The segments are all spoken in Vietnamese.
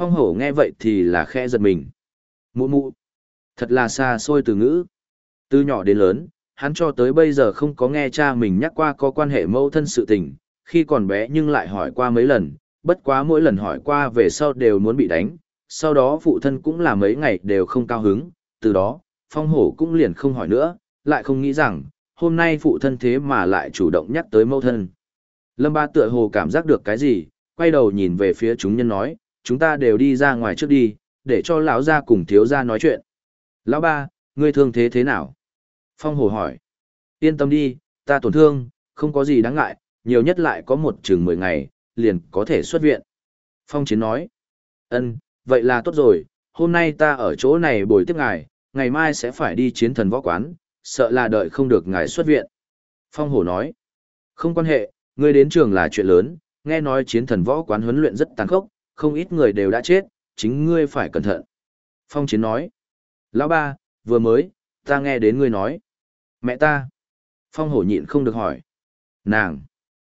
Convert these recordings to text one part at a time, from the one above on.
Phong hổ nghe vậy thì là khẽ giật mình. Mụ mụ. Thật là xa xôi từ ngữ. Từ nhỏ đến lớn, hắn cho tới bây giờ không có nghe cha mình nhắc qua có quan hệ mâu thân sự tình, khi còn bé nhưng lại hỏi qua mấy lần, bất quá mỗi lần hỏi qua về sau đều muốn bị đánh, sau đó phụ thân cũng là mấy ngày đều không cao hứng, từ đó, phong hổ cũng liền không hỏi nữa, lại không nghĩ rằng, hôm nay phụ thân thế mà lại chủ động nhắc tới mâu thân. Lâm ba tựa hồ cảm giác được cái gì, quay đầu nhìn về phía chúng nhân nói, chúng ta đều đi ra ngoài trước đi, để cho lão gia cùng thiếu gia nói chuyện. Lão ba, ngươi thương thế thế nào? Phong hổ hỏi. Yên tâm đi, ta tổn thương, không có gì đáng ngại, nhiều nhất lại có một chừng mười ngày, liền có thể xuất viện. Phong chiến nói. Ân, vậy là tốt rồi, hôm nay ta ở chỗ này bồi tiếp ngài, ngày mai sẽ phải đi chiến thần võ quán, sợ là đợi không được ngài xuất viện. Phong hổ nói. Không quan hệ, ngươi đến trường là chuyện lớn, nghe nói chiến thần võ quán huấn luyện rất tàn khốc, không ít người đều đã chết, chính ngươi phải cẩn thận. Phong chiến nói. Lão ba, vừa mới, ta nghe đến ngươi nói. Mẹ ta. Phong hổ nhịn không được hỏi. Nàng.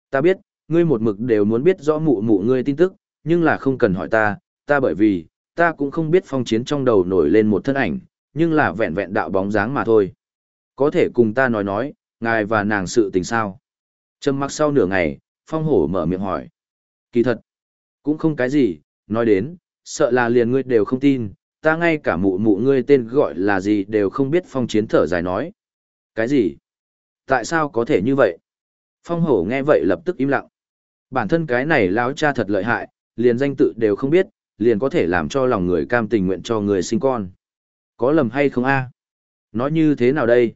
Ta biết, ngươi một mực đều muốn biết rõ mụ mụ ngươi tin tức, nhưng là không cần hỏi ta, ta bởi vì, ta cũng không biết phong chiến trong đầu nổi lên một thân ảnh, nhưng là vẹn vẹn đạo bóng dáng mà thôi. Có thể cùng ta nói nói, ngài và nàng sự tình sao? Trầm mặc sau nửa ngày, phong hổ mở miệng hỏi. Kỳ thật, cũng không cái gì, nói đến, sợ là liền ngươi đều không tin, ta ngay cả mụ mụ ngươi tên gọi là gì đều không biết phong chiến thở dài nói. Cái gì? Tại sao có thể như vậy? Phong hổ nghe vậy lập tức im lặng. Bản thân cái này lão cha thật lợi hại, liền danh tự đều không biết, liền có thể làm cho lòng người cam tình nguyện cho người sinh con. Có lầm hay không a? Nói như thế nào đây?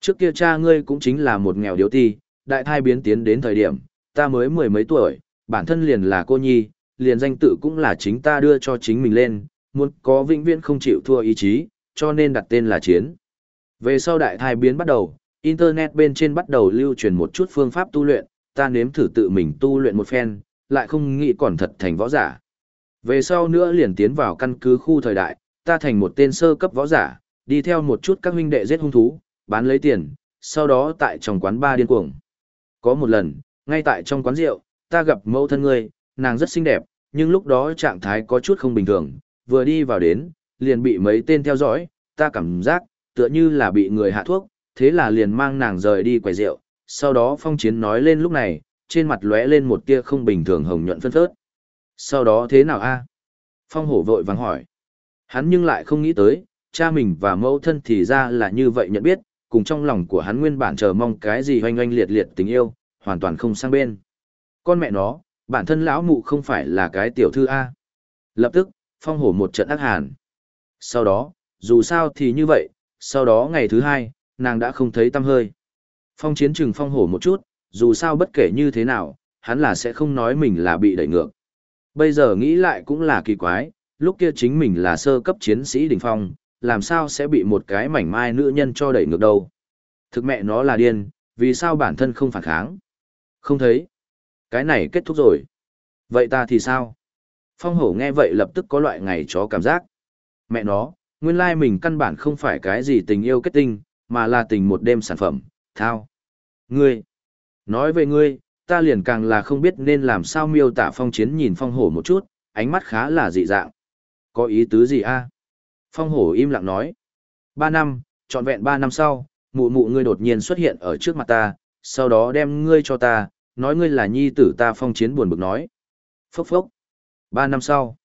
Trước kia cha ngươi cũng chính là một nghèo điếu ti, đại thai biến tiến đến thời điểm, ta mới mười mấy tuổi, bản thân liền là cô nhi, liền danh tự cũng là chính ta đưa cho chính mình lên, muốn có vĩnh viễn không chịu thua ý chí, cho nên đặt tên là chiến. Về sau đại thai biến bắt đầu, Internet bên trên bắt đầu lưu truyền một chút phương pháp tu luyện, ta nếm thử tự mình tu luyện một phen, lại không nghĩ còn thật thành võ giả. Về sau nữa liền tiến vào căn cứ khu thời đại, ta thành một tên sơ cấp võ giả, đi theo một chút các huynh đệ giết hung thú, bán lấy tiền, sau đó tại trong quán ba điên cuồng. Có một lần, ngay tại trong quán rượu, ta gặp mẫu thân ngươi, nàng rất xinh đẹp, nhưng lúc đó trạng thái có chút không bình thường, vừa đi vào đến, liền bị mấy tên theo dõi, ta cảm giác, tựa như là bị người hạ thuốc, thế là liền mang nàng rời đi quầy rượu, sau đó phong chiến nói lên lúc này, trên mặt lóe lên một tia không bình thường hồng nhuận phân phớt. Sau đó thế nào a? Phong hổ vội vàng hỏi. Hắn nhưng lại không nghĩ tới, cha mình và mẫu thân thì ra là như vậy nhận biết, cùng trong lòng của hắn nguyên bản chờ mong cái gì hoanh hoanh liệt liệt tình yêu, hoàn toàn không sang bên. Con mẹ nó, bản thân lão mụ không phải là cái tiểu thư A. Lập tức, phong hổ một trận ác hàn. Sau đó, dù sao thì như vậy, sau đó ngày thứ hai, nàng đã không thấy tâm hơi. Phong chiến trừng phong hổ một chút, dù sao bất kể như thế nào, hắn là sẽ không nói mình là bị đẩy ngược. Bây giờ nghĩ lại cũng là kỳ quái, lúc kia chính mình là sơ cấp chiến sĩ đỉnh phong, làm sao sẽ bị một cái mảnh mai nữ nhân cho đẩy ngược đâu. Thực mẹ nó là điên, vì sao bản thân không phản kháng? Không thấy. Cái này kết thúc rồi. Vậy ta thì sao? Phong hổ nghe vậy lập tức có loại ngày chó cảm giác. Mẹ nó, nguyên lai mình căn bản không phải cái gì tình yêu kết tinh, mà là tình một đêm sản phẩm, thao. Ngươi, nói về ngươi, ta liền càng là không biết nên làm sao miêu tả phong chiến nhìn phong hổ một chút, ánh mắt khá là dị dạng. Có ý tứ gì a? Phong hổ im lặng nói. Ba năm, trọn vẹn ba năm sau, mụ mụ ngươi đột nhiên xuất hiện ở trước mặt ta, sau đó đem ngươi cho ta, nói ngươi là nhi tử ta phong chiến buồn bực nói. Phốc phốc. Ba năm sau.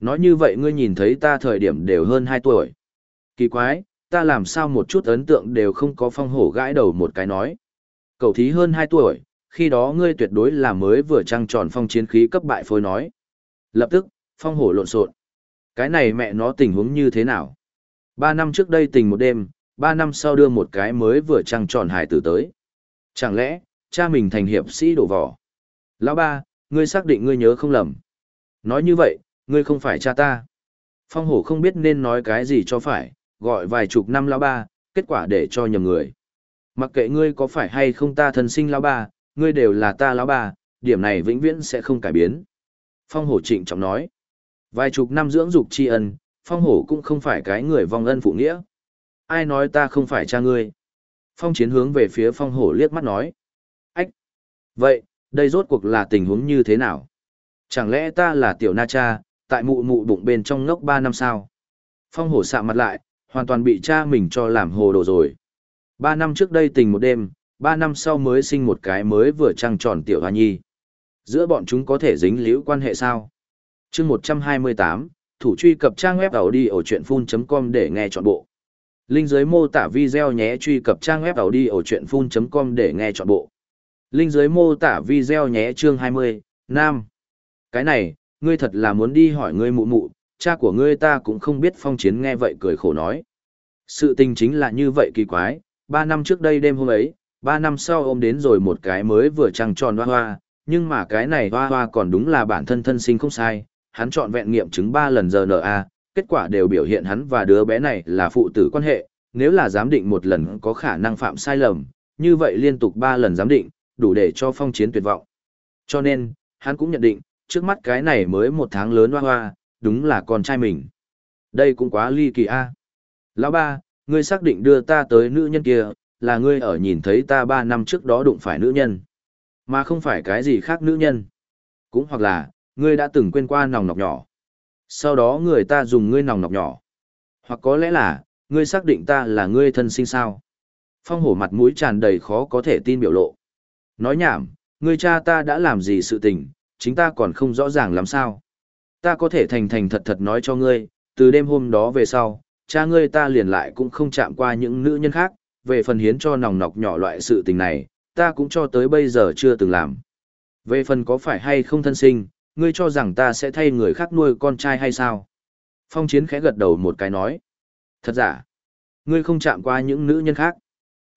Nói như vậy ngươi nhìn thấy ta thời điểm đều hơn hai tuổi. Kỳ quái, ta làm sao một chút ấn tượng đều không có phong hổ gãi đầu một cái nói. Cậu thí hơn hai tuổi, khi đó ngươi tuyệt đối là mới vừa trăng tròn phong chiến khí cấp bại phối nói. Lập tức, phong hổ lộn xộn. Cái này mẹ nó tình huống như thế nào? Ba năm trước đây tình một đêm, ba năm sau đưa một cái mới vừa trăng tròn hài tử tới. Chẳng lẽ, cha mình thành hiệp sĩ đổ vỏ? Lão ba, ngươi xác định ngươi nhớ không lầm. Nói như vậy, ngươi không phải cha ta. Phong hổ không biết nên nói cái gì cho phải, gọi vài chục năm lão ba, kết quả để cho nhầm người. Mặc kệ ngươi có phải hay không ta thân sinh lão ba, ngươi đều là ta lão ba, điểm này vĩnh viễn sẽ không cải biến. Phong hổ trịnh trọng nói. Vài chục năm dưỡng dục tri ân, phong hổ cũng không phải cái người vong ân phụ nghĩa. Ai nói ta không phải cha ngươi? Phong chiến hướng về phía phong hổ liếc mắt nói. Vậy, đây rốt cuộc là tình huống như thế nào? Chẳng lẽ ta là tiểu na cha, tại mụ mụ bụng bên trong ngốc ba năm sao. Phong hổ sạ mặt lại, hoàn toàn bị cha mình cho làm hồ đồ rồi. Ba năm trước đây tình một đêm, ba năm sau mới sinh một cái mới vừa trăng tròn tiểu hoa nhi. Giữa bọn chúng có thể dính liễu quan hệ sao? chương 128, thủ truy cập trang web đầu đi ở chuyện full.com để nghe trọn bộ. Linh dưới mô tả video nhé truy cập trang web đầu đi ở chuyện full.com để nghe trọn bộ. Linh dưới mô tả video nhé chương 20, Nam. Cái này, ngươi thật là muốn đi hỏi ngươi mụ mụ, cha của ngươi ta cũng không biết phong chiến nghe vậy cười khổ nói. Sự tình chính là như vậy kỳ quái, ba năm trước đây đêm hôm ấy, ba năm sau ôm đến rồi một cái mới vừa trăng tròn hoa hoa, nhưng mà cái này hoa hoa còn đúng là bản thân thân sinh không sai, hắn chọn vẹn nghiệm chứng ba lần giờ a kết quả đều biểu hiện hắn và đứa bé này là phụ tử quan hệ, nếu là giám định một lần có khả năng phạm sai lầm, như vậy liên tục ba lần giám định, đủ để cho phong chiến tuyệt vọng. Cho nên, hắn cũng nhận định, trước mắt cái này mới một tháng lớn hoa hoa, đúng là con trai mình. Đây cũng quá ly kỳ a. Lão ba, ngươi xác định đưa ta tới nữ nhân kia, là ngươi ở nhìn thấy ta ba năm trước đó đụng phải nữ nhân, mà không phải cái gì khác nữ nhân. Cũng hoặc là, ngươi đã từng quên qua nòng nọc nhỏ. Sau đó người ta dùng ngươi nòng nọc nhỏ. Hoặc có lẽ là, ngươi xác định ta là ngươi thân sinh sao. Phong hổ mặt mũi tràn đầy khó có thể tin biểu lộ. Nói nhảm, ngươi cha ta đã làm gì sự tình, chính ta còn không rõ ràng làm sao. Ta có thể thành thành thật thật nói cho ngươi, từ đêm hôm đó về sau, cha ngươi ta liền lại cũng không chạm qua những nữ nhân khác, về phần hiến cho nòng nọc nhỏ loại sự tình này, ta cũng cho tới bây giờ chưa từng làm. Về phần có phải hay không thân sinh, ngươi cho rằng ta sẽ thay người khác nuôi con trai hay sao? Phong chiến khẽ gật đầu một cái nói. Thật giả, ngươi không chạm qua những nữ nhân khác.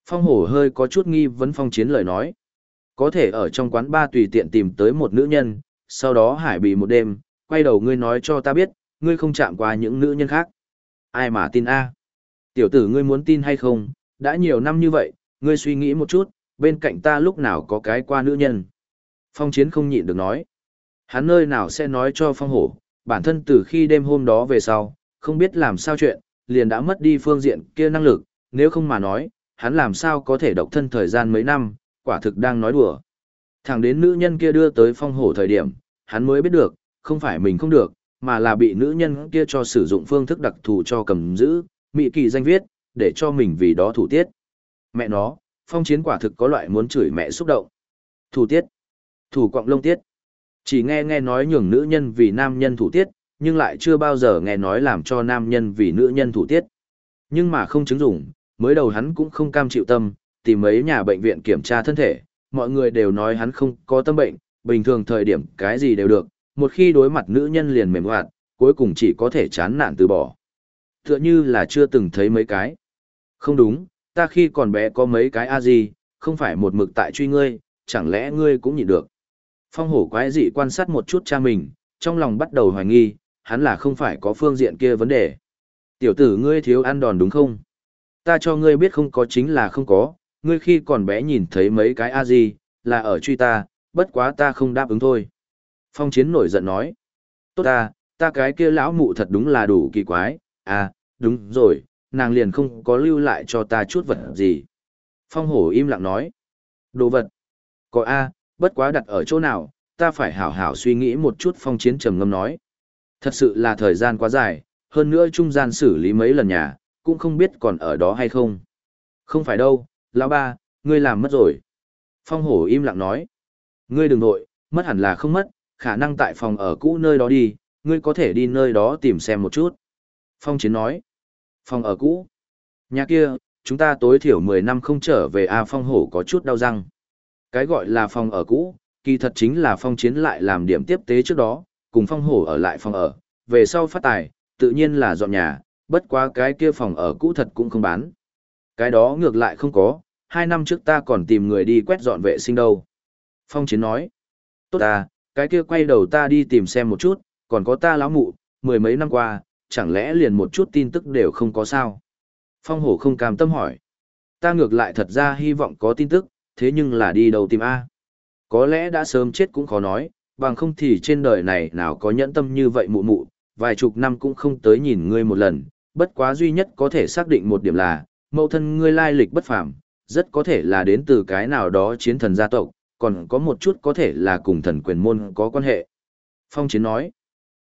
Phong hổ hơi có chút nghi vấn phong chiến lời nói. Có thể ở trong quán ba tùy tiện tìm tới một nữ nhân, sau đó hải bị một đêm, quay đầu ngươi nói cho ta biết, ngươi không chạm qua những nữ nhân khác. Ai mà tin a? Tiểu tử ngươi muốn tin hay không, đã nhiều năm như vậy, ngươi suy nghĩ một chút, bên cạnh ta lúc nào có cái qua nữ nhân. Phong chiến không nhịn được nói. Hắn nơi nào sẽ nói cho phong hổ, bản thân từ khi đêm hôm đó về sau, không biết làm sao chuyện, liền đã mất đi phương diện kia năng lực, nếu không mà nói, hắn làm sao có thể độc thân thời gian mấy năm, quả thực đang nói đùa. Thẳng đến nữ nhân kia đưa tới phong hổ thời điểm, hắn mới biết được, không phải mình không được, mà là bị nữ nhân kia cho sử dụng phương thức đặc thù cho cầm giữ, mị kỳ danh viết, để cho mình vì đó thủ tiết. Mẹ nó, phong chiến quả thực có loại muốn chửi mẹ xúc động. Thủ tiết. Thủ quọng lông tiết. Chỉ nghe nghe nói nhường nữ nhân vì nam nhân thủ tiết, nhưng lại chưa bao giờ nghe nói làm cho nam nhân vì nữ nhân thủ tiết. Nhưng mà không chứng dụng, mới đầu hắn cũng không cam chịu tâm, tìm mấy nhà bệnh viện kiểm tra thân thể, mọi người đều nói hắn không có tâm bệnh, bình thường thời điểm cái gì đều được, một khi đối mặt nữ nhân liền mềm hoạt, cuối cùng chỉ có thể chán nản từ bỏ. Tựa như là chưa từng thấy mấy cái. Không đúng, ta khi còn bé có mấy cái a gì, không phải một mực tại truy ngươi, chẳng lẽ ngươi cũng nhịn được. Phong hổ quái dị quan sát một chút cha mình, trong lòng bắt đầu hoài nghi, hắn là không phải có phương diện kia vấn đề. Tiểu tử ngươi thiếu ăn đòn đúng không? Ta cho ngươi biết không có chính là không có, ngươi khi còn bé nhìn thấy mấy cái a gì, là ở truy ta, bất quá ta không đáp ứng thôi. Phong chiến nổi giận nói. Tốt ta, ta cái kia lão mụ thật đúng là đủ kỳ quái, à, đúng rồi, nàng liền không có lưu lại cho ta chút vật gì. Phong hổ im lặng nói. Đồ vật. Có a, bất quá đặt ở chỗ nào, ta phải hảo hảo suy nghĩ một chút phong chiến trầm ngâm nói. Thật sự là thời gian quá dài, hơn nữa trung gian xử lý mấy lần nhà, cũng không biết còn ở đó hay không. Không phải đâu, lão ba, ngươi làm mất rồi. Phong hổ im lặng nói. Ngươi đừng nội, mất hẳn là không mất, khả năng tại phòng ở cũ nơi đó đi, ngươi có thể đi nơi đó tìm xem một chút. Phong chiến nói. Phòng ở cũ. Nhà kia, chúng ta tối thiểu 10 năm không trở về A phong hổ có chút đau răng. Cái gọi là phòng ở cũ, kỳ thật chính là phong chiến lại làm điểm tiếp tế trước đó, cùng phong hổ ở lại phòng ở, về sau phát tài, tự nhiên là dọn nhà, bất quá cái kia phòng ở cũ thật cũng không bán. Cái đó ngược lại không có, hai năm trước ta còn tìm người đi quét dọn vệ sinh đâu. Phong chiến nói, tốt ta, cái kia quay đầu ta đi tìm xem một chút, còn có ta lão mụ, mười mấy năm qua, chẳng lẽ liền một chút tin tức đều không có sao. Phong hổ không cam tâm hỏi, ta ngược lại thật ra hy vọng có tin tức, thế nhưng là đi đâu tìm A. Có lẽ đã sớm chết cũng khó nói, bằng không thì trên đời này nào có nhẫn tâm như vậy mụ mụ, vài chục năm cũng không tới nhìn ngươi một lần, bất quá duy nhất có thể xác định một điểm là, mẫu thân ngươi lai lịch bất phàm, rất có thể là đến từ cái nào đó chiến thần gia tộc, còn có một chút có thể là cùng thần quyền môn có quan hệ. Phong Chiến nói,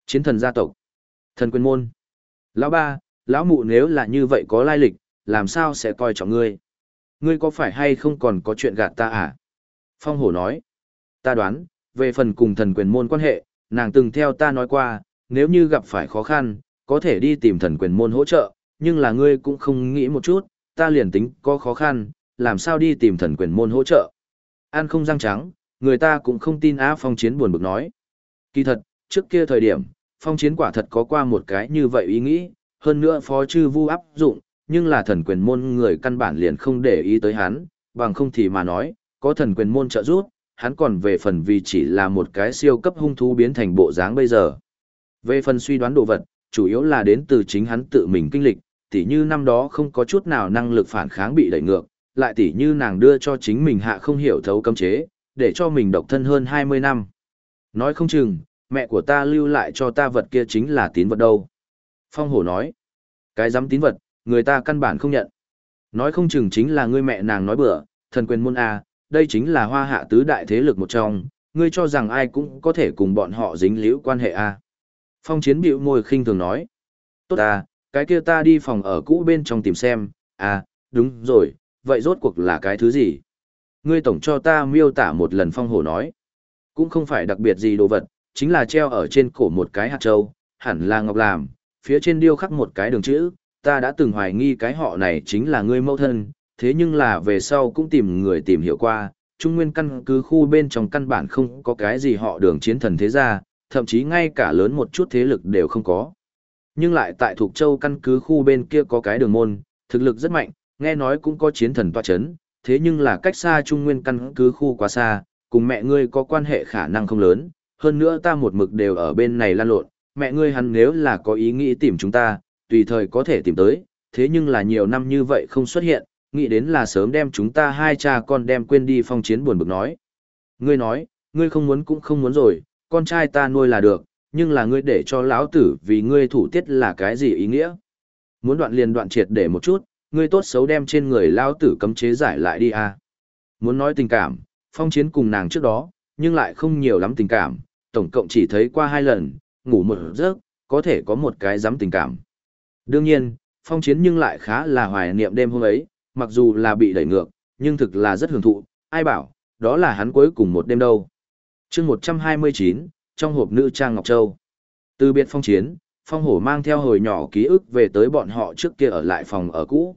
Chiến thần gia tộc. Thần quyền môn. Lão ba, lão mụ nếu là như vậy có lai lịch, làm sao sẽ coi trọng ngươi? Ngươi có phải hay không còn có chuyện gạt ta à? Phong hổ nói. Ta đoán, về phần cùng thần quyền môn quan hệ, nàng từng theo ta nói qua, nếu như gặp phải khó khăn, có thể đi tìm thần quyền môn hỗ trợ, nhưng là ngươi cũng không nghĩ một chút, ta liền tính có khó khăn, làm sao đi tìm thần quyền môn hỗ trợ. An không răng trắng, người ta cũng không tin á phong chiến buồn bực nói. Kỳ thật, trước kia thời điểm, phong chiến quả thật có qua một cái như vậy ý nghĩ, hơn nữa phó chư vu áp dụng, nhưng là thần quyền môn người căn bản liền không để ý tới hắn, bằng không thì mà nói, có thần quyền môn trợ giúp, hắn còn về phần vì chỉ là một cái siêu cấp hung thú biến thành bộ dáng bây giờ. Về phần suy đoán đồ vật, chủ yếu là đến từ chính hắn tự mình kinh lịch, tỉ như năm đó không có chút nào năng lực phản kháng bị đẩy ngược, lại tỉ như nàng đưa cho chính mình hạ không hiểu thấu cấm chế, để cho mình độc thân hơn 20 năm. Nói không chừng, mẹ của ta lưu lại cho ta vật kia chính là tín vật đâu. Phong hổ nói, cái dám tín vật, người ta căn bản không nhận. Nói không chừng chính là ngươi mẹ nàng nói bừa, thần quyền môn A, đây chính là hoa hạ tứ đại thế lực một trong, ngươi cho rằng ai cũng có thể cùng bọn họ dính liễu quan hệ A. Phong chiến bĩu môi khinh thường nói, tốt à, cái kia ta đi phòng ở cũ bên trong tìm xem, à, đúng rồi, vậy rốt cuộc là cái thứ gì? Ngươi tổng cho ta miêu tả một lần phong hổ nói, cũng không phải đặc biệt gì đồ vật, chính là treo ở trên cổ một cái hạt trâu, hẳn là ngọc làm, phía trên điêu khắc một cái đường chữ, ta đã từng hoài nghi cái họ này chính là ngươi mẫu thân, thế nhưng là về sau cũng tìm người tìm hiểu qua, trung nguyên căn cứ khu bên trong căn bản không có cái gì họ đường chiến thần thế gia, thậm chí ngay cả lớn một chút thế lực đều không có. Nhưng lại tại Thục Châu căn cứ khu bên kia có cái đường môn, thực lực rất mạnh, nghe nói cũng có chiến thần tọa chấn, thế nhưng là cách xa trung nguyên căn cứ khu quá xa, cùng mẹ ngươi có quan hệ khả năng không lớn, hơn nữa ta một mực đều ở bên này lan lộn, mẹ ngươi hắn nếu là có ý nghĩ tìm chúng ta, tùy thời có thể tìm tới, thế nhưng là nhiều năm như vậy không xuất hiện, nghĩ đến là sớm đem chúng ta hai cha con đem quên đi phong chiến buồn bực nói. Ngươi nói, ngươi không muốn cũng không muốn rồi, con trai ta nuôi là được, nhưng là ngươi để cho lão tử vì ngươi thủ tiết là cái gì ý nghĩa? Muốn đoạn liền đoạn triệt để một chút, ngươi tốt xấu đem trên người lão tử cấm chế giải lại đi à. Muốn nói tình cảm, phong chiến cùng nàng trước đó, nhưng lại không nhiều lắm tình cảm, tổng cộng chỉ thấy qua hai lần, ngủ một giấc, có thể có một cái dám tình cảm. Đương nhiên, phong chiến nhưng lại khá là hoài niệm đêm hôm ấy, mặc dù là bị đẩy ngược, nhưng thực là rất hưởng thụ, ai bảo, đó là hắn cuối cùng một đêm đâu. chương 129, trong hộp nữ trang Ngọc Châu. Từ biệt phong chiến, phong hổ mang theo hồi nhỏ ký ức về tới bọn họ trước kia ở lại phòng ở cũ.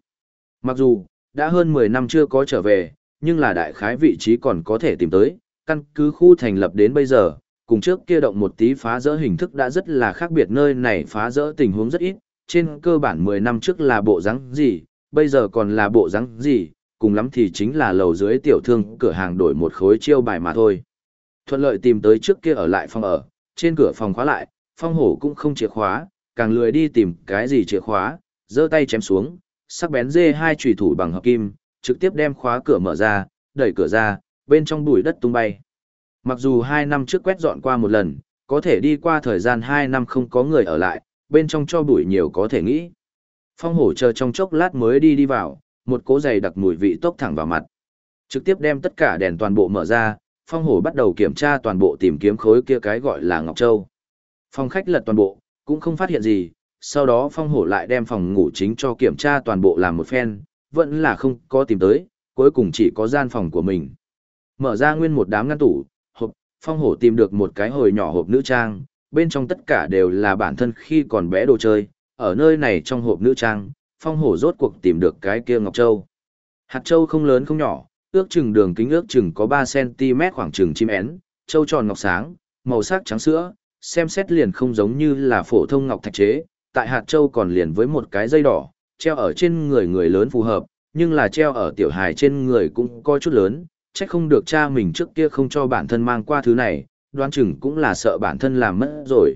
Mặc dù, đã hơn 10 năm chưa có trở về, nhưng là đại khái vị trí còn có thể tìm tới, căn cứ khu thành lập đến bây giờ, cùng trước kia động một tí phá rỡ hình thức đã rất là khác biệt nơi này phá rỡ tình huống rất ít, trên cơ bản 10 năm trước là bộ dáng gì, bây giờ còn là bộ dáng gì, cùng lắm thì chính là lầu dưới tiểu thương cửa hàng đổi một khối chiêu bài mà thôi. Thuận lợi tìm tới trước kia ở lại phòng ở, trên cửa phòng khóa lại, phong hổ cũng không chìa khóa, càng lười đi tìm cái gì chìa khóa, giơ tay chém xuống, sắc bén dê hai chủy thủ bằng hợp kim, trực tiếp đem khóa cửa mở ra, đẩy cửa ra, bên trong bụi đất tung bay. Mặc dù hai năm trước quét dọn qua một lần, có thể đi qua thời gian hai năm không có người ở lại, bên trong cho bụi nhiều có thể nghĩ. Phong hổ chờ trong chốc lát mới đi đi vào, một cố giày đặc mùi vị tốc thẳng vào mặt. Trực tiếp đem tất cả đèn toàn bộ mở ra, phong hổ bắt đầu kiểm tra toàn bộ tìm kiếm khối kia cái gọi là Ngọc Châu. Phong khách lật toàn bộ, cũng không phát hiện gì, sau đó phong hổ lại đem phòng ngủ chính cho kiểm tra toàn bộ làm một phen, vẫn là không có tìm tới, cuối cùng chỉ có gian phòng của mình. Mở ra nguyên một đám ngăn tủ, hộp, phong hổ tìm được một cái hồi nhỏ hộp nữ trang, bên trong tất cả đều là bản thân khi còn bé đồ chơi, ở nơi này trong hộp nữ trang, phong hổ rốt cuộc tìm được cái kia Ngọc Châu. Hạt Châu không lớn không nhỏ, ước chừng đường kính ước chừng có 3cm khoảng chừng chim én, châu tròn ngọc sáng, màu sắc trắng sữa, xem xét liền không giống như là phổ thông ngọc thạch chế, tại hạt châu còn liền với một cái dây đỏ, treo ở trên người người lớn phù hợp, nhưng là treo ở tiểu hài trên người cũng coi chút lớn, chắc không được cha mình trước kia không cho bản thân mang qua thứ này, đoán chừng cũng là sợ bản thân làm mất rồi.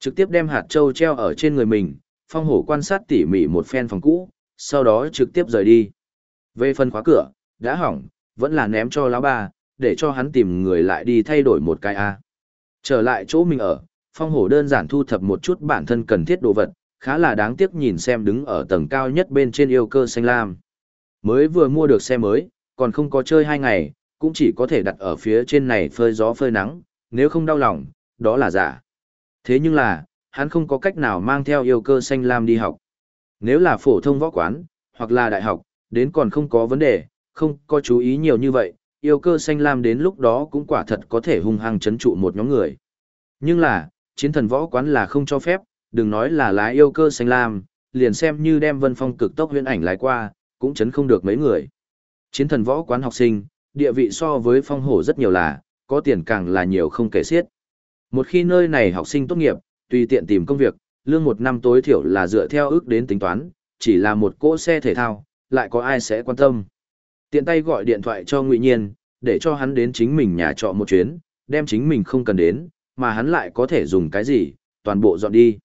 Trực tiếp đem hạt châu treo ở trên người mình, phong hổ quan sát tỉ mỉ một phen phòng cũ, sau đó trực tiếp rời đi. Về phần khóa cửa, đã hỏng, vẫn là ném cho lão ba, để cho hắn tìm người lại đi thay đổi một cái A. Trở lại chỗ mình ở, phong hổ đơn giản thu thập một chút bản thân cần thiết đồ vật, khá là đáng tiếc nhìn xem đứng ở tầng cao nhất bên trên yêu cơ xanh lam. Mới vừa mua được xe mới, còn không có chơi hai ngày, cũng chỉ có thể đặt ở phía trên này phơi gió phơi nắng, nếu không đau lòng, đó là giả. Thế nhưng là, hắn không có cách nào mang theo yêu cơ xanh lam đi học. Nếu là phổ thông võ quán, hoặc là đại học, đến còn không có vấn đề, không có chú ý nhiều như vậy, yêu cơ xanh lam đến lúc đó cũng quả thật có thể hung hăng chấn trụ một nhóm người. Nhưng là, chiến thần võ quán là không cho phép, đừng nói là lái yêu cơ xanh lam, liền xem như đem vân phong cực tốc huyễn ảnh lái qua, cũng chấn không được mấy người. Chiến thần võ quán học sinh, địa vị so với phong hổ rất nhiều là, có tiền càng là nhiều không kể xiết. Một khi nơi này học sinh tốt nghiệp, tùy tiện tìm công việc, lương một năm tối thiểu là dựa theo ước đến tính toán, chỉ là một cỗ xe thể thao, lại có ai sẽ quan tâm. Tiện tay gọi điện thoại cho Ngụy Nhiên, để cho hắn đến chính mình nhà trọ một chuyến, đem chính mình không cần đến, mà hắn lại có thể dùng cái gì, toàn bộ dọn đi.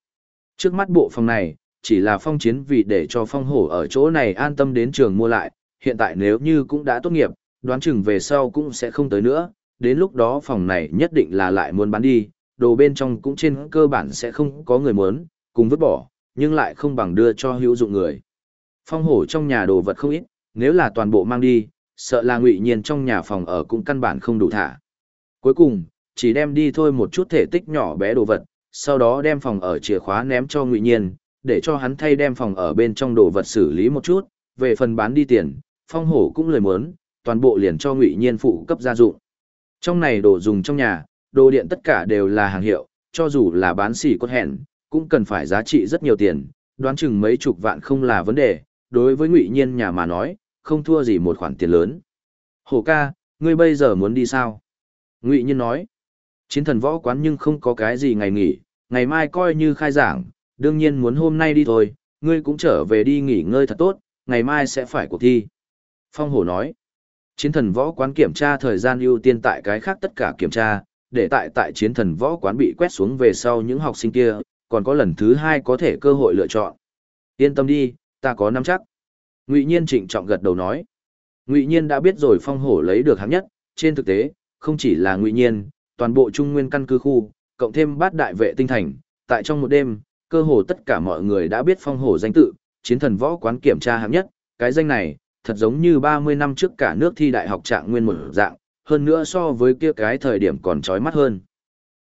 Trước mắt bộ phòng này, chỉ là phong chiến vì để cho phong hổ ở chỗ này an tâm đến trường mua lại, hiện tại nếu như cũng đã tốt nghiệp, đoán chừng về sau cũng sẽ không tới nữa, đến lúc đó phòng này nhất định là lại muốn bán đi, đồ bên trong cũng trên cơ bản sẽ không có người muốn, cùng vứt bỏ, nhưng lại không bằng đưa cho hữu dụng người. Phong hổ trong nhà đồ vật không ít, nếu là toàn bộ mang đi, sợ là ngụy nhiên trong nhà phòng ở cũng căn bản không đủ thả. Cuối cùng, chỉ đem đi thôi một chút thể tích nhỏ bé đồ vật, sau đó đem phòng ở chìa khóa ném cho ngụy nhiên, để cho hắn thay đem phòng ở bên trong đồ vật xử lý một chút, về phần bán đi tiền, phong hổ cũng lời muốn, toàn bộ liền cho ngụy nhiên phụ cấp gia dụng. Trong này đồ dùng trong nhà, đồ điện tất cả đều là hàng hiệu, cho dù là bán xỉ cốt hẹn, cũng cần phải giá trị rất nhiều tiền, đoán chừng mấy chục vạn không là vấn đề, đối với ngụy nhiên nhà mà nói, không thua gì một khoản tiền lớn. Hổ ca, ngươi bây giờ muốn đi sao? Ngụy nhiên nói, chiến thần võ quán nhưng không có cái gì ngày nghỉ, ngày mai coi như khai giảng, đương nhiên muốn hôm nay đi thôi, ngươi cũng trở về đi nghỉ ngơi thật tốt, ngày mai sẽ phải cuộc thi. Phong hổ nói, chiến thần võ quán kiểm tra thời gian ưu tiên tại cái khác tất cả kiểm tra, để tại tại chiến thần võ quán bị quét xuống về sau những học sinh kia, còn có lần thứ hai có thể cơ hội lựa chọn. Yên tâm đi, ta có nắm chắc. Ngụy Nhiên trịnh trọng gật đầu nói. Ngụy Nhiên đã biết rồi phong hổ lấy được hạng nhất, trên thực tế, không chỉ là Ngụy Nhiên, toàn bộ trung nguyên căn cứ khu, cộng thêm bát đại vệ tinh thành, tại trong một đêm, cơ hồ tất cả mọi người đã biết phong hổ danh tự, chiến thần võ quán kiểm tra hạng nhất, cái danh này, thật giống như 30 năm trước cả nước thi đại học trạng nguyên một dạng, hơn nữa so với kia cái thời điểm còn trói mắt hơn.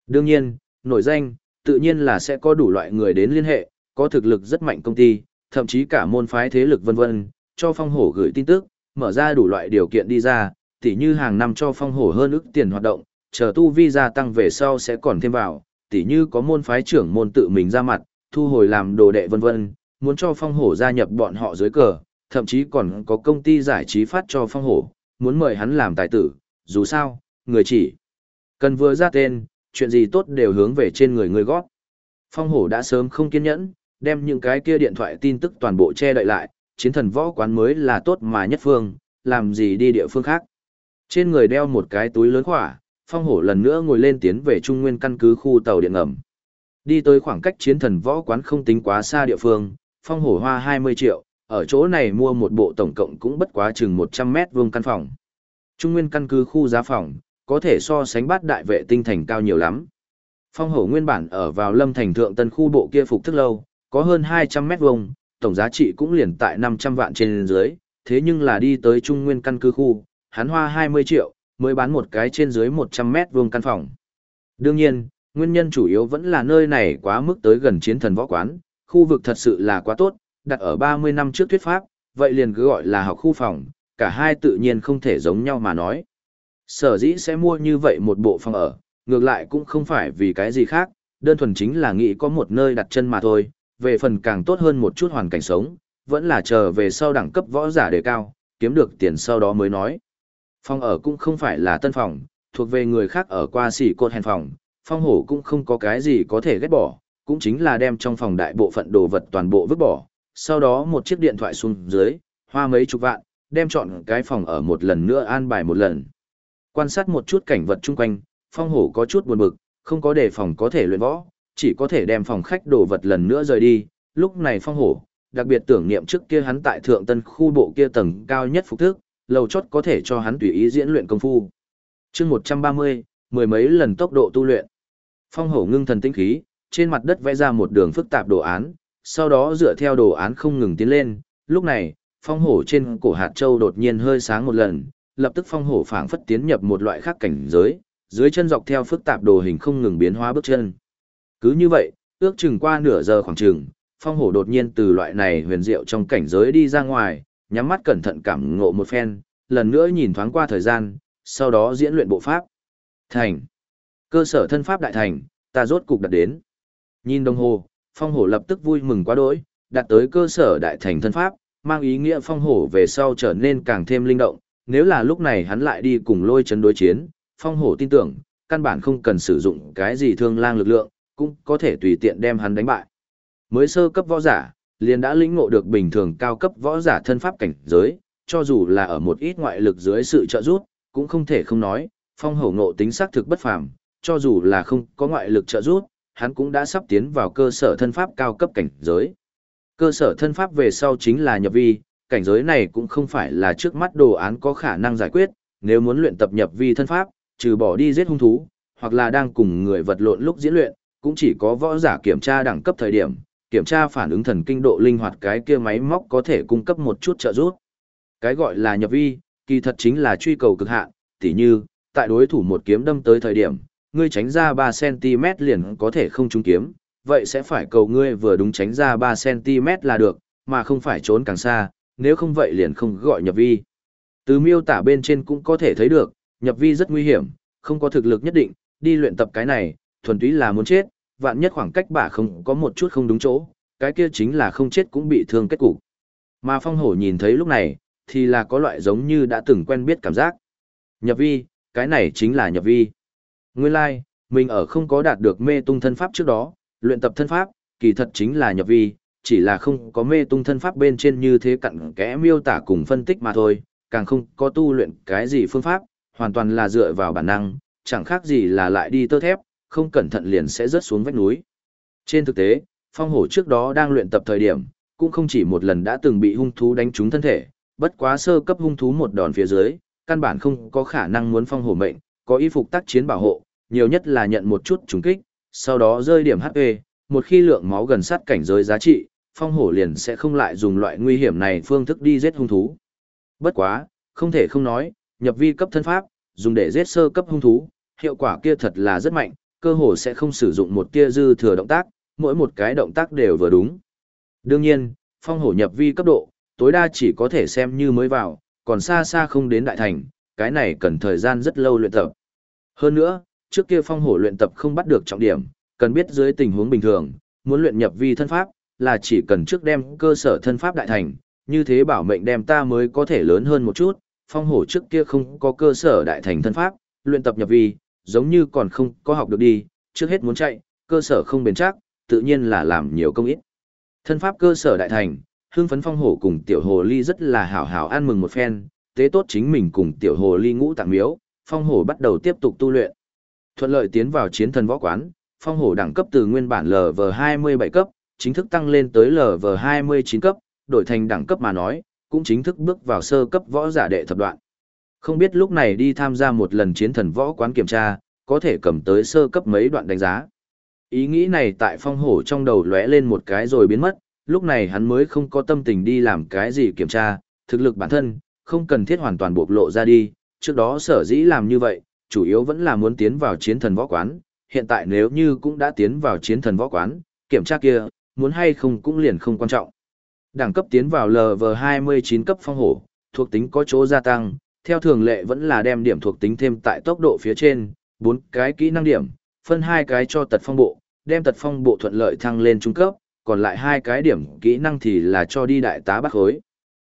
Đương nhiên, nổi danh, tự nhiên là sẽ có đủ loại người đến liên hệ, có thực lực rất mạnh công ty, thậm chí cả môn phái thế lực vân vân, cho phong hổ gửi tin tức, mở ra đủ loại điều kiện đi ra, tỉ như hàng năm cho phong hổ hơn ức tiền hoạt động, chờ tu vi gia tăng về sau sẽ còn thêm vào, tỉ như có môn phái trưởng môn tự mình ra mặt, thu hồi làm đồ đệ vân vân, muốn cho phong hổ gia nhập bọn họ dưới cờ, thậm chí còn có công ty giải trí phát cho phong hổ, muốn mời hắn làm tài tử, dù sao, người chỉ cần vừa ra tên, chuyện gì tốt đều hướng về trên người người gót. Phong hổ đã sớm không kiên nhẫn, đem những cái kia điện thoại tin tức toàn bộ che đậy lại, chiến thần võ quán mới là tốt mà nhất phương, làm gì đi địa phương khác. Trên người đeo một cái túi lớn khỏa, phong hổ lần nữa ngồi lên tiến về trung nguyên căn cứ khu tàu điện ngầm. Đi tới khoảng cách chiến thần võ quán không tính quá xa địa phương, phong hổ hoa 20 triệu, ở chỗ này mua một bộ tổng cộng cũng bất quá chừng 100 mét vuông căn phòng. Trung nguyên căn cứ khu giá phòng, có thể so sánh bát đại vệ tinh thành cao nhiều lắm. Phong hổ nguyên bản ở vào lâm thành thượng tân khu bộ kia phục thức lâu, có hơn 200 mét vuông, tổng giá trị cũng liền tại 500 vạn trên dưới, thế nhưng là đi tới trung nguyên căn cứ khu, hắn hoa 20 triệu, mới bán một cái trên dưới 100 mét vuông căn phòng. Đương nhiên, nguyên nhân chủ yếu vẫn là nơi này quá mức tới gần chiến thần võ quán, khu vực thật sự là quá tốt, đặt ở 30 năm trước thuyết pháp, vậy liền cứ gọi là học khu phòng, cả hai tự nhiên không thể giống nhau mà nói. Sở dĩ sẽ mua như vậy một bộ phòng ở, ngược lại cũng không phải vì cái gì khác, đơn thuần chính là nghĩ có một nơi đặt chân mà thôi, về phần càng tốt hơn một chút hoàn cảnh sống, vẫn là chờ về sau đẳng cấp võ giả đề cao, kiếm được tiền sau đó mới nói. Phòng ở cũng không phải là tân phòng, thuộc về người khác ở qua xỉ cột hèn phòng, phong hổ cũng không có cái gì có thể ghét bỏ, cũng chính là đem trong phòng đại bộ phận đồ vật toàn bộ vứt bỏ, sau đó một chiếc điện thoại xuống dưới, hoa mấy chục vạn, đem chọn cái phòng ở một lần nữa an bài một lần. Quan sát một chút cảnh vật chung quanh, phong hổ có chút buồn bực, không có đề phòng có thể luyện võ, chỉ có thể đem phòng khách đồ vật lần nữa rời đi. Lúc này phong hổ, đặc biệt tưởng niệm trước kia hắn tại thượng tân khu bộ kia tầng cao nhất phục thức, lầu chót có thể cho hắn tùy ý diễn luyện công phu. chương 130, mười mấy lần tốc độ tu luyện. Phong hổ ngưng thần tinh khí, trên mặt đất vẽ ra một đường phức tạp đồ án, sau đó dựa theo đồ án không ngừng tiến lên. Lúc này, phong hổ trên cổ hạt châu đột nhiên hơi sáng một lần, lập tức phong hổ phảng phất tiến nhập một loại khác cảnh giới, dưới chân dọc theo phức tạp đồ hình không ngừng biến hóa bước chân. Cứ như vậy, ước chừng qua nửa giờ khoảng chừng, phong hổ đột nhiên từ loại này huyền diệu trong cảnh giới đi ra ngoài, nhắm mắt cẩn thận cảm ngộ một phen, lần nữa nhìn thoáng qua thời gian, sau đó diễn luyện bộ pháp. Thành. Cơ sở thân pháp đại thành, ta rốt cục đặt đến. Nhìn đồng hồ, phong hổ lập tức vui mừng quá đỗi, đạt tới cơ sở đại thành thân pháp, mang ý nghĩa phong hổ về sau trở nên càng thêm linh động. Nếu là lúc này hắn lại đi cùng lôi chấn đối chiến, phong hổ tin tưởng, căn bản không cần sử dụng cái gì thương lang lực lượng, cũng có thể tùy tiện đem hắn đánh bại. Mới sơ cấp võ giả, liền đã lĩnh ngộ được bình thường cao cấp võ giả thân pháp cảnh giới, cho dù là ở một ít ngoại lực dưới sự trợ giúp, cũng không thể không nói, phong hổ ngộ tính xác thực bất phàm, cho dù là không có ngoại lực trợ giúp, hắn cũng đã sắp tiến vào cơ sở thân pháp cao cấp cảnh giới. Cơ sở thân pháp về sau chính là nhập vi, cảnh giới này cũng không phải là trước mắt đồ án có khả năng giải quyết, nếu muốn luyện tập nhập vi thân pháp, trừ bỏ đi giết hung thú, hoặc là đang cùng người vật lộn lúc diễn luyện, cũng chỉ có võ giả kiểm tra đẳng cấp thời điểm, kiểm tra phản ứng thần kinh độ linh hoạt cái kia máy móc có thể cung cấp một chút trợ giúp. Cái gọi là nhập vi, kỳ thật chính là truy cầu cực hạn, tỉ như, tại đối thủ một kiếm đâm tới thời điểm, ngươi tránh ra 3cm liền có thể không trúng kiếm, vậy sẽ phải cầu ngươi vừa đúng tránh ra 3cm là được, mà không phải trốn càng xa, nếu không vậy liền không gọi nhập vi. Từ miêu tả bên trên cũng có thể thấy được, nhập vi rất nguy hiểm, không có thực lực nhất định, đi luyện tập cái này, thuần túy là muốn chết, vạn nhất khoảng cách bả không có một chút không đúng chỗ, cái kia chính là không chết cũng bị thương kết cục. Mà phong hổ nhìn thấy lúc này, thì là có loại giống như đã từng quen biết cảm giác. Nhập vi, cái này chính là nhập vi. Nguyên lai, like, mình ở không có đạt được mê tung thân pháp trước đó, luyện tập thân pháp, kỳ thật chính là nhập vi, chỉ là không có mê tung thân pháp bên trên như thế cặn kẽ miêu tả cùng phân tích mà thôi, càng không có tu luyện cái gì phương pháp, hoàn toàn là dựa vào bản năng, chẳng khác gì là lại đi tơ thép, không cẩn thận liền sẽ rớt xuống vách núi. Trên thực tế, phong hổ trước đó đang luyện tập thời điểm, cũng không chỉ một lần đã từng bị hung thú đánh trúng thân thể, bất quá sơ cấp hung thú một đòn phía dưới, căn bản không có khả năng muốn phong hổ mệnh, có y phục tác chiến bảo hộ, nhiều nhất là nhận một chút trúng kích, sau đó rơi điểm HP, một khi lượng máu gần sát cảnh giới giá trị, phong hổ liền sẽ không lại dùng loại nguy hiểm này phương thức đi giết hung thú. Bất quá, không thể không nói, nhập vi cấp thân pháp, dùng để giết sơ cấp hung thú, hiệu quả kia thật là rất mạnh, cơ hồ sẽ không sử dụng một tia dư thừa động tác, mỗi một cái động tác đều vừa đúng. Đương nhiên, phong hổ nhập vi cấp độ, tối đa chỉ có thể xem như mới vào, còn xa xa không đến đại thành, cái này cần thời gian rất lâu luyện tập. Hơn nữa, trước kia phong hổ luyện tập không bắt được trọng điểm, cần biết dưới tình huống bình thường, muốn luyện nhập vi thân pháp, là chỉ cần trước đem cơ sở thân pháp đại thành, như thế bảo mệnh đem ta mới có thể lớn hơn một chút, phong hổ trước kia không có cơ sở đại thành thân pháp, luyện tập nhập vi, giống như còn không có học được đi, trước hết muốn chạy, cơ sở không bền chắc, tự nhiên là làm nhiều công ít. Thân pháp cơ sở đại thành, hương phấn phong hổ cùng tiểu hồ ly rất là hảo hảo ăn mừng một phen, tế tốt chính mình cùng tiểu hồ ly ngũ tạng miếu, phong hổ bắt đầu tiếp tục tu luyện. Thuận lợi tiến vào chiến thần võ quán, phong hổ đẳng cấp từ nguyên bản LV27 cấp, chính thức tăng lên tới LV29 cấp, đổi thành đẳng cấp mà nói, cũng chính thức bước vào sơ cấp võ giả đệ thập đoạn. Không biết lúc này đi tham gia một lần chiến thần võ quán kiểm tra, có thể cầm tới sơ cấp mấy đoạn đánh giá. Ý nghĩ này tại phong hổ trong đầu lóe lên một cái rồi biến mất, lúc này hắn mới không có tâm tình đi làm cái gì kiểm tra, thực lực bản thân, không cần thiết hoàn toàn bộc lộ ra đi, trước đó sở dĩ làm như vậy, chủ yếu vẫn là muốn tiến vào chiến thần võ quán, hiện tại nếu như cũng đã tiến vào chiến thần võ quán, kiểm tra kia, muốn hay không cũng liền không quan trọng. Đẳng cấp tiến vào LV29 cấp phong hổ, thuộc tính có chỗ gia tăng, theo thường lệ vẫn là đem điểm thuộc tính thêm tại tốc độ phía trên, bốn cái kỹ năng điểm, phân hai cái cho tật phong bộ, đem tật phong bộ thuận lợi thăng lên trung cấp, còn lại hai cái điểm kỹ năng thì là cho đi đại tá bát khối.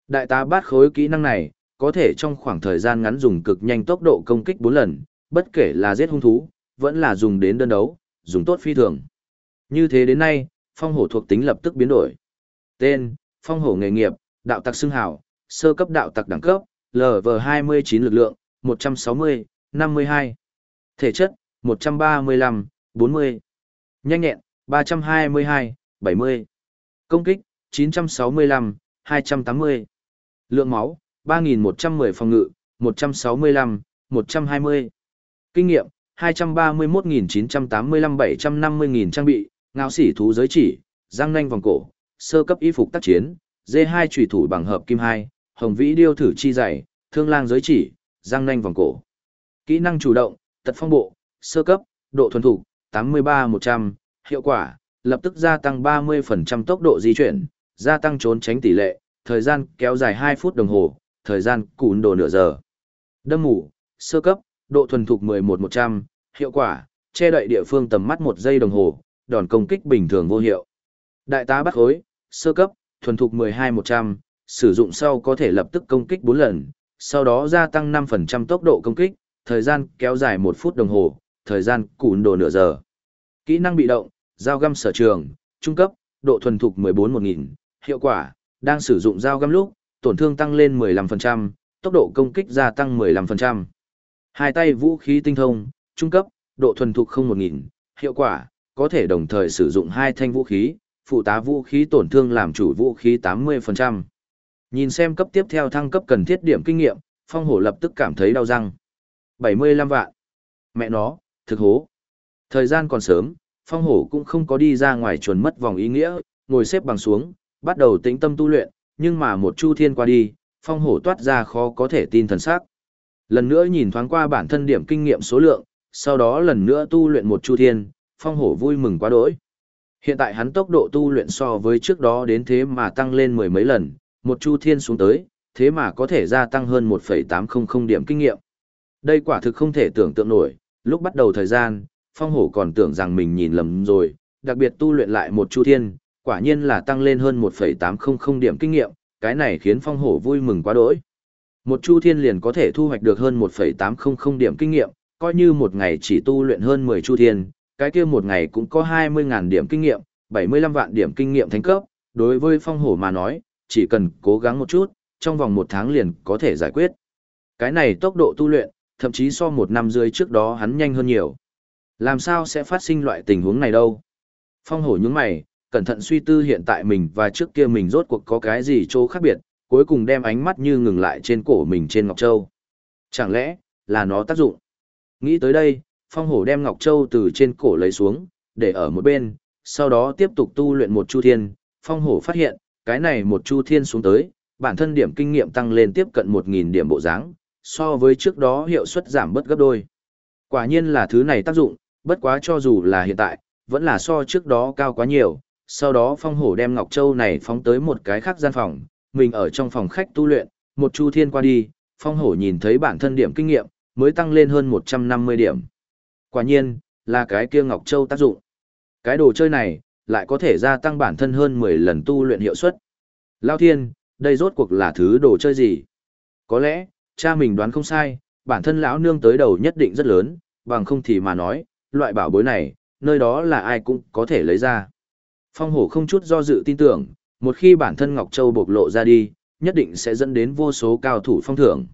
Đại tá bát khối kỹ năng này, có thể trong khoảng thời gian ngắn dùng cực nhanh tốc độ công kích 4 lần, bất kể là giết hung thú, vẫn là dùng đến đơn đấu, dùng tốt phi thường. Như thế đến nay, phong hổ thuộc tính lập tức biến đổi. Tên, phong hổ nghề nghiệp, đạo tặc xưng hào, sơ cấp đạo tặc đẳng cấp, LV29 lực lượng, 160, 52. Thể chất, 135, 40. Nhanh nhẹn, 322, 70. Công kích, 965, 280. Lượng máu, 3.110 phòng ngự, 165, 120. Kinh nghiệm, 231.985-750.000 trang bị, ngạo sỉ thú giới chỉ, răng nanh vòng cổ, sơ cấp y phục tác chiến, D2 trùy thủ bằng hợp kim 2, hồng vĩ điêu thử chi dày, thương lang giới chỉ, răng nanh vòng cổ. Kỹ năng chủ động, tật phong bộ, sơ cấp, độ thuần thủ, 83-100, hiệu quả, lập tức gia tăng 30% tốc độ di chuyển, gia tăng trốn tránh tỷ lệ, thời gian kéo dài 2 phút đồng hồ, thời gian cún đồ nửa giờ. Đâm mù, sơ cấp, độ thuần thục 11-100, hiệu quả, che đậy địa phương tầm mắt 1 giây đồng hồ, đòn công kích bình thường vô hiệu. Đại tá bắt hối, sơ cấp, thuần thục 12-100, sử dụng sau có thể lập tức công kích 4 lần, sau đó gia tăng 5% tốc độ công kích, thời gian kéo dài 1 phút đồng hồ, thời gian cùn đồ nửa giờ. Kỹ năng bị động, dao găm sở trường, trung cấp, độ thuần thục 14-1000, hiệu quả, đang sử dụng dao găm lúc, tổn thương tăng lên 15%, tốc độ công kích gia tăng 15%. Hai tay vũ khí tinh thông, trung cấp, độ thuần thục 0-1000, hiệu quả, có thể đồng thời sử dụng hai thanh vũ khí, phụ tá vũ khí tổn thương làm chủ vũ khí 80%. Nhìn xem cấp tiếp theo thăng cấp cần thiết điểm kinh nghiệm, phong hổ lập tức cảm thấy đau răng. 75 vạn. Mẹ nó, thực hố. Thời gian còn sớm, phong hổ cũng không có đi ra ngoài chuồn mất vòng ý nghĩa, ngồi xếp bằng xuống, bắt đầu tĩnh tâm tu luyện, nhưng mà một chu thiên qua đi, phong hổ toát ra khó có thể tin thần sắc. Lần nữa nhìn thoáng qua bản thân điểm kinh nghiệm số lượng, sau đó lần nữa tu luyện một chu thiên, phong hổ vui mừng quá đỗi. Hiện tại hắn tốc độ tu luyện so với trước đó đến thế mà tăng lên mười mấy lần, một chu thiên xuống tới, thế mà có thể gia tăng hơn 1,800 điểm kinh nghiệm. Đây quả thực không thể tưởng tượng nổi, lúc bắt đầu thời gian, phong hổ còn tưởng rằng mình nhìn lầm rồi, đặc biệt tu luyện lại một chu thiên, quả nhiên là tăng lên hơn 1,800 điểm kinh nghiệm, cái này khiến phong hổ vui mừng quá đỗi. Một chu thiên liền có thể thu hoạch được hơn 1,800 điểm kinh nghiệm, coi như một ngày chỉ tu luyện hơn 10 chu thiên, cái kia một ngày cũng có 20.000 điểm kinh nghiệm, 75 vạn điểm kinh nghiệm thánh cấp, đối với phong hổ mà nói, chỉ cần cố gắng một chút, trong vòng một tháng liền có thể giải quyết. Cái này tốc độ tu luyện, thậm chí so một năm rưỡi trước đó hắn nhanh hơn nhiều. Làm sao sẽ phát sinh loại tình huống này đâu? Phong hổ những mày, cẩn thận suy tư hiện tại mình và trước kia mình rốt cuộc có cái gì chỗ khác biệt, cuối cùng đem ánh mắt như ngừng lại trên cổ mình trên Ngọc Châu. Chẳng lẽ, là nó tác dụng? Nghĩ tới đây, Phong hổ đem Ngọc Châu từ trên cổ lấy xuống, để ở một bên, sau đó tiếp tục tu luyện một chu thiên. Phong hổ phát hiện, cái này một chu thiên xuống tới, bản thân điểm kinh nghiệm tăng lên tiếp cận 1.000 điểm bộ dáng, so với trước đó hiệu suất giảm bất gấp đôi. Quả nhiên là thứ này tác dụng, bất quá cho dù là hiện tại, vẫn là so trước đó cao quá nhiều. Sau đó phong hổ đem Ngọc Châu này phóng tới một cái khác gian phòng, mình ở trong phòng khách tu luyện, một chu thiên qua đi, phong hổ nhìn thấy bản thân điểm kinh nghiệm, mới tăng lên hơn 150 điểm. Quả nhiên, là cái kia Ngọc Châu tác dụng. Cái đồ chơi này, lại có thể gia tăng bản thân hơn 10 lần tu luyện hiệu suất. Lao thiên, đây rốt cuộc là thứ đồ chơi gì? Có lẽ, cha mình đoán không sai, bản thân lão nương tới đầu nhất định rất lớn, bằng không thì mà nói, loại bảo bối này, nơi đó là ai cũng có thể lấy ra. Phong hổ không chút do dự tin tưởng, một khi bản thân Ngọc Châu bộc lộ ra đi, nhất định sẽ dẫn đến vô số cao thủ phong thưởng.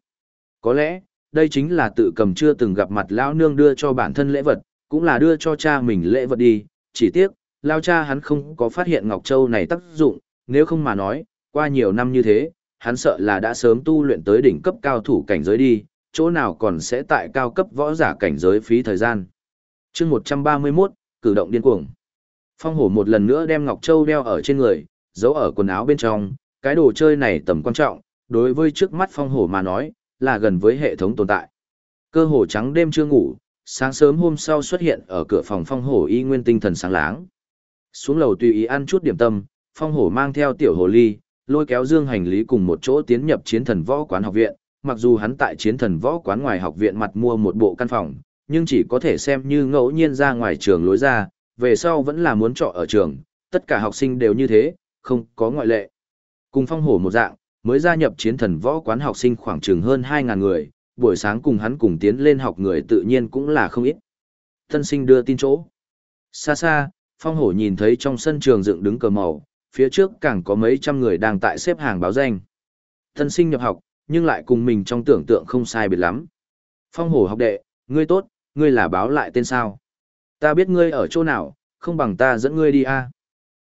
Có lẽ, đây chính là tự cầm chưa từng gặp mặt lão nương đưa cho bản thân lễ vật, cũng là đưa cho cha mình lễ vật đi, chỉ tiếc, lao cha hắn không có phát hiện Ngọc Châu này tác dụng, nếu không mà nói, qua nhiều năm như thế, hắn sợ là đã sớm tu luyện tới đỉnh cấp cao thủ cảnh giới đi, chỗ nào còn sẽ tại cao cấp võ giả cảnh giới phí thời gian. chương 131, cử động điên cuồng. Phong hổ một lần nữa đem Ngọc Châu đeo ở trên người, giấu ở quần áo bên trong, cái đồ chơi này tầm quan trọng, đối với trước mắt phong hổ mà nói, là gần với hệ thống tồn tại. Cơ hồ trắng đêm chưa ngủ, sáng sớm hôm sau xuất hiện ở cửa phòng phong hổ y nguyên tinh thần sáng láng. Xuống lầu tùy ý ăn chút điểm tâm, phong hổ mang theo tiểu hồ ly, lôi kéo dương hành lý cùng một chỗ tiến nhập chiến thần võ quán học viện. Mặc dù hắn tại chiến thần võ quán ngoài học viện mặt mua một bộ căn phòng, nhưng chỉ có thể xem như ngẫu nhiên ra ngoài trường lối ra, về sau vẫn là muốn trọ ở trường, tất cả học sinh đều như thế, không có ngoại lệ. Cùng phong hổ một dạng, mới gia nhập chiến thần võ quán học sinh khoảng chừng hơn 2.000 người, buổi sáng cùng hắn cùng tiến lên học người tự nhiên cũng là không ít. Tân sinh đưa tin chỗ. Xa xa, phong hổ nhìn thấy trong sân trường dựng đứng cờ màu, phía trước càng có mấy trăm người đang tại xếp hàng báo danh. Tân sinh nhập học, nhưng lại cùng mình trong tưởng tượng không sai biệt lắm. Phong hổ học đệ, ngươi tốt, ngươi là báo lại tên sao. Ta biết ngươi ở chỗ nào, không bằng ta dẫn ngươi đi a.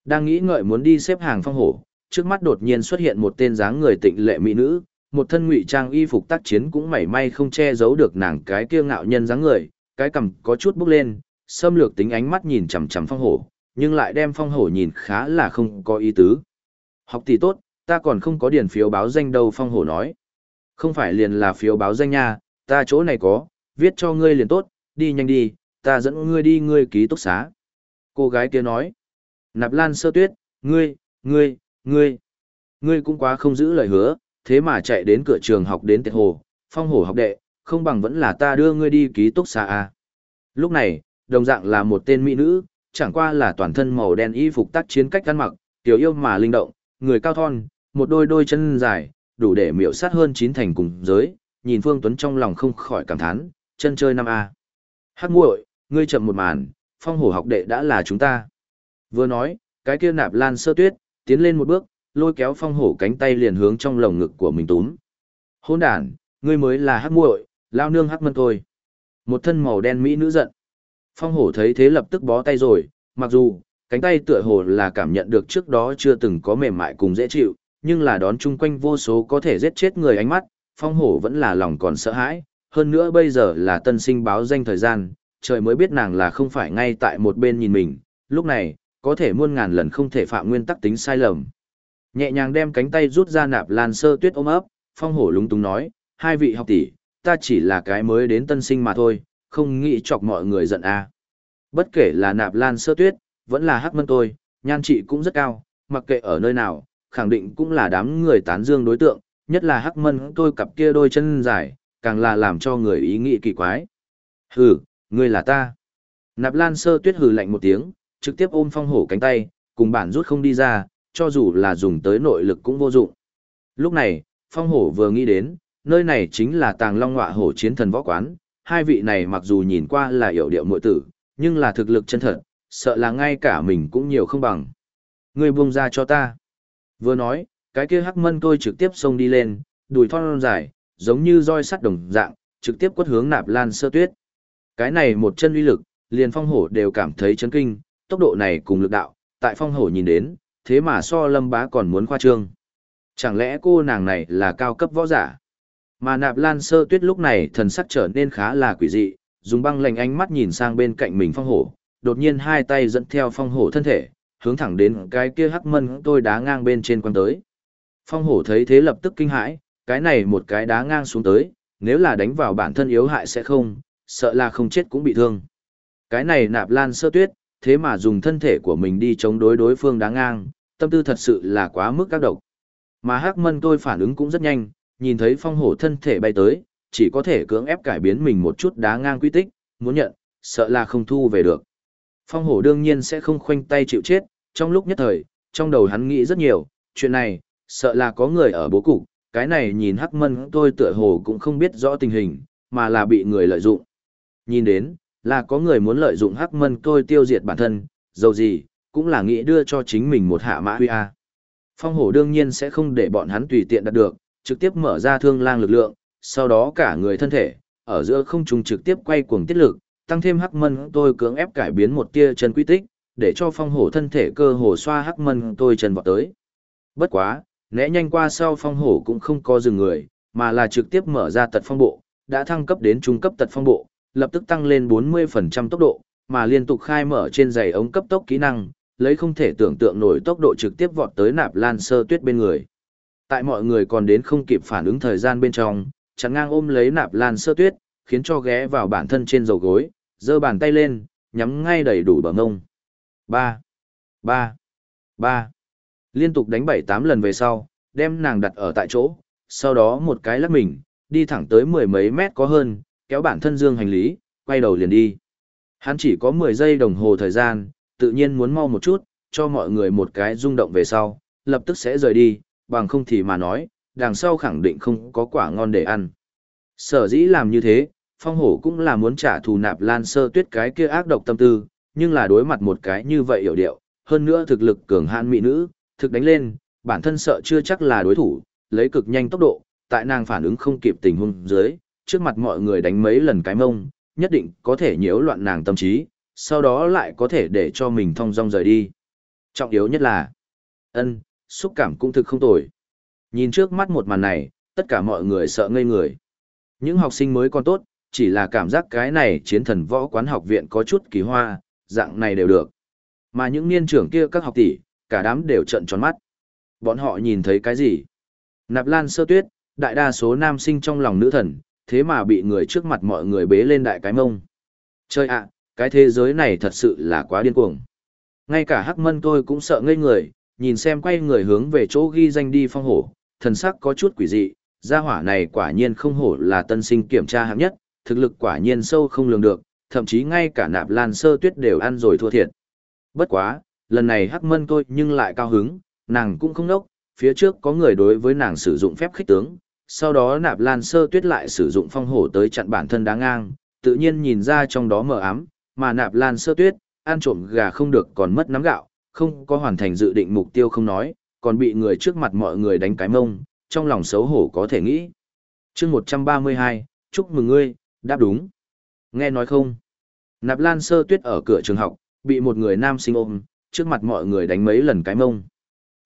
Đang nghĩ ngợi muốn đi xếp hàng phong hổ, trước mắt đột nhiên xuất hiện một tên dáng người tịnh lệ mỹ nữ, một thân ngụy trang y phục tác chiến cũng mảy may không che giấu được nàng cái kiêu ngạo nhân dáng người, cái cằm có chút bốc lên, xâm lược tính ánh mắt nhìn chằm chằm phong hổ, nhưng lại đem phong hổ nhìn khá là không có ý tứ. Học tỷ tốt, ta còn không có điền phiếu báo danh đâu phong hổ nói. Không phải liền là phiếu báo danh nha, ta chỗ này có, viết cho ngươi liền tốt, đi nhanh đi, ta dẫn ngươi đi ngươi ký túc xá. Cô gái kia nói. Nạp Lan sơ tuyết, ngươi, ngươi, ngươi, ngươi cũng quá không giữ lời hứa, thế mà chạy đến cửa trường học đến tiệt hồ, phong hổ học đệ, không bằng vẫn là ta đưa ngươi đi ký túc xá à Lúc này, đồng dạng là một tên mỹ nữ, chẳng qua là toàn thân màu đen y phục tác chiến cách ăn mặc, tiểu yêu mà linh động, người cao thon, một đôi đôi chân dài, đủ để miểu sát hơn chín thành cùng giới, nhìn Phương Tuấn trong lòng không khỏi cảm thán, chân chơi năm a. Hắc muội, ngươi chậm một màn, phong hổ học đệ đã là chúng ta. Vừa nói, cái kia nạp lan sơ tuyết, tiến lên một bước, lôi kéo phong hổ cánh tay liền hướng trong lồng ngực của mình túm. Hôn đàn, ngươi mới là hắc muội, lao nương hắc mân thôi. Một thân màu đen mỹ nữ giận. Phong hổ thấy thế lập tức bó tay rồi, mặc dù, cánh tay tựa hồ là cảm nhận được trước đó chưa từng có mềm mại cùng dễ chịu, nhưng là đón chung quanh vô số có thể giết chết người ánh mắt, phong hổ vẫn là lòng còn sợ hãi, hơn nữa bây giờ là tân sinh báo danh thời gian, trời mới biết nàng là không phải ngay tại một bên nhìn mình, lúc này, có thể muôn ngàn lần không thể phạm nguyên tắc tính sai lầm. Nhẹ nhàng đem cánh tay rút ra nạp lan sơ tuyết ôm ấp, phong hổ lúng túng nói, hai vị học tỷ, ta chỉ là cái mới đến tân sinh mà thôi, không nghĩ chọc mọi người giận à. Bất kể là nạp lan sơ tuyết, vẫn là hắc mân tôi, nhan trị cũng rất cao, mặc kệ ở nơi nào, khẳng định cũng là đám người tán dương đối tượng, nhất là hắc mân tôi cặp kia đôi chân dài, càng là làm cho người ý nghĩ kỳ quái. Hừ, ngươi là ta. Nạp lan sơ tuyết hừ lạnh một tiếng, trực tiếp ôm phong hổ cánh tay, cùng bản rút không đi ra, cho dù là dùng tới nội lực cũng vô dụng. Lúc này, phong hổ vừa nghĩ đến, nơi này chính là tàng long ngọa hổ chiến thần võ quán, hai vị này mặc dù nhìn qua là hiểu điệu mội tử, nhưng là thực lực chân thật, sợ là ngay cả mình cũng nhiều không bằng. người buông ra cho ta. Vừa nói, cái kia hắc mân tôi trực tiếp xông đi lên, đùi thon dài, giống như roi sắt đồng dạng, trực tiếp quất hướng nạp lan sơ tuyết. Cái này một chân uy lực, liền phong hổ đều cảm thấy chấn kinh, tốc độ này cùng lực đạo, tại phong hổ nhìn đến, thế mà so lâm bá còn muốn khoa trương. Chẳng lẽ cô nàng này là cao cấp võ giả? Mà nạp lan sơ tuyết lúc này thần sắc trở nên khá là quỷ dị, dùng băng lạnh ánh mắt nhìn sang bên cạnh mình phong hổ, đột nhiên hai tay dẫn theo phong hổ thân thể, hướng thẳng đến cái kia hắc mân tôi đá ngang bên trên quăng tới. Phong hổ thấy thế lập tức kinh hãi, cái này một cái đá ngang xuống tới, nếu là đánh vào bản thân yếu hại sẽ không, sợ là không chết cũng bị thương. Cái này nạp lan sơ tuyết, thế mà dùng thân thể của mình đi chống đối đối phương đá ngang, tâm tư thật sự là quá mức các độc. Mà hắc mân tôi phản ứng cũng rất nhanh, nhìn thấy phong hổ thân thể bay tới, chỉ có thể cưỡng ép cải biến mình một chút đá ngang quy tích, muốn nhận, sợ là không thu về được. Phong hổ đương nhiên sẽ không khoanh tay chịu chết, trong lúc nhất thời, trong đầu hắn nghĩ rất nhiều, chuyện này, sợ là có người ở bố cục, cái này nhìn hắc mân tôi tựa hồ cũng không biết rõ tình hình, mà là bị người lợi dụng. Nhìn đến, là có người muốn lợi dụng hắc mân tôi tiêu diệt bản thân, dầu gì, cũng là nghĩ đưa cho chính mình một hạ mã huy a. Phong hổ đương nhiên sẽ không để bọn hắn tùy tiện đạt được, trực tiếp mở ra thương lang lực lượng, sau đó cả người thân thể, ở giữa không trung trực tiếp quay cuồng tiết lực, tăng thêm hắc mân tôi cưỡng ép cải biến một tia chân quy tích, để cho phong hổ thân thể cơ hồ xoa hắc mân tôi chân vọt tới. Bất quá, né nhanh qua sau phong hổ cũng không có dừng người, mà là trực tiếp mở ra tật phong bộ, đã thăng cấp đến trung cấp tật phong bộ, lập tức tăng lên 40% tốc độ, mà liên tục khai mở trên giày ống cấp tốc kỹ năng, lấy không thể tưởng tượng nổi tốc độ trực tiếp vọt tới nạp lan sơ tuyết bên người. Tại mọi người còn đến không kịp phản ứng thời gian bên trong, chắn ngang ôm lấy nạp lan sơ tuyết, khiến cho ghé vào bản thân trên dầu gối, giơ bàn tay lên, nhắm ngay đầy đủ bờ ngông. Ba, ba, ba. Liên tục đánh bảy tám lần về sau, đem nàng đặt ở tại chỗ, sau đó một cái lắc mình, đi thẳng tới mười mấy mét có hơn, kéo bản thân dương hành lý, quay đầu liền đi. Hắn chỉ có 10 giây đồng hồ thời gian, tự nhiên muốn mau một chút, cho mọi người một cái rung động về sau, lập tức sẽ rời đi, bằng không thì mà nói, đằng sau khẳng định không có quả ngon để ăn. Sở dĩ làm như thế, phong hổ cũng là muốn trả thù nạp lan sơ tuyết cái kia ác độc tâm tư, nhưng là đối mặt một cái như vậy hiểu điệu, hơn nữa thực lực cường hãn mỹ nữ, thực đánh lên, bản thân sợ chưa chắc là đối thủ, lấy cực nhanh tốc độ, tại nàng phản ứng không kịp tình huống dưới, trước mặt mọi người đánh mấy lần cái mông, nhất định có thể nhiễu loạn nàng tâm trí, sau đó lại có thể để cho mình thong dong rời đi. Trọng yếu nhất là, ân, xúc cảm cũng thực không tồi. Nhìn trước mắt một màn này, tất cả mọi người sợ ngây người. Những học sinh mới còn tốt, chỉ là cảm giác cái này chiến thần võ quán học viện có chút kỳ hoa, dạng này đều được. Mà những niên trưởng kia các học tỷ, cả đám đều trợn tròn mắt. Bọn họ nhìn thấy cái gì? Nạp Lan Sơ Tuyết, đại đa số nam sinh trong lòng nữ thần, thế mà bị người trước mặt mọi người bế lên đại cái mông. Chơi ạ, cái thế giới này thật sự là quá điên cuồng. Ngay cả Hắc Mân tôi cũng sợ ngây người, nhìn xem quay người hướng về chỗ ghi danh đi phong hổ, thần sắc có chút quỷ dị, gia hỏa này quả nhiên không hổ là tân sinh kiểm tra hạng nhất, thực lực quả nhiên sâu không lường được, thậm chí ngay cả nạp lan sơ tuyết đều ăn rồi thua thiệt. Bất quá, lần này Hắc Mân tôi nhưng lại cao hứng, nàng cũng không nốc, phía trước có người đối với nàng sử dụng phép khích tướng, sau đó nạp lan sơ tuyết lại sử dụng phong hổ tới chặn bản thân đáng ngang, tự nhiên nhìn ra trong đó mờ ám, mà nạp lan sơ tuyết, ăn trộm gà không được còn mất nắm gạo, không có hoàn thành dự định mục tiêu không nói, còn bị người trước mặt mọi người đánh cái mông, trong lòng xấu hổ có thể nghĩ. chương 132, chúc mừng ngươi, đáp đúng. Nghe nói không? Nạp lan sơ tuyết ở cửa trường học, bị một người nam sinh ôm, trước mặt mọi người đánh mấy lần cái mông.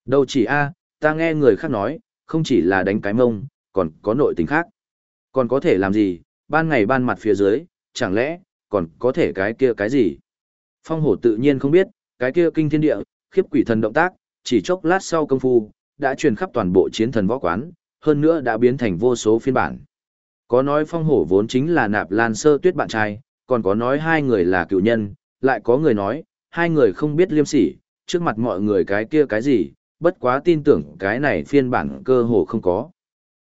Đâu chỉ a ta nghe người khác nói, không chỉ là đánh cái mông, còn có nội tình khác. Còn có thể làm gì, ban ngày ban mặt phía dưới, chẳng lẽ, còn có thể cái kia cái gì? Phong hổ tự nhiên không biết, cái kia kinh thiên địa, khiếp quỷ thần động tác, chỉ chốc lát sau công phu, đã truyền khắp toàn bộ chiến thần võ quán, hơn nữa đã biến thành vô số phiên bản. Có nói phong hổ vốn chính là nạp lan sơ tuyết bạn trai, còn có nói hai người là cựu nhân, lại có người nói, hai người không biết liêm sỉ, trước mặt mọi người cái kia cái gì, bất quá tin tưởng cái này phiên bản cơ hồ không có.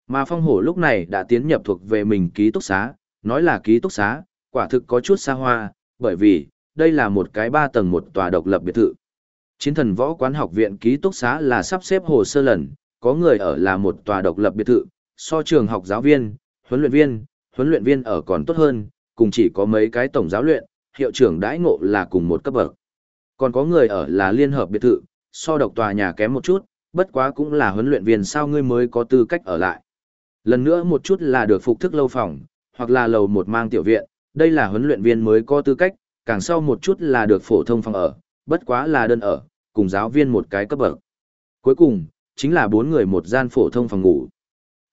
Mà phong hổ lúc này đã tiến nhập thuộc về mình ký túc xá, nói là ký túc xá, quả thực có chút xa hoa, bởi vì, đây là một cái ba tầng một tòa độc lập biệt thự. Chiến thần võ quán học viện ký túc xá là sắp xếp hồ sơ lần, có người ở là một tòa độc lập biệt thự, so trường học giáo viên, huấn luyện viên, huấn luyện viên ở còn tốt hơn, cùng chỉ có mấy cái tổng giáo luyện, hiệu trưởng đãi ngộ là cùng một cấp bậc. Còn có người ở là liên hợp biệt thự, so độc tòa nhà kém một chút, bất quá cũng là huấn luyện viên sao ngươi mới có tư cách ở lại. Lần nữa một chút là được phục thức lâu phòng, hoặc là lầu một mang tiểu viện, đây là huấn luyện viên mới có tư cách, càng sau một chút là được phổ thông phòng ở, bất quá là đơn ở, cùng giáo viên một cái cấp bậc. Cuối cùng, chính là bốn người một gian phổ thông phòng ngủ.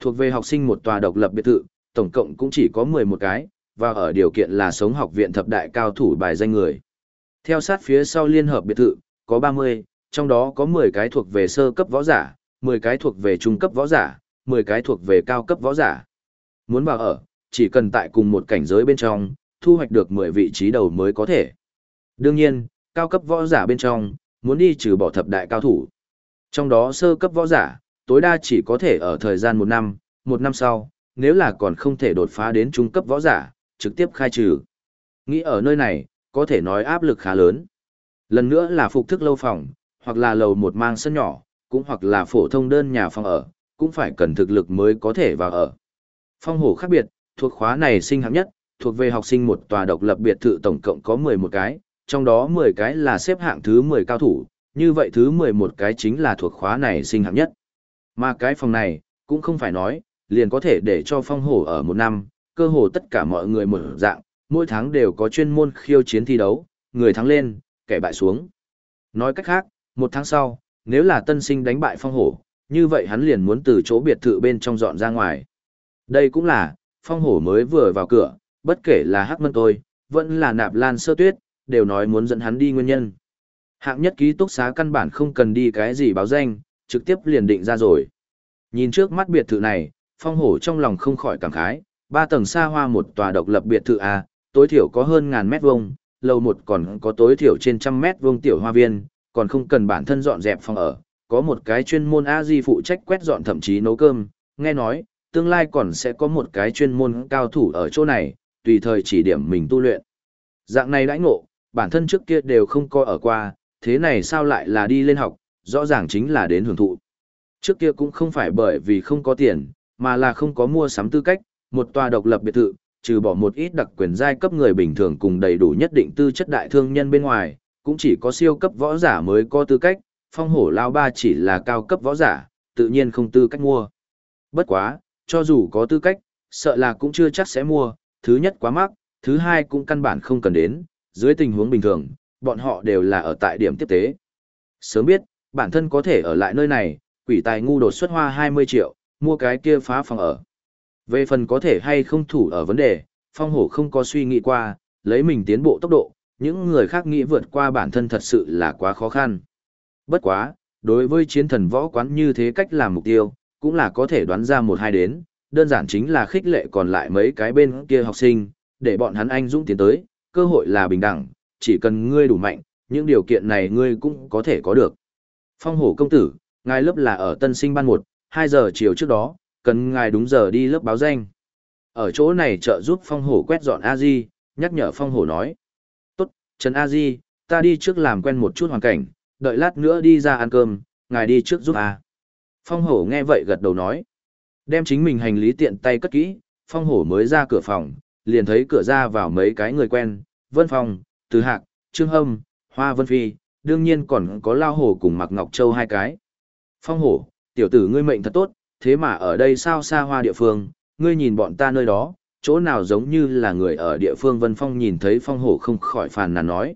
Thuộc về học sinh một tòa độc lập biệt thự, tổng cộng cũng chỉ có 11 cái, và ở điều kiện là sống học viện thập đại cao thủ bài danh người. Theo sát phía sau liên hợp biệt thự, có 30, trong đó có 10 cái thuộc về sơ cấp võ giả, 10 cái thuộc về trung cấp võ giả, 10 cái thuộc về cao cấp võ giả. Muốn vào ở, chỉ cần tại cùng một cảnh giới bên trong, thu hoạch được 10 vị trí đầu mới có thể. Đương nhiên, cao cấp võ giả bên trong, muốn đi trừ bỏ thập đại cao thủ. Trong đó sơ cấp võ giả, tối đa chỉ có thể ở thời gian một năm, một năm sau, nếu là còn không thể đột phá đến trung cấp võ giả, trực tiếp khai trừ. Nghĩ ở nơi này, có thể nói áp lực khá lớn. Lần nữa là phục thức lâu phòng, hoặc là lầu một mang sân nhỏ, cũng hoặc là phổ thông đơn nhà phòng ở, cũng phải cần thực lực mới có thể vào ở. Phong hổ khác biệt, thuộc khóa này sinh hạng nhất, thuộc về học sinh một tòa độc lập biệt thự tổng cộng có 11 cái, trong đó 10 cái là xếp hạng thứ 10 cao thủ, như vậy thứ 11 cái chính là thuộc khóa này sinh hạng nhất. Mà cái phòng này, cũng không phải nói, liền có thể để cho phong hổ ở một năm, cơ hồ tất cả mọi người một dạng, mỗi tháng đều có chuyên môn khiêu chiến thi đấu, người thắng lên, kẻ bại xuống. Nói cách khác, một tháng sau, nếu là tân sinh đánh bại phong hổ, như vậy hắn liền muốn từ chỗ biệt thự bên trong dọn ra ngoài. Đây cũng là, phong hổ mới vừa vào cửa, bất kể là hắc mân tôi, vẫn là nạp lan sơ tuyết, đều nói muốn dẫn hắn đi nguyên nhân. Hạng nhất ký túc xá căn bản không cần đi cái gì báo danh, trực tiếp liền định ra rồi. Nhìn trước mắt biệt thự này, phong hổ trong lòng không khỏi cảm khái, ba tầng xa hoa một tòa độc lập biệt thự A, tối thiểu có hơn ngàn mét vuông, lầu một còn có tối thiểu trên trăm mét vuông tiểu hoa viên, còn không cần bản thân dọn dẹp phòng ở, có một cái chuyên môn a di phụ trách quét dọn thậm chí nấu cơm, nghe nói, tương lai còn sẽ có một cái chuyên môn cao thủ ở chỗ này, tùy thời chỉ điểm mình tu luyện. Dạng này đãi ngộ, bản thân trước kia đều không coi ở qua, thế này sao lại là đi lên học, rõ ràng chính là đến hưởng thụ. Trước kia cũng không phải bởi vì không có tiền, mà là không có mua sắm tư cách, một tòa độc lập biệt thự, trừ bỏ một ít đặc quyền giai cấp người bình thường cùng đầy đủ nhất định tư chất đại thương nhân bên ngoài, cũng chỉ có siêu cấp võ giả mới có tư cách, phong hổ lao ba chỉ là cao cấp võ giả, tự nhiên không tư cách mua. Bất quá, cho dù có tư cách, sợ là cũng chưa chắc sẽ mua, thứ nhất quá mắc, thứ hai cũng căn bản không cần đến, dưới tình huống bình thường, bọn họ đều là ở tại điểm tiếp tế. Sớm biết, bản thân có thể ở lại nơi này, quỷ tài ngu đột xuất hoa 20 triệu, mua cái kia phá phòng ở. Về phần có thể hay không thủ ở vấn đề, phong hổ không có suy nghĩ qua, lấy mình tiến bộ tốc độ, những người khác nghĩ vượt qua bản thân thật sự là quá khó khăn. Bất quá, đối với chiến thần võ quán như thế cách làm mục tiêu, cũng là có thể đoán ra một hai đến, đơn giản chính là khích lệ còn lại mấy cái bên kia học sinh, để bọn hắn anh dũng tiến tới, cơ hội là bình đẳng, chỉ cần ngươi đủ mạnh, những điều kiện này ngươi cũng có thể có được. Phong hổ công tử, ngài lớp là ở tân sinh ban 1, 2 giờ chiều trước đó, cần ngài đúng giờ đi lớp báo danh. Ở chỗ này trợ giúp phong hổ quét dọn a di nhắc nhở phong hổ nói. Tốt, Trần a di ta đi trước làm quen một chút hoàn cảnh, đợi lát nữa đi ra ăn cơm, ngài đi trước giúp a Phong hổ nghe vậy gật đầu nói. Đem chính mình hành lý tiện tay cất kỹ, phong hổ mới ra cửa phòng, liền thấy cửa ra vào mấy cái người quen, Vân Phong, Từ Hạc, Trương Hâm, Hoa Vân Phi, đương nhiên còn có Lao Hổ cùng Mạc Ngọc Châu hai cái. Phong hổ, tiểu tử ngươi mệnh thật tốt, thế mà ở đây sao xa hoa địa phương, ngươi nhìn bọn ta nơi đó, chỗ nào giống như là người ở địa phương Vân Phong nhìn thấy phong hổ không khỏi phàn nàn nói.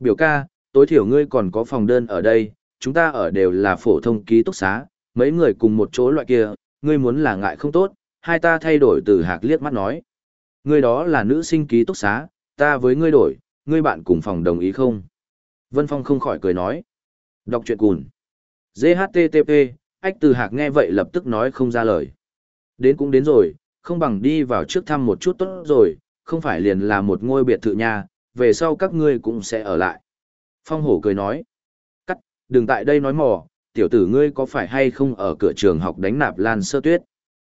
Biểu ca, tối thiểu ngươi còn có phòng đơn ở đây, chúng ta ở đều là phổ thông ký túc xá, mấy người cùng một chỗ loại kia, ngươi muốn là ngại không tốt, hai ta thay đổi từ hạc liếc mắt nói. Ngươi đó là nữ sinh ký túc xá, ta với ngươi đổi, ngươi bạn cùng phòng đồng ý không? Vân Phong không khỏi cười nói. Đọc truyện cùn. GHTTP, ách từ hạc nghe vậy lập tức nói không ra lời. Đến cũng đến rồi, không bằng đi vào trước thăm một chút tốt rồi, không phải liền là một ngôi biệt thự nhà, về sau các ngươi cũng sẽ ở lại. Phong hổ cười nói. Cắt, đừng tại đây nói mò, tiểu tử ngươi có phải hay không ở cửa trường học đánh nạp lan sơ tuyết?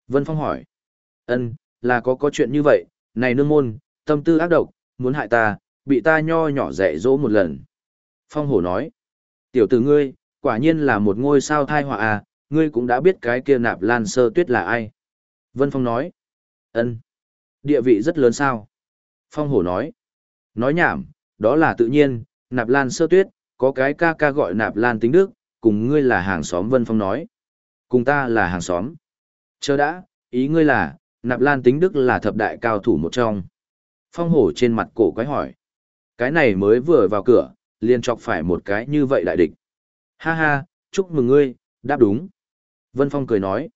Vân Phong hỏi. Ân, là có có chuyện như vậy, này nương môn, tâm tư ác độc, muốn hại ta, bị ta nho nhỏ dạy dỗ một lần. Phong hổ nói. Tiểu tử ngươi, quả nhiên là một ngôi sao thai họa à, ngươi cũng đã biết cái kia nạp lan sơ tuyết là ai. Vân Phong nói. ân Địa vị rất lớn sao? Phong hổ nói. Nói nhảm, đó là tự nhiên, nạp lan sơ tuyết, có cái ca ca gọi nạp lan tính đức, cùng ngươi là hàng xóm Vân Phong nói. Cùng ta là hàng xóm. Chờ đã, ý ngươi là, nạp lan tính đức là thập đại cao thủ một trong. Phong hổ trên mặt cổ quái hỏi. Cái này mới vừa vào cửa, liền chọc phải một cái như vậy đại địch. Ha ha, chúc mừng ngươi, đáp đúng. Vân Phong cười nói.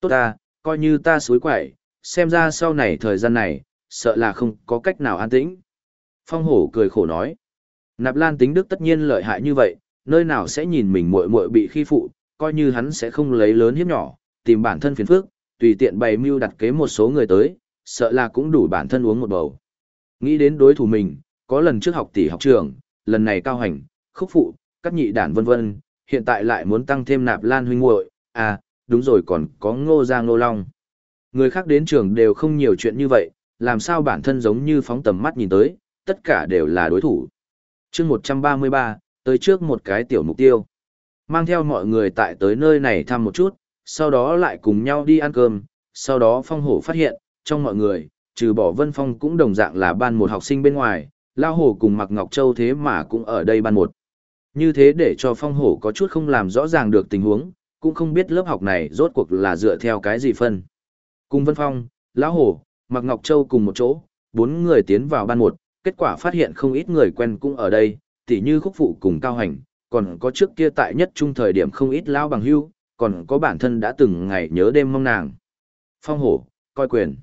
Tốt ta, coi như ta suối quậy, xem ra sau này thời gian này, sợ là không có cách nào an tĩnh. Phong hổ cười khổ nói. Nạp Lan tính đức tất nhiên lợi hại như vậy, nơi nào sẽ nhìn mình muội muội bị khi phụ, coi như hắn sẽ không lấy lớn hiếp nhỏ, tìm bản thân phiền phức, tùy tiện bày mưu đặt kế một số người tới, sợ là cũng đủ bản thân uống một bầu. Nghĩ đến đối thủ mình, có lần trước học tỷ học trường, lần này cao hành, khúc phụ, các nhị đản vân vân, hiện tại lại muốn tăng thêm nạp lan huynh muội, à, đúng rồi còn có ngô giang ngô long. Người khác đến trường đều không nhiều chuyện như vậy, làm sao bản thân giống như phóng tầm mắt nhìn tới, tất cả đều là đối thủ. chương 133, tới trước một cái tiểu mục tiêu. Mang theo mọi người tại tới nơi này thăm một chút, sau đó lại cùng nhau đi ăn cơm, sau đó phong hổ phát hiện, trong mọi người, trừ bỏ Vân Phong cũng đồng dạng là ban một học sinh bên ngoài, Lao Hổ cùng mặc Ngọc Châu thế mà cũng ở đây ban một. Như thế để cho phong hổ có chút không làm rõ ràng được tình huống, cũng không biết lớp học này rốt cuộc là dựa theo cái gì phân. Cùng Vân Phong, Lão Hổ, mặc Ngọc Châu cùng một chỗ, bốn người tiến vào ban một, kết quả phát hiện không ít người quen cũng ở đây, tỉ như khúc phụ cùng cao hành, còn có trước kia tại nhất trung thời điểm không ít lao bằng hưu, còn có bản thân đã từng ngày nhớ đêm mong nàng. Phong hổ, coi quyền.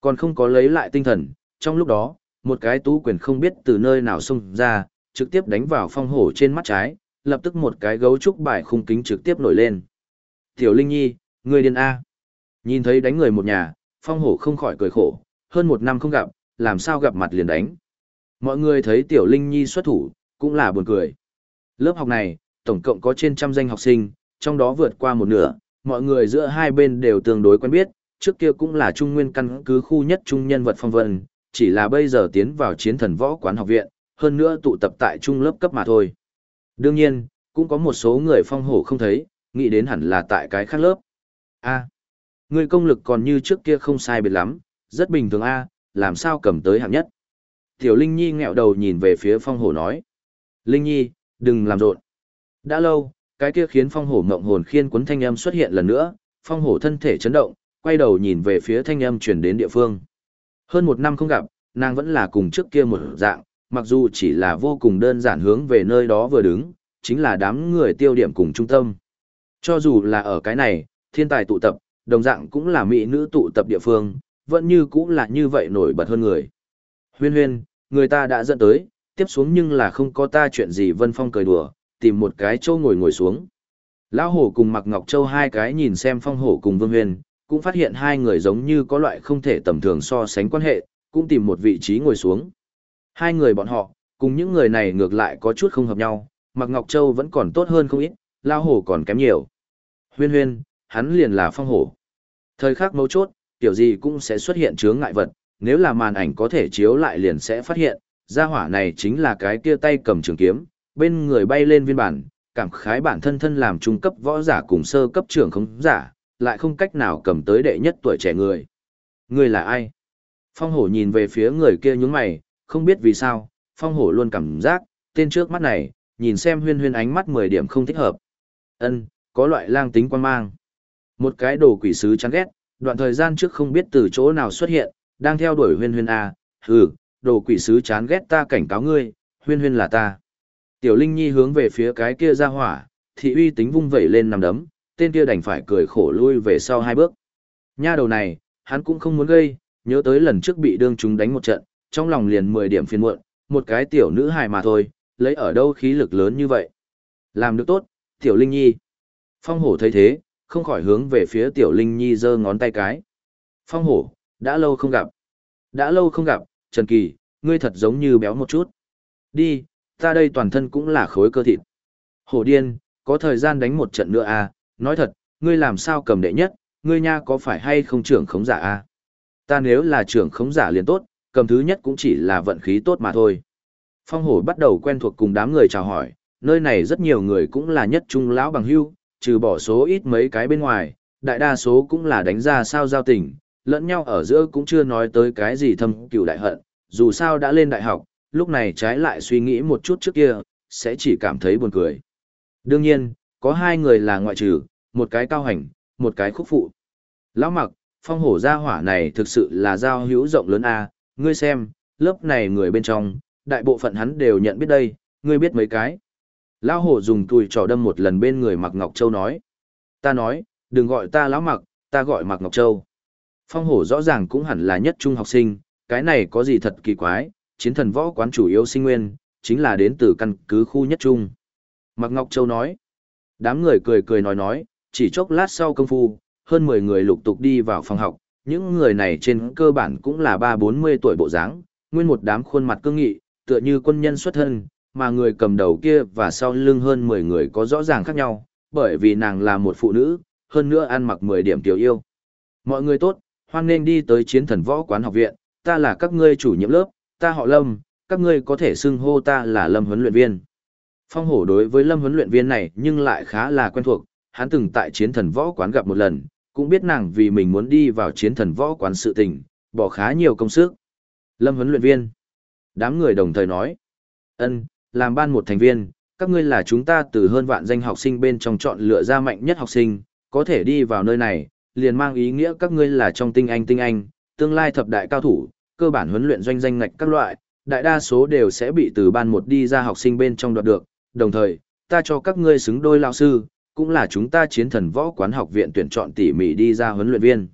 Còn không có lấy lại tinh thần, trong lúc đó, một cái tú quyền không biết từ nơi nào xông ra, trực tiếp đánh vào phong hổ trên mắt trái, lập tức một cái gấu trúc bài khung kính trực tiếp nổi lên. Tiểu Linh Nhi, người điên A. Nhìn thấy đánh người một nhà, phong hổ không khỏi cười khổ, hơn một năm không gặp, làm sao gặp mặt liền đánh. Mọi người thấy Tiểu Linh Nhi xuất thủ, cũng là buồn cười. Lớp học này, tổng cộng có trên trăm danh học sinh, trong đó vượt qua một nửa, mọi người giữa hai bên đều tương đối quen biết, trước kia cũng là trung nguyên căn cứ khu nhất trung nhân vật phong vân, chỉ là bây giờ tiến vào chiến thần võ quán học viện, hơn nữa tụ tập tại trung lớp cấp mà thôi. Đương nhiên, cũng có một số người phong hổ không thấy, nghĩ đến hẳn là tại cái khác lớp. A. người công lực còn như trước kia không sai biệt lắm, rất bình thường A, làm sao cầm tới hạng nhất. Tiểu Linh Nhi nghẹo đầu nhìn về phía phong hổ nói. Linh Nhi, đừng làm rộn. Đã lâu, cái kia khiến phong hổ mộng hồn khiên cuốn thanh âm xuất hiện lần nữa, phong hổ thân thể chấn động, quay đầu nhìn về phía thanh âm chuyển đến địa phương. Hơn một năm không gặp, nàng vẫn là cùng trước kia một dạng, mặc dù chỉ là vô cùng đơn giản hướng về nơi đó vừa đứng, chính là đám người tiêu điểm cùng trung tâm. Cho dù là ở cái này, thiên tài tụ tập, đồng dạng cũng là mỹ nữ tụ tập địa phương, vẫn như cũng là như vậy nổi bật hơn người. Huyên huyên, người ta đã dẫn tới, tiếp xuống nhưng là không có ta chuyện gì Vân Phong cười đùa, tìm một cái châu ngồi ngồi xuống. Lão hổ cùng Mặc Ngọc Châu hai cái nhìn xem Phong hổ cùng Vương Huyên, cũng phát hiện hai người giống như có loại không thể tầm thường so sánh quan hệ, cũng tìm một vị trí ngồi xuống. Hai người bọn họ, cùng những người này ngược lại có chút không hợp nhau, Mạc Ngọc Châu vẫn còn tốt hơn không ít, lão Hổ còn kém nhiều. Huyên huyên, hắn liền là phong hổ. Thời khắc mấu chốt, tiểu gì cũng sẽ xuất hiện chướng ngại vật, nếu là màn ảnh có thể chiếu lại liền sẽ phát hiện, gia hỏa này chính là cái kia tay cầm trường kiếm, bên người bay lên viên bản, cảm khái bản thân thân làm trung cấp võ giả cùng sơ cấp trưởng không giả, lại không cách nào cầm tới đệ nhất tuổi trẻ người. Người là ai? Phong hổ nhìn về phía người kia nhướng mày, không biết vì sao, phong hổ luôn cảm giác, tên trước mắt này, nhìn xem huyên huyên ánh mắt 10 điểm không thích hợp. Ân, có loại lang tính quan mang. Một cái đồ quỷ sứ chán ghét, đoạn thời gian trước không biết từ chỗ nào xuất hiện, đang theo đuổi huyên huyên A, hừ, đồ quỷ sứ chán ghét ta cảnh cáo ngươi, huyên huyên là ta. Tiểu Linh Nhi hướng về phía cái kia ra hỏa, thị uy tính vung vẩy lên nằm đấm, tên kia đành phải cười khổ lui về sau hai bước. Nha đầu này, hắn cũng không muốn gây, nhớ tới lần trước bị đương chúng đánh một trận, trong lòng liền 10 điểm phiền muộn, một cái tiểu nữ hài mà thôi, lấy ở đâu khí lực lớn như vậy. Làm được tốt, tiểu Linh Nhi. Phong hổ thấy thế, không khỏi hướng về phía tiểu Linh Nhi giơ ngón tay cái. Phong hổ, đã lâu không gặp. Đã lâu không gặp, Trần Kỳ, ngươi thật giống như béo một chút. Đi, ta đây toàn thân cũng là khối cơ thịt. Hổ điên, có thời gian đánh một trận nữa à, nói thật, ngươi làm sao cầm đệ nhất, ngươi nha có phải hay không trưởng khống giả à? Ta nếu là trưởng khống giả liền tốt, cầm thứ nhất cũng chỉ là vận khí tốt mà thôi. Phong hổ bắt đầu quen thuộc cùng đám người chào hỏi, nơi này rất nhiều người cũng là nhất trung lão bằng hưu, trừ bỏ số ít mấy cái bên ngoài, đại đa số cũng là đánh ra sao giao tình, lẫn nhau ở giữa cũng chưa nói tới cái gì thâm cừu đại hận, dù sao đã lên đại học, lúc này trái lại suy nghĩ một chút trước kia, sẽ chỉ cảm thấy buồn cười. Đương nhiên, có hai người là ngoại trừ, một cái cao hành, một cái khúc phụ. Lão mặc, phong hổ gia hỏa này thực sự là giao hữu rộng lớn a ngươi xem, lớp này người bên trong, đại bộ phận hắn đều nhận biết đây, ngươi biết mấy cái. Lão hổ dùng tùi trò đâm một lần bên người mặc Ngọc Châu nói. Ta nói, đừng gọi ta lão mặc, ta gọi mặc Ngọc Châu. Phong hổ rõ ràng cũng hẳn là nhất trung học sinh, cái này có gì thật kỳ quái, chiến thần võ quán chủ yếu sinh nguyên, chính là đến từ căn cứ khu nhất trung. Mạc Ngọc Châu nói, đám người cười cười nói nói, chỉ chốc lát sau công phu, hơn 10 người lục tục đi vào phòng học, những người này trên cơ bản cũng là 3-40 tuổi bộ dáng, nguyên một đám khuôn mặt cương nghị, tựa như quân nhân xuất thân, mà người cầm đầu kia và sau lưng hơn 10 người có rõ ràng khác nhau, bởi vì nàng là một phụ nữ, hơn nữa ăn mặc 10 điểm tiểu yêu. Mọi người tốt, hoan nên đi tới chiến thần võ quán học viện, ta là các ngươi chủ nhiệm lớp, ta họ Lâm, các ngươi có thể xưng hô ta là Lâm huấn luyện viên. Phong hổ đối với Lâm huấn luyện viên này nhưng lại khá là quen thuộc, hắn từng tại chiến thần võ quán gặp một lần, cũng biết nàng vì mình muốn đi vào chiến thần võ quán sự tình, bỏ khá nhiều công sức. Lâm huấn luyện viên. Đám người đồng thời nói. ân làm ban một thành viên, các ngươi là chúng ta từ hơn vạn danh học sinh bên trong chọn lựa ra mạnh nhất học sinh, có thể đi vào nơi này, liền mang ý nghĩa các ngươi là trong tinh anh tinh anh, tương lai thập đại cao thủ, cơ bản huấn luyện doanh danh ngạch các loại, đại đa số đều sẽ bị từ ban một đi ra học sinh bên trong đoạt được, đồng thời, ta cho các ngươi xứng đôi lao sư, cũng là chúng ta chiến thần võ quán học viện tuyển chọn tỉ mỉ đi ra huấn luyện viên.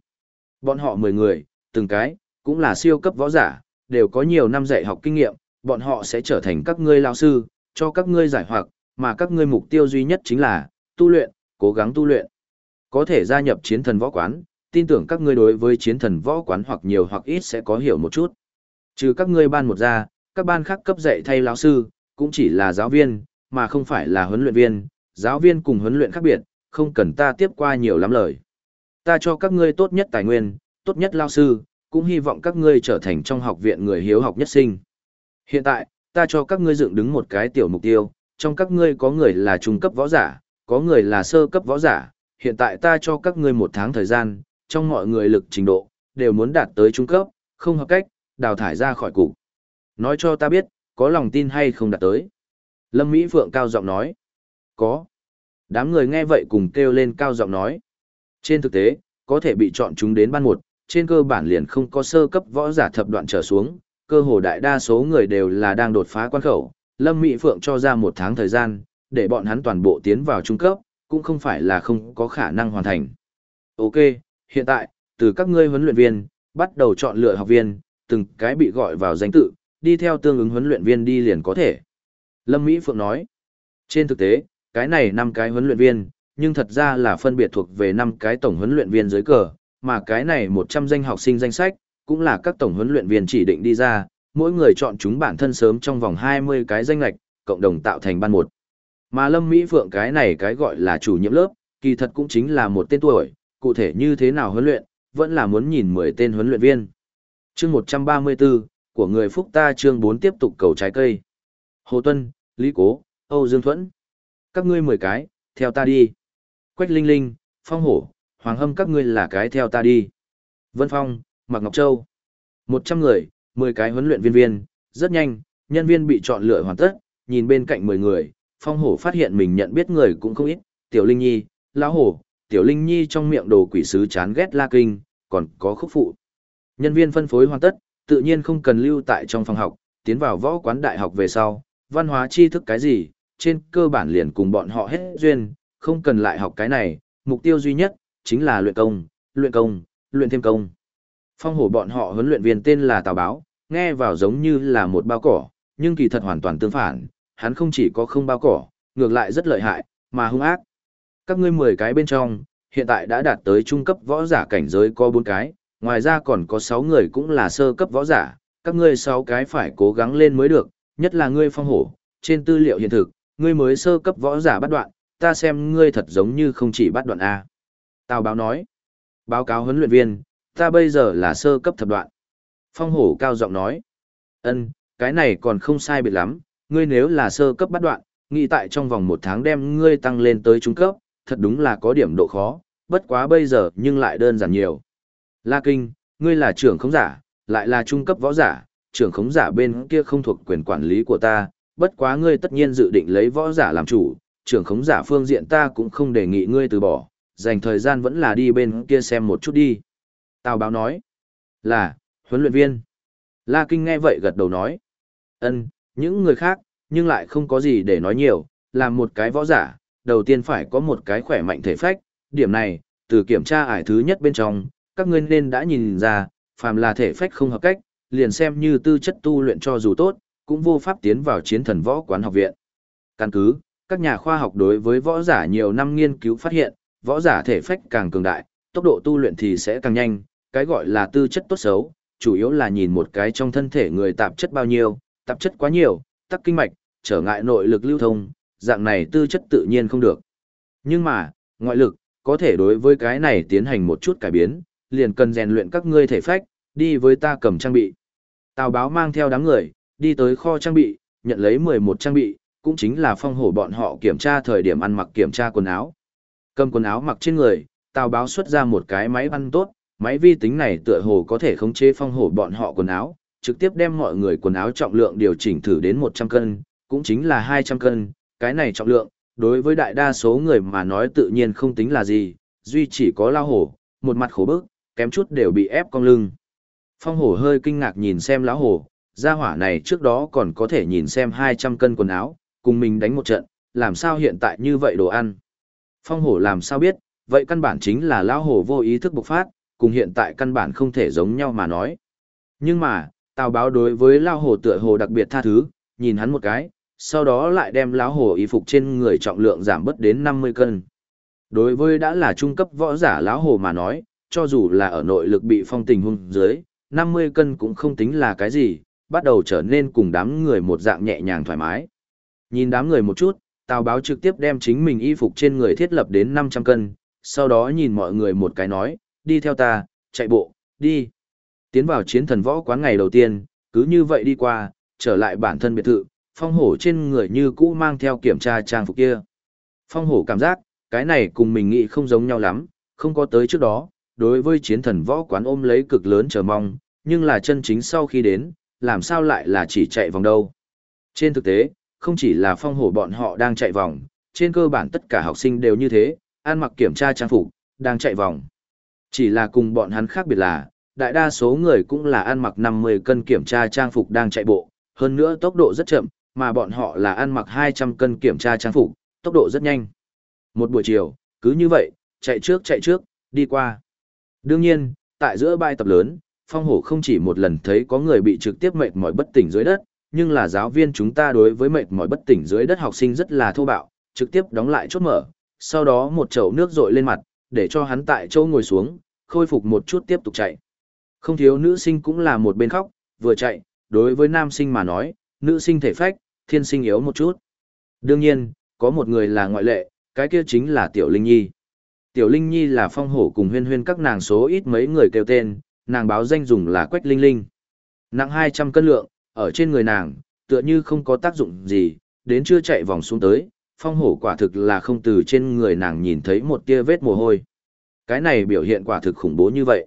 Bọn họ 10 người, từng cái, cũng là siêu cấp võ giả, đều có nhiều năm dạy học kinh nghiệm, bọn họ sẽ trở thành các ngươi lao sư, cho các ngươi giải hoặc, mà các ngươi mục tiêu duy nhất chính là tu luyện, cố gắng tu luyện. Có thể gia nhập chiến thần võ quán, tin tưởng các ngươi đối với chiến thần võ quán hoặc nhiều hoặc ít sẽ có hiểu một chút. Trừ các ngươi ban một ra, các ban khác cấp dạy thay lão sư, cũng chỉ là giáo viên, mà không phải là huấn luyện viên, giáo viên cùng huấn luyện khác biệt, không cần ta tiếp qua nhiều lắm lời. Ta cho các ngươi tốt nhất tài nguyên, tốt nhất lao sư, cũng hy vọng các ngươi trở thành trong học viện người hiếu học nhất sinh. Hiện tại, ta cho các ngươi dựng đứng một cái tiểu mục tiêu, trong các ngươi có người là trung cấp võ giả, có người là sơ cấp võ giả, hiện tại ta cho các ngươi một tháng thời gian, trong mọi người lực trình độ, đều muốn đạt tới trung cấp, không hợp cách, đào thải ra khỏi cục. Nói cho ta biết, có lòng tin hay không đạt tới. Lâm Mỹ Phượng cao giọng nói. Có. Đám người nghe vậy cùng kêu lên cao giọng nói. Trên thực tế, có thể bị chọn chúng đến ban một, trên cơ bản liền không có sơ cấp võ giả thập đoạn trở xuống, cơ hồ đại đa số người đều là đang đột phá quan khẩu. Lâm Mỹ Phượng cho ra một tháng thời gian, để bọn hắn toàn bộ tiến vào trung cấp, cũng không phải là không có khả năng hoàn thành. Ok, hiện tại, từ các ngươi huấn luyện viên, bắt đầu chọn lựa học viên, từng cái bị gọi vào danh tự, đi theo tương ứng huấn luyện viên đi liền có thể. Lâm Mỹ Phượng nói, trên thực tế, cái này năm cái huấn luyện viên, nhưng thật ra là phân biệt thuộc về năm cái tổng huấn luyện viên dưới cờ, mà cái này 100 danh học sinh danh sách, cũng là các tổng huấn luyện viên chỉ định đi ra, mỗi người chọn chúng bản thân sớm trong vòng 20 cái danh lạch, cộng đồng tạo thành ban một. Mà Lâm Mỹ Phượng cái này cái gọi là chủ nhiệm lớp, kỳ thật cũng chính là một tên tuổi, cụ thể như thế nào huấn luyện, vẫn là muốn nhìn 10 tên huấn luyện viên. chương 134, của người Phúc ta chương 4 tiếp tục cầu trái cây. Hồ Tuân, Lý Cố, Âu Dương Thuẫn. Các ngươi 10 cái, theo ta đi. Quách Linh Linh, Phong Hổ, Hoàng Hâm các ngươi là cái theo ta đi. Vân Phong, Mạc Ngọc Châu. 100 người, 10 cái huấn luyện viên viên, rất nhanh, nhân viên bị chọn lựa hoàn tất, nhìn bên cạnh 10 người, Phong Hổ phát hiện mình nhận biết người cũng không ít, Tiểu Linh Nhi, Lão Hổ, Tiểu Linh Nhi trong miệng đồ quỷ sứ chán ghét La Kinh, còn có khúc phụ. Nhân viên phân phối hoàn tất, tự nhiên không cần lưu tại trong phòng học, tiến vào võ quán đại học về sau, văn hóa tri thức cái gì, trên cơ bản liền cùng bọn họ hết duyên, không cần lại học cái này, mục tiêu duy nhất, chính là luyện công, luyện công, luyện thêm công. Phong hổ bọn họ huấn luyện viên tên là Tào Báo, nghe vào giống như là một bao cỏ, nhưng kỳ thật hoàn toàn tương phản, hắn không chỉ có không bao cỏ, ngược lại rất lợi hại, mà hung ác. Các ngươi 10 cái bên trong, hiện tại đã đạt tới trung cấp võ giả cảnh giới có 4 cái, ngoài ra còn có 6 người cũng là sơ cấp võ giả, các ngươi 6 cái phải cố gắng lên mới được, nhất là ngươi phong hổ, trên tư liệu hiện thực, ngươi mới sơ cấp võ giả bắt đoạn, ta xem ngươi thật giống như không chỉ bắt đoạn A. Tào báo nói, báo cáo huấn luyện viên, ta bây giờ là sơ cấp thập đoạn. Phong hổ cao giọng nói, ân, cái này còn không sai biệt lắm, ngươi nếu là sơ cấp bắt đoạn, nghĩ tại trong vòng một tháng đem ngươi tăng lên tới trung cấp, thật đúng là có điểm độ khó, bất quá bây giờ nhưng lại đơn giản nhiều. La Kinh, ngươi là trưởng khống giả, lại là trung cấp võ giả, trưởng khống giả bên kia không thuộc quyền quản lý của ta, bất quá ngươi tất nhiên dự định lấy võ giả làm chủ, trưởng khống giả phương diện ta cũng không đề nghị ngươi từ bỏ, dành thời gian vẫn là đi bên kia xem một chút đi. Tào báo nói, là, huấn luyện viên. La Kinh nghe vậy gật đầu nói, ân, những người khác, nhưng lại không có gì để nói nhiều, làm một cái võ giả, đầu tiên phải có một cái khỏe mạnh thể phách, điểm này, từ kiểm tra ải thứ nhất bên trong, các ngươi nên đã nhìn ra, phàm là thể phách không hợp cách, liền xem như tư chất tu luyện cho dù tốt, cũng vô pháp tiến vào chiến thần võ quán học viện. Căn cứ, các nhà khoa học đối với võ giả nhiều năm nghiên cứu phát hiện, võ giả thể phách càng cường đại, tốc độ tu luyện thì sẽ càng nhanh, cái gọi là tư chất tốt xấu, chủ yếu là nhìn một cái trong thân thể người tạp chất bao nhiêu, tạp chất quá nhiều, tắc kinh mạch, trở ngại nội lực lưu thông, dạng này tư chất tự nhiên không được. Nhưng mà, ngoại lực, có thể đối với cái này tiến hành một chút cải biến, liền cần rèn luyện các ngươi thể phách, đi với ta cầm trang bị. Tào báo mang theo đám người, đi tới kho trang bị, nhận lấy 11 trang bị, cũng chính là phong hổ bọn họ kiểm tra thời điểm ăn mặc kiểm tra quần áo. Cầm quần áo mặc trên người, tào báo xuất ra một cái máy ăn tốt, máy vi tính này tựa hồ có thể khống chế phong hổ bọn họ quần áo, trực tiếp đem mọi người quần áo trọng lượng điều chỉnh thử đến 100 cân, cũng chính là 200 cân, cái này trọng lượng, đối với đại đa số người mà nói tự nhiên không tính là gì, duy chỉ có lao hổ, một mặt khổ bức, kém chút đều bị ép cong lưng. Phong hổ hơi kinh ngạc nhìn xem lão hổ, gia hỏa này trước đó còn có thể nhìn xem 200 cân quần áo, cùng mình đánh một trận, làm sao hiện tại như vậy đồ ăn. Phong hổ làm sao biết, vậy căn bản chính là lão hổ vô ý thức bộc phát, cùng hiện tại căn bản không thể giống nhau mà nói. Nhưng mà, tào báo đối với lão hổ tựa hồ đặc biệt tha thứ, nhìn hắn một cái, sau đó lại đem lão hổ y phục trên người trọng lượng giảm bớt đến 50 cân. Đối với đã là trung cấp võ giả lão hổ mà nói, cho dù là ở nội lực bị phong tình hung dưới, 50 cân cũng không tính là cái gì, bắt đầu trở nên cùng đám người một dạng nhẹ nhàng thoải mái. Nhìn đám người một chút, Tào báo trực tiếp đem chính mình y phục trên người thiết lập đến 500 cân, sau đó nhìn mọi người một cái nói, đi theo ta, chạy bộ, đi. Tiến vào chiến thần võ quán ngày đầu tiên, cứ như vậy đi qua, trở lại bản thân biệt thự, phong hổ trên người như cũ mang theo kiểm tra trang phục kia. Phong hổ cảm giác, cái này cùng mình nghĩ không giống nhau lắm, không có tới trước đó, đối với chiến thần võ quán ôm lấy cực lớn chờ mong, nhưng là chân chính sau khi đến, làm sao lại là chỉ chạy vòng đâu. Trên thực tế, không chỉ là phong hổ bọn họ đang chạy vòng, trên cơ bản tất cả học sinh đều như thế, ăn mặc kiểm tra trang phục, đang chạy vòng. Chỉ là cùng bọn hắn khác biệt là, đại đa số người cũng là ăn mặc 50 cân kiểm tra trang phục đang chạy bộ, hơn nữa tốc độ rất chậm, mà bọn họ là ăn mặc 200 cân kiểm tra trang phục, tốc độ rất nhanh. Một buổi chiều, cứ như vậy, chạy trước chạy trước, đi qua. Đương nhiên, tại giữa bài tập lớn, phong hổ không chỉ một lần thấy có người bị trực tiếp mệt mỏi bất tỉnh dưới đất, nhưng là giáo viên chúng ta đối với mệt mỏi bất tỉnh dưới đất học sinh rất là thô bạo, trực tiếp đóng lại chốt mở, sau đó một chậu nước rội lên mặt, để cho hắn tại chỗ ngồi xuống, khôi phục một chút tiếp tục chạy. Không thiếu nữ sinh cũng là một bên khóc, vừa chạy, đối với nam sinh mà nói, nữ sinh thể phách, thiên sinh yếu một chút. Đương nhiên, có một người là ngoại lệ, cái kia chính là Tiểu Linh Nhi. Tiểu Linh Nhi là phong hổ cùng huyên huyên các nàng số ít mấy người kêu tên, nàng báo danh dùng là Quách Linh Linh. Nặng 200 cân lượng, ở trên người nàng, tựa như không có tác dụng gì, đến chưa chạy vòng xuống tới, phong hổ quả thực là không từ trên người nàng nhìn thấy một tia vết mồ hôi. Cái này biểu hiện quả thực khủng bố như vậy.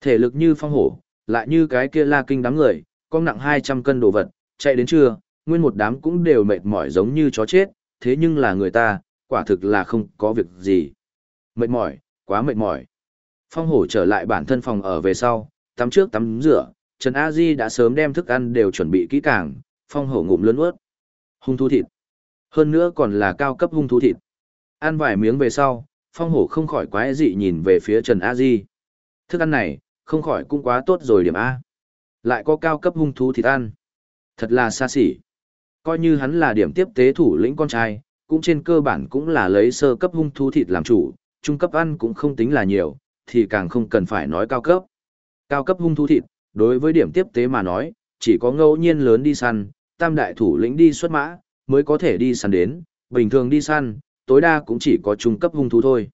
Thể lực như phong hổ, lại như cái kia la kinh đám người, con nặng 200 cân đồ vật, chạy đến trưa, nguyên một đám cũng đều mệt mỏi giống như chó chết, thế nhưng là người ta, quả thực là không có việc gì. Mệt mỏi, quá mệt mỏi. Phong hổ trở lại bản thân phòng ở về sau, tắm trước tắm rửa, Trần A Di đã sớm đem thức ăn đều chuẩn bị kỹ càng, phong hổ ngụm lớn ướt. Hung thú thịt. Hơn nữa còn là cao cấp hung thú thịt. Ăn vài miếng về sau, phong hổ không khỏi quái dị nhìn về phía Trần A Di. Thức ăn này, không khỏi cũng quá tốt rồi điểm A. Lại có cao cấp hung thú thịt ăn. Thật là xa xỉ. Coi như hắn là điểm tiếp tế thủ lĩnh con trai, cũng trên cơ bản cũng là lấy sơ cấp hung thú thịt làm chủ, trung cấp ăn cũng không tính là nhiều, thì càng không cần phải nói cao cấp. Cao cấp hung thú thịt, đối với điểm tiếp tế mà nói, chỉ có ngẫu nhiên lớn đi săn, tam đại thủ lĩnh đi xuất mã, mới có thể đi săn đến, bình thường đi săn, tối đa cũng chỉ có trung cấp hung thú thôi.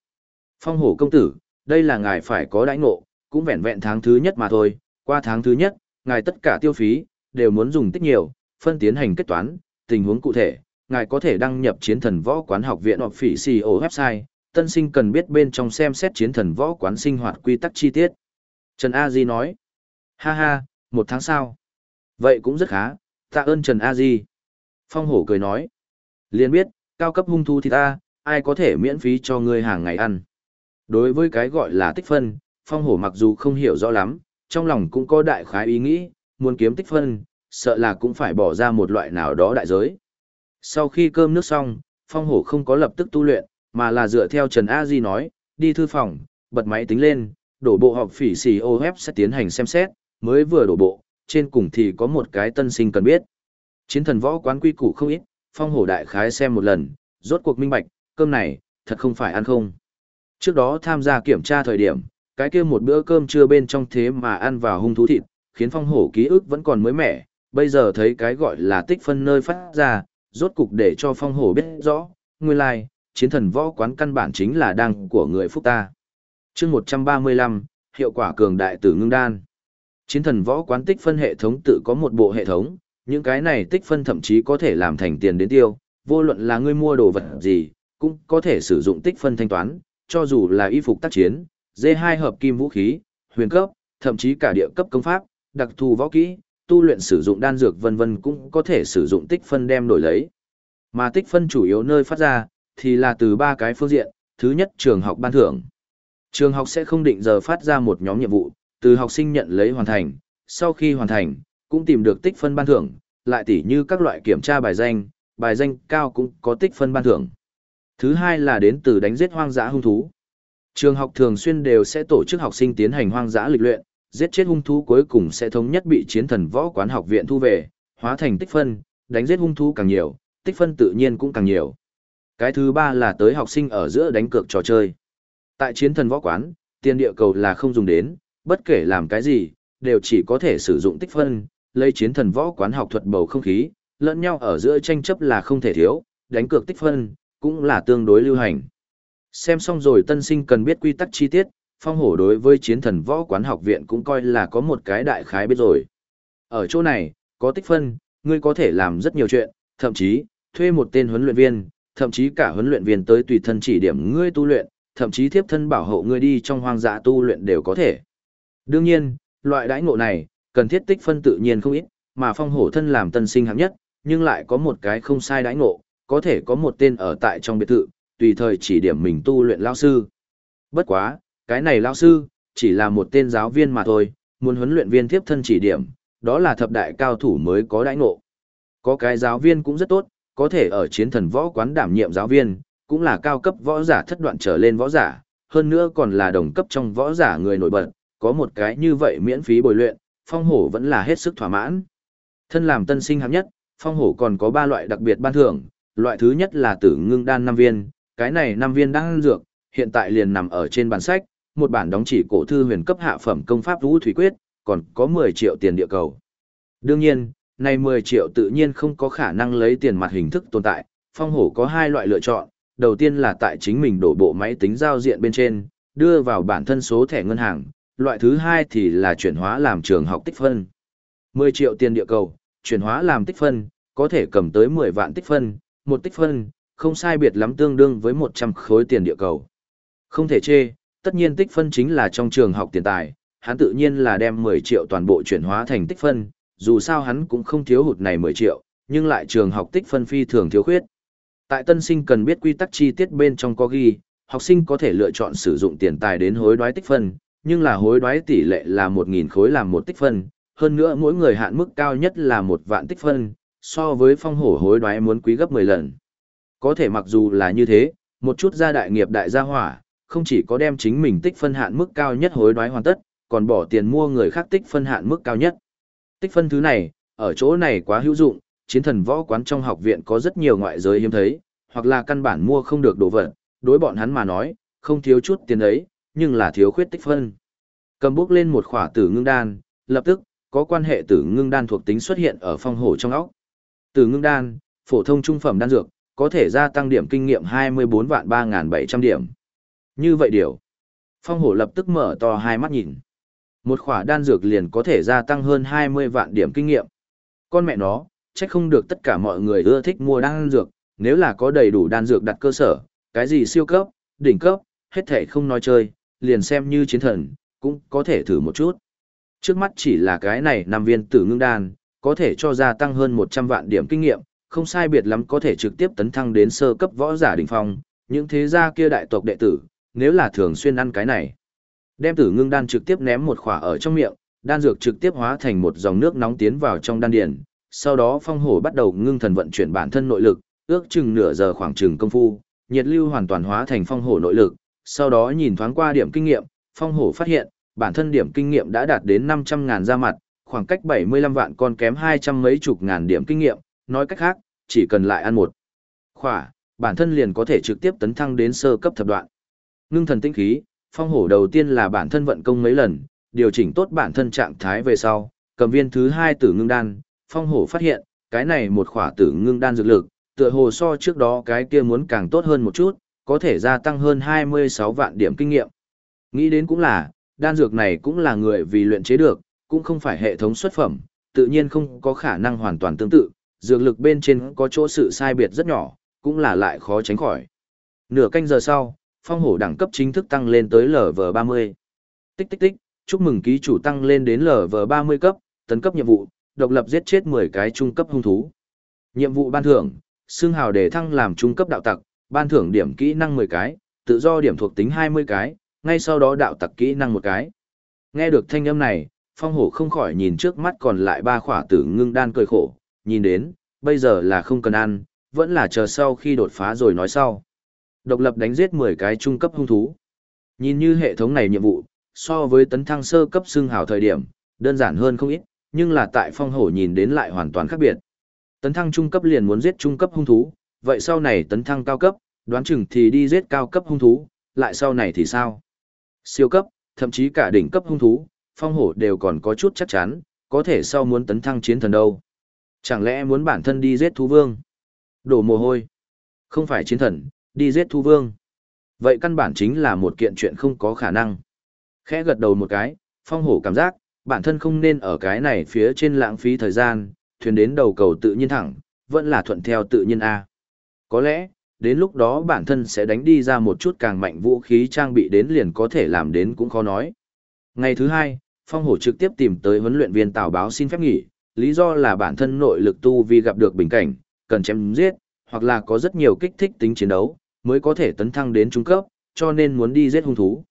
Phong hổ công tử, đây là ngài phải có đãi ngộ, cũng vẹn vẹn tháng thứ nhất mà thôi, qua tháng thứ nhất, ngài tất cả tiêu phí, đều muốn dùng tích nhiều, phân tiến hành kết toán, tình huống cụ thể, ngài có thể đăng nhập chiến thần võ quán học viện hoặc phỉ CEO website, tân sinh cần biết bên trong xem xét chiến thần võ quán sinh hoạt quy tắc chi tiết. Trần A Di nói, ha ha, một tháng sau. Vậy cũng rất khá, tạ ơn Trần A Di. Phong hổ cười nói, liền biết, cao cấp hung thu thì ta, ai có thể miễn phí cho ngươi hàng ngày ăn. Đối với cái gọi là tích phân, phong hổ mặc dù không hiểu rõ lắm, trong lòng cũng có đại khái ý nghĩ, muốn kiếm tích phân, sợ là cũng phải bỏ ra một loại nào đó đại giới. Sau khi cơm nước xong, phong hổ không có lập tức tu luyện, mà là dựa theo Trần A Di nói, đi thư phòng, bật máy tính lên, đổ bộ họp phỉ xì ô hép sẽ tiến hành xem xét, mới vừa đổ bộ, trên cùng thì có một cái tân sinh cần biết. Chiến thần võ quán quy củ không ít, phong hổ đại khái xem một lần, rốt cuộc minh bạch, cơm này, thật không phải ăn không. Trước đó tham gia kiểm tra thời điểm, cái kia một bữa cơm trưa bên trong thế mà ăn vào hung thú thịt, khiến phong hổ ký ức vẫn còn mới mẻ, bây giờ thấy cái gọi là tích phân nơi phát ra, rốt cục để cho phong hổ biết rõ, nguyên lai, like, chiến thần võ quán căn bản chính là đăng của người phúc ta. chương 135, hiệu quả cường đại tử ngưng đan. Chiến thần võ quán tích phân hệ thống tự có một bộ hệ thống, những cái này tích phân thậm chí có thể làm thành tiền đến tiêu, vô luận là ngươi mua đồ vật gì, cũng có thể sử dụng tích phân thanh toán, cho dù là y phục tác chiến, D2 hợp kim vũ khí, huyền cấp, thậm chí cả địa cấp công pháp, đặc thù võ kỹ, tu luyện sử dụng đan dược vân vân cũng có thể sử dụng tích phân đem đổi lấy. Mà tích phân chủ yếu nơi phát ra, thì là từ ba cái phương diện, thứ nhất trường học ban thưởng. Trường học sẽ không định giờ phát ra một nhóm nhiệm vụ, từ học sinh nhận lấy hoàn thành, sau khi hoàn thành, cũng tìm được tích phân ban thưởng, lại tỉ như các loại kiểm tra bài danh, bài danh cao cũng có tích phân ban thưởng. Thứ hai là đến từ đánh giết hoang dã hung thú. Trường học thường xuyên đều sẽ tổ chức học sinh tiến hành hoang dã lịch luyện, giết chết hung thú cuối cùng sẽ thống nhất bị chiến thần võ quán học viện thu về, hóa thành tích phân, đánh giết hung thú càng nhiều, tích phân tự nhiên cũng càng nhiều. Cái thứ ba là tới học sinh ở giữa đánh cược trò chơi. Tại chiến thần võ quán, tiền địa cầu là không dùng đến, bất kể làm cái gì, đều chỉ có thể sử dụng tích phân, lấy chiến thần võ quán học thuật bầu không khí, lẫn nhau ở giữa tranh chấp là không thể thiếu, đánh cược tích phân, cũng là tương đối lưu hành. Xem xong rồi tân sinh cần biết quy tắc chi tiết, phong hổ đối với chiến thần võ quán học viện cũng coi là có một cái đại khái biết rồi. Ở chỗ này, có tích phân, ngươi có thể làm rất nhiều chuyện, thậm chí, thuê một tên huấn luyện viên, thậm chí cả huấn luyện viên tới tùy thân chỉ điểm ngươi tu luyện, thậm chí thiếp thân bảo hộ ngươi đi trong hoang dã tu luyện đều có thể. Đương nhiên, loại đãi ngộ này, cần thiết tích phân tự nhiên không ít, mà phong hổ thân làm tân sinh hạng nhất, nhưng lại có một cái không sai đãi ngộ, có thể có một tên ở tại trong biệt thự, tùy thời chỉ điểm mình tu luyện lao sư. Bất quá, cái này lao sư, chỉ là một tên giáo viên mà thôi, muốn huấn luyện viên tiếp thân chỉ điểm, đó là thập đại cao thủ mới có đãi ngộ. Có cái giáo viên cũng rất tốt, có thể ở chiến thần võ quán đảm nhiệm giáo viên, cũng là cao cấp võ giả thất đoạn trở lên võ giả, hơn nữa còn là đồng cấp trong võ giả người nổi bật, có một cái như vậy miễn phí bồi luyện, phong hổ vẫn là hết sức thỏa mãn. Thân làm tân sinh hạng nhất, phong hổ còn có ba loại đặc biệt ban thưởng, loại thứ nhất là tử ngưng đan năm viên, cái này năm viên đang dược, hiện tại liền nằm ở trên bản sách, một bản đóng chỉ cổ thư huyền cấp hạ phẩm công pháp vũ thủy quyết, còn có 10 triệu tiền địa cầu. Đương nhiên, này 10 triệu tự nhiên không có khả năng lấy tiền mặt hình thức tồn tại, phong hổ có hai loại lựa chọn, đầu tiên là tại chính mình đổ bộ máy tính giao diện bên trên, đưa vào bản thân số thẻ ngân hàng, loại thứ hai thì là chuyển hóa làm trường học tích phân. 10 triệu tiền địa cầu, chuyển hóa làm tích phân, có thể cầm tới 10 vạn tích phân, một tích phân, không sai biệt lắm tương đương với 100 khối tiền địa cầu. Không thể chê, tất nhiên tích phân chính là trong trường học tiền tài, hắn tự nhiên là đem 10 triệu toàn bộ chuyển hóa thành tích phân, dù sao hắn cũng không thiếu hụt này 10 triệu, nhưng lại trường học tích phân phi thường thiếu khuyết. Tại tân sinh cần biết quy tắc chi tiết bên trong có ghi, học sinh có thể lựa chọn sử dụng tiền tài đến hối đoái tích phân, nhưng là hối đoái tỷ lệ là 1.000 khối làm một tích phân, hơn nữa mỗi người hạn mức cao nhất là một vạn tích phân, so với phong hổ hối đoái muốn quý gấp 10 lần. Có thể mặc dù là như thế, một chút gia đại nghiệp đại gia hỏa, không chỉ có đem chính mình tích phân hạn mức cao nhất hối đoái hoàn tất, còn bỏ tiền mua người khác tích phân hạn mức cao nhất. Tích phân thứ này, ở chỗ này quá hữu dụng, chiến thần võ quán trong học viện có rất nhiều ngoại giới hiếm thấy, hoặc là căn bản mua không được đồ vật, đối bọn hắn mà nói, không thiếu chút tiền ấy, nhưng là thiếu khuyết tích phân. Cầm bước lên một khỏa tử ngưng đan, lập tức, có quan hệ tử ngưng đan thuộc tính xuất hiện ở phong hổ trong óc. Tử ngưng đan, phổ thông trung phẩm đan dược, có thể gia tăng điểm kinh nghiệm 24 vạn 3.700 điểm. Như vậy điều. Phong hổ lập tức mở to hai mắt nhìn. Một khỏa đan dược liền có thể gia tăng hơn 20 vạn điểm kinh nghiệm. Con mẹ nó, chắc không được tất cả mọi người ưa thích mua đan dược, nếu là có đầy đủ đan dược đặt cơ sở, cái gì siêu cấp, đỉnh cấp, hết thể không nói chơi, liền xem như chiến thần, cũng có thể thử một chút. Trước mắt chỉ là cái này năm viên tử ngưng đan, có thể cho gia tăng hơn 100 vạn điểm kinh nghiệm, không sai biệt lắm có thể trực tiếp tấn thăng đến sơ cấp võ giả đỉnh phong, những thế gia kia đại tộc đệ tử, nếu là thường xuyên ăn cái này. Đem tử ngưng đan trực tiếp ném một khỏa ở trong miệng, đan dược trực tiếp hóa thành một dòng nước nóng tiến vào trong đan điền, sau đó phong hổ bắt đầu ngưng thần vận chuyển bản thân nội lực, ước chừng nửa giờ khoảng chừng công phu, nhiệt lưu hoàn toàn hóa thành phong hổ nội lực, sau đó nhìn thoáng qua điểm kinh nghiệm, phong hổ phát hiện, bản thân điểm kinh nghiệm đã đạt đến 500 ngàn ra mặt, khoảng cách 75 vạn còn kém 200 mấy chục ngàn điểm kinh nghiệm, nói cách khác, chỉ cần lại ăn một khỏa, bản thân liền có thể trực tiếp tấn thăng đến sơ cấp thập đoạn. Ngưng thần tinh khí, phong hổ đầu tiên là bản thân vận công mấy lần, điều chỉnh tốt bản thân trạng thái về sau, cầm viên thứ hai tử ngưng đan, phong hổ phát hiện, cái này một khỏa tử ngưng đan dược lực, tựa hồ so trước đó cái kia muốn càng tốt hơn một chút, có thể gia tăng hơn 26 vạn điểm kinh nghiệm. Nghĩ đến cũng là, đan dược này cũng là người vì luyện chế được, cũng không phải hệ thống xuất phẩm, tự nhiên không có khả năng hoàn toàn tương tự, dược lực bên trên có chỗ sự sai biệt rất nhỏ, cũng là lại khó tránh khỏi. Nửa canh giờ sau, phong hổ đẳng cấp chính thức tăng lên tới LV30. Tích tích tích, chúc mừng ký chủ tăng lên đến LV30 cấp, tấn cấp nhiệm vụ, độc lập giết chết 10 cái trung cấp hung thú. Nhiệm vụ ban thưởng, xương hào để thăng làm trung cấp đạo tặc, ban thưởng điểm kỹ năng 10 cái, tự do điểm thuộc tính 20 cái, ngay sau đó đạo tặc kỹ năng một cái. Nghe được thanh âm này, phong hổ không khỏi nhìn trước mắt còn lại ba khỏa tử ngưng đan cười khổ, nhìn đến, bây giờ là không cần ăn, vẫn là chờ sau khi đột phá rồi nói sau. Độc lập đánh giết 10 cái trung cấp hung thú. Nhìn như hệ thống này nhiệm vụ, so với tấn thăng sơ cấp xương hào thời điểm, đơn giản hơn không ít, nhưng là tại phong hổ nhìn đến lại hoàn toàn khác biệt. Tấn thăng trung cấp liền muốn giết trung cấp hung thú, vậy sau này tấn thăng cao cấp, đoán chừng thì đi giết cao cấp hung thú, lại sau này thì sao? Siêu cấp, thậm chí cả đỉnh cấp hung thú, phong hổ đều còn có chút chắc chắn, có thể sau muốn tấn thăng chiến thần đâu. Chẳng lẽ muốn bản thân đi giết thú vương? Đổ mồ hôi. Không phải chiến thần, đi giết thu vương. Vậy căn bản chính là một kiện chuyện không có khả năng. Khẽ gật đầu một cái, phong hổ cảm giác, bản thân không nên ở cái này phía trên lãng phí thời gian, thuyền đến đầu cầu tự nhiên thẳng, vẫn là thuận theo tự nhiên A. Có lẽ, đến lúc đó bản thân sẽ đánh đi ra một chút càng mạnh vũ khí trang bị đến liền có thể làm đến cũng khó nói. Ngày thứ hai, Phong Hổ trực tiếp tìm tới huấn luyện viên Tào Báo xin phép nghỉ, lý do là bản thân nội lực tu vì gặp được bình cảnh, cần chém giết, hoặc là có rất nhiều kích thích tính chiến đấu, mới có thể tấn thăng đến trung cấp, cho nên muốn đi giết hung thú.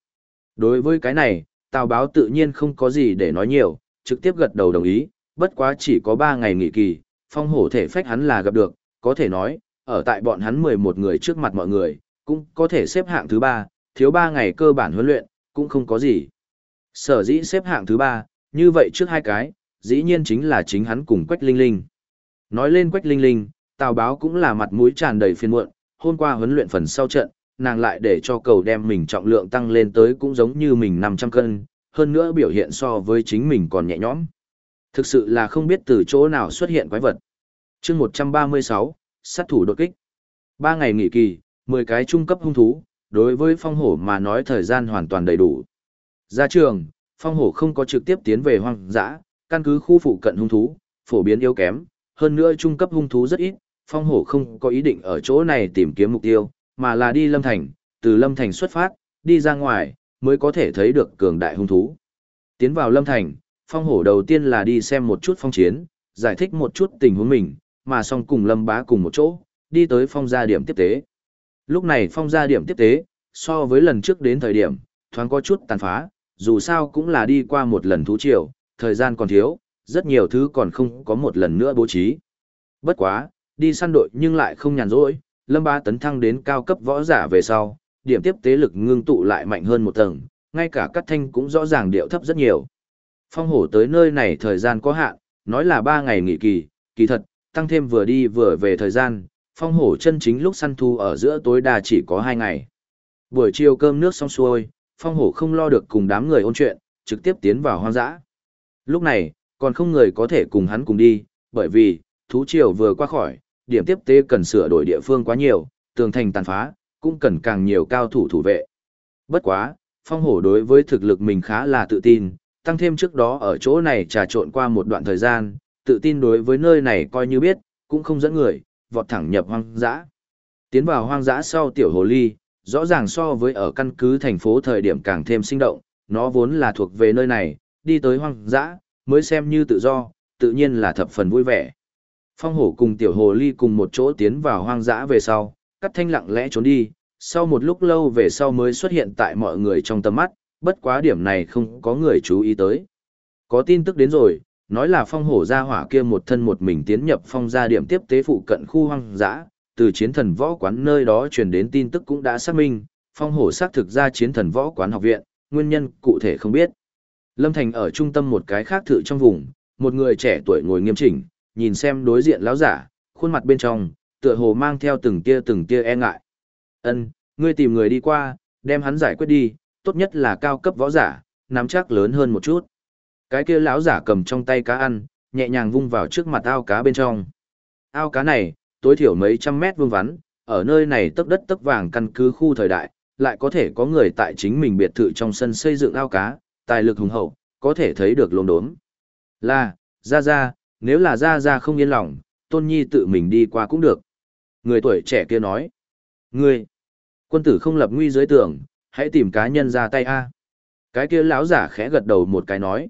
Đối với cái này, Tào Báo tự nhiên không có gì để nói nhiều, trực tiếp gật đầu đồng ý, bất quá chỉ có 3 ngày nghỉ kỳ, Phong Hổ thể phách hắn là gặp được, có thể nói, ở tại bọn hắn 11 người trước mặt mọi người, cũng có thể xếp hạng thứ 3, thiếu 3 ngày cơ bản huấn luyện, cũng không có gì. Sở dĩ xếp hạng thứ 3, như vậy trước hai cái, dĩ nhiên chính là chính hắn cùng Quách Linh Linh. Nói lên Quách Linh Linh, Tào Báo cũng là mặt mũi tràn đầy phiền muộn, hôm qua huấn luyện phần sau trận, nàng lại để cho cầu đem mình trọng lượng tăng lên tới cũng giống như mình 500 cân, hơn nữa biểu hiện so với chính mình còn nhẹ nhõm. Thực sự là không biết từ chỗ nào xuất hiện quái vật. chương 136, sát thủ đột kích. Ba ngày nghỉ kỳ, 10 cái trung cấp hung thú, đối với phong hổ mà nói thời gian hoàn toàn đầy đủ. Ra trường, phong hổ không có trực tiếp tiến về hoang dã, căn cứ khu phụ cận hung thú, phổ biến yếu kém, hơn nữa trung cấp hung thú rất ít, phong hổ không có ý định ở chỗ này tìm kiếm mục tiêu, mà là đi lâm thành, từ lâm thành xuất phát, đi ra ngoài, mới có thể thấy được cường đại hung thú. Tiến vào lâm thành, phong hổ đầu tiên là đi xem một chút phong chiến, giải thích một chút tình huống mình, mà xong cùng lâm bá cùng một chỗ, đi tới phong gia điểm tiếp tế. Lúc này phong gia điểm tiếp tế, so với lần trước đến thời điểm, thoáng có chút tàn phá, dù sao cũng là đi qua một lần thú triều, thời gian còn thiếu, rất nhiều thứ còn không có một lần nữa bố trí. Bất quá, đi săn đội nhưng lại không nhàn rỗi, Lâm Ba tấn thăng đến cao cấp võ giả về sau, điểm tiếp tế lực ngưng tụ lại mạnh hơn một tầng, ngay cả cắt thanh cũng rõ ràng điệu thấp rất nhiều. Phong hổ tới nơi này thời gian có hạn, nói là 3 ngày nghỉ kỳ, kỳ thật, tăng thêm vừa đi vừa về thời gian, phong hổ chân chính lúc săn thu ở giữa tối đa chỉ có 2 ngày. Buổi chiều cơm nước xong xuôi, phong hổ không lo được cùng đám người ôn chuyện, trực tiếp tiến vào hoang dã. Lúc này, còn không người có thể cùng hắn cùng đi, bởi vì, thú triều vừa qua khỏi, điểm tiếp tế cần sửa đổi địa phương quá nhiều, tường thành tàn phá, cũng cần càng nhiều cao thủ thủ vệ. Bất quá, phong hổ đối với thực lực mình khá là tự tin, tăng thêm trước đó ở chỗ này trà trộn qua một đoạn thời gian, tự tin đối với nơi này coi như biết, cũng không dẫn người, vọt thẳng nhập hoang dã. Tiến vào hoang dã sau tiểu hồ ly, rõ ràng so với ở căn cứ thành phố thời điểm càng thêm sinh động, nó vốn là thuộc về nơi này, đi tới hoang dã, mới xem như tự do, tự nhiên là thập phần vui vẻ. Phong hổ cùng tiểu hồ ly cùng một chỗ tiến vào hoang dã về sau, cắt thanh lặng lẽ trốn đi, sau một lúc lâu về sau mới xuất hiện tại mọi người trong tầm mắt, bất quá điểm này không có người chú ý tới. Có tin tức đến rồi, nói là phong hổ Ra hỏa kia một thân một mình tiến nhập phong gia điểm tiếp tế phụ cận khu hoang dã, từ chiến thần võ quán nơi đó truyền đến tin tức cũng đã xác minh, phong hổ xác thực ra chiến thần võ quán học viện, nguyên nhân cụ thể không biết. Lâm Thành ở trung tâm một cái khác thự trong vùng, một người trẻ tuổi ngồi nghiêm chỉnh, nhìn xem đối diện lão giả, khuôn mặt bên trong, tựa hồ mang theo từng tia từng tia e ngại. Ân, ngươi tìm người đi qua, đem hắn giải quyết đi, tốt nhất là cao cấp võ giả, nắm chắc lớn hơn một chút. Cái kia lão giả cầm trong tay cá ăn, nhẹ nhàng vung vào trước mặt ao cá bên trong. Ao cá này, tối thiểu mấy trăm mét vuông vắn, ở nơi này tấp đất tấp vàng căn cứ khu thời đại, lại có thể có người tại chính mình biệt thự trong sân xây dựng ao cá, tài lực hùng hậu, có thể thấy được lồn đốm. Là, ra ra, nếu là ra ra không yên lòng, tôn nhi tự mình đi qua cũng được. Người tuổi trẻ kia nói. Ngươi, quân tử không lập nguy dưới tường, hãy tìm cá nhân ra tay a. Cái kia lão giả khẽ gật đầu một cái nói.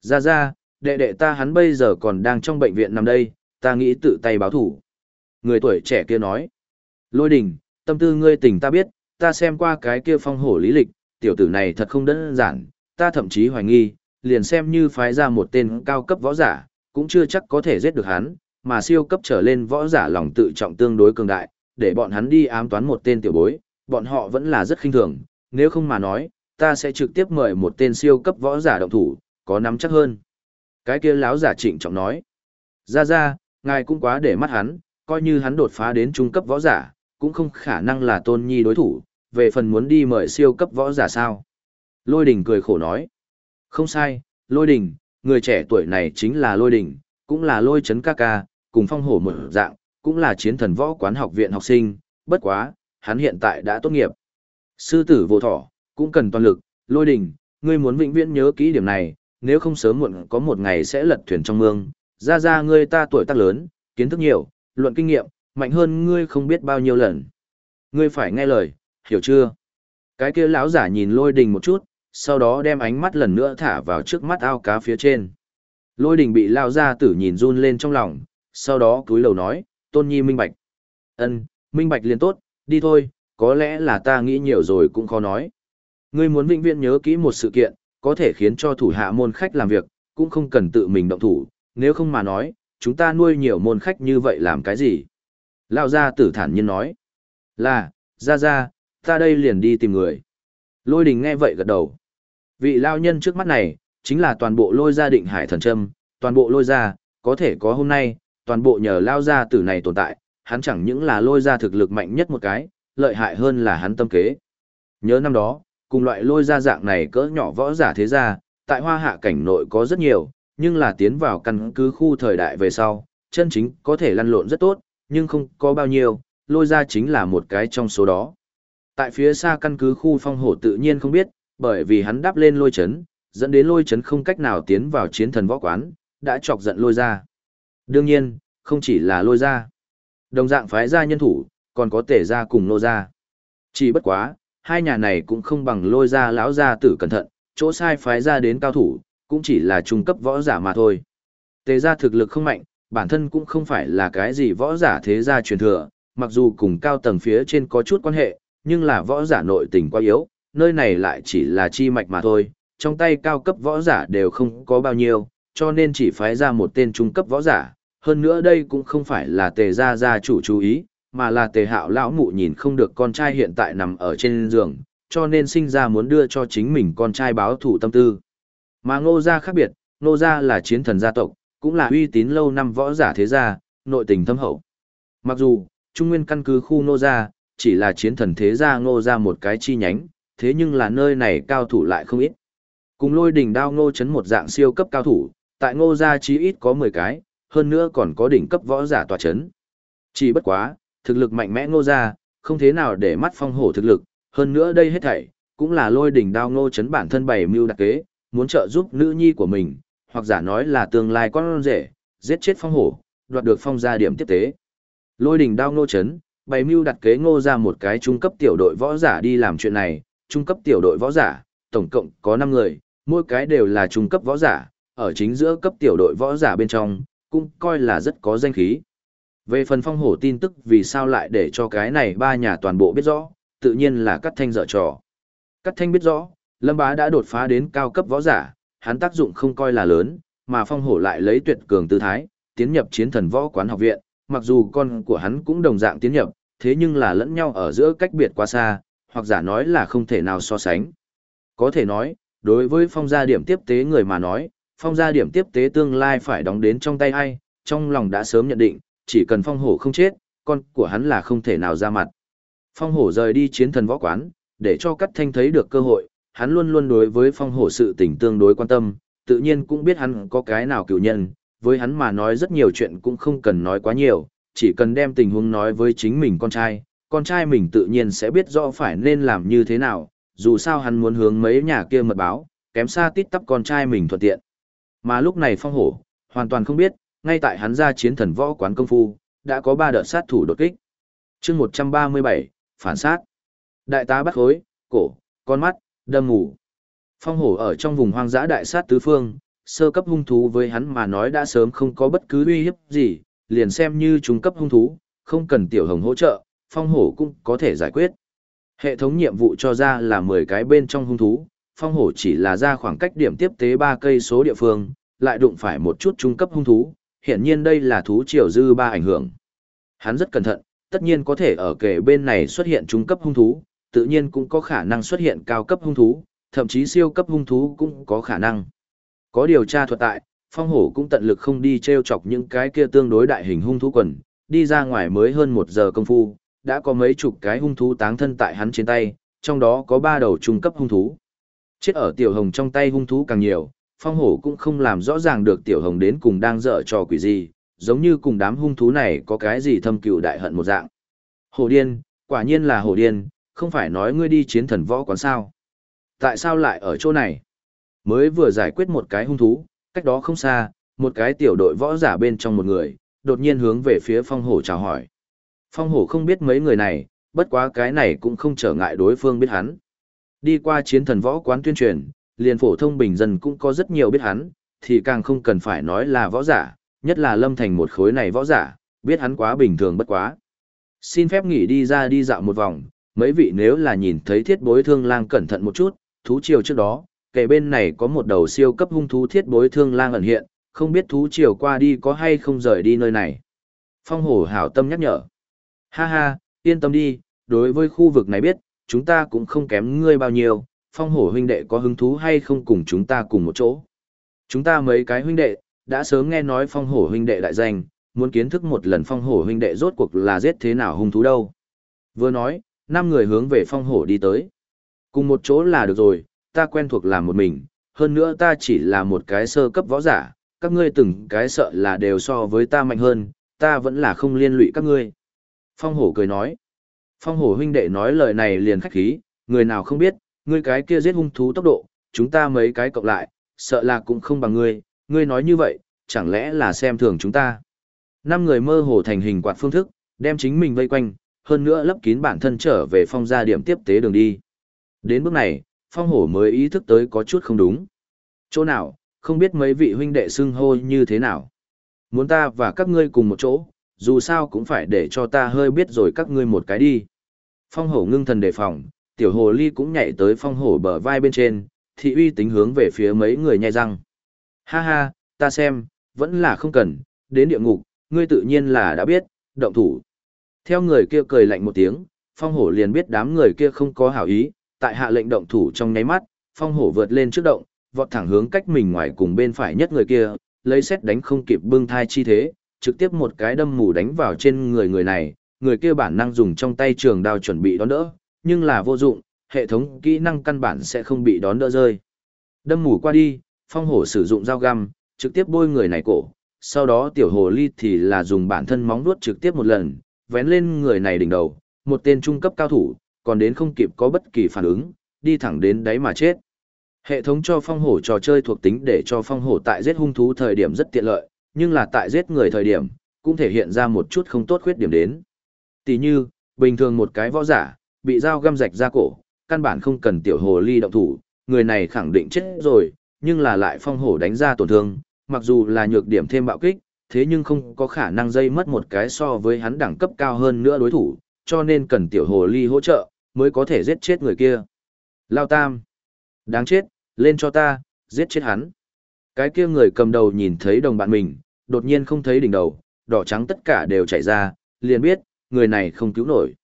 Ra ra, đệ đệ ta hắn bây giờ còn đang trong bệnh viện nằm đây, ta nghĩ tự tay báo thủ. Người tuổi trẻ kia nói. Lôi đình, tâm tư ngươi tỉnh ta biết, ta xem qua cái kia phong hổ lý lịch, tiểu tử này thật không đơn giản, ta thậm chí hoài nghi, liền xem như phái ra một tên cao cấp võ giả, cũng chưa chắc có thể giết được hắn, mà siêu cấp trở lên võ giả lòng tự trọng tương đối cường đại, để bọn hắn đi ám toán một tên tiểu bối, bọn họ vẫn là rất khinh thường, nếu không mà nói, ta sẽ trực tiếp mời một tên siêu cấp võ giả động thủ, có nắm chắc hơn. Cái kia lão giả trịnh trọng nói, ra ra, ngài cũng quá để mắt hắn, coi như hắn đột phá đến trung cấp võ giả, cũng không khả năng là tôn nhi đối thủ, về phần muốn đi mời siêu cấp võ giả sao. Lôi đình cười khổ nói, không sai, lôi đình, người trẻ tuổi này chính là lôi đình, cũng là lôi chấn ca ca, cùng phong hổ một dạng, cũng là chiến thần võ quán học viện học sinh, bất quá, hắn hiện tại đã tốt nghiệp. Sư tử vô thỏ, cũng cần toàn lực, lôi đình, ngươi muốn vĩnh viễn nhớ kỹ điểm này, nếu không sớm muộn có một ngày sẽ lật thuyền trong mương, ra ra ngươi ta tuổi tác lớn, kiến thức nhiều, luận kinh nghiệm, mạnh hơn ngươi không biết bao nhiêu lần. Ngươi phải nghe lời, hiểu chưa? Cái kia lão giả nhìn lôi đình một chút, sau đó đem ánh mắt lần nữa thả vào trước mắt ao cá phía trên. Lôi đình bị lao ra tử nhìn run lên trong lòng, sau đó cúi đầu nói, tôn nhi minh bạch. ân minh bạch liền tốt, đi thôi, có lẽ là ta nghĩ nhiều rồi cũng khó nói. Ngươi muốn vĩnh viễn nhớ kỹ một sự kiện, có thể khiến cho thủ hạ môn khách làm việc, cũng không cần tự mình động thủ, nếu không mà nói, chúng ta nuôi nhiều môn khách như vậy làm cái gì? Lao gia tử thản nhiên nói, là, ra ra, ta đây liền đi tìm người. Lôi đình nghe vậy gật đầu. Vị lao nhân trước mắt này, chính là toàn bộ lôi gia định hải thần trâm, toàn bộ lôi gia, có thể có hôm nay, toàn bộ nhờ lao gia tử này tồn tại, hắn chẳng những là lôi gia thực lực mạnh nhất một cái, lợi hại hơn là hắn tâm kế. Nhớ năm đó, cùng loại lôi gia dạng này cỡ nhỏ võ giả thế gia, tại hoa hạ cảnh nội có rất nhiều, nhưng là tiến vào căn cứ khu thời đại về sau, chân chính có thể lăn lộn rất tốt, nhưng không có bao nhiêu, lôi gia chính là một cái trong số đó. Tại phía xa căn cứ khu phong hổ tự nhiên không biết, bởi vì hắn đáp lên lôi chấn, dẫn đến lôi chấn không cách nào tiến vào chiến thần võ quán, đã chọc giận lôi ra. Đương nhiên, không chỉ là lôi ra. Đồng dạng phái ra nhân thủ, còn có tể ra cùng lô ra. Chỉ bất quá, hai nhà này cũng không bằng lôi ra lão gia tử cẩn thận, chỗ sai phái ra đến cao thủ, cũng chỉ là trung cấp võ giả mà thôi. Tề ra thực lực không mạnh, bản thân cũng không phải là cái gì võ giả thế gia truyền thừa, mặc dù cùng cao tầng phía trên có chút quan hệ, nhưng là võ giả nội tình quá yếu, nơi này lại chỉ là chi mạch mà thôi, trong tay cao cấp võ giả đều không có bao nhiêu, cho nên chỉ phái ra một tên trung cấp võ giả. Hơn nữa đây cũng không phải là tề gia gia chủ chú ý, mà là tề hạo lão mụ nhìn không được con trai hiện tại nằm ở trên giường, cho nên sinh ra muốn đưa cho chính mình con trai báo thủ tâm tư. Mà ngô gia khác biệt, ngô gia là chiến thần gia tộc, cũng là uy tín lâu năm võ giả thế gia, nội tình thâm hậu. Mặc dù, trung nguyên căn cứ khu ngô gia, chỉ là chiến thần thế gia ngô gia một cái chi nhánh, thế nhưng là nơi này cao thủ lại không ít. Cùng lôi đỉnh đao ngô chấn một dạng siêu cấp cao thủ, tại ngô gia chí ít có 10 cái, hơn nữa còn có đỉnh cấp võ giả tòa chấn. Chỉ bất quá, thực lực mạnh mẽ ngô gia, không thế nào để mắt phong hổ thực lực, hơn nữa đây hết thảy, cũng là lôi đỉnh đao ngô chấn bản thân bày mưu đặc kế, muốn trợ giúp nữ nhi của mình, hoặc giả nói là tương lai con rể, giết chết phong hổ, đoạt được phong gia điểm tiếp tế. Lôi đỉnh đao ngô chấn, bày mưu đặt kế ngô ra một cái trung cấp tiểu đội võ giả đi làm chuyện này, trung cấp tiểu đội võ giả, tổng cộng có 5 người, mỗi cái đều là trung cấp võ giả, ở chính giữa cấp tiểu đội võ giả bên trong, cũng coi là rất có danh khí. Về phần phong hổ tin tức vì sao lại để cho cái này ba nhà toàn bộ biết rõ, tự nhiên là cắt thanh dở trò. Cắt thanh biết rõ, Lâm Bá đã đột phá đến cao cấp võ giả, hắn tác dụng không coi là lớn, mà phong hổ lại lấy tuyệt cường tư thái, tiến nhập chiến thần võ quán học viện, mặc dù con của hắn cũng đồng dạng tiến nhập, thế nhưng là lẫn nhau ở giữa cách biệt quá xa, hoặc giả nói là không thể nào so sánh. Có thể nói, đối với phong gia điểm tiếp tế người mà nói, phong gia điểm tiếp tế tương lai phải đóng đến trong tay ai, trong lòng đã sớm nhận định, chỉ cần phong hổ không chết, con của hắn là không thể nào ra mặt. Phong hổ rời đi chiến thần võ quán, để cho cắt thanh thấy được cơ hội, hắn luôn luôn đối với phong hổ sự tình tương đối quan tâm, tự nhiên cũng biết hắn có cái nào cựu nhân, với hắn mà nói rất nhiều chuyện cũng không cần nói quá nhiều, chỉ cần đem tình huống nói với chính mình con trai, con trai mình tự nhiên sẽ biết rõ phải nên làm như thế nào, dù sao hắn muốn hướng mấy nhà kia mật báo, kém xa tít tắp con trai mình thuận tiện. Mà lúc này phong hổ, hoàn toàn không biết, ngay tại hắn ra chiến thần võ quán công phu, đã có ba đợt sát thủ đột kích. chương 137, phản sát. Đại tá bắt hối, cổ, con mắt, đâm ngủ. Phong hổ ở trong vùng hoang dã đại sát tứ phương, sơ cấp hung thú với hắn mà nói đã sớm không có bất cứ uy hiếp gì, liền xem như trung cấp hung thú, không cần tiểu hồng hỗ trợ, phong hổ cũng có thể giải quyết. Hệ thống nhiệm vụ cho ra là 10 cái bên trong hung thú, phong hổ chỉ là ra khoảng cách điểm tiếp tế 3 cây số địa phương, lại đụng phải một chút trung cấp hung thú, hiện nhiên đây là thú triều dư ba ảnh hưởng. Hắn rất cẩn thận, tất nhiên có thể ở kề bên này xuất hiện trung cấp hung thú, tự nhiên cũng có khả năng xuất hiện cao cấp hung thú, thậm chí siêu cấp hung thú cũng có khả năng. Có điều tra thuật tại, phong hổ cũng tận lực không đi treo chọc những cái kia tương đối đại hình hung thú quần, đi ra ngoài mới hơn một giờ công phu, đã có mấy chục cái hung thú táng thân tại hắn trên tay, trong đó có ba đầu trung cấp hung thú. Chết ở tiểu hồng trong tay hung thú càng nhiều, phong hổ cũng không làm rõ ràng được tiểu hồng đến cùng đang dở trò quỷ gì, giống như cùng đám hung thú này có cái gì thâm cựu đại hận một dạng. Hổ điên, quả nhiên là hổ điên, không phải nói ngươi đi chiến thần võ quán sao. Tại sao lại ở chỗ này? Mới vừa giải quyết một cái hung thú, cách đó không xa, một cái tiểu đội võ giả bên trong một người, đột nhiên hướng về phía phong hổ chào hỏi. Phong hổ không biết mấy người này, bất quá cái này cũng không trở ngại đối phương biết hắn. Đi qua chiến thần võ quán tuyên truyền, liền phổ thông bình dân cũng có rất nhiều biết hắn, thì càng không cần phải nói là võ giả, nhất là lâm thành một khối này võ giả, biết hắn quá bình thường bất quá. Xin phép nghỉ đi ra đi dạo một vòng, mấy vị nếu là nhìn thấy thiết bối thương lang cẩn thận một chút, thú triều trước đó, kể bên này có một đầu siêu cấp hung thú thiết bối thương lang ẩn hiện, không biết thú triều qua đi có hay không rời đi nơi này. Phong hổ hảo tâm nhắc nhở. Ha ha, yên tâm đi, đối với khu vực này biết, chúng ta cũng không kém ngươi bao nhiêu, phong hổ huynh đệ có hứng thú hay không cùng chúng ta cùng một chỗ. Chúng ta mấy cái huynh đệ, đã sớm nghe nói phong hổ huynh đệ đại danh, muốn kiến thức một lần phong hổ huynh đệ rốt cuộc là giết thế nào hung thú đâu. Vừa nói, năm người hướng về phong hổ đi tới. Cùng một chỗ là được rồi, ta quen thuộc làm một mình, hơn nữa ta chỉ là một cái sơ cấp võ giả, các ngươi từng cái sợ là đều so với ta mạnh hơn, ta vẫn là không liên lụy các ngươi. Phong hổ cười nói. Phong hổ huynh đệ nói lời này liền khách khí, người nào không biết, ngươi cái kia giết hung thú tốc độ, chúng ta mấy cái cộng lại, sợ là cũng không bằng ngươi, ngươi nói như vậy, chẳng lẽ là xem thường chúng ta. Năm người mơ hồ thành hình quạt phương thức, đem chính mình vây quanh, hơn nữa lấp kín bản thân trở về phong gia điểm tiếp tế đường đi. Đến bước này, phong hổ mới ý thức tới có chút không đúng. Chỗ nào, không biết mấy vị huynh đệ xưng hô như thế nào. Muốn ta và các ngươi cùng một chỗ, dù sao cũng phải để cho ta hơi biết rồi các ngươi một cái đi. Phong hổ ngưng thần đề phòng, tiểu hồ ly cũng nhảy tới phong hổ bờ vai bên trên, thị uy tính hướng về phía mấy người nhai răng. Ha ha, ta xem, vẫn là không cần, đến địa ngục, ngươi tự nhiên là đã biết, động thủ. Theo người kia cười lạnh một tiếng, phong hổ liền biết đám người kia không có hảo ý, tại hạ lệnh động thủ trong nháy mắt, phong hổ vượt lên trước động, vọt thẳng hướng cách mình ngoài cùng bên phải nhất người kia, lấy xét đánh không kịp bưng thai chi thế, trực tiếp một cái đâm mù đánh vào trên người người này, người kia bản năng dùng trong tay trường đao chuẩn bị đón đỡ, nhưng là vô dụng, hệ thống kỹ năng căn bản sẽ không bị đón đỡ rơi. Đâm mù qua đi, phong hổ sử dụng dao găm, trực tiếp bôi người này cổ, sau đó tiểu hồ ly thì là dùng bản thân móng vuốt trực tiếp một lần, vén lên người này đỉnh đầu, một tên trung cấp cao thủ, còn đến không kịp có bất kỳ phản ứng, đi thẳng đến đáy mà chết. Hệ thống cho phong hổ trò chơi thuộc tính để cho phong hổ tại giết hung thú thời điểm rất tiện lợi, nhưng là tại giết người thời điểm, cũng thể hiện ra một chút không tốt khuyết điểm đến. Tỷ như, bình thường một cái võ giả, bị dao găm rạch ra cổ, căn bản không cần tiểu hồ ly động thủ, người này khẳng định chết rồi, nhưng là lại phong hổ đánh ra tổn thương, mặc dù là nhược điểm thêm bạo kích, thế nhưng không có khả năng dây mất một cái so với hắn đẳng cấp cao hơn nữa đối thủ, cho nên cần tiểu hồ ly hỗ trợ, mới có thể giết chết người kia. Lao Tam. Đáng chết, lên cho ta, giết chết hắn. Cái kia người cầm đầu nhìn thấy đồng bạn mình, đột nhiên không thấy đỉnh đầu, đỏ trắng tất cả đều chảy ra, liền biết, người này không cứu nổi.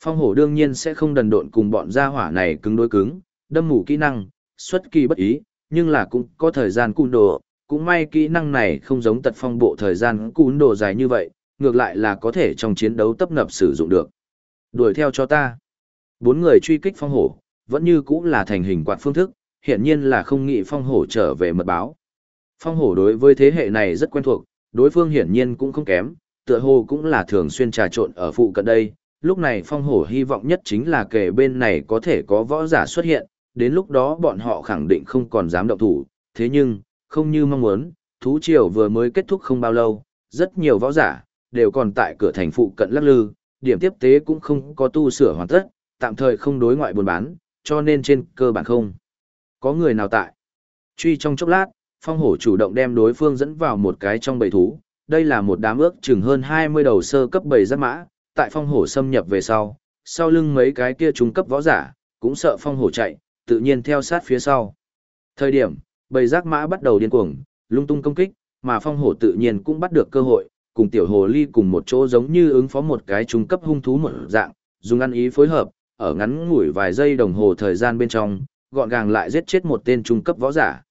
Phong hổ đương nhiên sẽ không đần độn cùng bọn gia hỏa này cứng đối cứng, đâm mù kỹ năng, xuất kỳ bất ý, nhưng là cũng có thời gian cung đồ, cũng may kỹ năng này không giống tật phong bộ thời gian cung đồ dài như vậy, ngược lại là có thể trong chiến đấu tấp nập sử dụng được. Đuổi theo cho ta. Bốn người truy kích phong hổ, vẫn như cũng là thành hình quạt phương thức, hiện nhiên là không nghĩ phong hổ trở về mật báo. Phong hổ đối với thế hệ này rất quen thuộc, đối phương hiển nhiên cũng không kém, tựa hồ cũng là thường xuyên trà trộn ở phụ cận đây. Lúc này phong hổ hy vọng nhất chính là kể bên này có thể có võ giả xuất hiện, đến lúc đó bọn họ khẳng định không còn dám động thủ, thế nhưng, không như mong muốn, thú triều vừa mới kết thúc không bao lâu, rất nhiều võ giả, đều còn tại cửa thành phụ cận lắc lư, điểm tiếp tế cũng không có tu sửa hoàn tất, tạm thời không đối ngoại buôn bán, cho nên trên cơ bản không. Có người nào tại? Truy trong chốc lát, phong hổ chủ động đem đối phương dẫn vào một cái trong bầy thú. Đây là một đám ước chừng hơn 20 đầu sơ cấp bầy giáp mã, tại phong hổ xâm nhập về sau, sau lưng mấy cái kia trung cấp võ giả, cũng sợ phong hổ chạy, tự nhiên theo sát phía sau. Thời điểm, bầy giác mã bắt đầu điên cuồng, lung tung công kích, mà phong hổ tự nhiên cũng bắt được cơ hội, cùng tiểu hồ ly cùng một chỗ giống như ứng phó một cái trung cấp hung thú một dạng, dùng ăn ý phối hợp, ở ngắn ngủi vài giây đồng hồ thời gian bên trong, gọn gàng lại giết chết một tên trung cấp võ giả.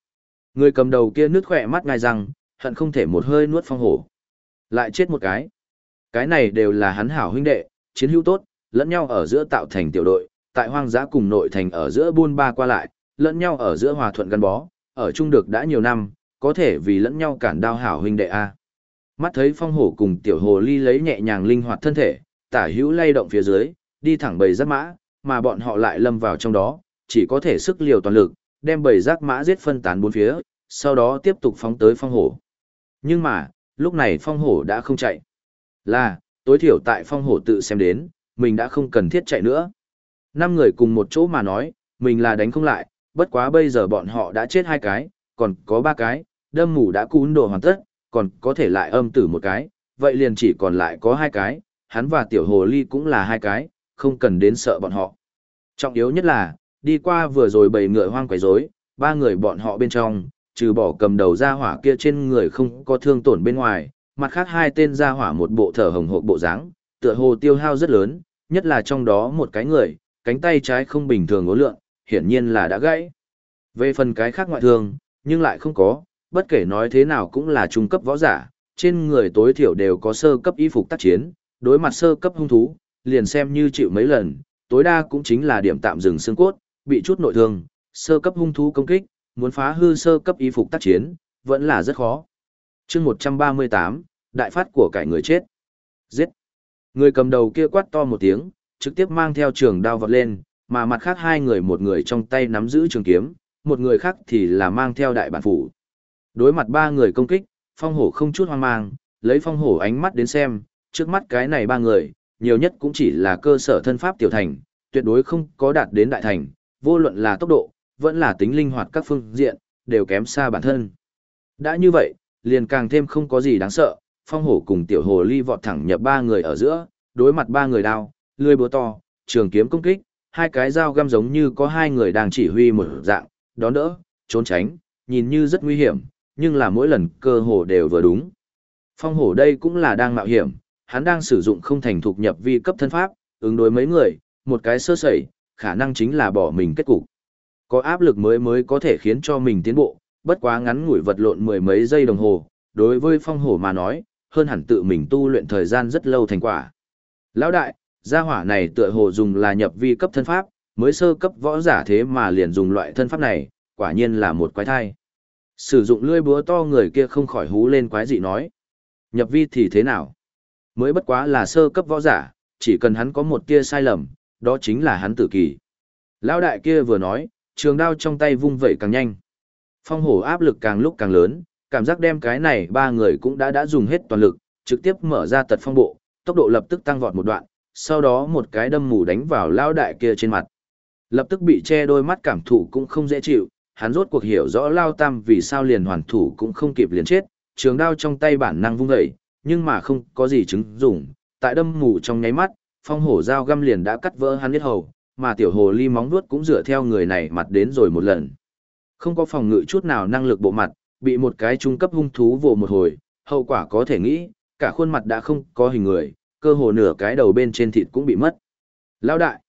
Người cầm đầu kia nước khỏe mắt ngai răng, hận không thể một hơi nuốt phong hổ. Lại chết một cái. Cái này đều là hắn hảo huynh đệ, chiến hữu tốt, lẫn nhau ở giữa tạo thành tiểu đội, tại hoang dã cùng nội thành ở giữa buôn ba qua lại, lẫn nhau ở giữa hòa thuận gắn bó, ở chung được đã nhiều năm, có thể vì lẫn nhau cản đao hảo huynh đệ a. Mắt thấy phong hổ cùng tiểu hồ ly lấy nhẹ nhàng linh hoạt thân thể, tả hữu lay động phía dưới, đi thẳng bầy giáp mã, mà bọn họ lại lâm vào trong đó, chỉ có thể sức liều toàn lực, đem bầy rác mã giết phân tán bốn phía, sau đó tiếp tục phóng tới phong hổ. Nhưng mà, lúc này phong hổ đã không chạy. Là, tối thiểu tại phong hổ tự xem đến, mình đã không cần thiết chạy nữa. Năm người cùng một chỗ mà nói, mình là đánh không lại, bất quá bây giờ bọn họ đã chết hai cái, còn có ba cái, đâm mù đã cún đồ hoàn tất, còn có thể lại âm tử một cái, vậy liền chỉ còn lại có hai cái, hắn và tiểu hồ ly cũng là hai cái, không cần đến sợ bọn họ. Trọng yếu nhất là, đi qua vừa rồi bầy ngựa hoang quấy rối, ba người bọn họ bên trong, trừ bỏ cầm đầu ra hỏa kia trên người không có thương tổn bên ngoài, mặt khác hai tên ra hỏa một bộ thở hồng hộc bộ dáng, tựa hồ tiêu hao rất lớn, nhất là trong đó một cái người, cánh tay trái không bình thường ngối lượng, hiển nhiên là đã gãy. Về phần cái khác ngoại thương, nhưng lại không có, bất kể nói thế nào cũng là trung cấp võ giả, trên người tối thiểu đều có sơ cấp y phục tác chiến, đối mặt sơ cấp hung thú, liền xem như chịu mấy lần, tối đa cũng chính là điểm tạm dừng xương cốt, bị chút nội thương, sơ cấp hung thú công kích, muốn phá hư sơ cấp y phục tác chiến, vẫn là rất khó. chương 138, đại phát của cải người chết. Giết! Người cầm đầu kia quát to một tiếng, trực tiếp mang theo trường đao vọt lên, mà mặt khác hai người một người trong tay nắm giữ trường kiếm, một người khác thì là mang theo đại bản phủ. Đối mặt ba người công kích, phong hổ không chút hoang mang, lấy phong hổ ánh mắt đến xem, trước mắt cái này ba người, nhiều nhất cũng chỉ là cơ sở thân pháp tiểu thành, tuyệt đối không có đạt đến đại thành, vô luận là tốc độ, vẫn là tính linh hoạt các phương diện, đều kém xa bản thân. Đã như vậy, liền càng thêm không có gì đáng sợ, phong hổ cùng tiểu hồ ly vọt thẳng nhập ba người ở giữa, đối mặt ba người đao, lươi búa to, trường kiếm công kích, hai cái dao găm giống như có hai người đang chỉ huy một dạng, đón đỡ, trốn tránh, nhìn như rất nguy hiểm, nhưng là mỗi lần cơ hồ đều vừa đúng. Phong hổ đây cũng là đang mạo hiểm, hắn đang sử dụng không thành thục nhập vi cấp thân pháp, ứng đối mấy người, một cái sơ sẩy, khả năng chính là bỏ mình kết cục. Có áp lực mới mới có thể khiến cho mình tiến bộ, bất quá ngắn ngủi vật lộn mười mấy giây đồng hồ, đối với phong hổ mà nói, hơn hẳn tự mình tu luyện thời gian rất lâu thành quả. Lão đại, gia hỏa này tựa hồ dùng là nhập vi cấp thân pháp, mới sơ cấp võ giả thế mà liền dùng loại thân pháp này, quả nhiên là một quái thai. Sử dụng lưỡi búa to người kia không khỏi hú lên quái dị nói. Nhập vi thì thế nào? Mới bất quá là sơ cấp võ giả, chỉ cần hắn có một tia sai lầm, đó chính là hắn tử kỳ. Lão đại kia vừa nói, trường đao trong tay vung vẩy càng nhanh. Phong hổ áp lực càng lúc càng lớn, cảm giác đem cái này ba người cũng đã đã dùng hết toàn lực, trực tiếp mở ra tật phong bộ, tốc độ lập tức tăng vọt một đoạn, sau đó một cái đâm mù đánh vào lão đại kia trên mặt. Lập tức bị che đôi mắt cảm thụ cũng không dễ chịu, hắn rốt cuộc hiểu rõ Lao Tam vì sao liền hoàn thủ cũng không kịp liền chết, trường đao trong tay bản năng vung dậy, nhưng mà không có gì chứng dùng, tại đâm mù trong nháy mắt, phong hổ dao găm liền đã cắt vỡ hắn biết hầu, mà tiểu hồ ly móng vuốt cũng dựa theo người này mặt đến rồi một lần. Không có phòng ngự chút nào năng lực bộ mặt, bị một cái trung cấp hung thú vồ một hồi, hậu quả có thể nghĩ, cả khuôn mặt đã không có hình người, cơ hồ nửa cái đầu bên trên thịt cũng bị mất. Lao đại!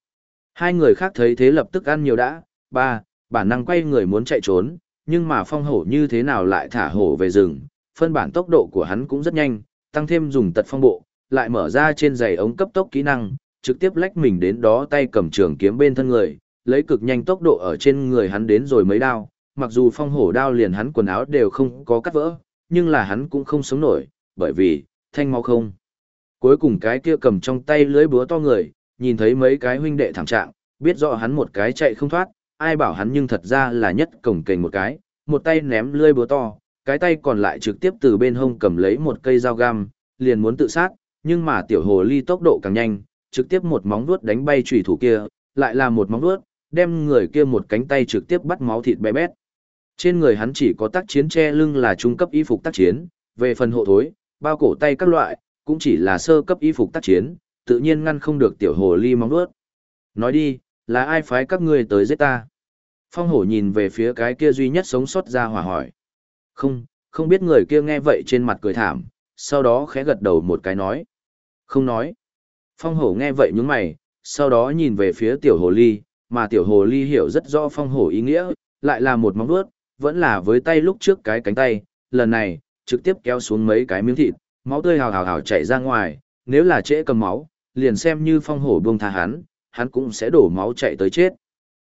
Hai người khác thấy thế lập tức ăn nhiều đã, ba, bản năng quay người muốn chạy trốn, nhưng mà phong hổ như thế nào lại thả hổ về rừng, phân bản tốc độ của hắn cũng rất nhanh, tăng thêm dùng tật phong bộ, lại mở ra trên giày ống cấp tốc kỹ năng, trực tiếp lách mình đến đó tay cầm trường kiếm bên thân người, lấy cực nhanh tốc độ ở trên người hắn đến rồi mới đao, mặc dù phong hổ đao liền hắn quần áo đều không có cắt vỡ, nhưng là hắn cũng không sống nổi, bởi vì, thanh máu không. Cuối cùng cái kia cầm trong tay lưới búa to người, nhìn thấy mấy cái huynh đệ thẳng trạng, biết rõ hắn một cái chạy không thoát, ai bảo hắn nhưng thật ra là nhất cổng kềnh một cái, một tay ném lưới búa to, cái tay còn lại trực tiếp từ bên hông cầm lấy một cây dao găm, liền muốn tự sát, nhưng mà tiểu hồ ly tốc độ càng nhanh, trực tiếp một móng vuốt đánh bay chủy thủ kia, lại là một móng vuốt, đem người kia một cánh tay trực tiếp bắt máu thịt bé bét. Trên người hắn chỉ có tác chiến che lưng là trung cấp y phục tác chiến, về phần hộ thối, bao cổ tay các loại, cũng chỉ là sơ cấp y phục tác chiến, tự nhiên ngăn không được tiểu hồ ly móng vuốt. Nói đi, là ai phái các ngươi tới giết ta? Phong hổ nhìn về phía cái kia duy nhất sống sót ra hỏa hỏi. Không, không biết người kia nghe vậy trên mặt cười thảm, sau đó khẽ gật đầu một cái nói. Không nói. Phong hổ nghe vậy nhướng mày, sau đó nhìn về phía tiểu hồ ly, mà tiểu hồ ly hiểu rất rõ phong hổ ý nghĩa, lại là một móng vuốt, vẫn là với tay lúc trước cái cánh tay, lần này, trực tiếp kéo xuống mấy cái miếng thịt, máu tươi hào hào hào chảy ra ngoài, nếu là trễ cầm máu, liền xem như phong hổ buông tha hắn, hắn cũng sẽ đổ máu chạy tới chết.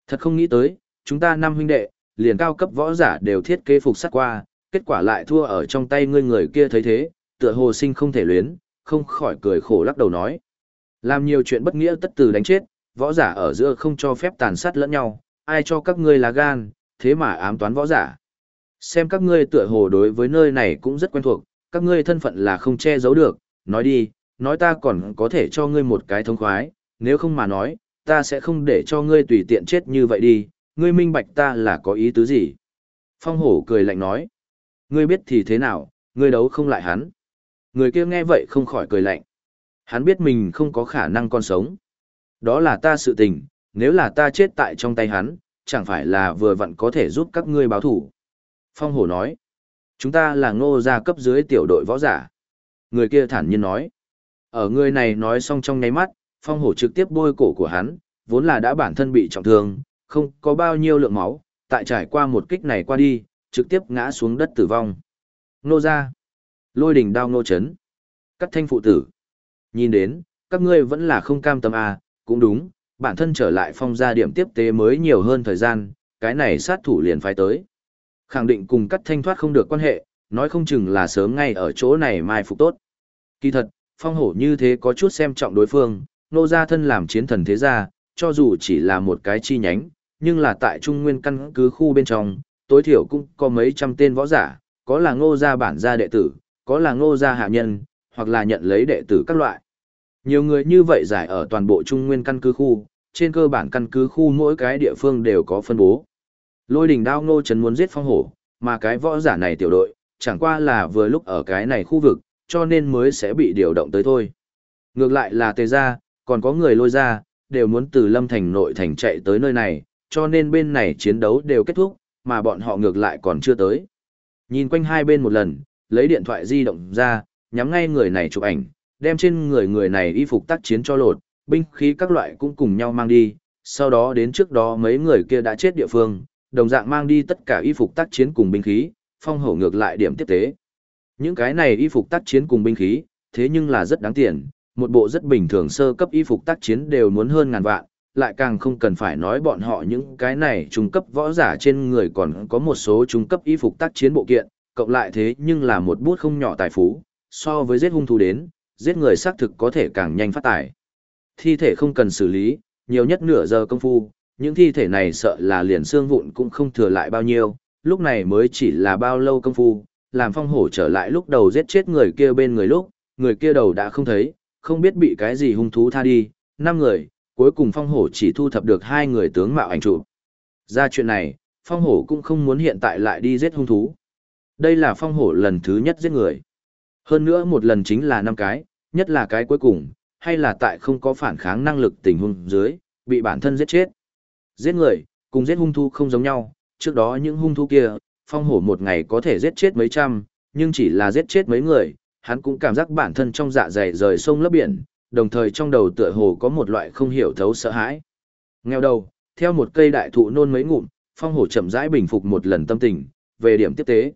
Thật không nghĩ tới, chúng ta năm huynh đệ, liền cao cấp võ giả đều thiết kế phục sát qua, kết quả lại thua ở trong tay ngươi người kia thấy thế, tựa hồ sinh không thể luyến, không khỏi cười khổ lắc đầu nói. Làm nhiều chuyện bất nghĩa tất từ đánh chết, võ giả ở giữa không cho phép tàn sát lẫn nhau, ai cho các ngươi là gan, thế mà ám toán võ giả. Xem các ngươi tựa hồ đối với nơi này cũng rất quen thuộc, các ngươi thân phận là không che giấu được, nói đi, nói ta còn có thể cho ngươi một cái thông khoái, nếu không mà nói, ta sẽ không để cho ngươi tùy tiện chết như vậy đi, ngươi minh bạch ta là có ý tứ gì. Phong hổ cười lạnh nói, ngươi biết thì thế nào, ngươi đấu không lại hắn. Người kia nghe vậy không khỏi cười lạnh. Hắn biết mình không có khả năng còn sống. Đó là ta sự tình, nếu là ta chết tại trong tay hắn, chẳng phải là vừa vặn có thể giúp các ngươi báo thủ. Phong hổ nói, chúng ta là ngô gia cấp dưới tiểu đội võ giả. Người kia thản nhiên nói, ở người này nói xong trong nháy mắt, phong hổ trực tiếp bôi cổ của hắn, vốn là đã bản thân bị trọng thương, không có bao nhiêu lượng máu, tại trải qua một kích này qua đi, trực tiếp ngã xuống đất tử vong. Nô ra, lôi đỉnh đao nô chấn, cắt thanh phụ tử. Nhìn đến, các ngươi vẫn là không cam tâm à, cũng đúng, bản thân trở lại phong gia điểm tiếp tế mới nhiều hơn thời gian, cái này sát thủ liền phải tới. Khẳng định cùng cắt thanh thoát không được quan hệ, nói không chừng là sớm ngay ở chỗ này mai phục tốt. Kỳ thật, phong hổ như thế có chút xem trọng đối phương, nô gia thân làm chiến thần thế gia, cho dù chỉ là một cái chi nhánh, nhưng là tại trung nguyên căn cứ khu bên trong, tối thiểu cũng có mấy trăm tên võ giả, có là ngô gia bản gia đệ tử, có là ngô gia hạ nhân, hoặc là nhận lấy đệ tử các loại. Nhiều người như vậy giải ở toàn bộ trung nguyên căn cứ khu, trên cơ bản căn cứ khu mỗi cái địa phương đều có phân bố. Lôi đỉnh đao ngô trấn muốn giết phong hổ, mà cái võ giả này tiểu đội, chẳng qua là vừa lúc ở cái này khu vực, cho nên mới sẽ bị điều động tới thôi. Ngược lại là tề gia, còn có người lôi ra, đều muốn từ lâm thành nội thành chạy tới nơi này, cho nên bên này chiến đấu đều kết thúc, mà bọn họ ngược lại còn chưa tới. Nhìn quanh hai bên một lần, lấy điện thoại di động ra, nhắm ngay người này chụp ảnh, đem trên người người này y phục tác chiến cho lột, binh khí các loại cũng cùng nhau mang đi, sau đó đến trước đó mấy người kia đã chết địa phương, đồng dạng mang đi tất cả y phục tác chiến cùng binh khí, phong hổ ngược lại điểm tiếp tế. Những cái này y phục tác chiến cùng binh khí, thế nhưng là rất đáng tiền, một bộ rất bình thường sơ cấp y phục tác chiến đều muốn hơn ngàn vạn, lại càng không cần phải nói bọn họ những cái này trung cấp võ giả trên người còn có một số trung cấp y phục tác chiến bộ kiện, cộng lại thế nhưng là một bút không nhỏ tài phú, so với giết hung thú đến, giết người xác thực có thể càng nhanh phát tài. Thi thể không cần xử lý, nhiều nhất nửa giờ công phu, những thi thể này sợ là liền xương vụn cũng không thừa lại bao nhiêu, lúc này mới chỉ là bao lâu công phu, làm phong hổ trở lại lúc đầu giết chết người kia bên người lúc, người kia đầu đã không thấy, không biết bị cái gì hung thú tha đi, năm người, cuối cùng phong hổ chỉ thu thập được hai người tướng mạo ảnh chụp. Ra chuyện này, phong hổ cũng không muốn hiện tại lại đi giết hung thú. Đây là phong hổ lần thứ nhất giết người. Hơn nữa một lần chính là năm cái, nhất là cái cuối cùng, hay là tại không có phản kháng năng lực tình huống dưới, bị bản thân giết chết. Giết người, cùng giết hung thú không giống nhau, trước đó những hung thú kia, phong hổ một ngày có thể giết chết mấy trăm, nhưng chỉ là giết chết mấy người, hắn cũng cảm giác bản thân trong dạ dày rời sông lấp biển, đồng thời trong đầu tựa hồ có một loại không hiểu thấu sợ hãi. Nghèo đầu, theo một cây đại thụ nôn mấy ngụm, phong hổ chậm rãi bình phục một lần tâm tình, về điểm tiếp tế.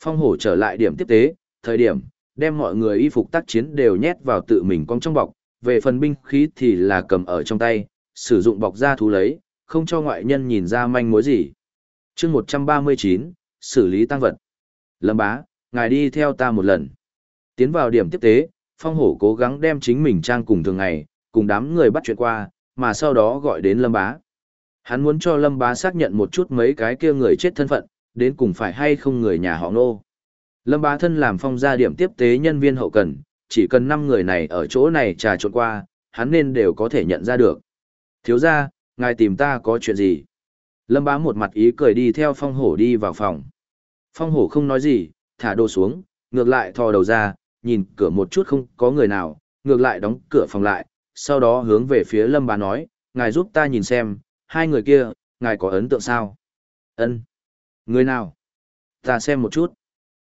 Phong hổ trở lại điểm tiếp tế, thời điểm, đem mọi người y phục tác chiến đều nhét vào tự mình cong trong bọc, về phần binh khí thì là cầm ở trong tay, sử dụng bọc ra thú lấy, không cho ngoại nhân nhìn ra manh mối gì. chương 139, xử lý tăng vật. Lâm bá, ngài đi theo ta một lần. Tiến vào điểm tiếp tế, phong hổ cố gắng đem chính mình trang cùng thường ngày, cùng đám người bắt chuyện qua, mà sau đó gọi đến lâm bá. Hắn muốn cho lâm bá xác nhận một chút mấy cái kia người chết thân phận, đến cùng phải hay không người nhà họ nô. Lâm bá thân làm phong gia điểm tiếp tế nhân viên hậu cần, chỉ cần 5 người này ở chỗ này trà trộn qua, hắn nên đều có thể nhận ra được. Thiếu ra, ngài tìm ta có chuyện gì? Lâm bá một mặt ý cười đi theo phong hổ đi vào phòng. Phong hổ không nói gì, thả đồ xuống, ngược lại thò đầu ra, nhìn cửa một chút không có người nào, ngược lại đóng cửa phòng lại, sau đó hướng về phía lâm bá nói, ngài giúp ta nhìn xem, hai người kia, ngài có ấn tượng sao? Ân, Người nào? Ta xem một chút.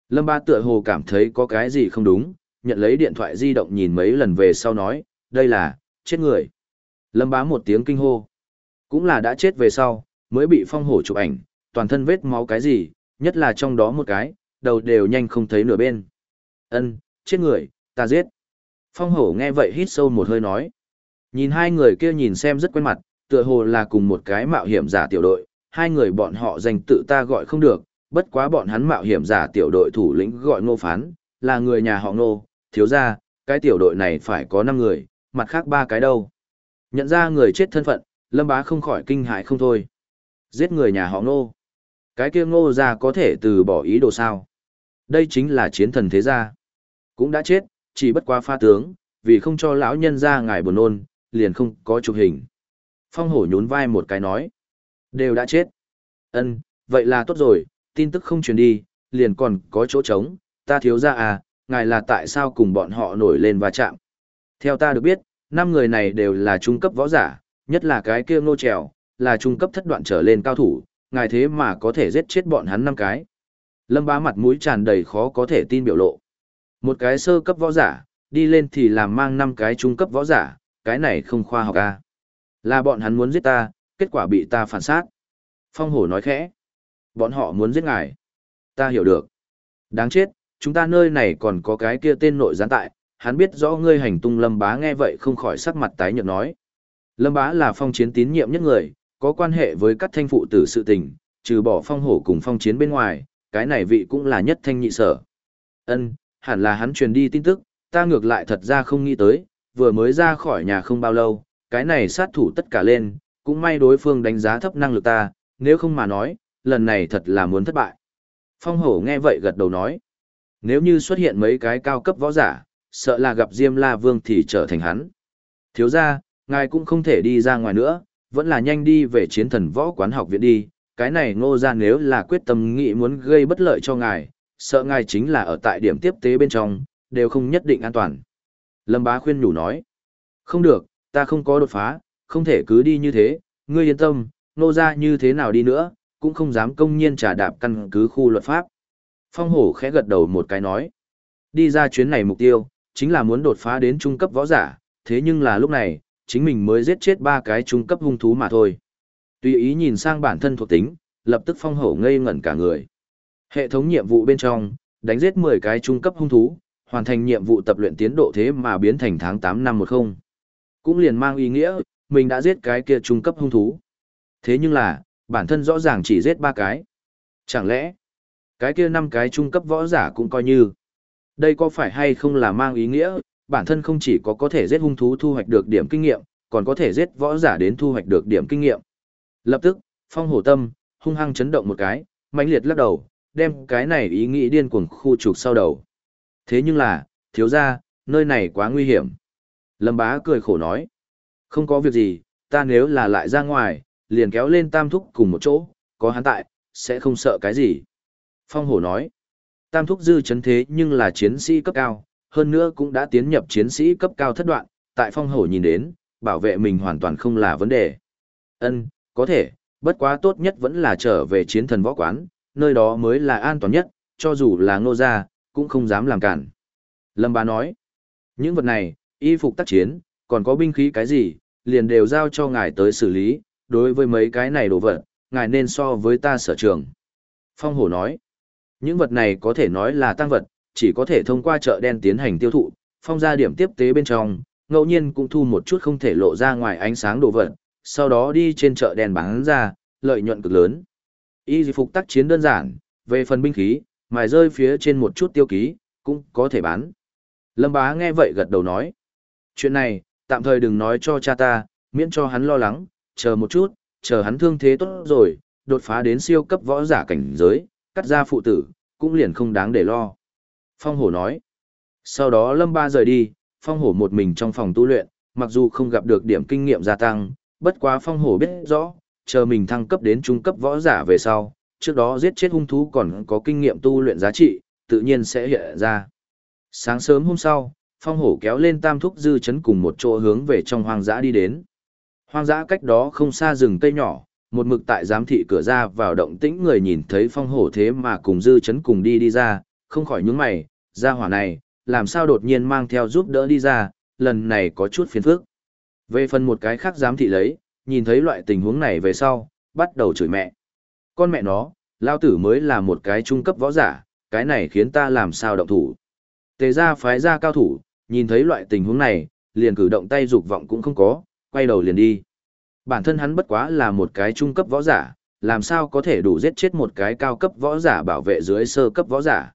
Lâm Ba tựa hồ cảm thấy có cái gì không đúng, nhận lấy điện thoại di động nhìn mấy lần về sau nói, đây là, chết người. Lâm bá một tiếng kinh hô. Cũng là đã chết về sau, mới bị phong hổ chụp ảnh, toàn thân vết máu cái gì, nhất là trong đó một cái, đầu đều nhanh không thấy nửa bên. Ân, chết người, ta giết. Phong hổ nghe vậy hít sâu một hơi nói. Nhìn hai người kia nhìn xem rất quen mặt, tựa hồ là cùng một cái mạo hiểm giả tiểu đội, hai người bọn họ danh tự ta gọi không được, bất quá bọn hắn mạo hiểm giả tiểu đội thủ lĩnh gọi ngô phán, là người nhà họ ngô, thiếu ra, cái tiểu đội này phải có 5 người, mặt khác ba cái đâu. Nhận ra người chết thân phận, lâm bá không khỏi kinh hại không thôi. Giết người nhà họ ngô. Cái kia ngô ra có thể từ bỏ ý đồ sao. Đây chính là chiến thần thế gia. Cũng đã chết, chỉ bất quá pha tướng, vì không cho lão nhân ra ngài buồn nôn, liền không có chụp hình. Phong hổ nhún vai một cái nói. Đều đã chết. ân vậy là tốt rồi, tin tức không truyền đi, liền còn có chỗ trống, ta thiếu ra à, ngài là tại sao cùng bọn họ nổi lên và chạm. Theo ta được biết, năm người này đều là trung cấp võ giả, nhất là cái kia ngô trèo, là trung cấp thất đoạn trở lên cao thủ, ngài thế mà có thể giết chết bọn hắn năm cái. Lâm bá mặt mũi tràn đầy khó có thể tin biểu lộ. Một cái sơ cấp võ giả, đi lên thì làm mang năm cái trung cấp võ giả, cái này không khoa học à. Là bọn hắn muốn giết ta, kết quả bị ta phản sát. Phong hổ nói khẽ. Bọn họ muốn giết ngài. Ta hiểu được. Đáng chết, chúng ta nơi này còn có cái kia tên nội gián tại, hắn biết rõ ngươi hành tung lâm bá nghe vậy không khỏi sắc mặt tái nhợt nói. Lâm bá là phong chiến tín nhiệm nhất người, có quan hệ với các thanh phụ tử sự tình, trừ bỏ phong hổ cùng phong chiến bên ngoài, cái này vị cũng là nhất thanh nhị sở. Ân, hẳn là hắn truyền đi tin tức, ta ngược lại thật ra không nghĩ tới, vừa mới ra khỏi nhà không bao lâu, cái này sát thủ tất cả lên, cũng may đối phương đánh giá thấp năng lực ta, nếu không mà nói, lần này thật là muốn thất bại. Phong hổ nghe vậy gật đầu nói, nếu như xuất hiện mấy cái cao cấp võ giả, sợ là gặp Diêm La Vương thì trở thành hắn. Thiếu ra, ngài cũng không thể đi ra ngoài nữa, vẫn là nhanh đi về chiến thần võ quán học viện đi, cái này ngô ra nếu là quyết tâm nghĩ muốn gây bất lợi cho ngài, sợ ngài chính là ở tại điểm tiếp tế bên trong, đều không nhất định an toàn. Lâm bá khuyên nhủ nói, không được, ta không có đột phá, không thể cứ đi như thế, ngươi yên tâm, nô ra như thế nào đi nữa, cũng không dám công nhiên trả đạp căn cứ khu luật pháp. Phong hổ khẽ gật đầu một cái nói, đi ra chuyến này mục tiêu, chính là muốn đột phá đến trung cấp võ giả, thế nhưng là lúc này, chính mình mới giết chết ba cái trung cấp hung thú mà thôi. Tùy ý nhìn sang bản thân thuộc tính, lập tức phong hổ ngây ngẩn cả người. Hệ thống nhiệm vụ bên trong, đánh giết 10 cái trung cấp hung thú, hoàn thành nhiệm vụ tập luyện tiến độ thế mà biến thành tháng 8 năm 10. Cũng liền mang ý nghĩa, mình đã giết cái kia trung cấp hung thú. Thế nhưng là, bản thân rõ ràng chỉ giết ba cái. Chẳng lẽ, cái kia năm cái trung cấp võ giả cũng coi như. Đây có phải hay không là mang ý nghĩa, bản thân không chỉ có có thể giết hung thú thu hoạch được điểm kinh nghiệm, còn có thể giết võ giả đến thu hoạch được điểm kinh nghiệm. Lập tức, phong hổ tâm, hung hăng chấn động một cái, mãnh liệt lắc đầu, đem cái này ý nghĩ điên cuồng khu trục sau đầu. Thế nhưng là, thiếu ra, nơi này quá nguy hiểm. Lâm bá cười khổ nói. Không có việc gì, ta nếu là lại ra ngoài, liền kéo lên tam thúc cùng một chỗ, có hắn tại, sẽ không sợ cái gì. Phong hổ nói. Tam thúc dư chấn thế nhưng là chiến sĩ cấp cao, hơn nữa cũng đã tiến nhập chiến sĩ cấp cao thất đoạn, tại phong hổ nhìn đến, bảo vệ mình hoàn toàn không là vấn đề. Ân, có thể, bất quá tốt nhất vẫn là trở về chiến thần võ quán, nơi đó mới là an toàn nhất, cho dù là ngô gia, cũng không dám làm cản. Lâm bá nói, những vật này, y phục tác chiến, còn có binh khí cái gì, liền đều giao cho ngài tới xử lý, đối với mấy cái này đồ vật, ngài nên so với ta sở trường. Phong hổ nói, những vật này có thể nói là tăng vật, chỉ có thể thông qua chợ đen tiến hành tiêu thụ, phong ra điểm tiếp tế bên trong, ngẫu nhiên cũng thu một chút không thể lộ ra ngoài ánh sáng đồ vật, sau đó đi trên chợ đen bán ra, lợi nhuận cực lớn. Y phục tác chiến đơn giản, về phần binh khí, mài rơi phía trên một chút tiêu ký, cũng có thể bán. Lâm bá nghe vậy gật đầu nói. Chuyện này, tạm thời đừng nói cho cha ta, miễn cho hắn lo lắng, chờ một chút, chờ hắn thương thế tốt rồi, đột phá đến siêu cấp võ giả cảnh giới, cắt ra phụ tử, cũng liền không đáng để lo. Phong hổ nói. Sau đó Lâm Ba rời đi, Phong hổ một mình trong phòng tu luyện, mặc dù không gặp được điểm kinh nghiệm gia tăng, bất quá Phong hổ biết rõ, chờ mình thăng cấp đến trung cấp võ giả về sau, trước đó giết chết hung thú còn có kinh nghiệm tu luyện giá trị, tự nhiên sẽ hiện ra. Sáng sớm hôm sau, Phong hổ kéo lên tam thúc dư chấn cùng một chỗ hướng về trong hoang dã đi đến. Hoang dã cách đó không xa rừng cây nhỏ, một mực tại giám thị cửa ra vào động tĩnh người nhìn thấy phong hổ thế mà cùng dư chấn cùng đi đi ra, không khỏi nhướng mày, ra hỏa này, làm sao đột nhiên mang theo giúp đỡ đi ra, lần này có chút phiền phức. Về phần một cái khác giám thị lấy, nhìn thấy loại tình huống này về sau, bắt đầu chửi mẹ. Con mẹ nó, lao tử mới là một cái trung cấp võ giả, cái này khiến ta làm sao động thủ. Tề ra phái ra cao thủ, nhìn thấy loại tình huống này, liền cử động tay dục vọng cũng không có, quay đầu liền đi. Bản thân hắn bất quá là một cái trung cấp võ giả, làm sao có thể đủ giết chết một cái cao cấp võ giả bảo vệ dưới sơ cấp võ giả.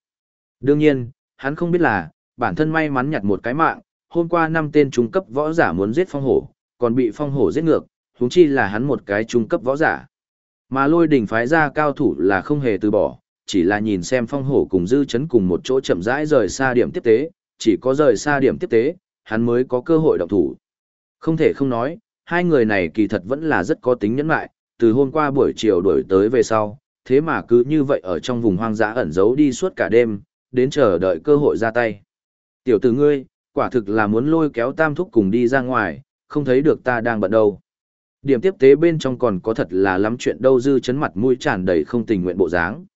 Đương nhiên, hắn không biết là, bản thân may mắn nhặt một cái mạng, hôm qua năm tên trung cấp võ giả muốn giết phong hổ, còn bị phong hổ giết ngược, huống chi là hắn một cái trung cấp võ giả. Mà lôi đỉnh phái ra cao thủ là không hề từ bỏ, chỉ là nhìn xem phong hổ cùng dư chấn cùng một chỗ chậm rãi rời xa điểm tiếp tế, chỉ có rời xa điểm tiếp tế, hắn mới có cơ hội động thủ. Không thể không nói, hai người này kỳ thật vẫn là rất có tính nhẫn lại, từ hôm qua buổi chiều đuổi tới về sau, thế mà cứ như vậy ở trong vùng hoang dã ẩn giấu đi suốt cả đêm, đến chờ đợi cơ hội ra tay. Tiểu tử ngươi, quả thực là muốn lôi kéo tam thúc cùng đi ra ngoài, không thấy được ta đang bận đâu. Điểm tiếp tế bên trong còn có thật là lắm chuyện đâu dư chấn mặt mũi tràn đầy không tình nguyện bộ dáng.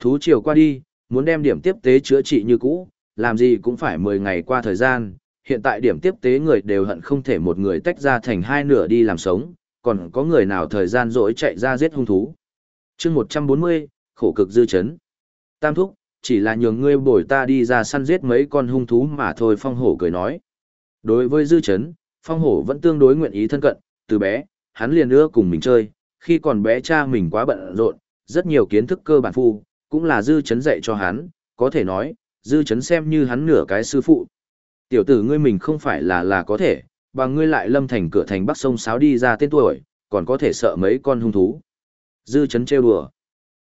Thú chiều qua đi, muốn đem điểm tiếp tế chữa trị như cũ, làm gì cũng phải 10 ngày qua thời gian, hiện tại điểm tiếp tế người đều hận không thể một người tách ra thành hai nửa đi làm sống, còn có người nào thời gian rỗi chạy ra giết hung thú. chương 140, khổ cực dư chấn. Tam thúc, chỉ là nhường ngươi bồi ta đi ra săn giết mấy con hung thú mà thôi phong hổ cười nói. Đối với dư chấn, phong hổ vẫn tương đối nguyện ý thân cận, từ bé, hắn liền ưa cùng mình chơi, khi còn bé cha mình quá bận rộn, rất nhiều kiến thức cơ bản phu, cũng là dư chấn dạy cho hắn, có thể nói, dư chấn xem như hắn nửa cái sư phụ. Tiểu tử ngươi mình không phải là là có thể, bằng ngươi lại lâm thành cửa thành bắc sông sáo đi ra tên tuổi, còn có thể sợ mấy con hung thú. Dư chấn trêu đùa.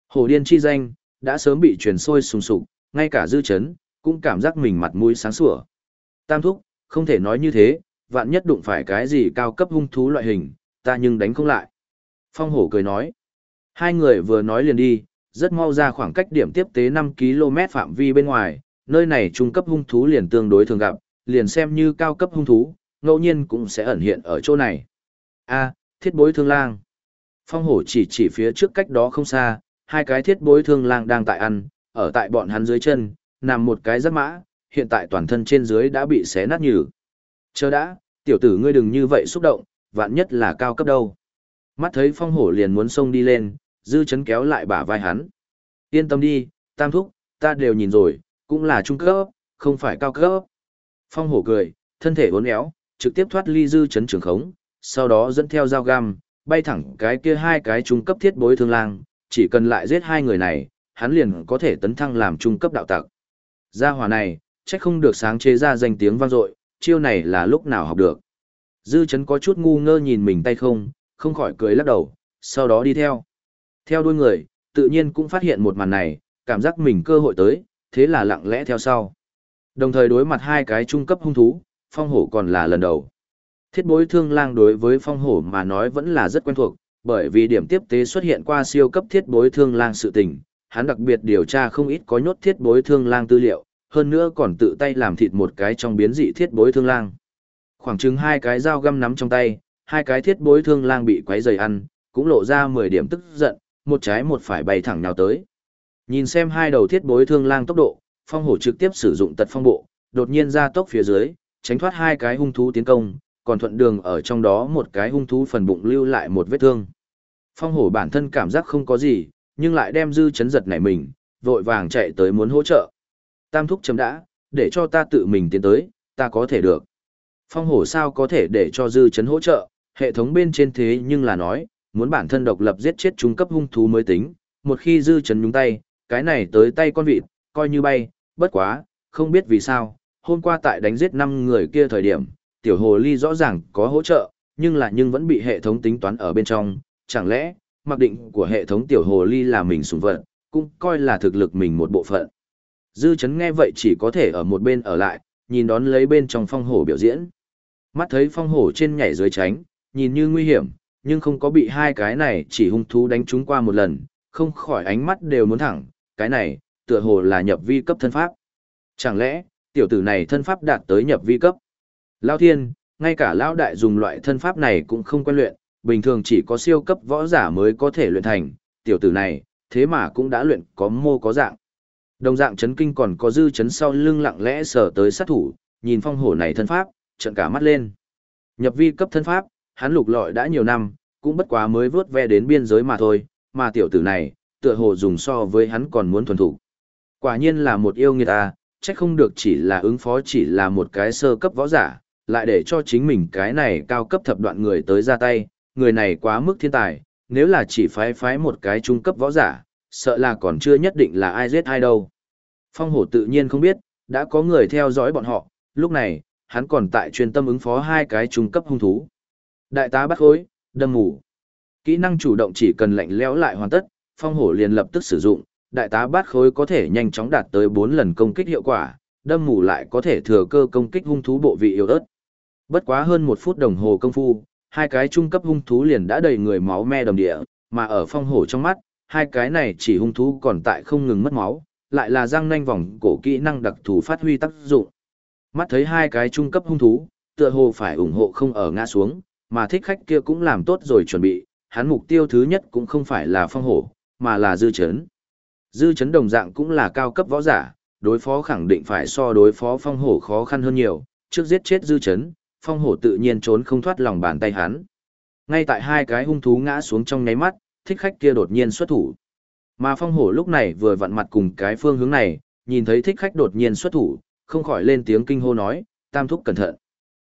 Hồ điên chi danh, đã sớm bị truyền sôi sùng sục, ngay cả dư chấn, cũng cảm giác mình mặt mũi sáng sủa. Tam thúc, không thể nói như thế, vạn nhất đụng phải cái gì cao cấp hung thú loại hình, ta nhưng đánh không lại. Phong hổ cười nói. Hai người vừa nói liền đi, rất mau ra khoảng cách điểm tiếp tế 5 km phạm vi bên ngoài, nơi này trung cấp hung thú liền tương đối thường gặp, liền xem như cao cấp hung thú, ngẫu nhiên cũng sẽ ẩn hiện ở chỗ này. A, thiết bối thương lang. Phong hổ chỉ chỉ phía trước cách đó không xa, hai cái thiết bối thương lang đang tại ăn, ở tại bọn hắn dưới chân, nằm một cái giáp mã, hiện tại toàn thân trên dưới đã bị xé nát nhừ. Chờ đã, tiểu tử ngươi đừng như vậy xúc động, vạn nhất là cao cấp đâu. Mắt thấy phong hổ liền muốn xông đi lên, dư chấn kéo lại bả vai hắn. Yên tâm đi, tam thúc, ta đều nhìn rồi, cũng là trung cấp, không phải cao cấp. Phong hổ cười, thân thể uốn éo, trực tiếp thoát ly dư chấn trường khống, sau đó dẫn theo dao găm, bay thẳng cái kia hai cái trung cấp thiết bối thương lang, chỉ cần lại giết hai người này, hắn liền có thể tấn thăng làm trung cấp đạo tặc. Gia hỏa này, chắc không được sáng chế ra danh tiếng vang dội, chiêu này là lúc nào học được. Dư chấn có chút ngu ngơ nhìn mình tay không, không khỏi cười lắc đầu, sau đó đi theo. Theo đuôi người, tự nhiên cũng phát hiện một màn này, cảm giác mình cơ hội tới, thế là lặng lẽ theo sau. Đồng thời đối mặt hai cái trung cấp hung thú, phong hổ còn là lần đầu. Thiết bối thương lang đối với phong hổ mà nói vẫn là rất quen thuộc, bởi vì điểm tiếp tế xuất hiện qua siêu cấp thiết bối thương lang sự tình, hắn đặc biệt điều tra không ít có nhốt thiết bối thương lang tư liệu, hơn nữa còn tự tay làm thịt một cái trong biến dị thiết bối thương lang. Khoảng chừng hai cái dao găm nắm trong tay, hai cái thiết bối thương lang bị quấy rầy ăn, cũng lộ ra 10 điểm tức giận, một trái một phải bay thẳng nhào tới. Nhìn xem hai đầu thiết bối thương lang tốc độ, phong hổ trực tiếp sử dụng tật phong bộ, đột nhiên ra tốc phía dưới, tránh thoát hai cái hung thú tiến công, còn thuận đường ở trong đó một cái hung thú phần bụng lưu lại một vết thương. Phong hổ bản thân cảm giác không có gì, nhưng lại đem dư chấn giật nảy mình, vội vàng chạy tới muốn hỗ trợ. Tam thúc chấm đã, để cho ta tự mình tiến tới, ta có thể được. Phong hổ sao có thể để cho dư chấn hỗ trợ, hệ thống bên trên thế nhưng là nói, muốn bản thân độc lập giết chết trung cấp hung thú mới tính, một khi dư chấn nhúng tay, cái này tới tay con vịt, coi như bay, bất quá, không biết vì sao, hôm qua tại đánh giết 5 người kia thời điểm, tiểu hồ ly rõ ràng có hỗ trợ, nhưng là nhưng vẫn bị hệ thống tính toán ở bên trong, chẳng lẽ, mặc định của hệ thống tiểu hồ ly là mình sùng vận, cũng coi là thực lực mình một bộ phận. Dư chấn nghe vậy chỉ có thể ở một bên ở lại, nhìn đón lấy bên trong phong hổ biểu diễn. Mắt thấy phong hổ trên nhảy dưới tránh, nhìn như nguy hiểm, nhưng không có bị hai cái này chỉ hung thú đánh trúng qua một lần, không khỏi ánh mắt đều muốn thẳng, cái này, tựa hồ là nhập vi cấp thân pháp. Chẳng lẽ, tiểu tử này thân pháp đạt tới nhập vi cấp? Lao thiên, ngay cả Lão đại dùng loại thân pháp này cũng không quen luyện, bình thường chỉ có siêu cấp võ giả mới có thể luyện thành, tiểu tử này, thế mà cũng đã luyện có mô có dạng. Đồng dạng chấn kinh còn có dư chấn sau lưng lặng lẽ sờ tới sát thủ, nhìn phong hổ này thân pháp, trận cả mắt lên. Nhập vi cấp thân pháp, hắn lục lọi đã nhiều năm, cũng bất quá mới vớt ve đến biên giới mà thôi, mà tiểu tử này, tựa hồ dùng so với hắn còn muốn thuần thủ. Quả nhiên là một yêu nghiệt ta, chắc không được chỉ là ứng phó chỉ là một cái sơ cấp võ giả, lại để cho chính mình cái này cao cấp thập đoạn người tới ra tay, người này quá mức thiên tài, nếu là chỉ phái phái một cái trung cấp võ giả, sợ là còn chưa nhất định là ai giết ai đâu. Phong hổ tự nhiên không biết, đã có người theo dõi bọn họ, lúc này, hắn còn tại chuyên tâm ứng phó hai cái trung cấp hung thú. Đại tá bắt khối, đâm ngủ. Kỹ năng chủ động chỉ cần lạnh lẽo lại hoàn tất, phong hổ liền lập tức sử dụng, đại tá bát khối có thể nhanh chóng đạt tới 4 lần công kích hiệu quả, đâm mù lại có thể thừa cơ công kích hung thú bộ vị yếu ớt. Bất quá hơn một phút đồng hồ công phu, hai cái trung cấp hung thú liền đã đầy người máu me đầm địa, mà ở phong hổ trong mắt, hai cái này chỉ hung thú còn tại không ngừng mất máu, lại là răng nanh vòng cổ kỹ năng đặc thù phát huy tác dụng. Mắt thấy hai cái trung cấp hung thú, tựa hồ phải ủng hộ không ở ngã xuống, mà thích khách kia cũng làm tốt rồi chuẩn bị, hắn mục tiêu thứ nhất cũng không phải là phong hổ, mà là dư chấn. Dư chấn đồng dạng cũng là cao cấp võ giả, đối phó khẳng định phải so đối phó phong hổ khó khăn hơn nhiều, trước giết chết dư chấn, phong hổ tự nhiên trốn không thoát lòng bàn tay hắn. Ngay tại hai cái hung thú ngã xuống trong nháy mắt, thích khách kia đột nhiên xuất thủ. Mà phong hổ lúc này vừa vặn mặt cùng cái phương hướng này, nhìn thấy thích khách đột nhiên xuất thủ, không khỏi lên tiếng kinh hô nói, tam thúc cẩn thận.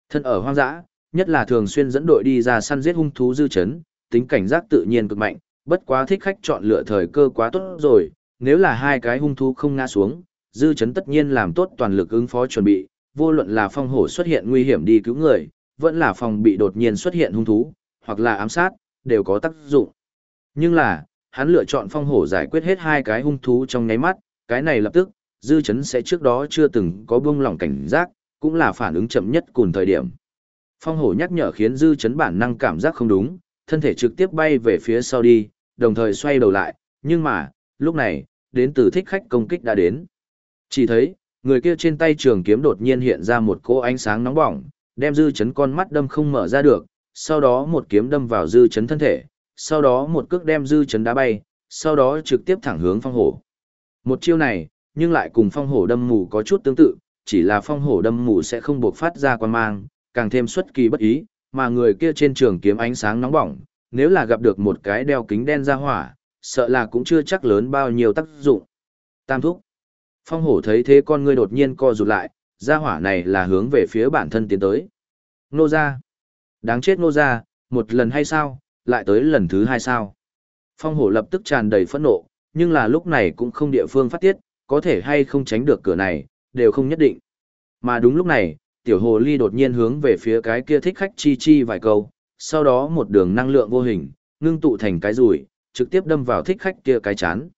Thân ở hoang dã, nhất là thường xuyên dẫn đội đi ra săn giết hung thú dư chấn, tính cảnh giác tự nhiên cực mạnh, bất quá thích khách chọn lựa thời cơ quá tốt rồi, nếu là hai cái hung thú không ngã xuống, dư chấn tất nhiên làm tốt toàn lực ứng phó chuẩn bị, vô luận là phong hổ xuất hiện nguy hiểm đi cứu người, vẫn là phòng bị đột nhiên xuất hiện hung thú, hoặc là ám sát, đều có tác dụng. Nhưng là, hắn lựa chọn phong hổ giải quyết hết hai cái hung thú trong nháy mắt, cái này lập tức, dư chấn sẽ trước đó chưa từng có buông lỏng cảnh giác, cũng là phản ứng chậm nhất cùng thời điểm. Phong hổ nhắc nhở khiến dư chấn bản năng cảm giác không đúng, thân thể trực tiếp bay về phía sau đi, đồng thời xoay đầu lại, nhưng mà, lúc này, đến từ thích khách công kích đã đến. Chỉ thấy, người kia trên tay trường kiếm đột nhiên hiện ra một cỗ ánh sáng nóng bỏng, đem dư chấn con mắt đâm không mở ra được, sau đó một kiếm đâm vào dư chấn thân thể, sau đó một cước đem dư chấn đá bay, sau đó trực tiếp thẳng hướng phong hổ. Một chiêu này, nhưng lại cùng phong hổ đâm mù có chút tương tự, chỉ là phong hổ đâm mù sẽ không buộc phát ra quan mang, càng thêm xuất kỳ bất ý, mà người kia trên trường kiếm ánh sáng nóng bỏng, nếu là gặp được một cái đeo kính đen ra hỏa, sợ là cũng chưa chắc lớn bao nhiêu tác dụng. Tam thúc. Phong hổ thấy thế con ngươi đột nhiên co rụt lại, ra hỏa này là hướng về phía bản thân tiến tới. Nô ra. Đáng chết nô ra, một lần hay sao, lại tới lần thứ hai sao. Phong hổ lập tức tràn đầy phẫn nộ, nhưng là lúc này cũng không địa phương phát tiết, có thể hay không tránh được cửa này, đều không nhất định. Mà đúng lúc này, tiểu hồ ly đột nhiên hướng về phía cái kia thích khách chi chi vài câu, sau đó một đường năng lượng vô hình, ngưng tụ thành cái rùi, trực tiếp đâm vào thích khách kia cái chán.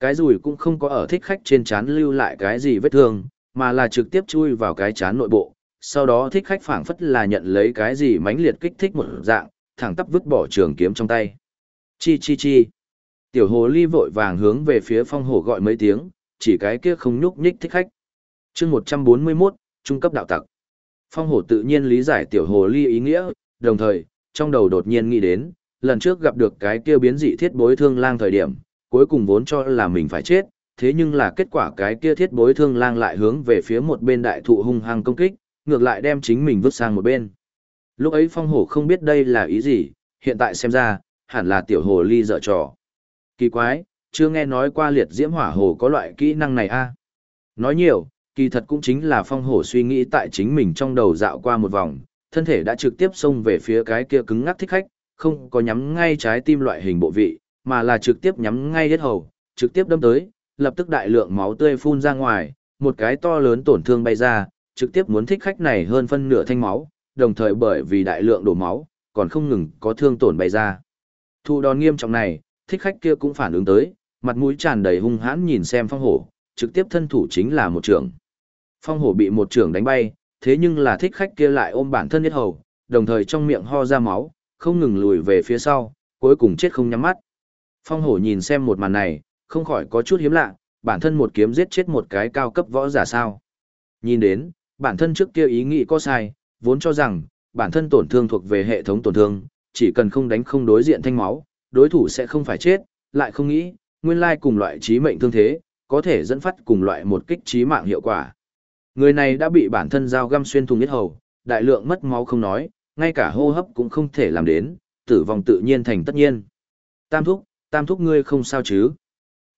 Cái rùi cũng không có ở thích khách trên chán lưu lại cái gì vết thương, mà là trực tiếp chui vào cái chán nội bộ. Sau đó thích khách phảng phất là nhận lấy cái gì mãnh liệt kích thích một dạng, thẳng tắp vứt bỏ trường kiếm trong tay. Chi chi chi. Tiểu hồ ly vội vàng hướng về phía phong hồ gọi mấy tiếng, chỉ cái kia không nhúc nhích thích khách. chương 141, trung cấp đạo tặc. Phong hồ tự nhiên lý giải tiểu hồ ly ý nghĩa, đồng thời, trong đầu đột nhiên nghĩ đến, lần trước gặp được cái kia biến dị thiết bối thương lang thời điểm, cuối cùng vốn cho là mình phải chết, thế nhưng là kết quả cái kia thiết bối thương lang lại hướng về phía một bên đại thụ hung hăng công kích, ngược lại đem chính mình vứt sang một bên. Lúc ấy phong hổ không biết đây là ý gì, hiện tại xem ra, hẳn là tiểu hồ ly dở trò. Kỳ quái, chưa nghe nói qua liệt diễm hỏa hồ có loại kỹ năng này a Nói nhiều, kỳ thật cũng chính là phong hổ suy nghĩ tại chính mình trong đầu dạo qua một vòng, thân thể đã trực tiếp xông về phía cái kia cứng ngắc thích khách, không có nhắm ngay trái tim loại hình bộ vị, mà là trực tiếp nhắm ngay hết hầu, trực tiếp đâm tới, lập tức đại lượng máu tươi phun ra ngoài, một cái to lớn tổn thương bay ra, trực tiếp muốn thích khách này hơn phân nửa thanh máu, đồng thời bởi vì đại lượng đổ máu, còn không ngừng có thương tổn bay ra. Thu đòn nghiêm trọng này, thích khách kia cũng phản ứng tới, mặt mũi tràn đầy hung hãn nhìn xem phong hổ, trực tiếp thân thủ chính là một trưởng. Phong hổ bị một trưởng đánh bay, thế nhưng là thích khách kia lại ôm bản thân nhất hầu, đồng thời trong miệng ho ra máu, không ngừng lùi về phía sau, cuối cùng chết không nhắm mắt. Phong hổ nhìn xem một màn này, không khỏi có chút hiếm lạ, bản thân một kiếm giết chết một cái cao cấp võ giả sao. Nhìn đến, bản thân trước kia ý nghĩ có sai, vốn cho rằng, bản thân tổn thương thuộc về hệ thống tổn thương, chỉ cần không đánh không đối diện thanh máu, đối thủ sẽ không phải chết, lại không nghĩ, nguyên lai cùng loại trí mệnh thương thế, có thể dẫn phát cùng loại một kích trí mạng hiệu quả. Người này đã bị bản thân dao găm xuyên thùng huyết hầu, đại lượng mất máu không nói, ngay cả hô hấp cũng không thể làm đến, tử vong tự nhiên thành tất nhiên. Tam thúc, tam thúc ngươi không sao chứ?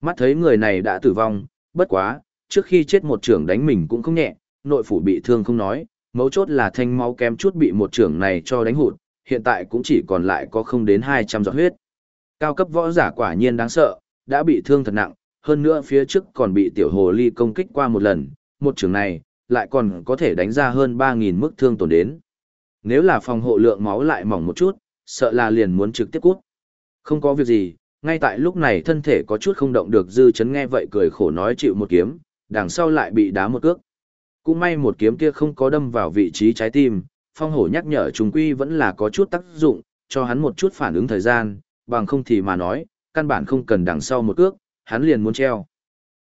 Mắt thấy người này đã tử vong, bất quá, trước khi chết một trưởng đánh mình cũng không nhẹ, nội phủ bị thương không nói, mấu chốt là thanh máu kém chút bị một trưởng này cho đánh hụt, hiện tại cũng chỉ còn lại có không đến 200 giọt huyết. Cao cấp võ giả quả nhiên đáng sợ, đã bị thương thật nặng, hơn nữa phía trước còn bị tiểu hồ ly công kích qua một lần, một trường này, lại còn có thể đánh ra hơn 3.000 mức thương tổn đến. Nếu là phòng hộ lượng máu lại mỏng một chút, sợ là liền muốn trực tiếp cút. Không có việc gì, ngay tại lúc này thân thể có chút không động được dư chấn nghe vậy cười khổ nói chịu một kiếm, đằng sau lại bị đá một cước. Cũng may một kiếm kia không có đâm vào vị trí trái tim, phong hổ nhắc nhở trùng quy vẫn là có chút tác dụng, cho hắn một chút phản ứng thời gian, bằng không thì mà nói, căn bản không cần đằng sau một cước, hắn liền muốn treo.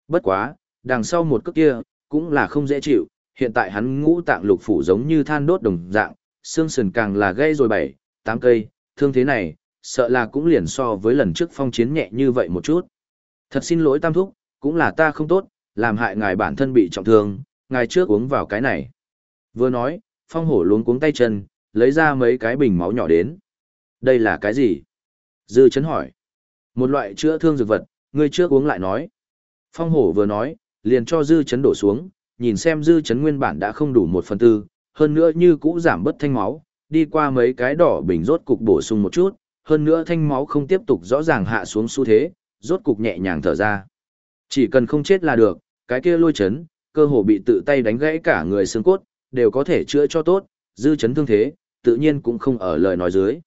Bất quá, đằng sau một cước kia, cũng là không dễ chịu, hiện tại hắn ngũ tạng lục phủ giống như than đốt đồng dạng, xương sườn càng là gây rồi bảy, tám cây, thương thế này, sợ là cũng liền so với lần trước phong chiến nhẹ như vậy một chút. Thật xin lỗi tam thúc, cũng là ta không tốt, làm hại ngài bản thân bị trọng thương, ngài trước uống vào cái này. Vừa nói, phong hổ luống cuống tay chân, lấy ra mấy cái bình máu nhỏ đến. Đây là cái gì? Dư chấn hỏi. Một loại chữa thương dược vật, ngươi trước uống lại nói. Phong hổ vừa nói, liền cho dư chấn đổ xuống, nhìn xem dư chấn nguyên bản đã không đủ một phần tư, hơn nữa như cũ giảm bớt thanh máu, đi qua mấy cái đỏ bình rốt cục bổ sung một chút, hơn nữa thanh máu không tiếp tục rõ ràng hạ xuống xu thế, rốt cục nhẹ nhàng thở ra. Chỉ cần không chết là được, cái kia lôi chấn, cơ hồ bị tự tay đánh gãy cả người xương cốt, đều có thể chữa cho tốt, dư chấn thương thế, tự nhiên cũng không ở lời nói dưới.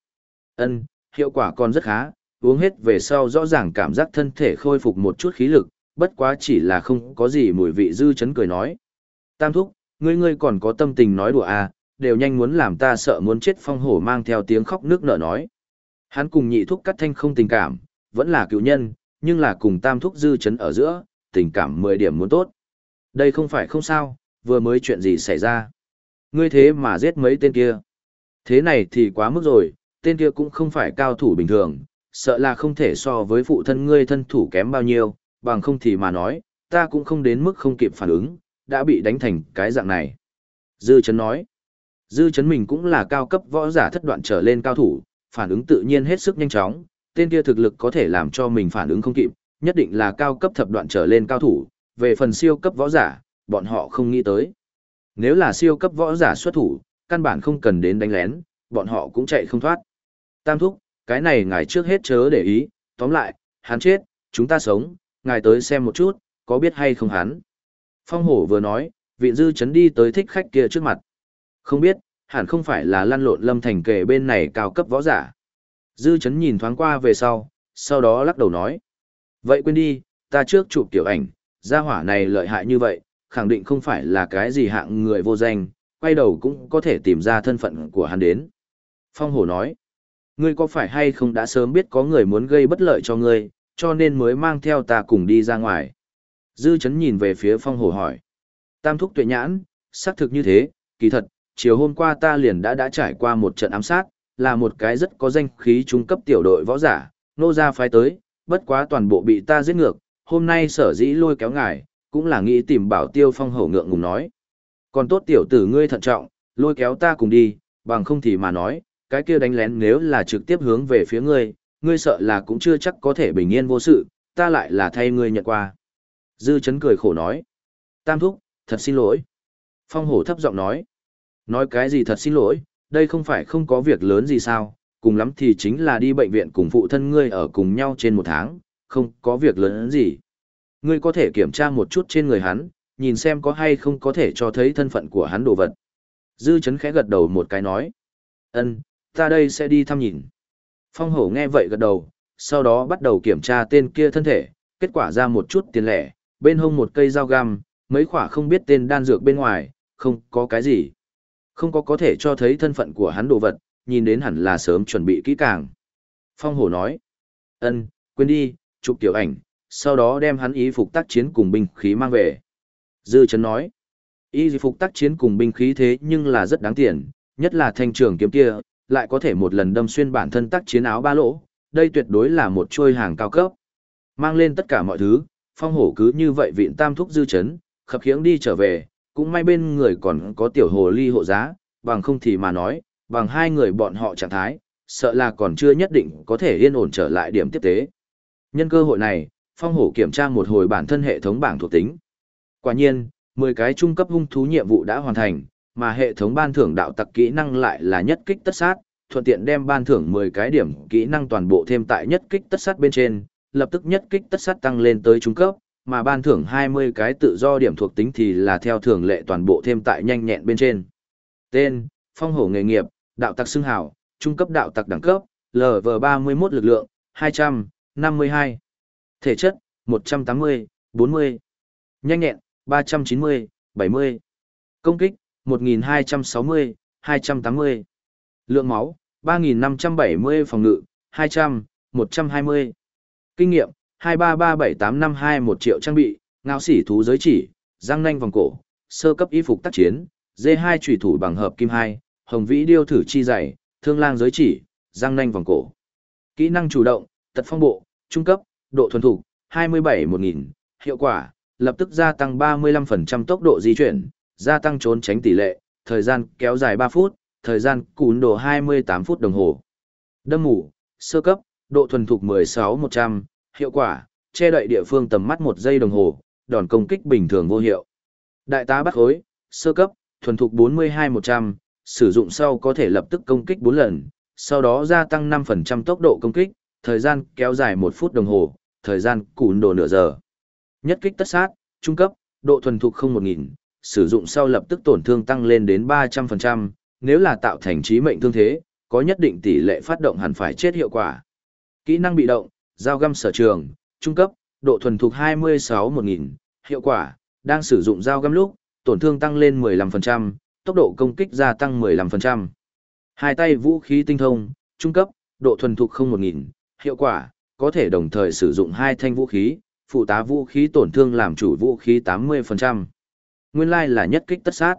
Ân, hiệu quả còn rất khá, uống hết về sau rõ ràng cảm giác thân thể khôi phục một chút khí lực, bất quá chỉ là không có gì mùi vị dư chấn cười nói. Tam thúc, ngươi ngươi còn có tâm tình nói đùa à, đều nhanh muốn làm ta sợ muốn chết phong hổ mang theo tiếng khóc nước nở nói. Hắn cùng nhị thúc cắt thanh không tình cảm, vẫn là cựu nhân, nhưng là cùng tam thúc dư chấn ở giữa, tình cảm 10 điểm muốn tốt. Đây không phải không sao, vừa mới chuyện gì xảy ra. Ngươi thế mà giết mấy tên kia. Thế này thì quá mức rồi, tên kia cũng không phải cao thủ bình thường, sợ là không thể so với phụ thân ngươi thân thủ kém bao nhiêu, bằng không thì mà nói, ta cũng không đến mức không kịp phản ứng, đã bị đánh thành cái dạng này. Dư chấn nói, dư chấn mình cũng là cao cấp võ giả thất đoạn trở lên cao thủ, phản ứng tự nhiên hết sức nhanh chóng, tên kia thực lực có thể làm cho mình phản ứng không kịp, nhất định là cao cấp thập đoạn trở lên cao thủ, về phần siêu cấp võ giả, bọn họ không nghĩ tới. Nếu là siêu cấp võ giả xuất thủ, căn bản không cần đến đánh lén, bọn họ cũng chạy không thoát. Tam thúc, cái này ngài trước hết chớ để ý, tóm lại, hắn chết, chúng ta sống, ngài tới xem một chút, có biết hay không hắn. Phong hổ vừa nói, viện dư chấn đi tới thích khách kia trước mặt. Không biết, hẳn không phải là lăn lộn lâm thành kề bên này cao cấp võ giả. Dư chấn nhìn thoáng qua về sau, sau đó lắc đầu nói. Vậy quên đi, ta trước chụp tiểu ảnh, gia hỏa này lợi hại như vậy, khẳng định không phải là cái gì hạng người vô danh, quay đầu cũng có thể tìm ra thân phận của hắn đến. Phong hổ nói, ngươi có phải hay không đã sớm biết có người muốn gây bất lợi cho ngươi, cho nên mới mang theo ta cùng đi ra ngoài. Dư chấn nhìn về phía phong hổ hỏi. Tam thúc tuệ nhãn, xác thực như thế, kỳ thật, chiều hôm qua ta liền đã đã trải qua một trận ám sát, là một cái rất có danh khí trung cấp tiểu đội võ giả, nô ra phái tới, bất quá toàn bộ bị ta giết ngược, hôm nay sở dĩ lôi kéo ngài, cũng là nghĩ tìm bảo tiêu phong hổ ngượng ngùng nói. Còn tốt tiểu tử ngươi thận trọng, lôi kéo ta cùng đi, bằng không thì mà nói, cái kia đánh lén nếu là trực tiếp hướng về phía ngươi, ngươi sợ là cũng chưa chắc có thể bình yên vô sự, ta lại là thay ngươi nhận qua. Dư chấn cười khổ nói. Tam thúc, thật xin lỗi. Phong hổ thấp giọng nói. Nói cái gì thật xin lỗi, đây không phải không có việc lớn gì sao, cùng lắm thì chính là đi bệnh viện cùng phụ thân ngươi ở cùng nhau trên một tháng, không có việc lớn gì. Ngươi có thể kiểm tra một chút trên người hắn, nhìn xem có hay không có thể cho thấy thân phận của hắn đồ vật. Dư chấn khẽ gật đầu một cái nói. ân ta đây sẽ đi thăm nhìn. Phong hổ nghe vậy gật đầu, sau đó bắt đầu kiểm tra tên kia thân thể, kết quả ra một chút tiền lẻ, bên hông một cây dao găm, mấy khỏa không biết tên đan dược bên ngoài, không có cái gì. Không có có thể cho thấy thân phận của hắn đồ vật, nhìn đến hẳn là sớm chuẩn bị kỹ càng. Phong hổ nói, ân, quên đi, chụp tiểu ảnh, sau đó đem hắn ý phục tác chiến cùng binh khí mang về. Dư chấn nói, ý phục tác chiến cùng binh khí thế nhưng là rất đáng tiền, nhất là thanh trường kiếm kia, lại có thể một lần đâm xuyên bản thân tác chiến áo ba lỗ, đây tuyệt đối là một trôi hàng cao cấp. Mang lên tất cả mọi thứ, phong hổ cứ như vậy viện tam thúc dư chấn, khập khiễng đi trở về, cũng may bên người còn có tiểu hồ ly hộ giá, bằng không thì mà nói, bằng hai người bọn họ trạng thái, sợ là còn chưa nhất định có thể yên ổn trở lại điểm tiếp tế. Nhân cơ hội này, phong hổ kiểm tra một hồi bản thân hệ thống bảng thuộc tính. Quả nhiên, 10 cái trung cấp hung thú nhiệm vụ đã hoàn thành, mà hệ thống ban thưởng đạo tặc kỹ năng lại là nhất kích tất sát, thuận tiện đem ban thưởng 10 cái điểm kỹ năng toàn bộ thêm tại nhất kích tất sát bên trên, lập tức nhất kích tất sát tăng lên tới trung cấp, mà ban thưởng 20 cái tự do điểm thuộc tính thì là theo thường lệ toàn bộ thêm tại nhanh nhẹn bên trên. Tên, phong hổ nghề nghiệp, đạo tặc xưng hào, trung cấp đạo tặc đẳng cấp, LV31 lực lượng, 252. Thể chất, 180, 40. Nhanh nhẹn, 390, 70. Công kích, 1260, 280. Lượng máu, 3570 phòng ngự, 200, 120. Kinh nghiệm, 2337852 triệu trang bị, ngao sỉ thú giới chỉ, răng nanh vòng cổ, sơ cấp y phục tác chiến, D2 trùy thủ bằng hợp kim 2, hồng vĩ điêu thử chi dày, thương lang giới chỉ, răng nanh vòng cổ. Kỹ năng chủ động, tật phong bộ, trung cấp, độ thuần thủ, 27-1000, hiệu quả, lập tức gia tăng 35% tốc độ di chuyển, gia tăng trốn tránh tỷ lệ, thời gian kéo dài 3 phút, thời gian cún đồ 28 phút đồng hồ. Đâm mù, sơ cấp, độ thuần thục 16-100, hiệu quả, che đậy địa phương tầm mắt 1 giây đồng hồ, đòn công kích bình thường vô hiệu. Đại tá bắt hối, sơ cấp, thuần thục 42-100, sử dụng sau có thể lập tức công kích 4 lần, sau đó gia tăng 5% tốc độ công kích, thời gian kéo dài 1 phút đồng hồ, thời gian cún đồ nửa giờ. Nhất kích tất sát, trung cấp, độ thuần thục không một nghìn, sử dụng sau lập tức tổn thương tăng lên đến 300%, nếu là tạo thành trí mệnh thương thế, có nhất định tỷ lệ phát động hẳn phải chết hiệu quả. Kỹ năng bị động, dao găm sở trường, trung cấp, độ thuần thục 26-1000, hiệu quả, đang sử dụng dao găm lúc, tổn thương tăng lên 15%, tốc độ công kích gia tăng 15%. Hai tay vũ khí tinh thông, trung cấp, độ thuần thục 0-1000, hiệu quả, có thể đồng thời sử dụng hai thanh vũ khí, phụ tá vũ khí tổn thương làm chủ vũ khí 80%. Nguyên lai là nhất kích tất sát.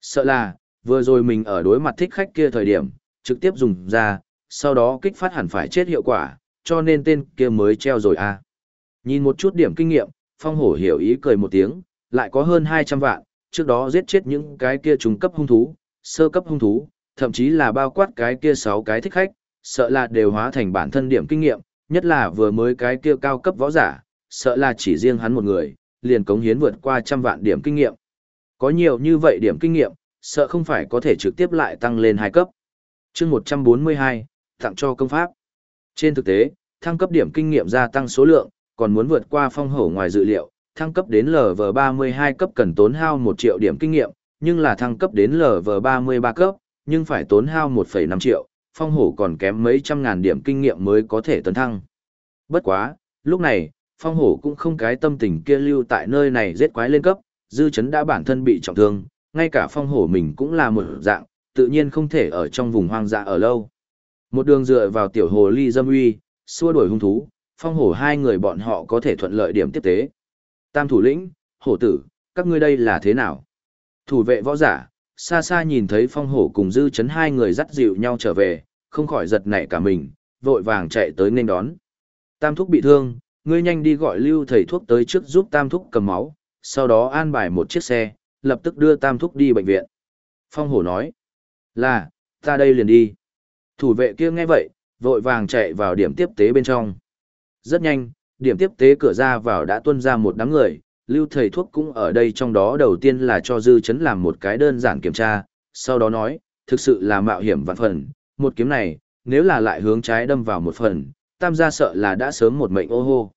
Sợ là, vừa rồi mình ở đối mặt thích khách kia thời điểm, trực tiếp dùng ra, sau đó kích phát hẳn phải chết hiệu quả, cho nên tên kia mới treo rồi à. Nhìn một chút điểm kinh nghiệm, phong hổ hiểu ý cười một tiếng, lại có hơn 200 vạn, trước đó giết chết những cái kia trung cấp hung thú, sơ cấp hung thú, thậm chí là bao quát cái kia 6 cái thích khách, sợ là đều hóa thành bản thân điểm kinh nghiệm, nhất là vừa mới cái kia cao cấp võ giả, sợ là chỉ riêng hắn một người, liền cống hiến vượt qua trăm vạn điểm kinh nghiệm. Có nhiều như vậy điểm kinh nghiệm, sợ không phải có thể trực tiếp lại tăng lên hai cấp. chương 142, tặng cho công pháp. Trên thực tế, thăng cấp điểm kinh nghiệm gia tăng số lượng, còn muốn vượt qua phong hổ ngoài dự liệu, thăng cấp đến LV32 cấp cần tốn hao 1 triệu điểm kinh nghiệm, nhưng là thăng cấp đến LV33 cấp, nhưng phải tốn hao 1,5 triệu, phong hổ còn kém mấy trăm ngàn điểm kinh nghiệm mới có thể tấn thăng. Bất quá, lúc này, phong hổ cũng không cái tâm tình kia lưu tại nơi này giết quái lên cấp, dư chấn đã bản thân bị trọng thương, ngay cả phong hổ mình cũng là một dạng, tự nhiên không thể ở trong vùng hoang dã ở lâu. Một đường dựa vào tiểu hồ ly dâm uy, xua đuổi hung thú, phong hổ hai người bọn họ có thể thuận lợi điểm tiếp tế. Tam thủ lĩnh, hổ tử, các ngươi đây là thế nào? Thủ vệ võ giả, xa xa nhìn thấy phong hổ cùng dư chấn hai người dắt dịu nhau trở về, không khỏi giật nảy cả mình, vội vàng chạy tới nên đón. Tam thúc bị thương, ngươi nhanh đi gọi lưu thầy thuốc tới trước giúp tam thúc cầm máu, sau đó an bài một chiếc xe, lập tức đưa tam thúc đi bệnh viện. Phong hổ nói, là, ta đây liền đi. Thủ vệ kia nghe vậy, vội vàng chạy vào điểm tiếp tế bên trong. Rất nhanh, điểm tiếp tế cửa ra vào đã tuân ra một đám người, lưu thầy thuốc cũng ở đây trong đó đầu tiên là cho dư chấn làm một cái đơn giản kiểm tra, sau đó nói, thực sự là mạo hiểm vạn phần, một kiếm này, nếu là lại hướng trái đâm vào một phần, tam gia sợ là đã sớm một mệnh ô hô.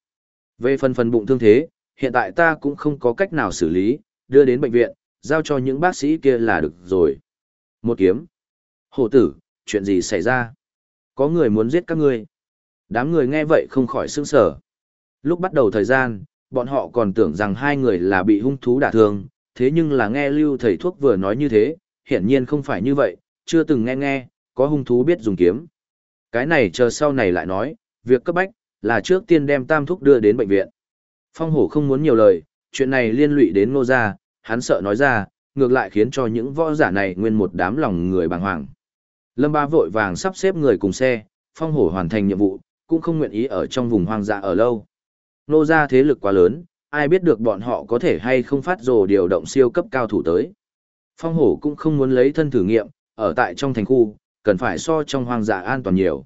Về phần phần bụng thương thế, hiện tại ta cũng không có cách nào xử lý, đưa đến bệnh viện, giao cho những bác sĩ kia là được rồi. Một kiếm. Hổ tử, chuyện gì xảy ra? Có người muốn giết các ngươi. Đám người nghe vậy không khỏi sững sờ. Lúc bắt đầu thời gian, bọn họ còn tưởng rằng hai người là bị hung thú đả thương, thế nhưng là nghe lưu thầy thuốc vừa nói như thế, hiển nhiên không phải như vậy, chưa từng nghe nghe, có hung thú biết dùng kiếm. Cái này chờ sau này lại nói, việc cấp bách, là trước tiên đem tam thúc đưa đến bệnh viện. Phong hổ không muốn nhiều lời, chuyện này liên lụy đến nô gia, hắn sợ nói ra, ngược lại khiến cho những võ giả này nguyên một đám lòng người bàng hoàng. Lâm Ba vội vàng sắp xếp người cùng xe, phong hổ hoàn thành nhiệm vụ, cũng không nguyện ý ở trong vùng hoang dã ở lâu. Nô gia thế lực quá lớn, ai biết được bọn họ có thể hay không phát rồ điều động siêu cấp cao thủ tới. Phong hổ cũng không muốn lấy thân thử nghiệm, ở tại trong thành khu, cần phải so trong hoang dã an toàn nhiều.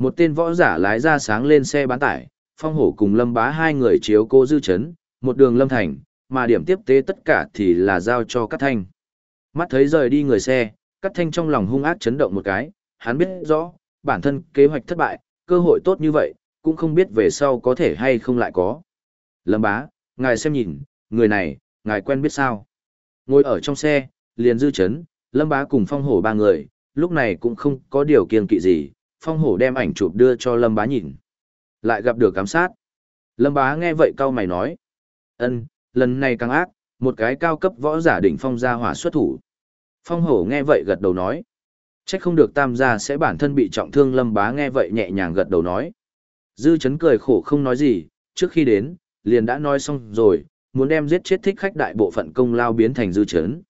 Một tên võ giả lái ra sáng lên xe bán tải, phong hổ cùng lâm bá hai người chiếu cô dư chấn, một đường lâm thành, mà điểm tiếp tế tất cả thì là giao cho Cát Thanh. Mắt thấy rời đi người xe, Cát Thanh trong lòng hung ác chấn động một cái, hắn biết rõ, bản thân kế hoạch thất bại, cơ hội tốt như vậy, cũng không biết về sau có thể hay không lại có. Lâm bá, ngài xem nhìn, người này, ngài quen biết sao. Ngồi ở trong xe, liền dư chấn, lâm bá cùng phong hổ ba người, lúc này cũng không có điều kiêng kỵ gì, phong hổ đem ảnh chụp đưa cho lâm bá nhìn. Lại gặp được cám sát. Lâm bá nghe vậy cau mày nói. ân lần này càng ác, một cái cao cấp võ giả đỉnh phong gia hỏa xuất thủ. Phong hổ nghe vậy gật đầu nói. Trách không được tam gia sẽ bản thân bị trọng thương lâm bá nghe vậy nhẹ nhàng gật đầu nói. Dư chấn cười khổ không nói gì, trước khi đến, liền đã nói xong rồi, muốn đem giết chết thích khách đại bộ phận công lao biến thành dư chấn.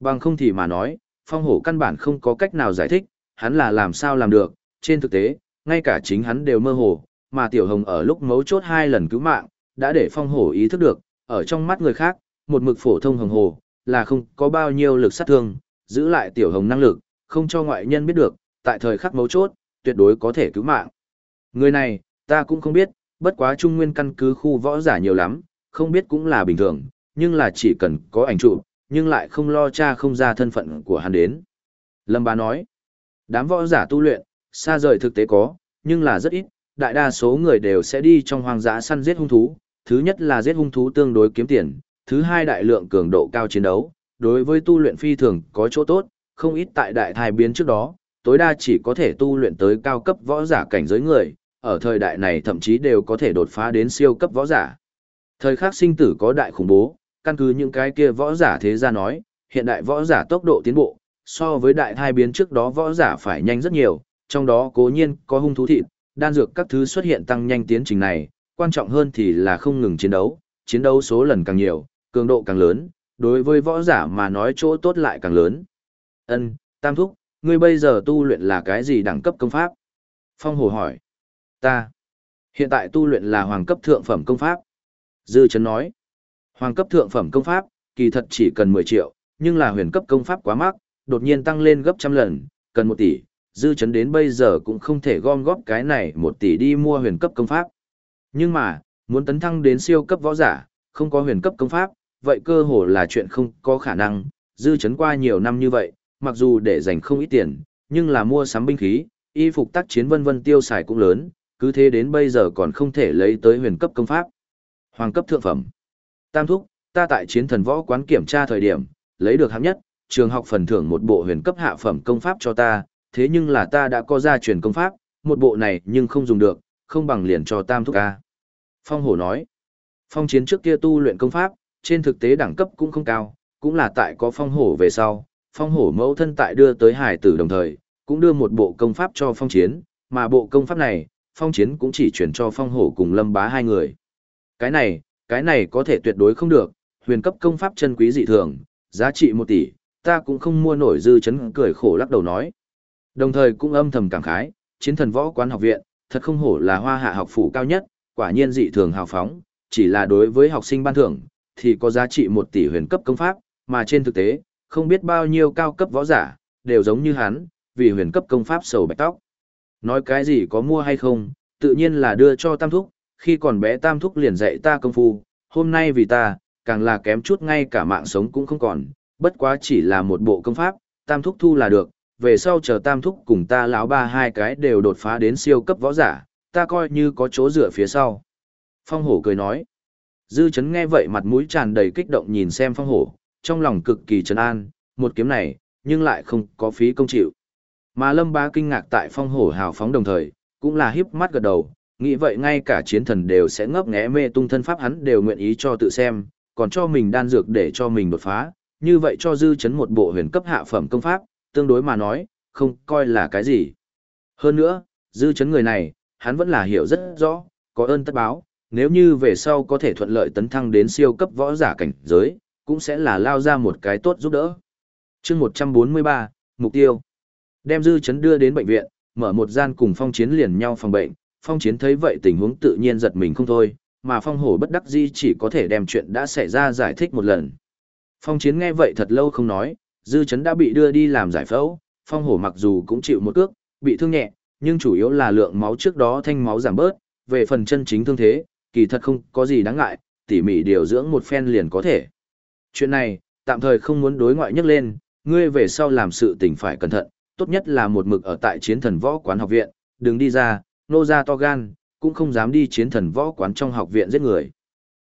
Bằng không thì mà nói, phong hổ căn bản không có cách nào giải thích, hắn là làm sao làm được, trên thực tế, ngay cả chính hắn đều mơ hồ, mà tiểu hồng ở lúc mấu chốt hai lần cứu mạng, đã để phong hổ ý thức được, ở trong mắt người khác, một mực phổ thông hồng hồ, là không có bao nhiêu lực sát thương, giữ lại tiểu hồng năng lực, không cho ngoại nhân biết được, tại thời khắc mấu chốt, tuyệt đối có thể cứu mạng. Người này, ta cũng không biết, bất quá trung nguyên căn cứ khu võ giả nhiều lắm, không biết cũng là bình thường, nhưng là chỉ cần có ảnh trụ nhưng lại không lo cha không ra thân phận của hắn đến. Lâm Bá nói, đám võ giả tu luyện, xa rời thực tế có, nhưng là rất ít, đại đa số người đều sẽ đi trong hoang dã săn giết hung thú, thứ nhất là giết hung thú tương đối kiếm tiền, thứ hai đại lượng cường độ cao chiến đấu, đối với tu luyện phi thường có chỗ tốt, không ít tại đại thai biến trước đó, tối đa chỉ có thể tu luyện tới cao cấp võ giả cảnh giới người, ở thời đại này thậm chí đều có thể đột phá đến siêu cấp võ giả. Thời khắc sinh tử có đại khủng bố, căn cứ những cái kia võ giả thế gia nói, hiện đại võ giả tốc độ tiến bộ, so với đại thai biến trước đó võ giả phải nhanh rất nhiều, trong đó cố nhiên có hung thú thịt, đan dược các thứ xuất hiện tăng nhanh tiến trình này, quan trọng hơn thì là không ngừng chiến đấu, chiến đấu số lần càng nhiều, cường độ càng lớn, đối với võ giả mà nói chỗ tốt lại càng lớn. Ân, Tam Thúc, ngươi bây giờ tu luyện là cái gì đẳng cấp công pháp? Phong Hồ hỏi. Ta. Hiện tại tu luyện là hoàng cấp thượng phẩm công pháp. Dư Trấn nói. Hoàng cấp thượng phẩm công pháp, kỳ thật chỉ cần 10 triệu, nhưng là huyền cấp công pháp quá mắc, đột nhiên tăng lên gấp trăm lần, cần 1 tỷ. Dư chấn đến bây giờ cũng không thể gom góp cái này một tỷ đi mua huyền cấp công pháp. Nhưng mà, muốn tấn thăng đến siêu cấp võ giả, không có huyền cấp công pháp, vậy cơ hồ là chuyện không có khả năng. Dư chấn qua nhiều năm như vậy, mặc dù để dành không ít tiền, nhưng là mua sắm binh khí, y phục tác chiến vân vân tiêu xài cũng lớn, cứ thế đến bây giờ còn không thể lấy tới huyền cấp công pháp. Hoàng cấp thượng phẩm. Tam thúc, ta tại chiến thần võ quán kiểm tra thời điểm, lấy được hạng nhất, trường học phần thưởng một bộ huyền cấp hạ phẩm công pháp cho ta, thế nhưng là ta đã có gia truyền công pháp, một bộ này nhưng không dùng được, không bằng liền cho tam thúc ca. Phong hổ nói, phong chiến trước kia tu luyện công pháp, trên thực tế đẳng cấp cũng không cao, cũng là tại có phong hổ về sau, phong hổ mẫu thân tại đưa tới hải tử đồng thời, cũng đưa một bộ công pháp cho phong chiến, mà bộ công pháp này, phong chiến cũng chỉ chuyển cho phong hổ cùng lâm bá hai người. Cái này, cái này có thể tuyệt đối không được, huyền cấp công pháp chân quý dị thường, giá trị một tỷ, ta cũng không mua nổi dư chấn cười khổ lắc đầu nói. Đồng thời cũng âm thầm cảm khái, chiến thần võ quán học viện, thật không hổ là hoa hạ học phủ cao nhất, quả nhiên dị thường hào phóng, chỉ là đối với học sinh ban thưởng, thì có giá trị một tỷ huyền cấp công pháp, mà trên thực tế, không biết bao nhiêu cao cấp võ giả, đều giống như hắn, vì huyền cấp công pháp sầu bạch tóc. Nói cái gì có mua hay không, tự nhiên là đưa cho Tam Thúc, khi còn bé Tam Thúc liền dạy ta công phu, hôm nay vì ta, càng là kém chút ngay cả mạng sống cũng không còn, bất quá chỉ là một bộ công pháp, Tam Thúc thu là được, về sau chờ Tam Thúc cùng ta lão ba hai cái đều đột phá đến siêu cấp võ giả, ta coi như có chỗ dựa phía sau. Phong hổ cười nói, dư chấn nghe vậy mặt mũi tràn đầy kích động nhìn xem phong hổ, trong lòng cực kỳ trấn an, một kiếm này, nhưng lại không có phí công chịu. Mà Lâm Bá kinh ngạc tại phong hổ hào phóng đồng thời, cũng là híp mắt gật đầu, nghĩ vậy ngay cả chiến thần đều sẽ ngấp nghé mê tung thân pháp hắn đều nguyện ý cho tự xem, còn cho mình đan dược để cho mình đột phá, như vậy cho dư chấn một bộ huyền cấp hạ phẩm công pháp, tương đối mà nói, không coi là cái gì. Hơn nữa, dư chấn người này, hắn vẫn là hiểu rất rõ, có ơn tất báo, nếu như về sau có thể thuận lợi tấn thăng đến siêu cấp võ giả cảnh giới, cũng sẽ là lao ra một cái tốt giúp đỡ. chương 143, Mục tiêu. Đem dư chấn đưa đến bệnh viện, mở một gian cùng phong chiến liền nhau phòng bệnh, phong chiến thấy vậy tình huống tự nhiên giật mình không thôi, mà phong hổ bất đắc di chỉ có thể đem chuyện đã xảy ra giải thích một lần. Phong chiến nghe vậy thật lâu không nói, dư chấn đã bị đưa đi làm giải phẫu, phong hổ mặc dù cũng chịu một cước, bị thương nhẹ, nhưng chủ yếu là lượng máu trước đó thanh máu giảm bớt, về phần chân chính thương thế, kỳ thật không có gì đáng ngại, tỉ mỉ điều dưỡng một phen liền có thể. Chuyện này, tạm thời không muốn đối ngoại nhắc lên, ngươi về sau làm sự tình phải cẩn thận, tốt nhất là một mực ở tại chiến thần võ quán học viện, đừng đi ra, nô gia to gan, cũng không dám đi chiến thần võ quán trong học viện giết người.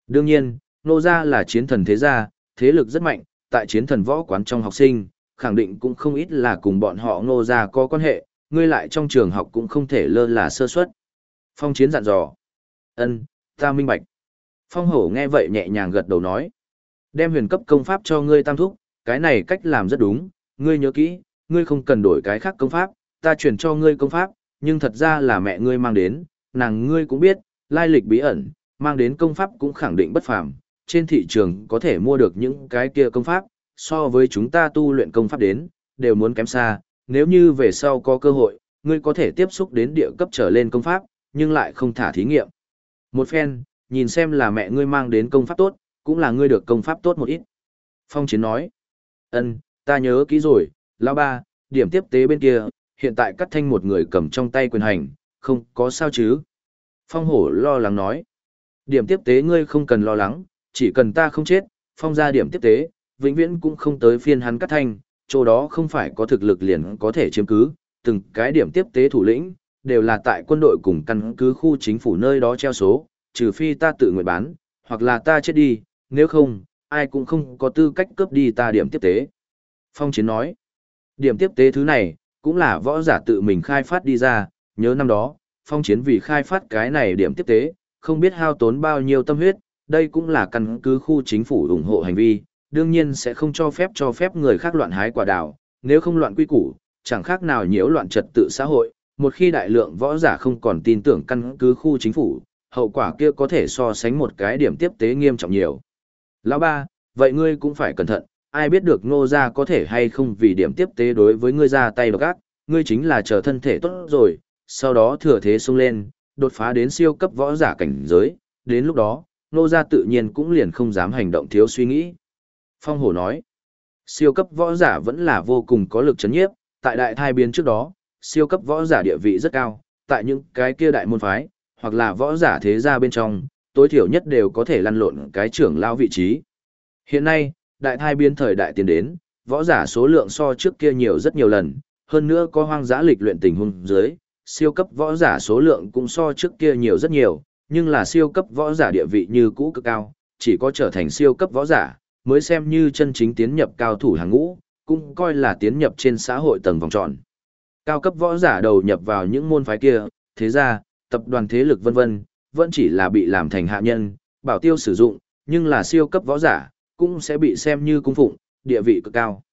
Đương nhiên, nô gia là chiến thần thế gia, thế lực rất mạnh, tại chiến thần võ quán trong học sinh, khẳng định cũng không ít là cùng bọn họ nô gia có quan hệ, ngươi lại trong trường học cũng không thể lơ là sơ suất. Phong chiến dặn dò. ân ta minh bạch. Phong hổ nghe vậy nhẹ nhàng gật đầu nói. Đem huyền cấp công pháp cho ngươi tam thúc, cái này cách làm rất đúng, ngươi nhớ kỹ, ngươi không cần đổi cái khác công pháp, ta chuyển cho ngươi công pháp, nhưng thật ra là mẹ ngươi mang đến, nàng ngươi cũng biết, lai lịch bí ẩn, mang đến công pháp cũng khẳng định bất phàm, trên thị trường có thể mua được những cái kia công pháp, so với chúng ta tu luyện công pháp đến, đều muốn kém xa, nếu như về sau có cơ hội, ngươi có thể tiếp xúc đến địa cấp trở lên công pháp, nhưng lại không thả thí nghiệm. Một phen, nhìn xem là mẹ ngươi mang đến công pháp tốt, cũng là ngươi được công pháp tốt một ít. Phong Chiến nói, ân, ta nhớ kỹ rồi, lão ba, điểm tiếp tế bên kia, hiện tại cắt thanh một người cầm trong tay quyền hành, không có sao chứ. Phong hổ lo lắng nói, điểm tiếp tế ngươi không cần lo lắng, chỉ cần ta không chết, phong ra điểm tiếp tế, vĩnh viễn cũng không tới phiên hắn cắt thanh, chỗ đó không phải có thực lực liền có thể chiếm cứ, từng cái điểm tiếp tế thủ lĩnh, đều là tại quân đội cùng căn cứ khu chính phủ nơi đó treo số, trừ phi ta tự nguyện bán, hoặc là ta chết đi, nếu không, ai cũng không có tư cách cướp đi ta điểm tiếp tế. Phong Chiến nói, điểm tiếp tế thứ này, cũng là võ giả tự mình khai phát đi ra, nhớ năm đó, Phong Chiến vì khai phát cái này điểm tiếp tế, không biết hao tốn bao nhiêu tâm huyết, đây cũng là căn cứ khu chính phủ ủng hộ hành vi, đương nhiên sẽ không cho phép cho phép người khác loạn hái quả đào, nếu không loạn quy củ, chẳng khác nào nhiễu loạn trật tự xã hội, một khi đại lượng võ giả không còn tin tưởng căn cứ khu chính phủ, hậu quả kia có thể so sánh một cái điểm tiếp tế nghiêm trọng nhiều. Lão ba, vậy ngươi cũng phải cẩn thận, ai biết được ngô gia có thể hay không vì điểm tiếp tế đối với ngươi ra tay độc ác, ngươi chính là chờ thân thể tốt rồi, sau đó thừa thế xông lên, đột phá đến siêu cấp võ giả cảnh giới, đến lúc đó, Nô gia tự nhiên cũng liền không dám hành động thiếu suy nghĩ. Phong hổ nói, siêu cấp võ giả vẫn là vô cùng có lực chấn nhiếp, tại đại thai biến trước đó, siêu cấp võ giả địa vị rất cao, tại những cái kia đại môn phái, hoặc là võ giả thế gia bên trong, tối thiểu nhất đều có thể lăn lộn cái trưởng lao vị trí. Hiện nay, đại thai biến thời đại tiến đến, võ giả số lượng so trước kia nhiều rất nhiều lần, hơn nữa có hoang dã lịch luyện tình huống dưới, siêu cấp võ giả số lượng cũng so trước kia nhiều rất nhiều, nhưng là siêu cấp võ giả địa vị như cũ cực cao, chỉ có trở thành siêu cấp võ giả, mới xem như chân chính tiến nhập cao thủ hàng ngũ, cũng coi là tiến nhập trên xã hội tầng vòng tròn. Cao cấp võ giả đầu nhập vào những môn phái kia, thế ra, tập đoàn thế lực vân vân, vẫn chỉ là bị làm thành hạ nhân, bảo tiêu sử dụng, nhưng là siêu cấp võ giả, cũng sẽ bị xem như cung phụng, địa vị cực cao.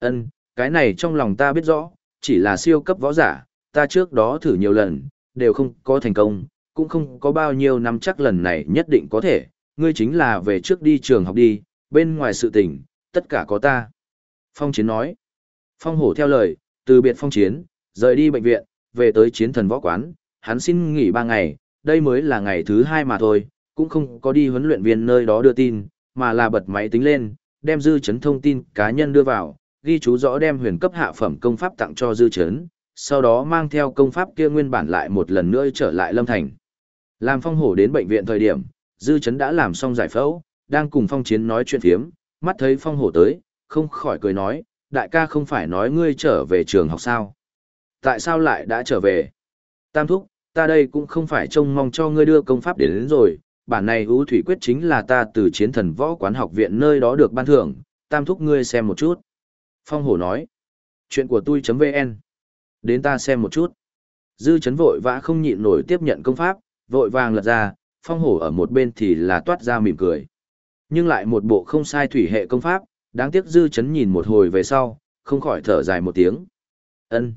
Ân, cái này trong lòng ta biết rõ, chỉ là siêu cấp võ giả, ta trước đó thử nhiều lần, đều không có thành công, cũng không có bao nhiêu năm chắc lần này nhất định có thể, ngươi chính là về trước đi trường học đi, bên ngoài sự tình, tất cả có ta. Phong Chiến nói. Phong Hổ theo lời, từ biệt Phong Chiến, rời đi bệnh viện, về tới chiến thần võ quán, hắn xin nghỉ ba ngày, đây mới là ngày thứ hai mà thôi, cũng không có đi huấn luyện viên nơi đó đưa tin, mà là bật máy tính lên, đem dư chấn thông tin cá nhân đưa vào, ghi chú rõ đem huyền cấp hạ phẩm công pháp tặng cho dư chấn, sau đó mang theo công pháp kia nguyên bản lại một lần nữa trở lại lâm thành. Làm phong hổ đến bệnh viện thời điểm, dư chấn đã làm xong giải phẫu, đang cùng phong chiến nói chuyện phiếm, mắt thấy phong hổ tới, không khỏi cười nói, đại ca không phải nói ngươi trở về trường học sao. Tại sao lại đã trở về? Tam thúc, ta đây cũng không phải trông mong cho ngươi đưa công pháp đến, đến rồi, bản này ưu thủy quyết chính là ta từ chiến thần võ quán học viện nơi đó được ban thưởng, tam thúc ngươi xem một chút. Phong hổ nói, chuyện của tôi.vn, đến ta xem một chút. Dư chấn vội vã không nhịn nổi tiếp nhận công pháp, vội vàng lật ra, phong hổ ở một bên thì là toát ra mỉm cười. Nhưng lại một bộ không sai thủy hệ công pháp, đáng tiếc dư chấn nhìn một hồi về sau, không khỏi thở dài một tiếng. ân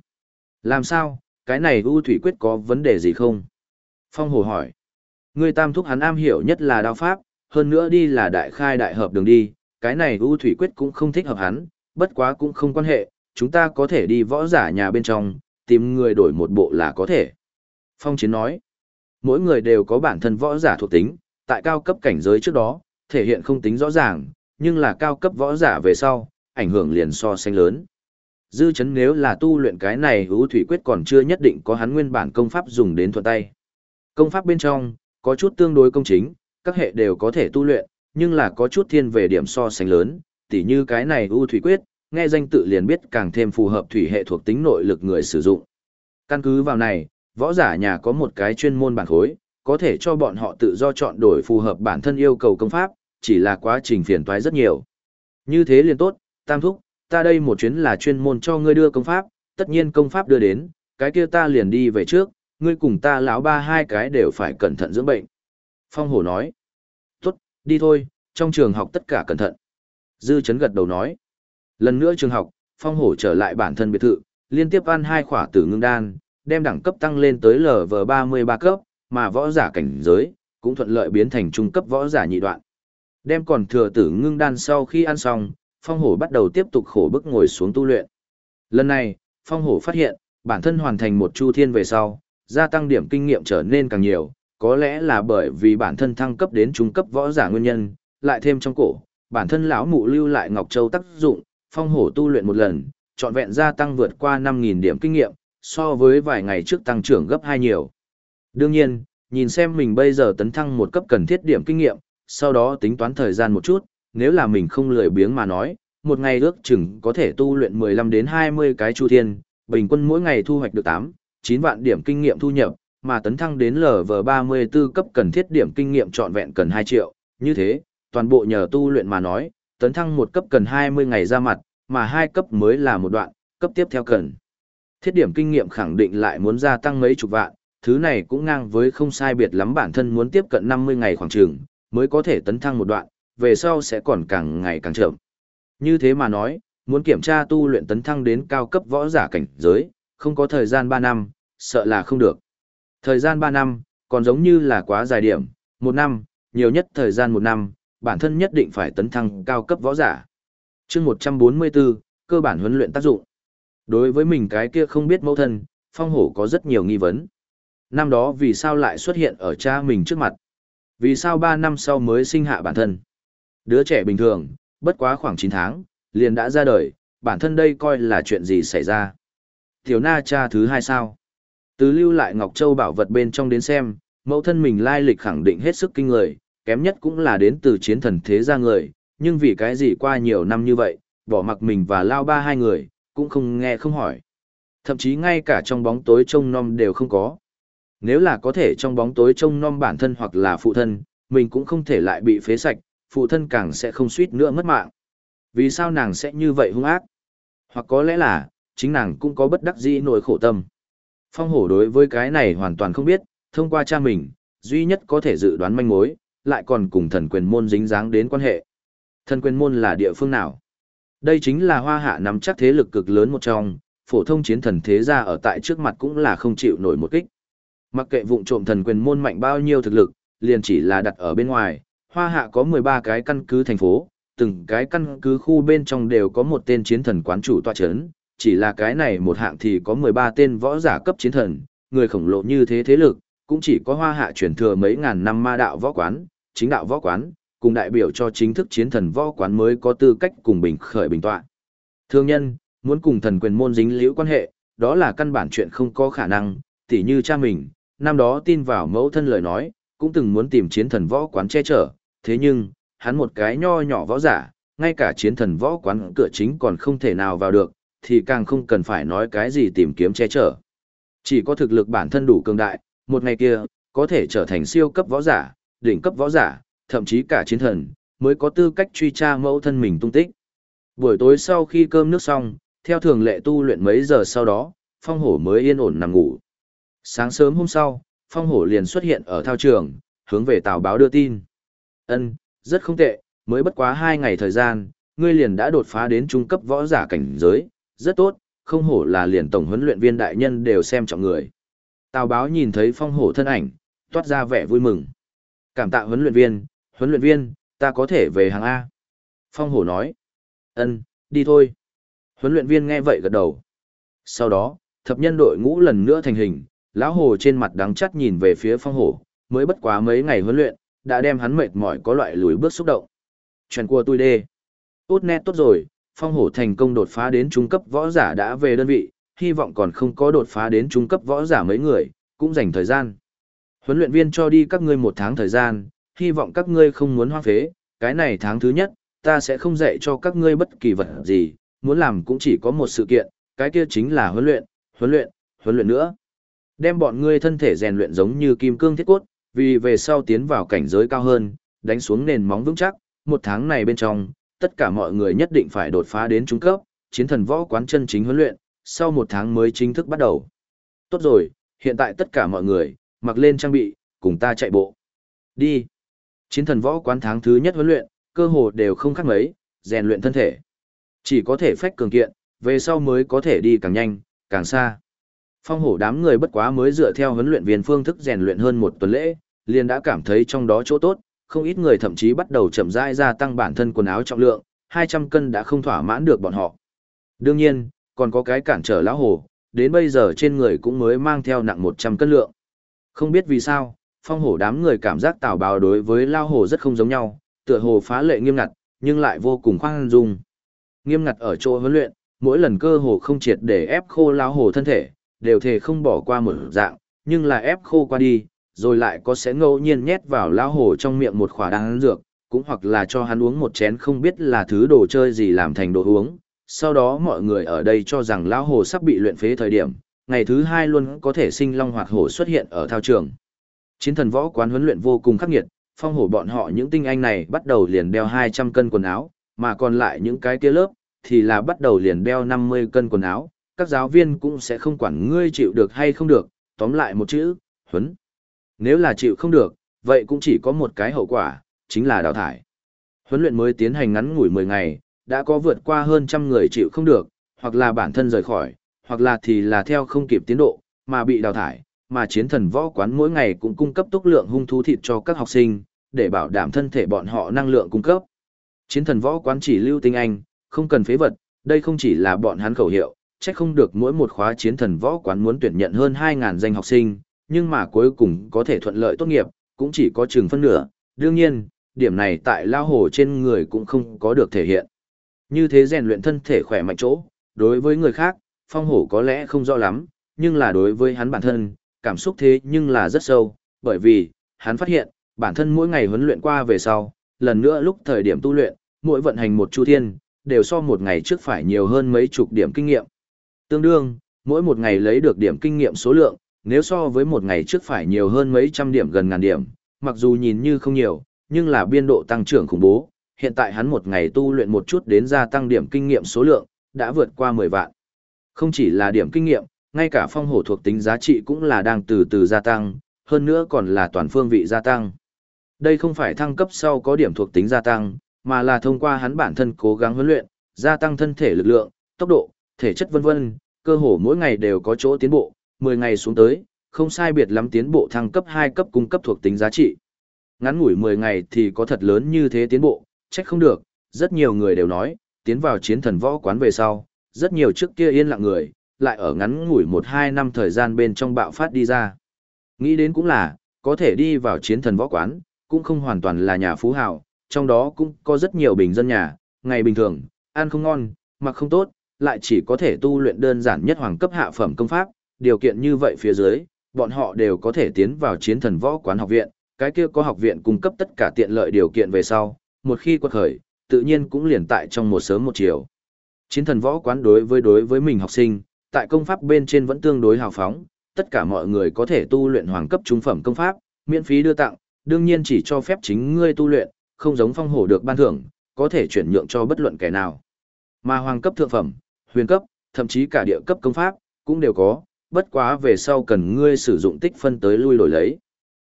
Làm sao, cái này ưu thủy quyết có vấn đề gì không? Phong hổ hỏi. Người tam thúc hắn am hiểu nhất là đao pháp, hơn nữa đi là đại khai đại hợp đường đi, cái này ưu thủy quyết cũng không thích hợp hắn, bất quá cũng không quan hệ, chúng ta có thể đi võ giả nhà bên trong, tìm người đổi một bộ là có thể. Phong chiến nói, mỗi người đều có bản thân võ giả thuộc tính, tại cao cấp cảnh giới trước đó, thể hiện không tính rõ ràng, nhưng là cao cấp võ giả về sau, ảnh hưởng liền so sánh lớn. Dư chấn nếu là tu luyện cái này hữu thủy quyết còn chưa nhất định có hắn nguyên bản công pháp dùng đến thuận tay. Công pháp bên trong, có chút tương đối công chính, các hệ đều có thể tu luyện, nhưng là có chút thiên về điểm so sánh lớn, tỉ như cái này ưu thủy quyết, nghe danh tự liền biết càng thêm phù hợp thủy hệ thuộc tính nội lực người sử dụng. Căn cứ vào này, võ giả nhà có một cái chuyên môn bản khối, có thể cho bọn họ tự do chọn đổi phù hợp bản thân yêu cầu công pháp, chỉ là quá trình phiền toái rất nhiều. Như thế liền tốt, tam thúc, ta đây một chuyến là chuyên môn cho ngươi đưa công pháp, tất nhiên công pháp đưa đến, cái kia ta liền đi về trước, ngươi cùng ta lão ba hai cái đều phải cẩn thận dưỡng bệnh. Phong hổ nói, tốt, đi thôi, trong trường học tất cả cẩn thận. Dư chấn gật đầu nói, lần nữa trường học, phong hổ trở lại bản thân biệt thự, liên tiếp ăn hai khỏa tử ngưng đan, đem đẳng cấp tăng lên tới LV33 cấp, mà võ giả cảnh giới, cũng thuận lợi biến thành trung cấp võ giả nhị đoạn. Đem còn thừa tử ngưng đan sau khi ăn xong, phong hổ bắt đầu tiếp tục khổ bức ngồi xuống tu luyện. Lần này, phong hổ phát hiện, bản thân hoàn thành một chu thiên về sau, gia tăng điểm kinh nghiệm trở nên càng nhiều, có lẽ là bởi vì bản thân thăng cấp đến trung cấp võ giả nguyên nhân, lại thêm trong cổ, bản thân lão mụ lưu lại Ngọc Châu tác dụng, phong hổ tu luyện một lần, trọn vẹn gia tăng vượt qua 5.000 điểm kinh nghiệm, so với vài ngày trước tăng trưởng gấp hai nhiều. Đương nhiên, nhìn xem mình bây giờ tấn thăng một cấp cần thiết điểm kinh nghiệm, sau đó tính toán thời gian một chút, nếu là mình không lười biếng mà nói, một ngày ước chừng có thể tu luyện 15 đến 20 cái chu thiên, bình quân mỗi ngày thu hoạch được 8, 9 vạn điểm kinh nghiệm thu nhập, mà tấn thăng đến LV34 cấp cần thiết điểm kinh nghiệm trọn vẹn cần 2 triệu, như thế, toàn bộ nhờ tu luyện mà nói, tấn thăng một cấp cần 20 ngày ra mặt, mà hai cấp mới là một đoạn, cấp tiếp theo cần. Thiết điểm kinh nghiệm khẳng định lại muốn gia tăng mấy chục vạn, thứ này cũng ngang với không sai biệt lắm bản thân muốn tiếp cận 50 ngày khoảng trường, mới có thể tấn thăng một đoạn, về sau sẽ còn càng ngày càng chậm. Như thế mà nói, muốn kiểm tra tu luyện tấn thăng đến cao cấp võ giả cảnh giới, không có thời gian 3 năm, sợ là không được. Thời gian 3 năm, còn giống như là quá dài điểm, 1 năm, nhiều nhất thời gian 1 năm, bản thân nhất định phải tấn thăng cao cấp võ giả. chương 144, cơ bản huấn luyện tác dụng. Đối với mình cái kia không biết mẫu thân, phong hổ có rất nhiều nghi vấn. Năm đó vì sao lại xuất hiện ở cha mình trước mặt? Vì sao 3 năm sau mới sinh hạ bản thân? Đứa trẻ bình thường, bất quá khoảng 9 tháng, liền đã ra đời, bản thân đây coi là chuyện gì xảy ra. Tiểu na cha thứ hai sao? Từ lưu lại Ngọc Châu bảo vật bên trong đến xem, mẫu thân mình lai lịch khẳng định hết sức kinh người, kém nhất cũng là đến từ chiến thần thế gia người, nhưng vì cái gì qua nhiều năm như vậy, bỏ mặc mình và lao ba hai người, cũng không nghe không hỏi. Thậm chí ngay cả trong bóng tối trông nom đều không có. Nếu là có thể trong bóng tối trông nom bản thân hoặc là phụ thân, mình cũng không thể lại bị phế sạch, phụ thân càng sẽ không suýt nữa mất mạng. Vì sao nàng sẽ như vậy hung ác? Hoặc có lẽ là, chính nàng cũng có bất đắc dĩ nỗi khổ tâm. Phong hổ đối với cái này hoàn toàn không biết, thông qua cha mình, duy nhất có thể dự đoán manh mối, lại còn cùng thần quyền môn dính dáng đến quan hệ. Thần quyền môn là địa phương nào? Đây chính là hoa hạ nắm chắc thế lực cực lớn một trong, phổ thông chiến thần thế gia ở tại trước mặt cũng là không chịu nổi một kích. Mặc kệ vụng trộm thần quyền môn mạnh bao nhiêu thực lực, liền chỉ là đặt ở bên ngoài, hoa hạ có 13 cái căn cứ thành phố, từng cái căn cứ khu bên trong đều có một tên chiến thần quán chủ tọa chấn, chỉ là cái này một hạng thì có 13 tên võ giả cấp chiến thần, người khổng lồ như thế thế lực, cũng chỉ có hoa hạ truyền thừa mấy ngàn năm ma đạo võ quán, chính đạo võ quán, cùng đại biểu cho chính thức chiến thần võ quán mới có tư cách cùng bình khởi bình tọa. Thương nhân, muốn cùng thần quyền môn dính liễu quan hệ, đó là căn bản chuyện không có khả năng, tỉ như cha mình, năm đó tin vào mẫu thân lời nói, cũng từng muốn tìm chiến thần võ quán che chở, thế nhưng, hắn một cái nho nhỏ võ giả, ngay cả chiến thần võ quán cửa chính còn không thể nào vào được, thì càng không cần phải nói cái gì tìm kiếm che chở. Chỉ có thực lực bản thân đủ cường đại, một ngày kia, có thể trở thành siêu cấp võ giả, đỉnh cấp võ giả, thậm chí cả chiến thần, mới có tư cách truy tra mẫu thân mình tung tích. Buổi tối sau khi cơm nước xong, theo thường lệ tu luyện mấy giờ sau đó, phong hổ mới yên ổn nằm ngủ. Sáng sớm hôm sau, phong hổ liền xuất hiện ở thao trường, hướng về tàu báo đưa tin. Ân, rất không tệ, mới bất quá hai ngày thời gian, ngươi liền đã đột phá đến trung cấp võ giả cảnh giới, rất tốt, không hổ là liền tổng huấn luyện viên đại nhân đều xem trọng người. Tào báo nhìn thấy phong hổ thân ảnh, toát ra vẻ vui mừng. Cảm tạ huấn luyện viên, huấn luyện viên, ta có thể về hàng A. Phong hổ nói. ân, đi thôi. Huấn luyện viên nghe vậy gật đầu. Sau đó, thập nhân đội ngũ lần nữa thành hình, lão hồ trên mặt đắng chắt nhìn về phía phong hổ, mới bất quá mấy ngày huấn luyện, đã đem hắn mệt mỏi có loại lùi bước xúc động. Chuyện của tôi đê. Tốt nét tốt rồi, phong hổ thành công đột phá đến trung cấp võ giả đã về đơn vị, hy vọng còn không có đột phá đến trung cấp võ giả mấy người, cũng dành thời gian. Huấn luyện viên cho đi các ngươi một tháng thời gian, hy vọng các ngươi không muốn hoang phế, cái này tháng thứ nhất, ta sẽ không dạy cho các ngươi bất kỳ vật gì, muốn làm cũng chỉ có một sự kiện, cái kia chính là huấn luyện, huấn luyện, huấn luyện nữa. Đem bọn ngươi thân thể rèn luyện giống như kim cương thiết cốt, vì về sau tiến vào cảnh giới cao hơn, đánh xuống nền móng vững chắc, một tháng này bên trong, tất cả mọi người nhất định phải đột phá đến trung cấp, chiến thần võ quán chân chính huấn luyện, sau một tháng mới chính thức bắt đầu. Tốt rồi, hiện tại tất cả mọi người, mặc lên trang bị, cùng ta chạy bộ. Đi. Chiến thần võ quán tháng thứ nhất huấn luyện, cơ hồ đều không khác mấy, rèn luyện thân thể. Chỉ có thể phách cường kiện, về sau mới có thể đi càng nhanh, càng xa. Phong hổ đám người bất quá mới dựa theo huấn luyện viên phương thức rèn luyện hơn một tuần lễ, liền đã cảm thấy trong đó chỗ tốt, không ít người thậm chí bắt đầu chậm rãi gia tăng bản thân quần áo trọng lượng, 200 cân đã không thỏa mãn được bọn họ. Đương nhiên, còn có cái cản trở lão hồ, đến bây giờ trên người cũng mới mang theo nặng 100 cân lượng. Không biết vì sao, phong hổ đám người cảm giác tào bào đối với lao hồ rất không giống nhau, tựa hồ phá lệ nghiêm ngặt, nhưng lại vô cùng khoan dung. Nghiêm ngặt ở chỗ huấn luyện, mỗi lần cơ hồ không triệt để ép khô lao hồ thân thể, đều thể không bỏ qua một dạng, nhưng là ép khô qua đi, rồi lại có sẽ ngẫu nhiên nhét vào lao hồ trong miệng một khỏa đan dược, cũng hoặc là cho hắn uống một chén không biết là thứ đồ chơi gì làm thành đồ uống. Sau đó mọi người ở đây cho rằng lao hồ sắp bị luyện phế thời điểm, ngày thứ hai luôn có thể sinh long hoạt hổ xuất hiện ở thao trường. Chiến thần võ quán huấn luyện vô cùng khắc nghiệt, phong hổ bọn họ những tinh anh này bắt đầu liền đeo 200 cân quần áo, mà còn lại những cái kia lớp, thì là bắt đầu liền đeo 50 cân quần áo, các giáo viên cũng sẽ không quản ngươi chịu được hay không được, tóm lại một chữ, huấn. Nếu là chịu không được, vậy cũng chỉ có một cái hậu quả, chính là đào thải. Huấn luyện mới tiến hành ngắn ngủi 10 ngày, đã có vượt qua hơn trăm người chịu không được, hoặc là bản thân rời khỏi, hoặc là thì là theo không kịp tiến độ, mà bị đào thải, mà chiến thần võ quán mỗi ngày cũng cung cấp túc lượng hung thú thịt cho các học sinh, để bảo đảm thân thể bọn họ năng lượng cung cấp. Chiến thần võ quán chỉ lưu tinh anh, không cần phế vật, đây không chỉ là bọn hắn khẩu hiệu, chắc không được mỗi một khóa chiến thần võ quán muốn tuyển nhận hơn 2.000 danh học sinh, nhưng mà cuối cùng có thể thuận lợi tốt nghiệp, cũng chỉ có chừng phân nửa. Đương nhiên, điểm này tại lao hồ trên người cũng không có được thể hiện. Như thế rèn luyện thân thể khỏe mạnh chỗ, đối với người khác, phong hổ có lẽ không rõ lắm, nhưng là đối với hắn bản thân, cảm xúc thế nhưng là rất sâu, bởi vì, hắn phát hiện, bản thân mỗi ngày huấn luyện qua về sau, lần nữa lúc thời điểm tu luyện, mỗi vận hành một chu thiên, đều so một ngày trước phải nhiều hơn mấy chục điểm kinh nghiệm. Tương đương, mỗi một ngày lấy được điểm kinh nghiệm số lượng, nếu so với một ngày trước phải nhiều hơn mấy trăm điểm gần ngàn điểm, mặc dù nhìn như không nhiều, nhưng là biên độ tăng trưởng khủng bố. Hiện tại hắn một ngày tu luyện một chút đến gia tăng điểm kinh nghiệm số lượng, đã vượt qua 10 vạn. Không chỉ là điểm kinh nghiệm, ngay cả phong hổ thuộc tính giá trị cũng là đang từ từ gia tăng, hơn nữa còn là toàn phương vị gia tăng. Đây không phải thăng cấp sau có điểm thuộc tính gia tăng, mà là thông qua hắn bản thân cố gắng huấn luyện, gia tăng thân thể lực lượng, tốc độ, thể chất vân vân, cơ hồ mỗi ngày đều có chỗ tiến bộ, 10 ngày xuống tới, không sai biệt lắm tiến bộ thăng cấp 2 cấp cung cấp thuộc tính giá trị. Ngắn ngủi 10 ngày thì có thật lớn như thế tiến bộ, trách không được, rất nhiều người đều nói, tiến vào chiến thần võ quán về sau, rất nhiều trước kia yên lặng người, lại ở ngắn ngủi 1-2 năm thời gian bên trong bạo phát đi ra. Nghĩ đến cũng là, có thể đi vào chiến thần võ quán, cũng không hoàn toàn là nhà phú hào, trong đó cũng có rất nhiều bình dân nhà, ngày bình thường, ăn không ngon, mặc không tốt, lại chỉ có thể tu luyện đơn giản nhất hoàng cấp hạ phẩm công pháp, điều kiện như vậy phía dưới, bọn họ đều có thể tiến vào chiến thần võ quán học viện, cái kia có học viện cung cấp tất cả tiện lợi điều kiện về sau, một khi quật khởi, tự nhiên cũng liền tại trong một sớm một chiều. Chiến thần võ quán đối với đối với mình học sinh, tại công pháp bên trên vẫn tương đối hào phóng, tất cả mọi người có thể tu luyện hoàng cấp trung phẩm công pháp, miễn phí đưa tặng, đương nhiên chỉ cho phép chính ngươi tu luyện, không giống phong hổ được ban thưởng, có thể chuyển nhượng cho bất luận kẻ nào. Mà hoàng cấp thượng phẩm, huyền cấp, thậm chí cả địa cấp công pháp, cũng đều có, bất quá về sau cần ngươi sử dụng tích phân tới lui đổi lấy.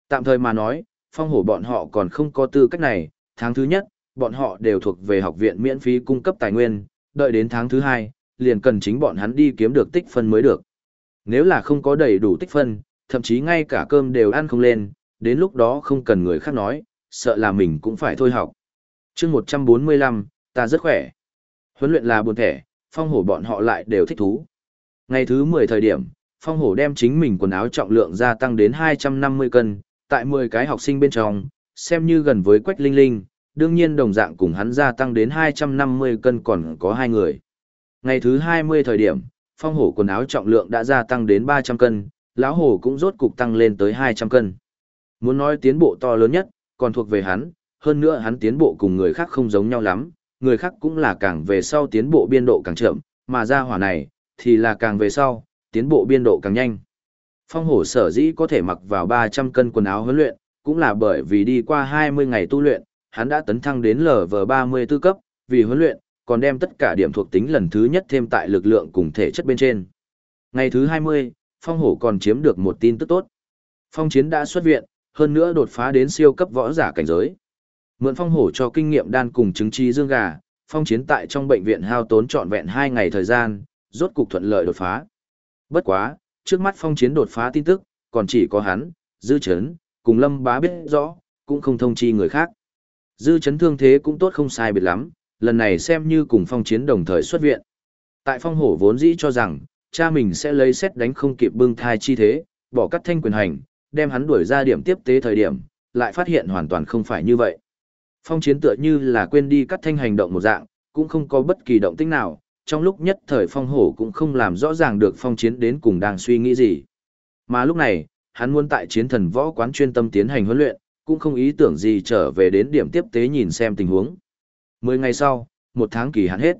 Tạm thời mà nói, phong hổ bọn họ còn không có tư cách này, tháng thứ nhất, bọn họ đều thuộc về học viện miễn phí cung cấp tài nguyên, đợi đến tháng thứ hai, liền cần chính bọn hắn đi kiếm được tích phân mới được. Nếu là không có đầy đủ tích phân, thậm chí ngay cả cơm đều ăn không lên, đến lúc đó không cần người khác nói, sợ là mình cũng phải thôi học. chương 145, ta rất khỏe. Huấn luyện là buồn thẻ, phong hổ bọn họ lại đều thích thú. Ngày thứ 10 thời điểm, phong hổ đem chính mình quần áo trọng lượng gia tăng đến 250 cân, tại 10 cái học sinh bên trong, xem như gần với quách linh linh, đương nhiên đồng dạng cùng hắn gia tăng đến 250 cân còn có hai người. Ngày thứ 20 thời điểm, phong hổ quần áo trọng lượng đã gia tăng đến 300 cân, lão hổ cũng rốt cục tăng lên tới 200 cân. Muốn nói tiến bộ to lớn nhất, còn thuộc về hắn, hơn nữa hắn tiến bộ cùng người khác không giống nhau lắm, người khác cũng là càng về sau tiến bộ biên độ càng chậm, mà ra hỏa này, thì là càng về sau, tiến bộ biên độ càng nhanh. Phong hổ sở dĩ có thể mặc vào 300 cân quần áo huấn luyện, cũng là bởi vì đi qua 20 ngày tu luyện, hắn đã tấn thăng đến LV34 cấp, vì huấn luyện, còn đem tất cả điểm thuộc tính lần thứ nhất thêm tại lực lượng cùng thể chất bên trên. Ngày thứ 20, Phong hổ còn chiếm được một tin tức tốt. Phong chiến đã xuất viện, hơn nữa đột phá đến siêu cấp võ giả cảnh giới. Mượn phong hổ cho kinh nghiệm đan cùng chứng trí dương gà, phong chiến tại trong bệnh viện hao tốn trọn vẹn 2 ngày thời gian, rốt cục thuận lợi đột phá. Bất quá, trước mắt phong chiến đột phá tin tức, còn chỉ có hắn, dư chấn, cùng lâm bá biết rõ, cũng không thông chi người khác. Dư chấn thương thế cũng tốt không sai biệt lắm, lần này xem như cùng phong chiến đồng thời xuất viện. Tại phong hổ vốn dĩ cho rằng, cha mình sẽ lấy xét đánh không kịp bưng thai chi thế, bỏ cắt thanh quyền hành, đem hắn đuổi ra điểm tiếp tế thời điểm, lại phát hiện hoàn toàn không phải như vậy. Phong chiến tựa như là quên đi cắt thanh hành động một dạng, cũng không có bất kỳ động tĩnh nào, trong lúc nhất thời phong hổ cũng không làm rõ ràng được phong chiến đến cùng đang suy nghĩ gì. Mà lúc này, hắn muốn tại chiến thần võ quán chuyên tâm tiến hành huấn luyện, cũng không ý tưởng gì trở về đến điểm tiếp tế nhìn xem tình huống. Mười ngày sau, một tháng kỳ hạn hết.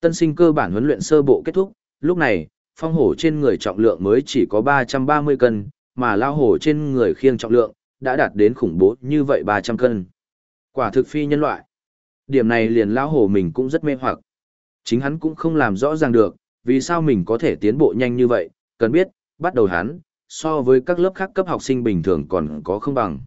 Tân sinh cơ bản huấn luyện sơ bộ kết thúc, lúc này, phong hổ trên người trọng lượng mới chỉ có 330 cân, mà lao hổ trên người khiêng trọng lượng, đã đạt đến khủng bố như vậy 300 cân. Quả thực phi nhân loại. Điểm này liền lao hổ mình cũng rất mê hoặc. Chính hắn cũng không làm rõ ràng được, vì sao mình có thể tiến bộ nhanh như vậy, cần biết, bắt đầu hắn, so với các lớp khác cấp học sinh bình thường còn có không bằng.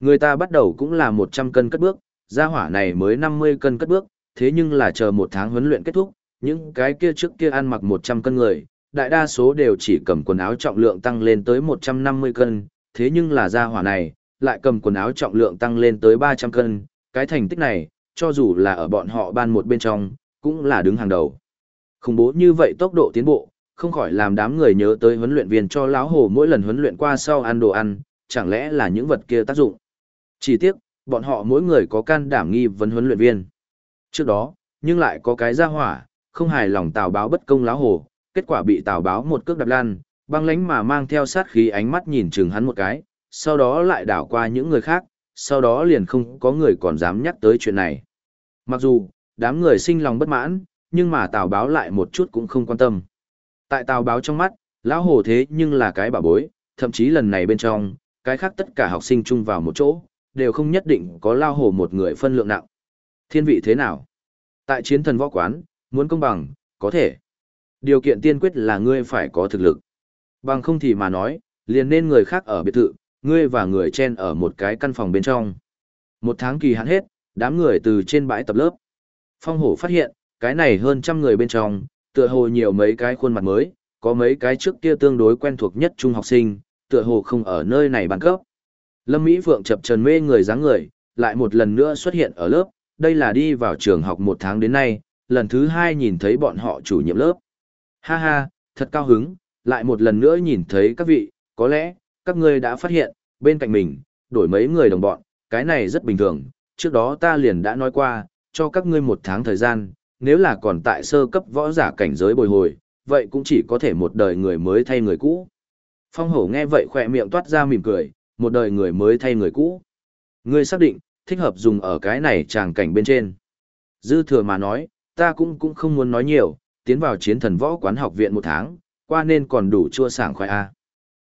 Người ta bắt đầu cũng là 100 cân cất bước, gia hỏa này mới 50 cân cất bước, thế nhưng là chờ một tháng huấn luyện kết thúc, những cái kia trước kia ăn mặc 100 cân người, đại đa số đều chỉ cầm quần áo trọng lượng tăng lên tới 150 cân, thế nhưng là gia hỏa này, lại cầm quần áo trọng lượng tăng lên tới 300 cân, cái thành tích này, cho dù là ở bọn họ ban một bên trong, cũng là đứng hàng đầu. Khủng bố như vậy tốc độ tiến bộ, không khỏi làm đám người nhớ tới huấn luyện viên cho lão hồ mỗi lần huấn luyện qua sau ăn đồ ăn, chẳng lẽ là những vật kia tác dụng. Chỉ tiếc, bọn họ mỗi người có can đảm nghi vấn huấn luyện viên. Trước đó, nhưng lại có cái ra hỏa, không hài lòng tào báo bất công láo hồ, kết quả bị tào báo một cước đập lan, băng lánh mà mang theo sát khí ánh mắt nhìn chừng hắn một cái, sau đó lại đảo qua những người khác, sau đó liền không có người còn dám nhắc tới chuyện này. Mặc dù, đám người sinh lòng bất mãn, nhưng mà tào báo lại một chút cũng không quan tâm. Tại tào báo trong mắt, lão hồ thế nhưng là cái bà bối, thậm chí lần này bên trong, cái khác tất cả học sinh chung vào một chỗ, đều không nhất định có lao hồ một người phân lượng nặng. Thiên vị thế nào? Tại chiến thần võ quán, muốn công bằng, có thể. Điều kiện tiên quyết là ngươi phải có thực lực. Bằng không thì mà nói, liền nên người khác ở biệt thự, ngươi và người chen ở một cái căn phòng bên trong. Một tháng kỳ hạn hết, đám người từ trên bãi tập lớp. Phong hổ phát hiện, cái này hơn trăm người bên trong, tựa hồ nhiều mấy cái khuôn mặt mới, có mấy cái trước kia tương đối quen thuộc nhất trung học sinh, tựa hồ không ở nơi này ban cấp. Lâm Mỹ Phượng chập trần mê người dáng người, lại một lần nữa xuất hiện ở lớp, đây là đi vào trường học một tháng đến nay, lần thứ hai nhìn thấy bọn họ chủ nhiệm lớp. Ha ha, thật cao hứng, lại một lần nữa nhìn thấy các vị, có lẽ, các ngươi đã phát hiện, bên cạnh mình, đổi mấy người đồng bọn, cái này rất bình thường, trước đó ta liền đã nói qua, cho các ngươi một tháng thời gian, nếu là còn tại sơ cấp võ giả cảnh giới bồi hồi, vậy cũng chỉ có thể một đời người mới thay người cũ. Phong hổ nghe vậy khỏe miệng toát ra mỉm cười, một đời người mới thay người cũ. Ngươi xác định, thích hợp dùng ở cái này tràng cảnh bên trên. Dư thừa mà nói, ta cũng cũng không muốn nói nhiều, tiến vào chiến thần võ quán học viện một tháng, qua nên còn đủ chua sảng khoai A.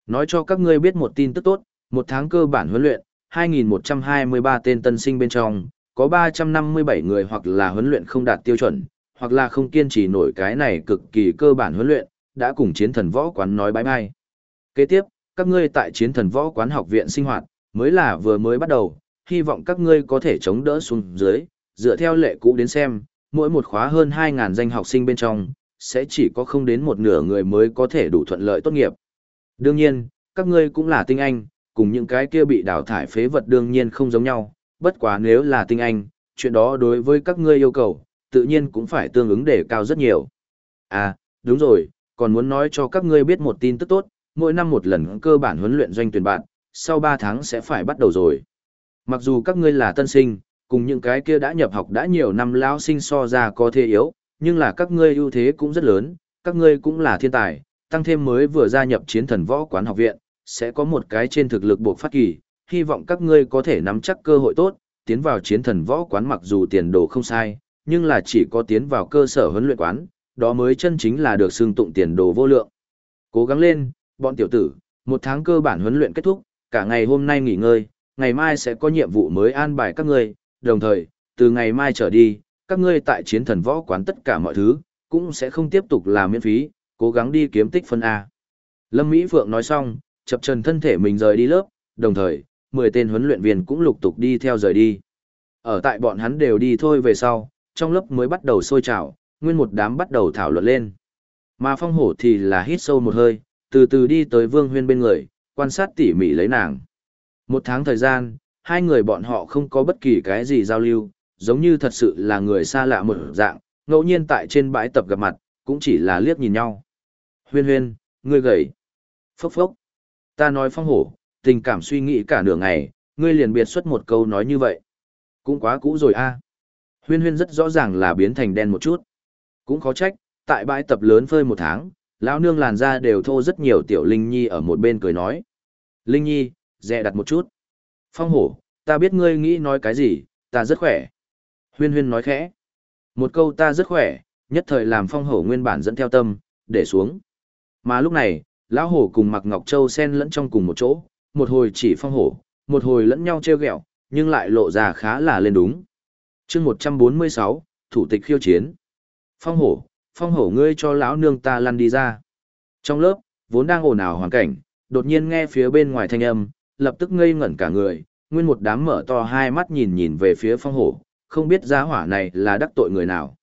Nói cho các ngươi biết một tin tức tốt, một tháng cơ bản huấn luyện, 2.123 tên tân sinh bên trong, có 357 người hoặc là huấn luyện không đạt tiêu chuẩn, hoặc là không kiên trì nổi cái này cực kỳ cơ bản huấn luyện, đã cùng chiến thần võ quán nói bye bye. Kế tiếp, các ngươi tại chiến thần võ quán học viện sinh hoạt, mới là vừa mới bắt đầu, hy vọng các ngươi có thể chống đỡ xuống dưới, dựa theo lệ cũ đến xem, mỗi một khóa hơn 2.000 danh học sinh bên trong, sẽ chỉ có không đến một nửa người mới có thể đủ thuận lợi tốt nghiệp. Đương nhiên, các ngươi cũng là tinh anh, cùng những cái kia bị đào thải phế vật đương nhiên không giống nhau, bất quá nếu là tinh anh, chuyện đó đối với các ngươi yêu cầu, tự nhiên cũng phải tương ứng để cao rất nhiều. À, đúng rồi, còn muốn nói cho các ngươi biết một tin tức tốt, mỗi năm một lần cơ bản huấn luyện doanh tuyển bạn, sau 3 tháng sẽ phải bắt đầu rồi. Mặc dù các ngươi là tân sinh, cùng những cái kia đã nhập học đã nhiều năm lão sinh so ra có thế yếu, nhưng là các ngươi ưu thế cũng rất lớn, các ngươi cũng là thiên tài, tăng thêm mới vừa gia nhập chiến thần võ quán học viện, sẽ có một cái trên thực lực buộc phát kỳ, hy vọng các ngươi có thể nắm chắc cơ hội tốt, tiến vào chiến thần võ quán mặc dù tiền đồ không sai, nhưng là chỉ có tiến vào cơ sở huấn luyện quán, đó mới chân chính là được xương tụng tiền đồ vô lượng. Cố gắng lên, bọn tiểu tử, một tháng cơ bản huấn luyện kết thúc, cả ngày hôm nay nghỉ ngơi, ngày mai sẽ có nhiệm vụ mới an bài các ngươi, đồng thời, từ ngày mai trở đi, các ngươi tại chiến thần võ quán tất cả mọi thứ, cũng sẽ không tiếp tục làm miễn phí, cố gắng đi kiếm tích phân A. Lâm Mỹ Phượng nói xong, chập trần thân thể mình rời đi lớp, đồng thời, 10 tên huấn luyện viên cũng lục tục đi theo rời đi. Ở tại bọn hắn đều đi thôi về sau, trong lớp mới bắt đầu sôi trào, nguyên một đám bắt đầu thảo luận lên. Mà phong hổ thì là hít sâu một hơi, từ từ đi tới vương huyên bên người, quan sát tỉ mỉ lấy nàng. Một tháng thời gian, hai người bọn họ không có bất kỳ cái gì giao lưu, giống như thật sự là người xa lạ một dạng, ngẫu nhiên tại trên bãi tập gặp mặt, cũng chỉ là liếc nhìn nhau. Huyên huyên, ngươi gầy. Phốc phốc. Ta nói phong hổ, tình cảm suy nghĩ cả nửa ngày, ngươi liền biệt xuất một câu nói như vậy. Cũng quá cũ rồi a. Huyên huyên rất rõ ràng là biến thành đen một chút. Cũng khó trách, tại bãi tập lớn phơi một tháng, lão nương làn da đều thô rất nhiều tiểu Linh Nhi ở một bên cười nói. Linh Nhi, dè đặt một chút. Phong hổ, ta biết ngươi nghĩ nói cái gì, ta rất khỏe. Huyên huyên nói khẽ. Một câu ta rất khỏe, nhất thời làm phong hổ nguyên bản dẫn theo tâm, để xuống. Mà lúc này, lão hổ cùng mặc ngọc châu sen lẫn trong cùng một chỗ, một hồi chỉ phong hổ, một hồi lẫn nhau trêu ghẹo, nhưng lại lộ ra khá là lên đúng. chương 146, thủ tịch khiêu chiến. Phong hổ, phong hổ ngươi cho lão nương ta lăn đi ra. Trong lớp, vốn đang ồn ào hoàn cảnh, đột nhiên nghe phía bên ngoài thanh âm, lập tức ngây ngẩn cả người, nguyên một đám mở to hai mắt nhìn nhìn về phía phong hổ, không biết giá hỏa này là đắc tội người nào.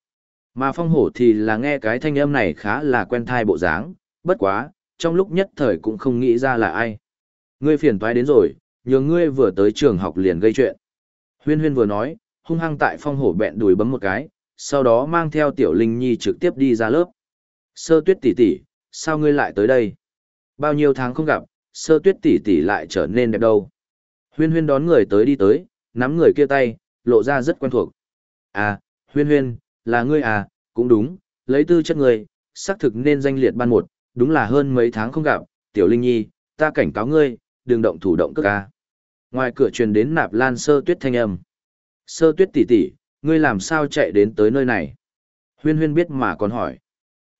Mà phong hổ thì là nghe cái thanh âm này khá là quen thai bộ dáng, bất quá, trong lúc nhất thời cũng không nghĩ ra là ai. Ngươi phiền toái đến rồi, nhường ngươi vừa tới trường học liền gây chuyện. Huyên huyên vừa nói, hung hăng tại phong hổ bẹn đùi bấm một cái, sau đó mang theo tiểu linh nhi trực tiếp đi ra lớp. Sơ tuyết tỷ tỷ, sao ngươi lại tới đây? Bao nhiêu tháng không gặp, sơ tuyết tỷ tỷ lại trở nên đẹp đâu. Huyên huyên đón người tới đi tới, nắm người kia tay, lộ ra rất quen thuộc. À, huyên huyên, là ngươi à, cũng đúng, lấy tư chất ngươi, xác thực nên danh liệt ban một, đúng là hơn mấy tháng không gặp, tiểu linh nhi, ta cảnh cáo ngươi, đừng động thủ động cước ca. Ngoài cửa truyền đến nạp lan sơ tuyết thanh âm. Sơ tuyết tỷ tỷ, ngươi làm sao chạy đến tới nơi này? Huyên huyên biết mà còn hỏi.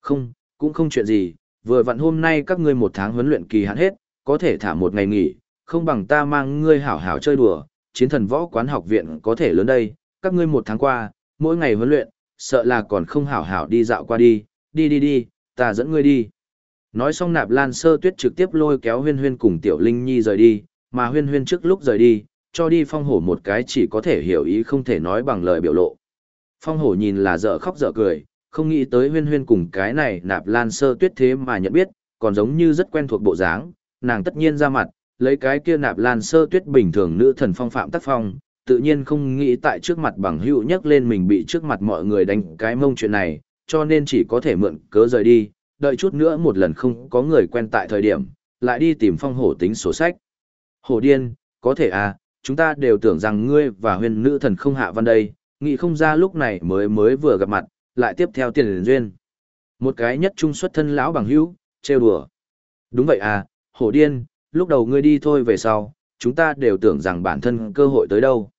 Không, cũng không chuyện gì, vừa vặn hôm nay các ngươi một tháng huấn luyện kỳ hạn hết, có thể thả một ngày nghỉ, không bằng ta mang ngươi hảo hảo chơi đùa, chiến thần võ quán học viện có thể lớn đây, các ngươi một tháng qua, mỗi ngày huấn luyện, sợ là còn không hảo hảo đi dạo qua đi, đi đi đi, ta dẫn ngươi đi. Nói xong nạp lan sơ tuyết trực tiếp lôi kéo huyên huyên cùng tiểu linh nhi rời đi, mà huyên huyên trước lúc rời đi, cho đi phong hổ một cái chỉ có thể hiểu ý không thể nói bằng lời biểu lộ. Phong hổ nhìn là dở khóc dở cười, không nghĩ tới huyên huyên cùng cái này nạp lan sơ tuyết thế mà nhận biết, còn giống như rất quen thuộc bộ dáng, nàng tất nhiên ra mặt, lấy cái kia nạp lan sơ tuyết bình thường nữ thần phong phạm tác phong, tự nhiên không nghĩ tại trước mặt bằng hữu nhắc lên mình bị trước mặt mọi người đánh cái mông chuyện này, cho nên chỉ có thể mượn cớ rời đi, đợi chút nữa một lần không có người quen tại thời điểm, lại đi tìm phong hổ tính sổ sách. Hổ điên, có thể à, chúng ta đều tưởng rằng ngươi và huyền nữ thần không hạ văn đây, nghĩ không ra lúc này mới mới vừa gặp mặt, lại tiếp theo tiền duyên. Một cái nhất trung xuất thân lão bằng hữu, trêu đùa. Đúng vậy à, hổ điên, lúc đầu ngươi đi thôi về sau, chúng ta đều tưởng rằng bản thân cơ hội tới đâu.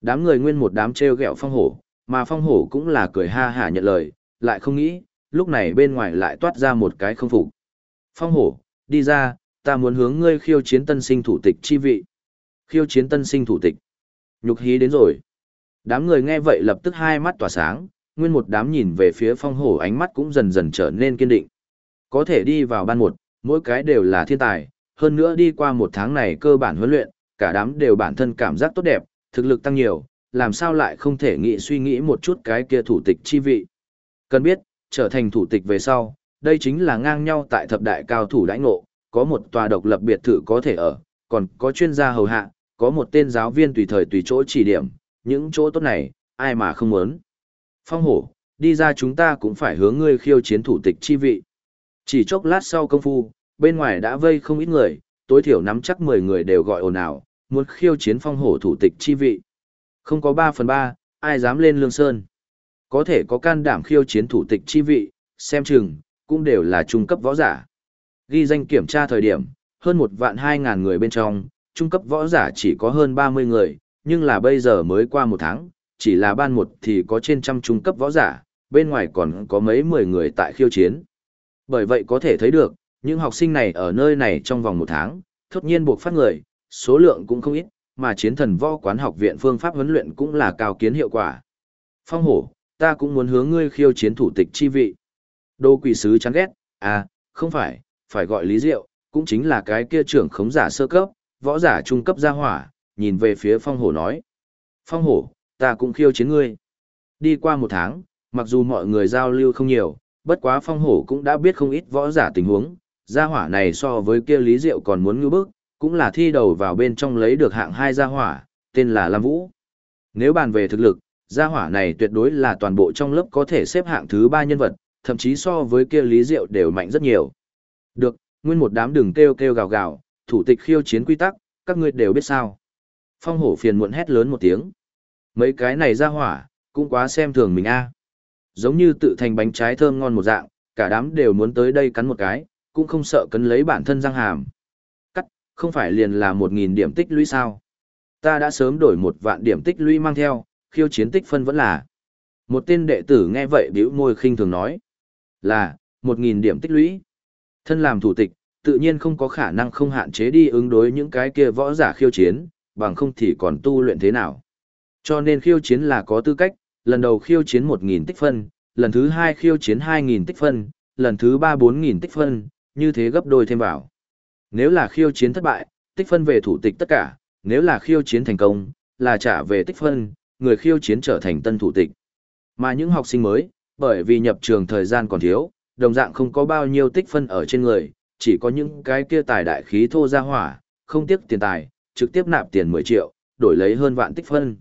Đám người nguyên một đám trêu ghẹo phong hổ, mà phong hổ cũng là cười ha hả nhận lời, lại không nghĩ, lúc này bên ngoài lại toát ra một cái không phục. Phong hổ, đi ra, ta muốn hướng ngươi khiêu chiến tân sinh thủ tịch chi vị. Khiêu chiến tân sinh thủ tịch. Nhục hí đến rồi. Đám người nghe vậy lập tức hai mắt tỏa sáng, nguyên một đám nhìn về phía phong hổ ánh mắt cũng dần dần trở nên kiên định. Có thể đi vào ban một, mỗi cái đều là thiên tài, hơn nữa đi qua một tháng này cơ bản huấn luyện, cả đám đều bản thân cảm giác tốt đẹp, thực lực tăng nhiều, làm sao lại không thể nghĩ suy nghĩ một chút cái kia thủ tịch chi vị. Cần biết, trở thành thủ tịch về sau, đây chính là ngang nhau tại thập đại cao thủ đãi ngộ, có một tòa độc lập biệt thự có thể ở, còn có chuyên gia hầu hạ, có một tên giáo viên tùy thời tùy chỗ chỉ điểm, những chỗ tốt này, ai mà không muốn. Phong hổ, đi ra chúng ta cũng phải hướng ngươi khiêu chiến thủ tịch chi vị. Chỉ chốc lát sau công phu, bên ngoài đã vây không ít người, tối thiểu nắm chắc 10 người đều gọi ồn ào, muốn khiêu chiến phong hổ thủ tịch chi vị. Không có 3 phần 3, ai dám lên lương sơn. Có thể có can đảm khiêu chiến thủ tịch chi vị, xem chừng, cũng đều là trung cấp võ giả. Ghi danh kiểm tra thời điểm, hơn một vạn 2 ngàn người bên trong, trung cấp võ giả chỉ có hơn 30 người, nhưng là bây giờ mới qua một tháng, chỉ là ban một thì có trên trăm trung cấp võ giả, bên ngoài còn có mấy mười người tại khiêu chiến. Bởi vậy có thể thấy được, những học sinh này ở nơi này trong vòng một tháng, thốt nhiên buộc phát người, số lượng cũng không ít, mà chiến thần võ quán học viện phương pháp huấn luyện cũng là cao kiến hiệu quả. Phong hổ, ta cũng muốn hướng ngươi khiêu chiến thủ tịch chi vị. Đô quỷ sứ chán ghét, à, không phải, phải gọi lý diệu, cũng chính là cái kia trưởng khống giả sơ cấp, võ giả trung cấp gia hỏa, nhìn về phía phong hổ nói. Phong hổ, ta cũng khiêu chiến ngươi. Đi qua một tháng, mặc dù mọi người giao lưu không nhiều, bất quá phong hổ cũng đã biết không ít võ giả tình huống, gia hỏa này so với kia lý diệu còn muốn ngư bức, cũng là thi đầu vào bên trong lấy được hạng hai gia hỏa, tên là Lam Vũ. Nếu bàn về thực lực, gia hỏa này tuyệt đối là toàn bộ trong lớp có thể xếp hạng thứ ba nhân vật, thậm chí so với kia lý diệu đều mạnh rất nhiều. Được, nguyên một đám đường kêu kêu gào gào, thủ tịch khiêu chiến quy tắc, các ngươi đều biết sao. Phong hổ phiền muộn hét lớn một tiếng. Mấy cái này ra hỏa, cũng quá xem thường mình a. Giống như tự thành bánh trái thơm ngon một dạng, cả đám đều muốn tới đây cắn một cái, cũng không sợ cấn lấy bản thân răng hàm. Cắt, không phải liền là một nghìn điểm tích lũy sao. Ta đã sớm đổi một vạn điểm tích lũy mang theo, khiêu chiến tích phân vẫn là. Một tên đệ tử nghe vậy bĩu môi khinh thường nói. Là, một nghìn điểm tích lũy. Thân làm thủ tịch, tự nhiên không có khả năng không hạn chế đi ứng đối những cái kia võ giả khiêu chiến, bằng không thì còn tu luyện thế nào. Cho nên khiêu chiến là có tư cách, lần đầu khiêu chiến 1.000 tích phân, lần thứ hai khiêu chiến 2.000 tích phân, lần thứ ba 4.000 tích phân, như thế gấp đôi thêm vào. Nếu là khiêu chiến thất bại, tích phân về thủ tịch tất cả, nếu là khiêu chiến thành công, là trả về tích phân, người khiêu chiến trở thành tân thủ tịch. Mà những học sinh mới, bởi vì nhập trường thời gian còn thiếu, đồng dạng không có bao nhiêu tích phân ở trên người, chỉ có những cái kia tài đại khí thô ra hỏa, không tiếc tiền tài, trực tiếp nạp tiền 10 triệu, đổi lấy hơn vạn tích phân.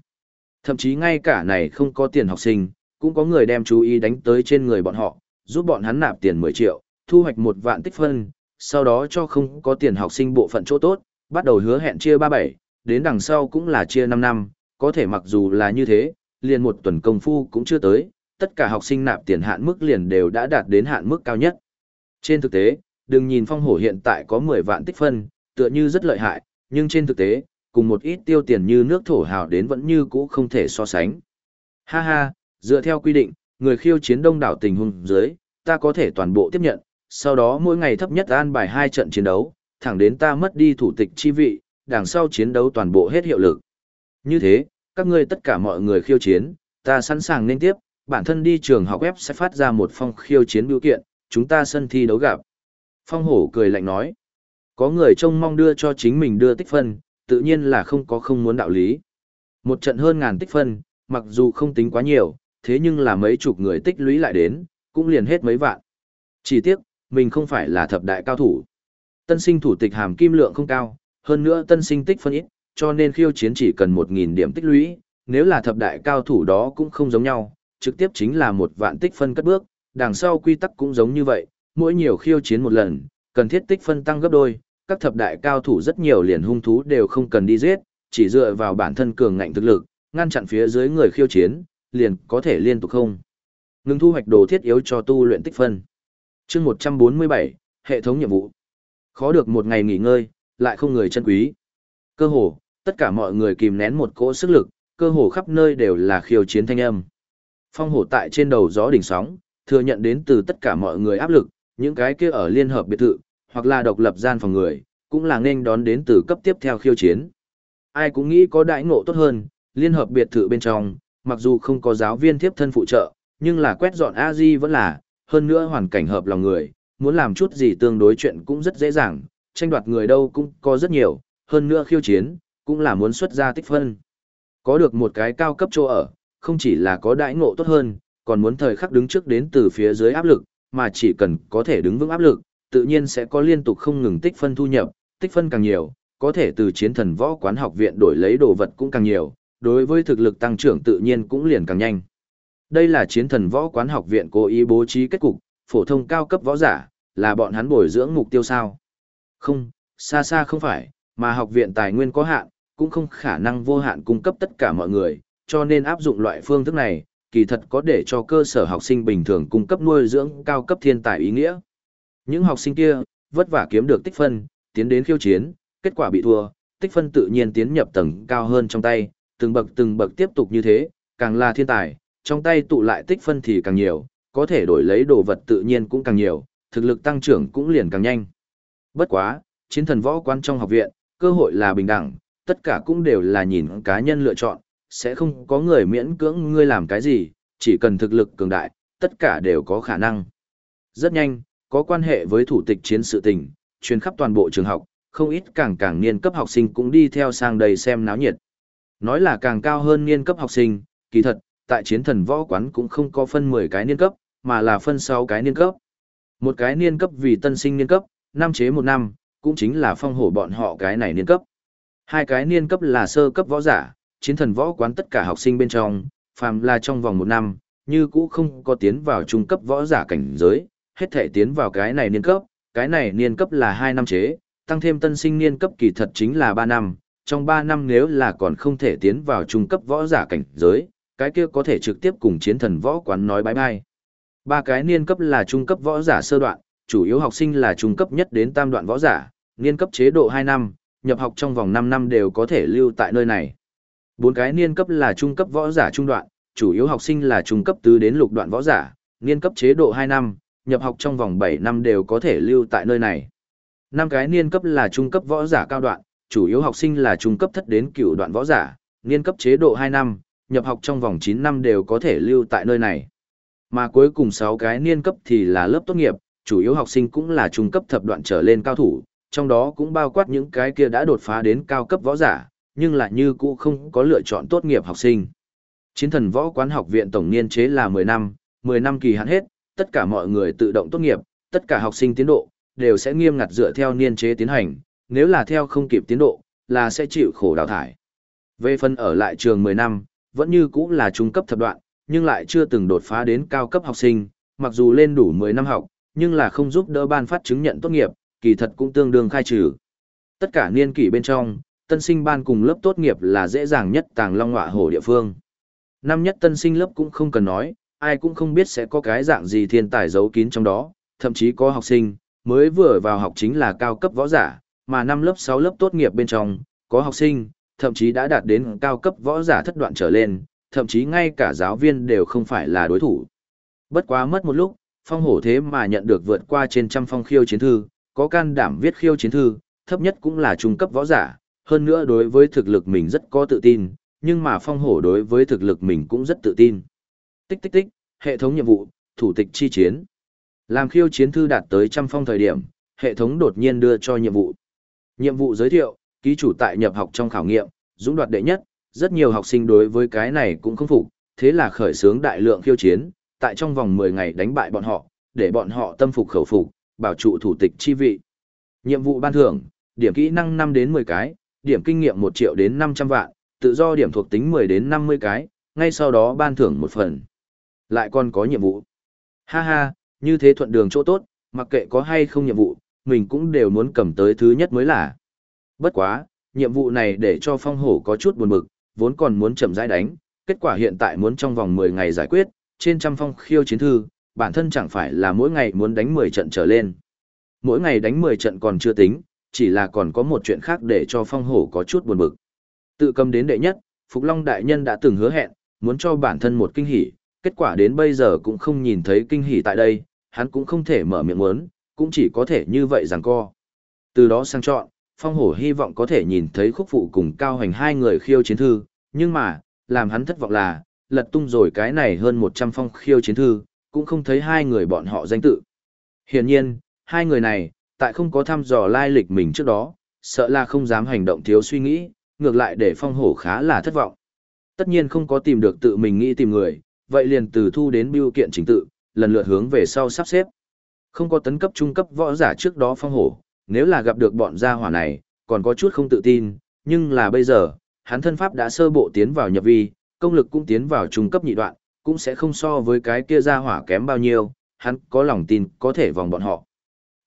Thậm chí ngay cả này không có tiền học sinh, cũng có người đem chú ý đánh tới trên người bọn họ, giúp bọn hắn nạp tiền 10 triệu, thu hoạch một vạn tích phân, sau đó cho không có tiền học sinh bộ phận chỗ tốt, bắt đầu hứa hẹn chia 37, đến đằng sau cũng là chia 5 năm, có thể mặc dù là như thế, liền một tuần công phu cũng chưa tới, tất cả học sinh nạp tiền hạn mức liền đều đã đạt đến hạn mức cao nhất. Trên thực tế, đừng nhìn phong hổ hiện tại có 10 vạn tích phân, tựa như rất lợi hại, nhưng trên thực tế, cùng một ít tiêu tiền như nước thổ hào đến vẫn như cũ không thể so sánh. Ha ha, dựa theo quy định, người khiêu chiến đông đảo tình huống dưới, ta có thể toàn bộ tiếp nhận, sau đó mỗi ngày thấp nhất an bài hai trận chiến đấu, thẳng đến ta mất đi thủ tịch chi vị, đằng sau chiến đấu toàn bộ hết hiệu lực. Như thế, các ngươi tất cả mọi người khiêu chiến, ta sẵn sàng nên tiếp, bản thân đi trường học web sẽ phát ra một phong khiêu chiến biểu kiện, chúng ta sân thi đấu gặp. Phong hổ cười lạnh nói, có người trông mong đưa cho chính mình đưa tích phân, tự nhiên là không có không muốn đạo lý. Một trận hơn ngàn tích phân, mặc dù không tính quá nhiều, thế nhưng là mấy chục người tích lũy lại đến, cũng liền hết mấy vạn. Chỉ tiếc, mình không phải là thập đại cao thủ. Tân sinh thủ tịch hàm kim lượng không cao, hơn nữa tân sinh tích phân ít, cho nên khiêu chiến chỉ cần 1.000 điểm tích lũy, nếu là thập đại cao thủ đó cũng không giống nhau, trực tiếp chính là một vạn tích phân cất bước, đằng sau quy tắc cũng giống như vậy, mỗi nhiều khiêu chiến một lần, cần thiết tích phân tăng gấp đôi, các thập đại cao thủ rất nhiều liền hung thú đều không cần đi giết, chỉ dựa vào bản thân cường ngạnh thực lực, ngăn chặn phía dưới người khiêu chiến, liền có thể liên tục không. Ngừng thu hoạch đồ thiết yếu cho tu luyện tích phân. chương 147, hệ thống nhiệm vụ. Khó được một ngày nghỉ ngơi, lại không người chân quý. Cơ hồ, tất cả mọi người kìm nén một cỗ sức lực, cơ hồ khắp nơi đều là khiêu chiến thanh âm. Phong hổ tại trên đầu gió đỉnh sóng, thừa nhận đến từ tất cả mọi người áp lực, những cái kia ở liên hợp biệt thự, hoặc là độc lập gian phòng người, cũng là nên đón đến từ cấp tiếp theo khiêu chiến. Ai cũng nghĩ có đại ngộ tốt hơn, liên hợp biệt thự bên trong, mặc dù không có giáo viên tiếp thân phụ trợ, nhưng là quét dọn a di vẫn là, hơn nữa hoàn cảnh hợp lòng người, muốn làm chút gì tương đối chuyện cũng rất dễ dàng, tranh đoạt người đâu cũng có rất nhiều, hơn nữa khiêu chiến, cũng là muốn xuất ra tích phân. Có được một cái cao cấp chỗ ở, không chỉ là có đại ngộ tốt hơn, còn muốn thời khắc đứng trước đến từ phía dưới áp lực, mà chỉ cần có thể đứng vững áp lực, tự nhiên sẽ có liên tục không ngừng tích phân thu nhập, tích phân càng nhiều, có thể từ chiến thần võ quán học viện đổi lấy đồ vật cũng càng nhiều, đối với thực lực tăng trưởng tự nhiên cũng liền càng nhanh. Đây là chiến thần võ quán học viện cố ý bố trí kết cục, phổ thông cao cấp võ giả, là bọn hắn bồi dưỡng mục tiêu sao? Không, xa xa không phải, mà học viện tài nguyên có hạn, cũng không khả năng vô hạn cung cấp tất cả mọi người, cho nên áp dụng loại phương thức này, kỳ thật có để cho cơ sở học sinh bình thường cung cấp nuôi dưỡng cao cấp thiên tài ý nghĩa. Những học sinh kia, vất vả kiếm được tích phân, tiến đến khiêu chiến, kết quả bị thua, tích phân tự nhiên tiến nhập tầng cao hơn trong tay, từng bậc từng bậc tiếp tục như thế, càng là thiên tài, trong tay tụ lại tích phân thì càng nhiều, có thể đổi lấy đồ vật tự nhiên cũng càng nhiều, thực lực tăng trưởng cũng liền càng nhanh. Bất quá, chiến thần võ quan trong học viện, cơ hội là bình đẳng, tất cả cũng đều là nhìn cá nhân lựa chọn, sẽ không có người miễn cưỡng ngươi làm cái gì, chỉ cần thực lực cường đại, tất cả đều có khả năng. Rất nhanh, có quan hệ với thủ tịch chiến sự tình, truyền khắp toàn bộ trường học, không ít càng càng niên cấp học sinh cũng đi theo sang đây xem náo nhiệt. Nói là càng cao hơn niên cấp học sinh, kỳ thật, tại chiến thần võ quán cũng không có phân 10 cái niên cấp, mà là phân 6 cái niên cấp. Một cái niên cấp vì tân sinh niên cấp, năm chế một năm, cũng chính là phong hổ bọn họ cái này niên cấp. Hai cái niên cấp là sơ cấp võ giả, chiến thần võ quán tất cả học sinh bên trong, phàm là trong vòng một năm, như cũ không có tiến vào trung cấp võ giả cảnh giới, hết thể tiến vào cái này niên cấp, cái này niên cấp là 2 năm chế, tăng thêm tân sinh niên cấp kỳ thật chính là 3 năm, trong 3 năm nếu là còn không thể tiến vào trung cấp võ giả cảnh giới, cái kia có thể trực tiếp cùng chiến thần võ quán nói bye bye. Ba cái niên cấp là trung cấp võ giả sơ đoạn, chủ yếu học sinh là trung cấp nhất đến tam đoạn võ giả, niên cấp chế độ 2 năm, nhập học trong vòng 5 năm đều có thể lưu tại nơi này. Bốn cái niên cấp là trung cấp võ giả trung đoạn, chủ yếu học sinh là trung cấp tứ đến lục đoạn võ giả, niên cấp chế độ 2 năm, nhập học trong vòng 7 năm đều có thể lưu tại nơi này. Năm cái niên cấp là trung cấp võ giả cao đoạn, chủ yếu học sinh là trung cấp thất đến cửu đoạn võ giả, niên cấp chế độ 2 năm, nhập học trong vòng 9 năm đều có thể lưu tại nơi này. Mà cuối cùng 6 cái niên cấp thì là lớp tốt nghiệp, chủ yếu học sinh cũng là trung cấp thập đoạn trở lên cao thủ, trong đó cũng bao quát những cái kia đã đột phá đến cao cấp võ giả, nhưng lại như cũ không có lựa chọn tốt nghiệp học sinh. Chiến thần võ quán học viện tổng niên chế là 10 năm, 10 năm kỳ hạn hết, tất cả mọi người tự động tốt nghiệp, tất cả học sinh tiến độ, đều sẽ nghiêm ngặt dựa theo niên chế tiến hành, nếu là theo không kịp tiến độ, là sẽ chịu khổ đào thải. Về phần ở lại trường 10 năm, vẫn như cũ là trung cấp thập đoạn, nhưng lại chưa từng đột phá đến cao cấp học sinh, mặc dù lên đủ 10 năm học, nhưng là không giúp đỡ ban phát chứng nhận tốt nghiệp, kỳ thật cũng tương đương khai trừ. Tất cả niên kỷ bên trong, tân sinh ban cùng lớp tốt nghiệp là dễ dàng nhất tàng long ngọa hổ địa phương. Năm nhất tân sinh lớp cũng không cần nói, ai cũng không biết sẽ có cái dạng gì thiên tài giấu kín trong đó, thậm chí có học sinh, mới vừa vào học chính là cao cấp võ giả, mà năm lớp 6 lớp tốt nghiệp bên trong, có học sinh, thậm chí đã đạt đến cao cấp võ giả thất đoạn trở lên, thậm chí ngay cả giáo viên đều không phải là đối thủ. Bất quá mất một lúc, phong hổ thế mà nhận được vượt qua trên trăm phong khiêu chiến thư, có can đảm viết khiêu chiến thư, thấp nhất cũng là trung cấp võ giả, hơn nữa đối với thực lực mình rất có tự tin, nhưng mà phong hổ đối với thực lực mình cũng rất tự tin. Tích tích tích, hệ thống nhiệm vụ, thủ tịch chi chiến. Làm khiêu chiến thư đạt tới trăm phong thời điểm, hệ thống đột nhiên đưa cho nhiệm vụ. Nhiệm vụ giới thiệu, ký chủ tại nhập học trong khảo nghiệm, dũng đoạt đệ nhất, rất nhiều học sinh đối với cái này cũng không phục, thế là khởi xướng đại lượng khiêu chiến, tại trong vòng 10 ngày đánh bại bọn họ, để bọn họ tâm phục khẩu phục, bảo trụ thủ tịch chi vị. Nhiệm vụ ban thưởng, điểm kỹ năng 5 đến 10 cái, điểm kinh nghiệm 1 triệu đến 500 vạn, tự do điểm thuộc tính 10 đến 50 cái, ngay sau đó ban thưởng một phần. Lại còn có nhiệm vụ. Ha ha, như thế thuận đường chỗ tốt, mặc kệ có hay không nhiệm vụ, mình cũng đều muốn cầm tới thứ nhất mới là. Bất quá, nhiệm vụ này để cho phong hổ có chút buồn bực, vốn còn muốn chậm rãi đánh, kết quả hiện tại muốn trong vòng 10 ngày giải quyết, trên trăm phong khiêu chiến thư, bản thân chẳng phải là mỗi ngày muốn đánh 10 trận trở lên. Mỗi ngày đánh 10 trận còn chưa tính, chỉ là còn có một chuyện khác để cho phong hổ có chút buồn bực. Tự cầm đến đệ nhất, Phục Long Đại Nhân đã từng hứa hẹn, muốn cho bản thân một kinh hỉ, kết quả đến bây giờ cũng không nhìn thấy kinh hỉ tại đây, hắn cũng không thể mở miệng muốn, cũng chỉ có thể như vậy rằng co. Từ đó sang chọn, phong hổ hy vọng có thể nhìn thấy khúc phụ cùng cao hành hai người khiêu chiến thư, nhưng mà, làm hắn thất vọng là, lật tung rồi cái này hơn 100 phong khiêu chiến thư, cũng không thấy hai người bọn họ danh tự. Hiển nhiên, hai người này, tại không có thăm dò lai lịch mình trước đó, sợ là không dám hành động thiếu suy nghĩ, ngược lại để phong hổ khá là thất vọng. Tất nhiên không có tìm được tự mình nghĩ tìm người, vậy liền từ thu đến biêu kiện chính tự, lần lượt hướng về sau sắp xếp. Không có tấn cấp trung cấp võ giả trước đó phong hổ, nếu là gặp được bọn gia hỏa này, còn có chút không tự tin, nhưng là bây giờ, hắn thân pháp đã sơ bộ tiến vào nhập vi, công lực cũng tiến vào trung cấp nhị đoạn, cũng sẽ không so với cái kia gia hỏa kém bao nhiêu, hắn có lòng tin có thể vòng bọn họ.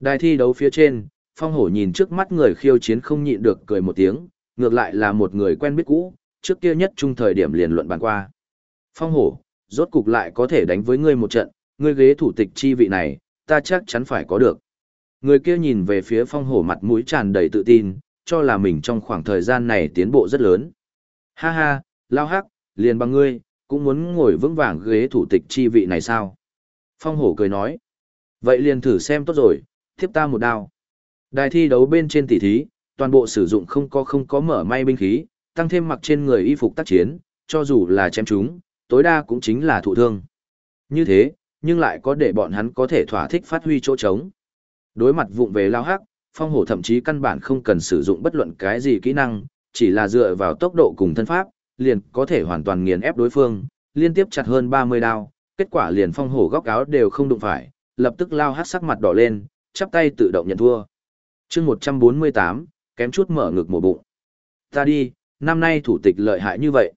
Đài thi đấu phía trên, phong hổ nhìn trước mắt người khiêu chiến không nhịn được cười một tiếng, ngược lại là một người quen biết cũ, trước kia nhất trung thời điểm liền luận bàn qua. Phong hổ, rốt cục lại có thể đánh với ngươi một trận, ngươi ghế thủ tịch chi vị này, ta chắc chắn phải có được. Người kia nhìn về phía phong hổ mặt mũi tràn đầy tự tin, cho là mình trong khoảng thời gian này tiến bộ rất lớn. Ha ha, lao hắc, liền bằng ngươi, cũng muốn ngồi vững vàng ghế thủ tịch chi vị này sao? Phong hổ cười nói. Vậy liền thử xem tốt rồi, tiếp ta một đao. Đài thi đấu bên trên tỷ thí, toàn bộ sử dụng không có không có mở may binh khí, tăng thêm mặc trên người y phục tác chiến, cho dù là chém chúng, tối đa cũng chính là thụ thương. Như thế, nhưng lại có để bọn hắn có thể thỏa thích phát huy chỗ trống. Đối mặt vụng về lao hắc, phong hổ thậm chí căn bản không cần sử dụng bất luận cái gì kỹ năng, chỉ là dựa vào tốc độ cùng thân pháp, liền có thể hoàn toàn nghiền ép đối phương, liên tiếp chặt hơn 30 đao, kết quả liền phong hổ góc áo đều không đụng phải, lập tức lao hắc sắc mặt đỏ lên, chắp tay tự động nhận thua. chương 148, kém chút mở ngực một bụng. Ta đi, năm nay thủ tịch lợi hại như vậy.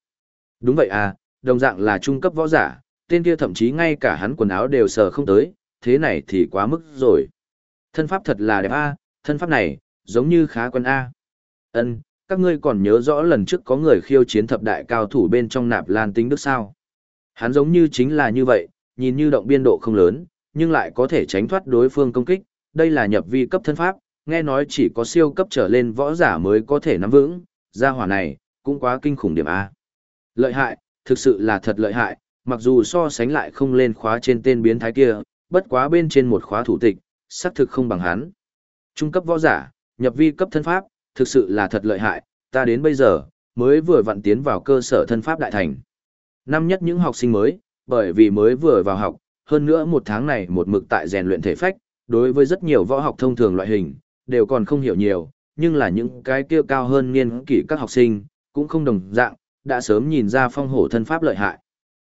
Đúng vậy à, đồng dạng là trung cấp võ giả, tên kia thậm chí ngay cả hắn quần áo đều sờ không tới, thế này thì quá mức rồi. Thân pháp thật là đẹp a, thân pháp này, giống như khá quân a. Ân, các ngươi còn nhớ rõ lần trước có người khiêu chiến thập đại cao thủ bên trong nạp lan tính đức sao? Hắn giống như chính là như vậy, nhìn như động biên độ không lớn, nhưng lại có thể tránh thoát đối phương công kích, đây là nhập vi cấp thân pháp, nghe nói chỉ có siêu cấp trở lên võ giả mới có thể nắm vững, gia hỏa này, cũng quá kinh khủng điểm A. Lợi hại, thực sự là thật lợi hại, mặc dù so sánh lại không lên khóa trên tên biến thái kia, bất quá bên trên một khóa thủ tịch, xác thực không bằng hắn. Trung cấp võ giả, nhập vi cấp thân pháp, thực sự là thật lợi hại, ta đến bây giờ, mới vừa vặn tiến vào cơ sở thân pháp đại thành. Năm nhất những học sinh mới, bởi vì mới vừa vào học, hơn nữa một tháng này một mực tại rèn luyện thể phách, đối với rất nhiều võ học thông thường loại hình, đều còn không hiểu nhiều, nhưng là những cái kia cao hơn niên kỷ các học sinh, cũng không đồng dạng, đã sớm nhìn ra phong hổ thân pháp lợi hại.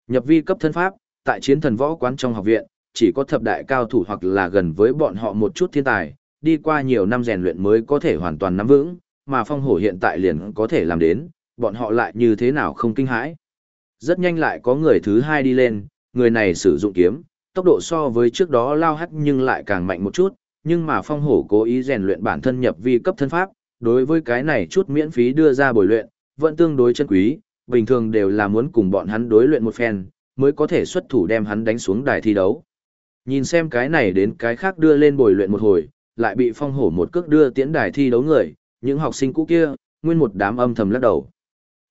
Nhập vi cấp thân pháp, tại chiến thần võ quán trong học viện, chỉ có thập đại cao thủ hoặc là gần với bọn họ một chút thiên tài, đi qua nhiều năm rèn luyện mới có thể hoàn toàn nắm vững, mà phong hổ hiện tại liền có thể làm đến, bọn họ lại như thế nào không kinh hãi. Rất nhanh lại có người thứ hai đi lên, người này sử dụng kiếm, tốc độ so với trước đó lao hắt nhưng lại càng mạnh một chút, nhưng mà phong hổ cố ý rèn luyện bản thân nhập vi cấp thân pháp, đối với cái này chút miễn phí đưa ra bồi luyện, vẫn tương đối chân quý, bình thường đều là muốn cùng bọn hắn đối luyện một phen, mới có thể xuất thủ đem hắn đánh xuống đài thi đấu. Nhìn xem cái này đến cái khác đưa lên bồi luyện một hồi, lại bị phong hổ một cước đưa tiễn đài thi đấu người, những học sinh cũ kia, nguyên một đám âm thầm lắc đầu.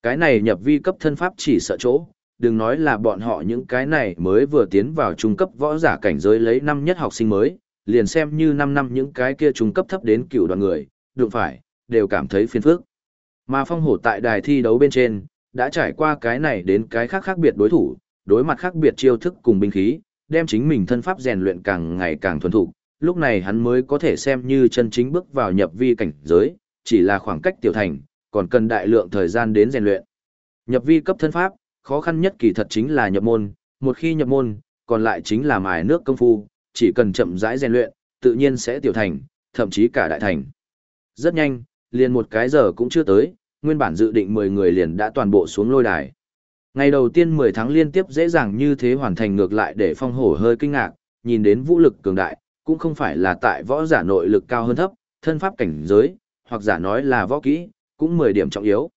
Cái này nhập vi cấp thân pháp chỉ sợ chỗ, đừng nói là bọn họ những cái này mới vừa tiến vào trung cấp võ giả cảnh giới lấy năm nhất học sinh mới, liền xem như 5 năm những cái kia trung cấp thấp đến cựu đoàn người, đụng phải, đều cảm thấy phiền phức. Mà phong hổ tại đài thi đấu bên trên, đã trải qua cái này đến cái khác khác biệt đối thủ, đối mặt khác biệt chiêu thức cùng binh khí, đem chính mình thân pháp rèn luyện càng ngày càng thuần thục, lúc này hắn mới có thể xem như chân chính bước vào nhập vi cảnh giới, chỉ là khoảng cách tiểu thành, còn cần đại lượng thời gian đến rèn luyện. Nhập vi cấp thân pháp, khó khăn nhất kỳ thật chính là nhập môn, một khi nhập môn, còn lại chính là mài nước công phu, chỉ cần chậm rãi rèn luyện, tự nhiên sẽ tiểu thành, thậm chí cả đại thành. Rất nhanh, liền một cái giờ cũng chưa tới, nguyên bản dự định 10 người liền đã toàn bộ xuống lôi đài. Ngày đầu tiên 10 tháng liên tiếp dễ dàng như thế hoàn thành ngược lại để phong hổ hơi kinh ngạc, nhìn đến vũ lực cường đại, cũng không phải là tại võ giả nội lực cao hơn thấp, thân pháp cảnh giới, hoặc giả nói là võ kỹ, cũng 10 điểm trọng yếu.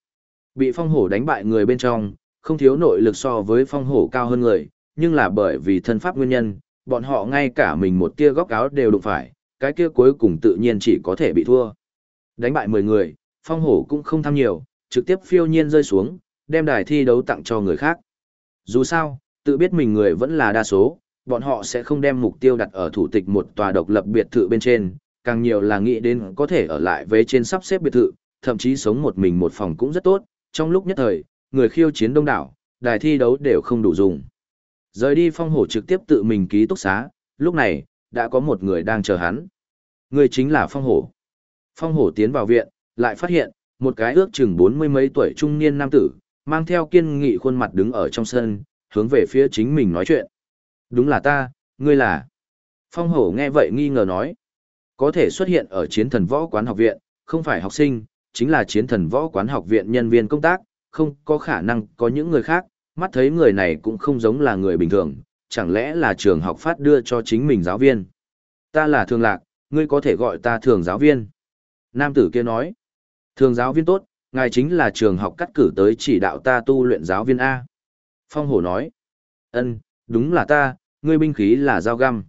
Bị phong hổ đánh bại người bên trong, không thiếu nội lực so với phong hổ cao hơn người, nhưng là bởi vì thân pháp nguyên nhân, bọn họ ngay cả mình một tia góc áo đều đụng phải, cái kia cuối cùng tự nhiên chỉ có thể bị thua. Đánh bại 10 người, phong hổ cũng không tham nhiều, trực tiếp phiêu nhiên rơi xuống, đem đài thi đấu tặng cho người khác. Dù sao, tự biết mình người vẫn là đa số, bọn họ sẽ không đem mục tiêu đặt ở thủ tịch một tòa độc lập biệt thự bên trên, càng nhiều là nghĩ đến có thể ở lại với trên sắp xếp biệt thự, thậm chí sống một mình một phòng cũng rất tốt, trong lúc nhất thời, người khiêu chiến đông đảo, đài thi đấu đều không đủ dùng. Rời đi phong hổ trực tiếp tự mình ký túc xá, lúc này, đã có một người đang chờ hắn. Người chính là phong hổ. Phong hổ tiến vào viện, lại phát hiện, một cái ước chừng bốn mươi mấy tuổi trung niên nam tử, mang theo kiên nghị khuôn mặt đứng ở trong sân, hướng về phía chính mình nói chuyện. Đúng là ta, ngươi là. Phong hổ nghe vậy nghi ngờ nói. Có thể xuất hiện ở chiến thần võ quán học viện, không phải học sinh, chính là chiến thần võ quán học viện nhân viên công tác, không có khả năng có những người khác, mắt thấy người này cũng không giống là người bình thường, chẳng lẽ là trường học phát đưa cho chính mình giáo viên. Ta là thường lạc, ngươi có thể gọi ta thường giáo viên. Nam tử kia nói, thường giáo viên tốt, ngài chính là trường học cắt cử tới chỉ đạo ta tu luyện giáo viên A. Phong hổ nói, ân, đúng là ta, ngươi binh khí là dao găm.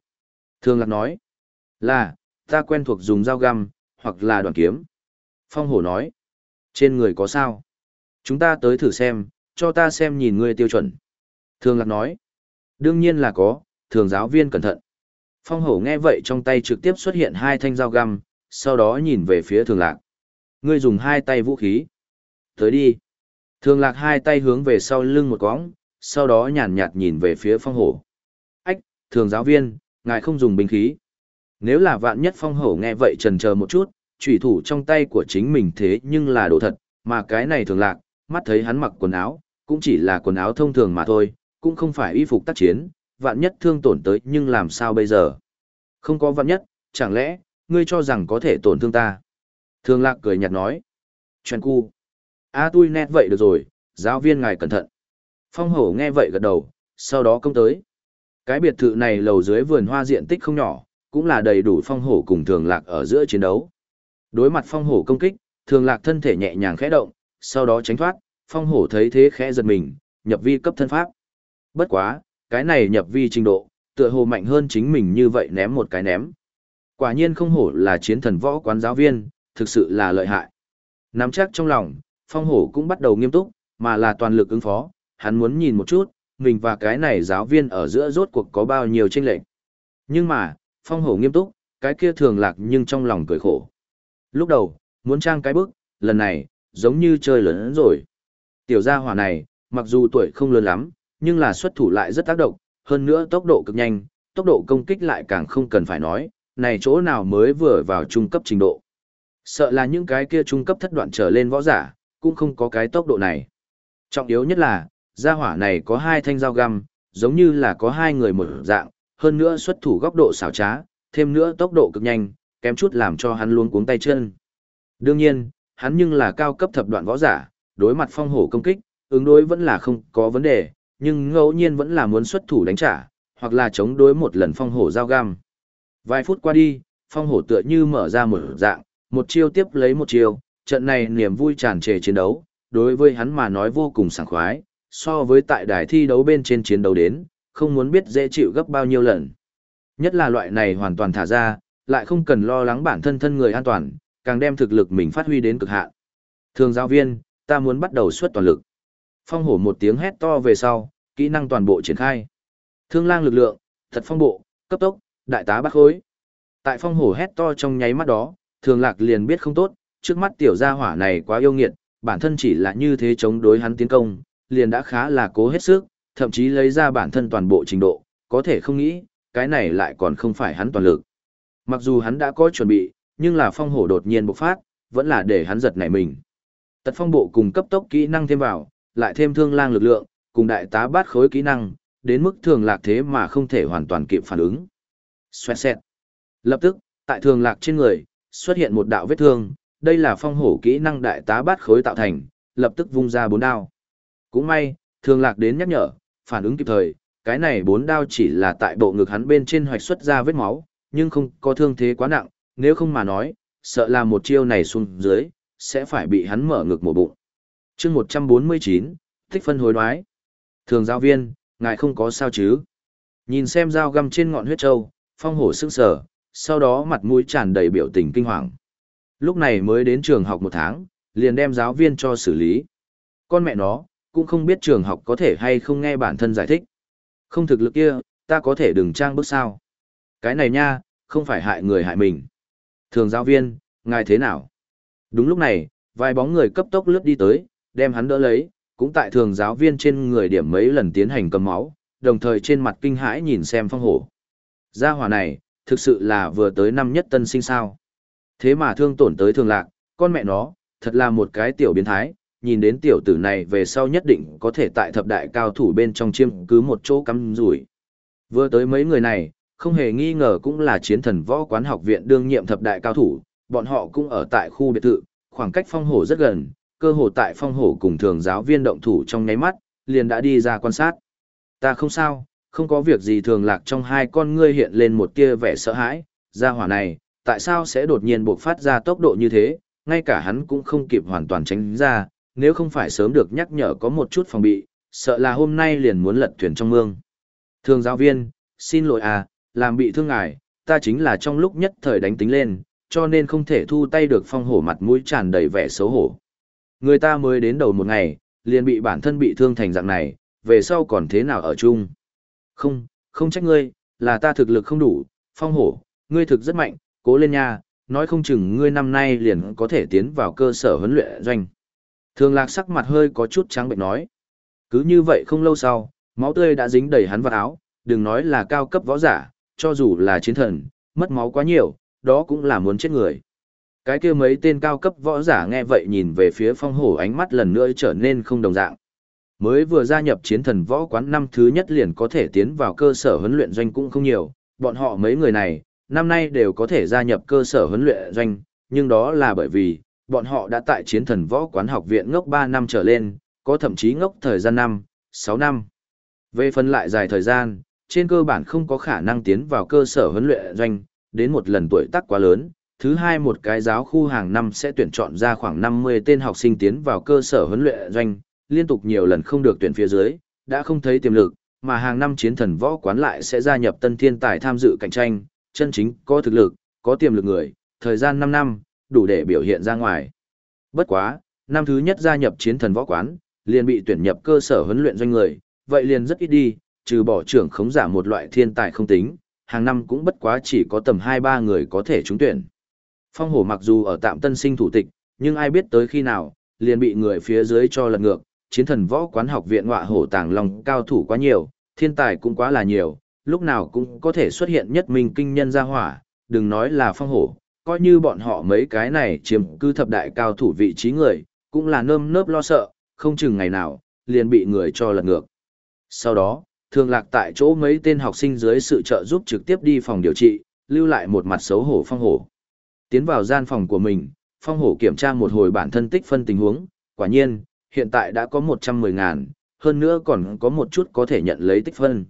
Thường lạc nói, là, ta quen thuộc dùng dao găm, hoặc là đoàn kiếm. Phong hổ nói, trên người có sao? Chúng ta tới thử xem, cho ta xem nhìn ngươi tiêu chuẩn. Thường lạc nói, đương nhiên là có, thường giáo viên cẩn thận. Phong hổ nghe vậy trong tay trực tiếp xuất hiện hai thanh dao găm, sau đó nhìn về phía thường lạc. Ngươi dùng hai tay vũ khí. Tới đi. Thường lạc hai tay hướng về sau lưng một cõng, sau đó nhàn nhạt nhìn về phía phong hổ. Ách, thường giáo viên, ngài không dùng binh khí. Nếu là vạn nhất phong hổ nghe vậy trần chờ một chút, trùy thủ trong tay của chính mình thế nhưng là đồ thật, mà cái này thường lạc, mắt thấy hắn mặc quần áo, cũng chỉ là quần áo thông thường mà thôi, cũng không phải y phục tác chiến, vạn nhất thương tổn tới nhưng làm sao bây giờ? Không có vạn nhất, chẳng lẽ, ngươi cho rằng có thể tổn thương ta? Thường lạc cười nhạt nói. Chuyện cu. A à, tui nét vậy được rồi, giáo viên ngài cẩn thận. Phong hổ nghe vậy gật đầu, sau đó công tới. Cái biệt thự này lầu dưới vườn hoa diện tích không nhỏ, cũng là đầy đủ phong hổ cùng thường lạc ở giữa chiến đấu. Đối mặt phong hổ công kích, thường lạc thân thể nhẹ nhàng khẽ động, sau đó tránh thoát, phong hổ thấy thế khẽ giật mình, nhập vi cấp thân pháp. Bất quá, cái này nhập vi trình độ, tựa hồ mạnh hơn chính mình như vậy ném một cái ném. Quả nhiên không hổ là chiến thần võ quán giáo viên, thực sự là lợi hại. Nắm chắc trong lòng, phong hổ cũng bắt đầu nghiêm túc, mà là toàn lực ứng phó, hắn muốn nhìn một chút, mình và cái này giáo viên ở giữa rốt cuộc có bao nhiêu tranh lệch. Nhưng mà, phong hổ nghiêm túc, cái kia thường lạc nhưng trong lòng cười khổ. Lúc đầu, muốn trang cái bức, lần này, giống như chơi lớn rồi. Tiểu gia hỏa này, mặc dù tuổi không lớn lắm, nhưng là xuất thủ lại rất tác động, hơn nữa tốc độ cực nhanh, tốc độ công kích lại càng không cần phải nói, này chỗ nào mới vừa vào trung cấp trình độ. Sợ là những cái kia trung cấp thất đoạn trở lên võ giả, cũng không có cái tốc độ này. Trọng yếu nhất là, gia hỏa này có hai thanh dao găm, giống như là có hai người một dạng, hơn nữa xuất thủ góc độ xảo trá, thêm nữa tốc độ cực nhanh, kém chút làm cho hắn luôn cuống tay chân. Đương nhiên, hắn nhưng là cao cấp thập đoạn võ giả, đối mặt phong hổ công kích, ứng đối vẫn là không có vấn đề, nhưng ngẫu nhiên vẫn là muốn xuất thủ đánh trả, hoặc là chống đối một lần phong hổ giao găm. Vài phút qua đi, phong hổ tựa như mở ra một dạng, một chiêu tiếp lấy một chiêu, trận này niềm vui tràn trề chiến đấu, đối với hắn mà nói vô cùng sảng khoái, so với tại đài thi đấu bên trên chiến đấu đến, không muốn biết dễ chịu gấp bao nhiêu lần. Nhất là loại này hoàn toàn thả ra, lại không cần lo lắng bản thân thân người an toàn, càng đem thực lực mình phát huy đến cực hạn. Thường giáo viên, ta muốn bắt đầu xuất toàn lực. Phong hổ một tiếng hét to về sau, kỹ năng toàn bộ triển khai. Thương lang lực lượng, thật phong bộ, cấp tốc, đại tá bắt khối. Tại phong hổ hét to trong nháy mắt đó, thường lạc liền biết không tốt, trước mắt tiểu gia hỏa này quá yêu nghiệt, bản thân chỉ là như thế chống đối hắn tiến công, liền đã khá là cố hết sức, thậm chí lấy ra bản thân toàn bộ trình độ, có thể không nghĩ, cái này lại còn không phải hắn toàn lực. Mặc dù hắn đã có chuẩn bị, nhưng là phong hổ đột nhiên bộc phát, vẫn là để hắn giật nảy mình. Tật phong bộ cùng cấp tốc kỹ năng thêm vào, lại thêm thương lang lực lượng, cùng đại tá bát khối kỹ năng, đến mức thường lạc thế mà không thể hoàn toàn kịp phản ứng. Xoẹt xẹt. Lập tức, tại thường lạc trên người, xuất hiện một đạo vết thương, đây là phong hổ kỹ năng đại tá bát khối tạo thành, lập tức vung ra bốn đao. Cũng may, thường lạc đến nhắc nhở, phản ứng kịp thời, cái này bốn đao chỉ là tại bộ ngực hắn bên trên hoạch xuất ra vết máu, nhưng không có thương thế quá nặng, nếu không mà nói, sợ là một chiêu này xuống dưới, sẽ phải bị hắn mở ngực một bụng. chương 149, thích phân hối đoái. Thường giáo viên, ngài không có sao chứ? Nhìn xem dao găm trên ngọn huyết trâu, phong hổ sững sờ, sau đó mặt mũi tràn đầy biểu tình kinh hoàng. Lúc này mới đến trường học một tháng, liền đem giáo viên cho xử lý. Con mẹ nó, cũng không biết trường học có thể hay không nghe bản thân giải thích. Không thực lực kia, ta có thể đừng trang bước sao. Cái này nha, không phải hại người hại mình. Thường giáo viên, ngài thế nào? Đúng lúc này, vài bóng người cấp tốc lướt đi tới, đem hắn đỡ lấy, cũng tại thường giáo viên trên người điểm mấy lần tiến hành cầm máu, đồng thời trên mặt kinh hãi nhìn xem phong hổ. Gia hỏa này, thực sự là vừa tới năm nhất tân sinh sao. Thế mà thương tổn tới thường lạc, con mẹ nó, thật là một cái tiểu biến thái, nhìn đến tiểu tử này về sau nhất định có thể tại thập đại cao thủ bên trong chiêm cứ một chỗ cắm rủi. Vừa tới mấy người này, không hề nghi ngờ cũng là chiến thần võ quán học viện đương nhiệm thập đại cao thủ, bọn họ cũng ở tại khu biệt thự, khoảng cách phong hổ rất gần, cơ hồ tại phong hổ cùng thường giáo viên động thủ trong nháy mắt, liền đã đi ra quan sát. Ta không sao, không có việc gì thường lạc trong hai con ngươi hiện lên một tia vẻ sợ hãi, ra hỏa này, tại sao sẽ đột nhiên bộc phát ra tốc độ như thế, ngay cả hắn cũng không kịp hoàn toàn tránh ra, nếu không phải sớm được nhắc nhở có một chút phòng bị, sợ là hôm nay liền muốn lật thuyền trong mương. Thường giáo viên, xin lỗi à, làm bị thương ngài, ta chính là trong lúc nhất thời đánh tính lên, cho nên không thể thu tay được phong hổ mặt mũi tràn đầy vẻ xấu hổ. Người ta mới đến đầu một ngày, liền bị bản thân bị thương thành dạng này, về sau còn thế nào ở chung. Không, không trách ngươi, là ta thực lực không đủ, phong hổ, ngươi thực rất mạnh, cố lên nha, nói không chừng ngươi năm nay liền có thể tiến vào cơ sở huấn luyện doanh. Thường lạc sắc mặt hơi có chút trắng bệnh nói. Cứ như vậy không lâu sau, máu tươi đã dính đầy hắn vào áo, đừng nói là cao cấp võ giả, cho dù là chiến thần, mất máu quá nhiều, đó cũng là muốn chết người. Cái kia mấy tên cao cấp võ giả nghe vậy nhìn về phía phong hổ ánh mắt lần nữa trở nên không đồng dạng. Mới vừa gia nhập chiến thần võ quán năm thứ nhất liền có thể tiến vào cơ sở huấn luyện doanh cũng không nhiều, bọn họ mấy người này, năm nay đều có thể gia nhập cơ sở huấn luyện doanh, nhưng đó là bởi vì, bọn họ đã tại chiến thần võ quán học viện ngốc 3 năm trở lên, có thậm chí ngốc thời gian năm, 6 năm. Về phần lại dài thời gian, trên cơ bản không có khả năng tiến vào cơ sở huấn luyện doanh, đến một lần tuổi tác quá lớn. Thứ hai một cái giáo khu hàng năm sẽ tuyển chọn ra khoảng 50 tên học sinh tiến vào cơ sở huấn luyện doanh, liên tục nhiều lần không được tuyển phía dưới, đã không thấy tiềm lực, mà hàng năm chiến thần võ quán lại sẽ gia nhập tân thiên tài tham dự cạnh tranh, chân chính có thực lực, có tiềm lực người, thời gian 5 năm, đủ để biểu hiện ra ngoài. Bất quá, năm thứ nhất gia nhập chiến thần võ quán, liền bị tuyển nhập cơ sở huấn luyện doanh người, vậy liền rất ít đi, trừ bỏ trưởng khống giả một loại thiên tài không tính, hàng năm cũng bất quá chỉ có tầm 2-3 người có thể trúng tuyển. Phong hổ mặc dù ở tạm tân sinh thủ tịch, nhưng ai biết tới khi nào, liền bị người phía dưới cho lật ngược, chiến thần võ quán học viện ngọa hổ tàng long cao thủ quá nhiều, thiên tài cũng quá là nhiều, lúc nào cũng có thể xuất hiện nhất minh kinh nhân gia hỏa, đừng nói là phong hổ, coi như bọn họ mấy cái này chiếm cư thập đại cao thủ vị trí người, cũng là nơm nớp lo sợ, không chừng ngày nào, liền bị người cho lật ngược. Sau đó, thường lạc tại chỗ mấy tên học sinh dưới sự trợ giúp trực tiếp đi phòng điều trị, lưu lại một mặt xấu hổ phong hổ. Tiến vào gian phòng của mình, phong hổ kiểm tra một hồi bản thân tích phân tình huống, quả nhiên, hiện tại đã có 110 ngàn, hơn nữa còn có một chút có thể nhận lấy tích phân.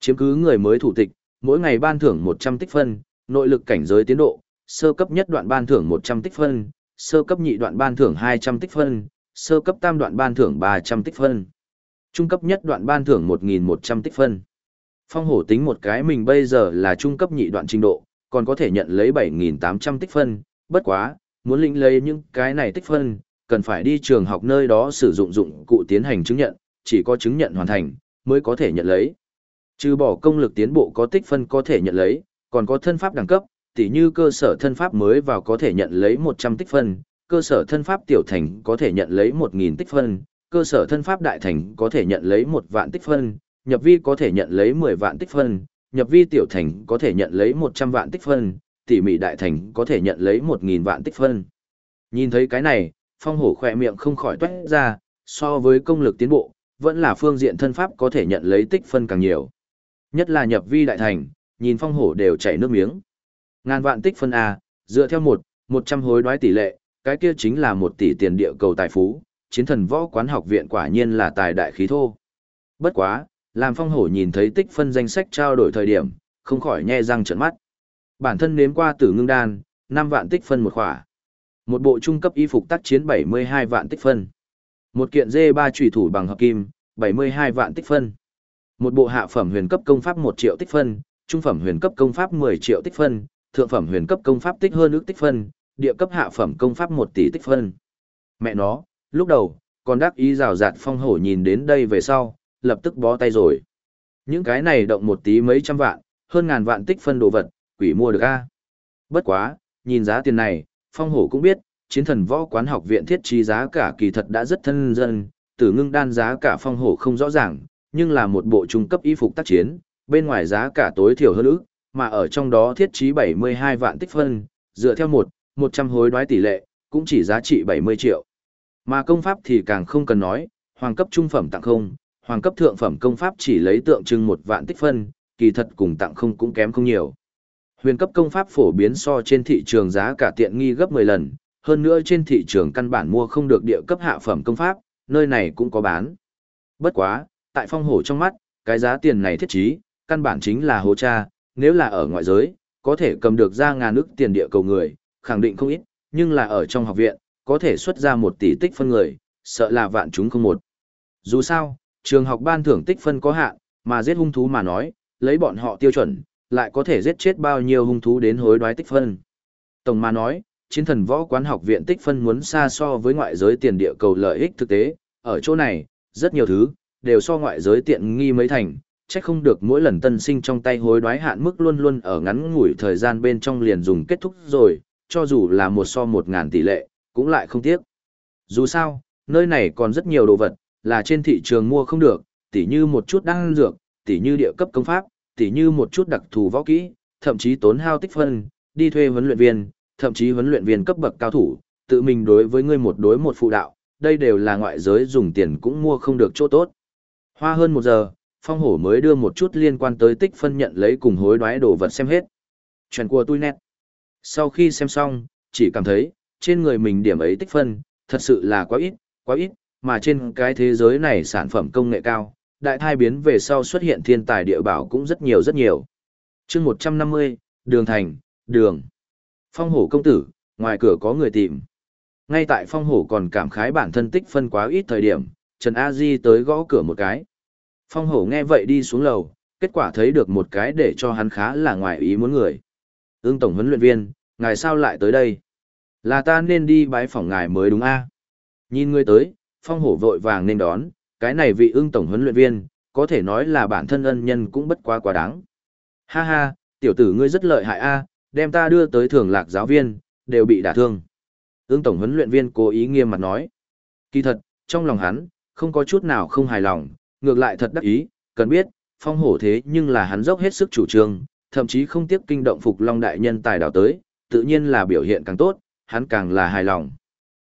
Chiếm cứ người mới thủ tịch, mỗi ngày ban thưởng 100 tích phân, nội lực cảnh giới tiến độ, sơ cấp nhất đoạn ban thưởng 100 tích phân, sơ cấp nhị đoạn ban thưởng 200 tích phân, sơ cấp tam đoạn ban thưởng 300 tích phân. Trung cấp nhất đoạn ban thưởng 1.100 tích phân. Phong hổ tính một cái mình bây giờ là trung cấp nhị đoạn trình độ, còn có thể nhận lấy 7.800 tích phân, bất quá, muốn lĩnh lấy những cái này tích phân, cần phải đi trường học nơi đó sử dụng dụng cụ tiến hành chứng nhận, chỉ có chứng nhận hoàn thành, mới có thể nhận lấy. Trừ bỏ công lực tiến bộ có tích phân có thể nhận lấy, còn có thân pháp đẳng cấp, tỉ như cơ sở thân pháp mới vào có thể nhận lấy 100 tích phân, cơ sở thân pháp tiểu thành có thể nhận lấy 1.000 tích phân, cơ sở thân pháp đại thành có thể nhận lấy một vạn tích phân, nhập vi có thể nhận lấy 10 vạn tích phân, nhập vi tiểu thành có thể nhận lấy 100 vạn tích phân, tỉ mỉ đại thành có thể nhận lấy 1.000 vạn tích phân. Nhìn thấy cái này, phong hổ khỏe miệng không khỏi toát ra, so với công lực tiến bộ, vẫn là phương diện thân pháp có thể nhận lấy tích phân càng nhiều. Nhất là nhập vi đại thành, nhìn phong hổ đều chảy nước miếng. Ngàn vạn tích phân A, dựa theo một, 100 hối đoái tỷ lệ, cái kia chính là một tỷ tiền địa cầu tài phú, chiến thần võ quán học viện quả nhiên là tài đại khí thô. Bất quá, làm phong hổ nhìn thấy tích phân danh sách trao đổi thời điểm, không khỏi nhe răng trợn mắt. Bản thân nếm qua tử ngưng đan, 5 vạn tích phân một khỏa. Một bộ trung cấp y phục tác chiến 72 vạn tích phân. Một kiện dê ba trùy thủ bằng hợp kim, 72 vạn tích phân. Một bộ hạ phẩm huyền cấp công pháp 1 triệu tích phân, trung phẩm huyền cấp công pháp 10 triệu tích phân, thượng phẩm huyền cấp công pháp tích hơn ước tích phân, địa cấp hạ phẩm công pháp 1 tỷ tích phân. Mẹ nó, lúc đầu, còn đắc ý rào rạt phong hổ nhìn đến đây về sau, lập tức bó tay rồi. Những cái này động một tí mấy trăm vạn, hơn ngàn vạn tích phân đồ vật, quỷ mua được a. Bất quá, nhìn giá tiền này, phong hổ cũng biết, chiến thần võ quán học viện thiết trí giá cả kỳ thật đã rất thân dân, tử ngưng đan giá cả phong hổ không rõ ràng, nhưng là một bộ trung cấp y phục tác chiến, bên ngoài giá cả tối thiểu hơn ước, mà ở trong đó thiết trí 72 vạn tích phân, dựa theo một, 100 hối đoái tỷ lệ, cũng chỉ giá trị 70 triệu. Mà công pháp thì càng không cần nói, hoàng cấp trung phẩm tặng không, hoàng cấp thượng phẩm công pháp chỉ lấy tượng trưng một vạn tích phân, kỳ thật cùng tặng không cũng kém không nhiều. Huyền cấp công pháp phổ biến so trên thị trường giá cả tiện nghi gấp 10 lần, hơn nữa trên thị trường căn bản mua không được địa cấp hạ phẩm công pháp, nơi này cũng có bán. Bất quá, tại phong hổ trong mắt, cái giá tiền này thiết trí, căn bản chính là hố cha, nếu là ở ngoại giới, có thể cầm được ra ngàn ức tiền địa cầu người, khẳng định không ít, nhưng là ở trong học viện, có thể xuất ra một tỷ tích phân người, sợ là vạn chúng không một. Dù sao, trường học ban thưởng tích phân có hạn, mà giết hung thú mà nói, lấy bọn họ tiêu chuẩn, lại có thể giết chết bao nhiêu hung thú đến hối đoái tích phân. Tổng mà nói, chiến thần võ quán học viện tích phân muốn xa so với ngoại giới tiền địa cầu lợi ích thực tế, ở chỗ này, rất nhiều thứ, đều so ngoại giới tiện nghi mấy thành, chắc không được mỗi lần tân sinh trong tay hối đoái hạn mức luôn luôn ở ngắn ngủi thời gian bên trong liền dùng kết thúc rồi, cho dù là một so một ngàn tỷ lệ, cũng lại không tiếc. Dù sao, nơi này còn rất nhiều đồ vật, là trên thị trường mua không được, tỉ như một chút đăng dược, tỉ như địa cấp công pháp, tỉ như một chút đặc thù võ kỹ, thậm chí tốn hao tích phân, đi thuê huấn luyện viên, thậm chí huấn luyện viên cấp bậc cao thủ, tự mình đối với ngươi một đối một phụ đạo, đây đều là ngoại giới dùng tiền cũng mua không được chỗ tốt. Hoa hơn một giờ, phong hổ mới đưa một chút liên quan tới tích phân nhận lấy cùng hối đoái đồ vật xem hết. Chuyện của tôi nét. Sau khi xem xong, chỉ cảm thấy, trên người mình điểm ấy tích phân, thật sự là quá ít, quá ít, mà trên cái thế giới này sản phẩm công nghệ cao, đại thai biến về sau xuất hiện thiên tài địa bảo cũng rất nhiều rất nhiều. chương 150, đường thành, đường. Phong hổ công tử, ngoài cửa có người tìm. Ngay tại phong hổ còn cảm khái bản thân tích phân quá ít thời điểm, Trần A Di tới gõ cửa một cái. Phong hổ nghe vậy đi xuống lầu, kết quả thấy được một cái để cho hắn khá là ngoài ý muốn người. Ưng tổng huấn luyện viên, ngài sao lại tới đây? Là ta nên đi bái phỏng ngài mới đúng a Nhìn ngươi tới, phong hổ vội vàng nên đón, cái này vị ưng tổng huấn luyện viên, có thể nói là bản thân ân nhân cũng bất quá quá đáng. Ha ha, tiểu tử ngươi rất lợi hại a đem ta đưa tới thường lạc giáo viên, đều bị đả thương. Ưng tổng huấn luyện viên cố ý nghiêm mặt nói. Kỳ thật, trong lòng hắn, không có chút nào không hài lòng, ngược lại thật đắc ý, cần biết, phong hổ thế nhưng là hắn dốc hết sức chủ trương, thậm chí không tiếc kinh động phục long đại nhân tài đào tới, tự nhiên là biểu hiện càng tốt, hắn càng là hài lòng.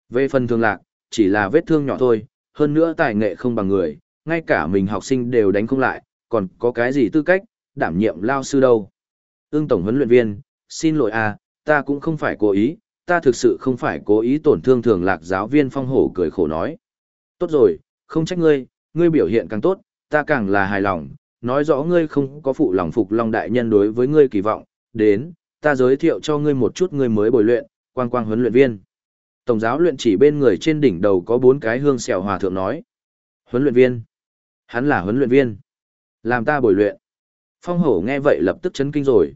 Về phần thương lạc, chỉ là vết thương nhỏ thôi, hơn nữa tài nghệ không bằng người, ngay cả mình học sinh đều đánh không lại, còn có cái gì tư cách, đảm nhiệm lao sư đâu. Ưng tổng huấn luyện viên, xin lỗi à, ta cũng không phải cố ý, ta thực sự không phải cố ý tổn thương thường lạc giáo viên phong hổ cười khổ nói. Tốt rồi, không trách ngươi, ngươi biểu hiện càng tốt, ta càng là hài lòng, nói rõ ngươi không có phụ lòng phục long đại nhân đối với ngươi kỳ vọng, đến, ta giới thiệu cho ngươi một chút ngươi mới bồi luyện, quang quang huấn luyện viên. Tổng giáo luyện chỉ bên người trên đỉnh đầu có bốn cái hương xẻo hòa thượng nói. Huấn luyện viên. Hắn là huấn luyện viên. Làm ta bồi luyện. Phong hổ nghe vậy lập tức chấn kinh rồi.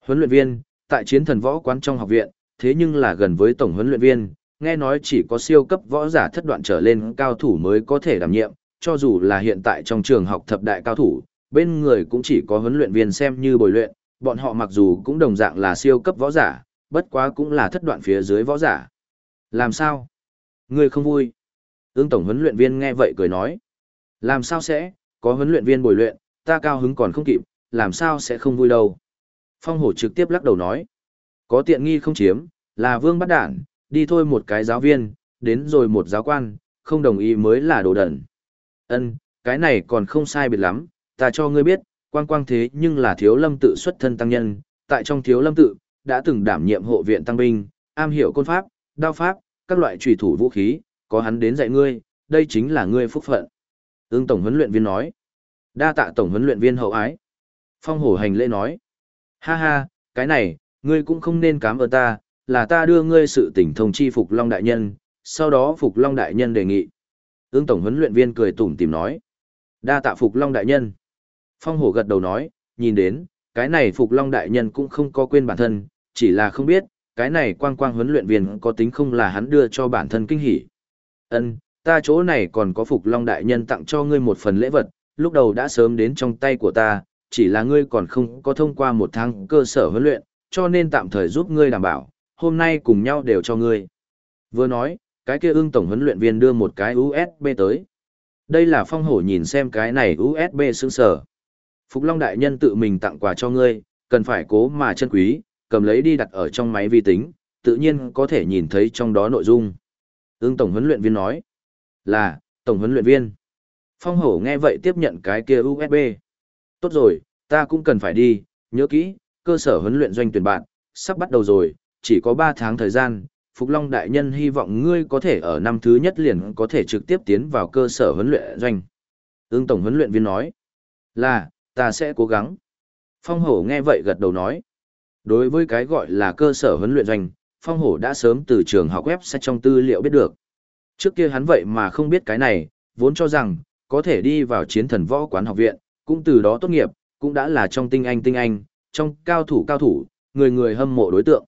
Huấn luyện viên, tại chiến thần võ quán trong học viện, thế nhưng là gần với tổng huấn luyện viên, nghe nói chỉ có siêu cấp võ giả thất đoạn trở lên cao thủ mới có thể đảm nhiệm, cho dù là hiện tại trong trường học thập đại cao thủ, bên người cũng chỉ có huấn luyện viên xem như bồi luyện, bọn họ mặc dù cũng đồng dạng là siêu cấp võ giả, bất quá cũng là thất đoạn phía dưới võ giả. Làm sao? Ngươi không vui? Ưng tổng huấn luyện viên nghe vậy cười nói. Làm sao sẽ, có huấn luyện viên bồi luyện, ta cao hứng còn không kịp, làm sao sẽ không vui đâu. Phong hổ trực tiếp lắc đầu nói. Có tiện nghi không chiếm, là vương bắt đản, đi thôi một cái giáo viên, đến rồi một giáo quan, không đồng ý mới là đồ đẩn. Ân, cái này còn không sai biệt lắm, ta cho ngươi biết, quang quang thế nhưng là thiếu lâm tự xuất thân tăng nhân, tại trong thiếu lâm tự, đã từng đảm nhiệm hộ viện tăng binh, am hiểu côn pháp, đao pháp, các loại trùy thủ vũ khí, có hắn đến dạy ngươi, đây chính là ngươi phúc phận. Ưng tổng huấn luyện viên nói. Đa tạ tổng huấn luyện viên hậu ái. Phong hổ hành lễ nói. Ha ha, cái này, ngươi cũng không nên cảm ơn ta, là ta đưa ngươi sự tỉnh thông chi Phục Long Đại Nhân, sau đó Phục Long Đại Nhân đề nghị. Ưng tổng huấn luyện viên cười tủm tìm nói. Đa tạ Phục Long Đại Nhân. Phong hổ gật đầu nói, nhìn đến, cái này Phục Long Đại Nhân cũng không có quên bản thân, chỉ là không biết, cái này quang quang huấn luyện viên có tính không là hắn đưa cho bản thân kinh hỉ. Ân, ta chỗ này còn có Phục Long Đại Nhân tặng cho ngươi một phần lễ vật, lúc đầu đã sớm đến trong tay của ta, chỉ là ngươi còn không có thông qua một tháng cơ sở huấn luyện, cho nên tạm thời giúp ngươi đảm bảo, hôm nay cùng nhau đều cho ngươi. Vừa nói, cái kia ưng tổng huấn luyện viên đưa một cái USB tới. Đây là phong hổ nhìn xem cái này USB sững sở. Phục Long Đại Nhân tự mình tặng quà cho ngươi, cần phải cố mà chân quý, cầm lấy đi đặt ở trong máy vi tính, tự nhiên có thể nhìn thấy trong đó nội dung. Ưng tổng huấn luyện viên nói, là, tổng huấn luyện viên. Phong hổ nghe vậy tiếp nhận cái kia USB. Tốt rồi, ta cũng cần phải đi, nhớ kỹ, cơ sở huấn luyện doanh tuyển bạn, sắp bắt đầu rồi, chỉ có 3 tháng thời gian. Phục Long Đại Nhân hy vọng ngươi có thể ở năm thứ nhất liền có thể trực tiếp tiến vào cơ sở huấn luyện doanh. Ưng Tổng huấn luyện viên nói, là, ta sẽ cố gắng. Phong hổ nghe vậy gật đầu nói, đối với cái gọi là cơ sở huấn luyện doanh, Phong hổ đã sớm từ trường học web sẽ trong tư liệu biết được. Trước kia hắn vậy mà không biết cái này, vốn cho rằng, có thể đi vào chiến thần võ quán học viện, cũng từ đó tốt nghiệp, cũng đã là trong tinh anh tinh anh, trong cao thủ cao thủ, người người hâm mộ đối tượng.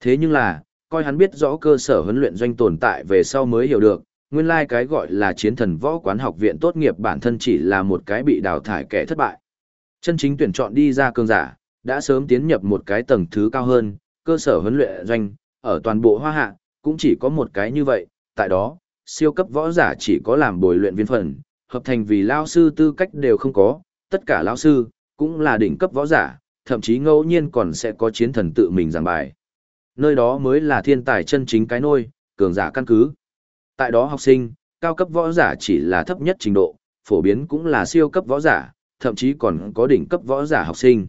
Thế nhưng là, coi hắn biết rõ cơ sở huấn luyện doanh tồn tại về sau mới hiểu được, nguyên lai like cái gọi là chiến thần võ quán học viện tốt nghiệp bản thân chỉ là một cái bị đào thải kẻ thất bại. Chân chính tuyển chọn đi ra cường giả, đã sớm tiến nhập một cái tầng thứ cao hơn, cơ sở huấn luyện doanh, ở toàn bộ hoa hạ, cũng chỉ có một cái như vậy, tại đó, siêu cấp võ giả chỉ có làm bồi luyện viên phần, hợp thành vì lao sư tư cách đều không có, tất cả lao sư, cũng là đỉnh cấp võ giả, thậm chí ngẫu nhiên còn sẽ có chiến thần tự mình giảng bài. Nơi đó mới là thiên tài chân chính cái nôi, cường giả căn cứ. Tại đó học sinh, cao cấp võ giả chỉ là thấp nhất trình độ, phổ biến cũng là siêu cấp võ giả, thậm chí còn có đỉnh cấp võ giả học sinh.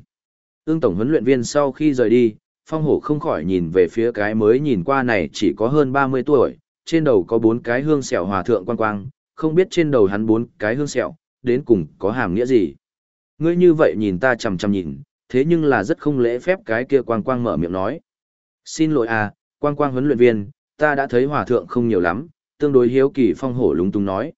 Ương tổng huấn luyện viên sau khi rời đi, Phong Hổ không khỏi nhìn về phía cái mới nhìn qua này chỉ có hơn 30 tuổi, trên đầu có bốn cái hương sẹo hòa thượng quang quang, không biết trên đầu hắn bốn cái hương sẹo, đến cùng có hàm nghĩa gì. Ngươi như vậy nhìn ta chằm chằm nhìn, thế nhưng là rất không lễ phép cái kia quang quang mở miệng nói. Xin lỗi à, quang quang huấn luyện viên, ta đã thấy hòa thượng không nhiều lắm, tương đối hiếu kỳ phong hổ lúng túng nói.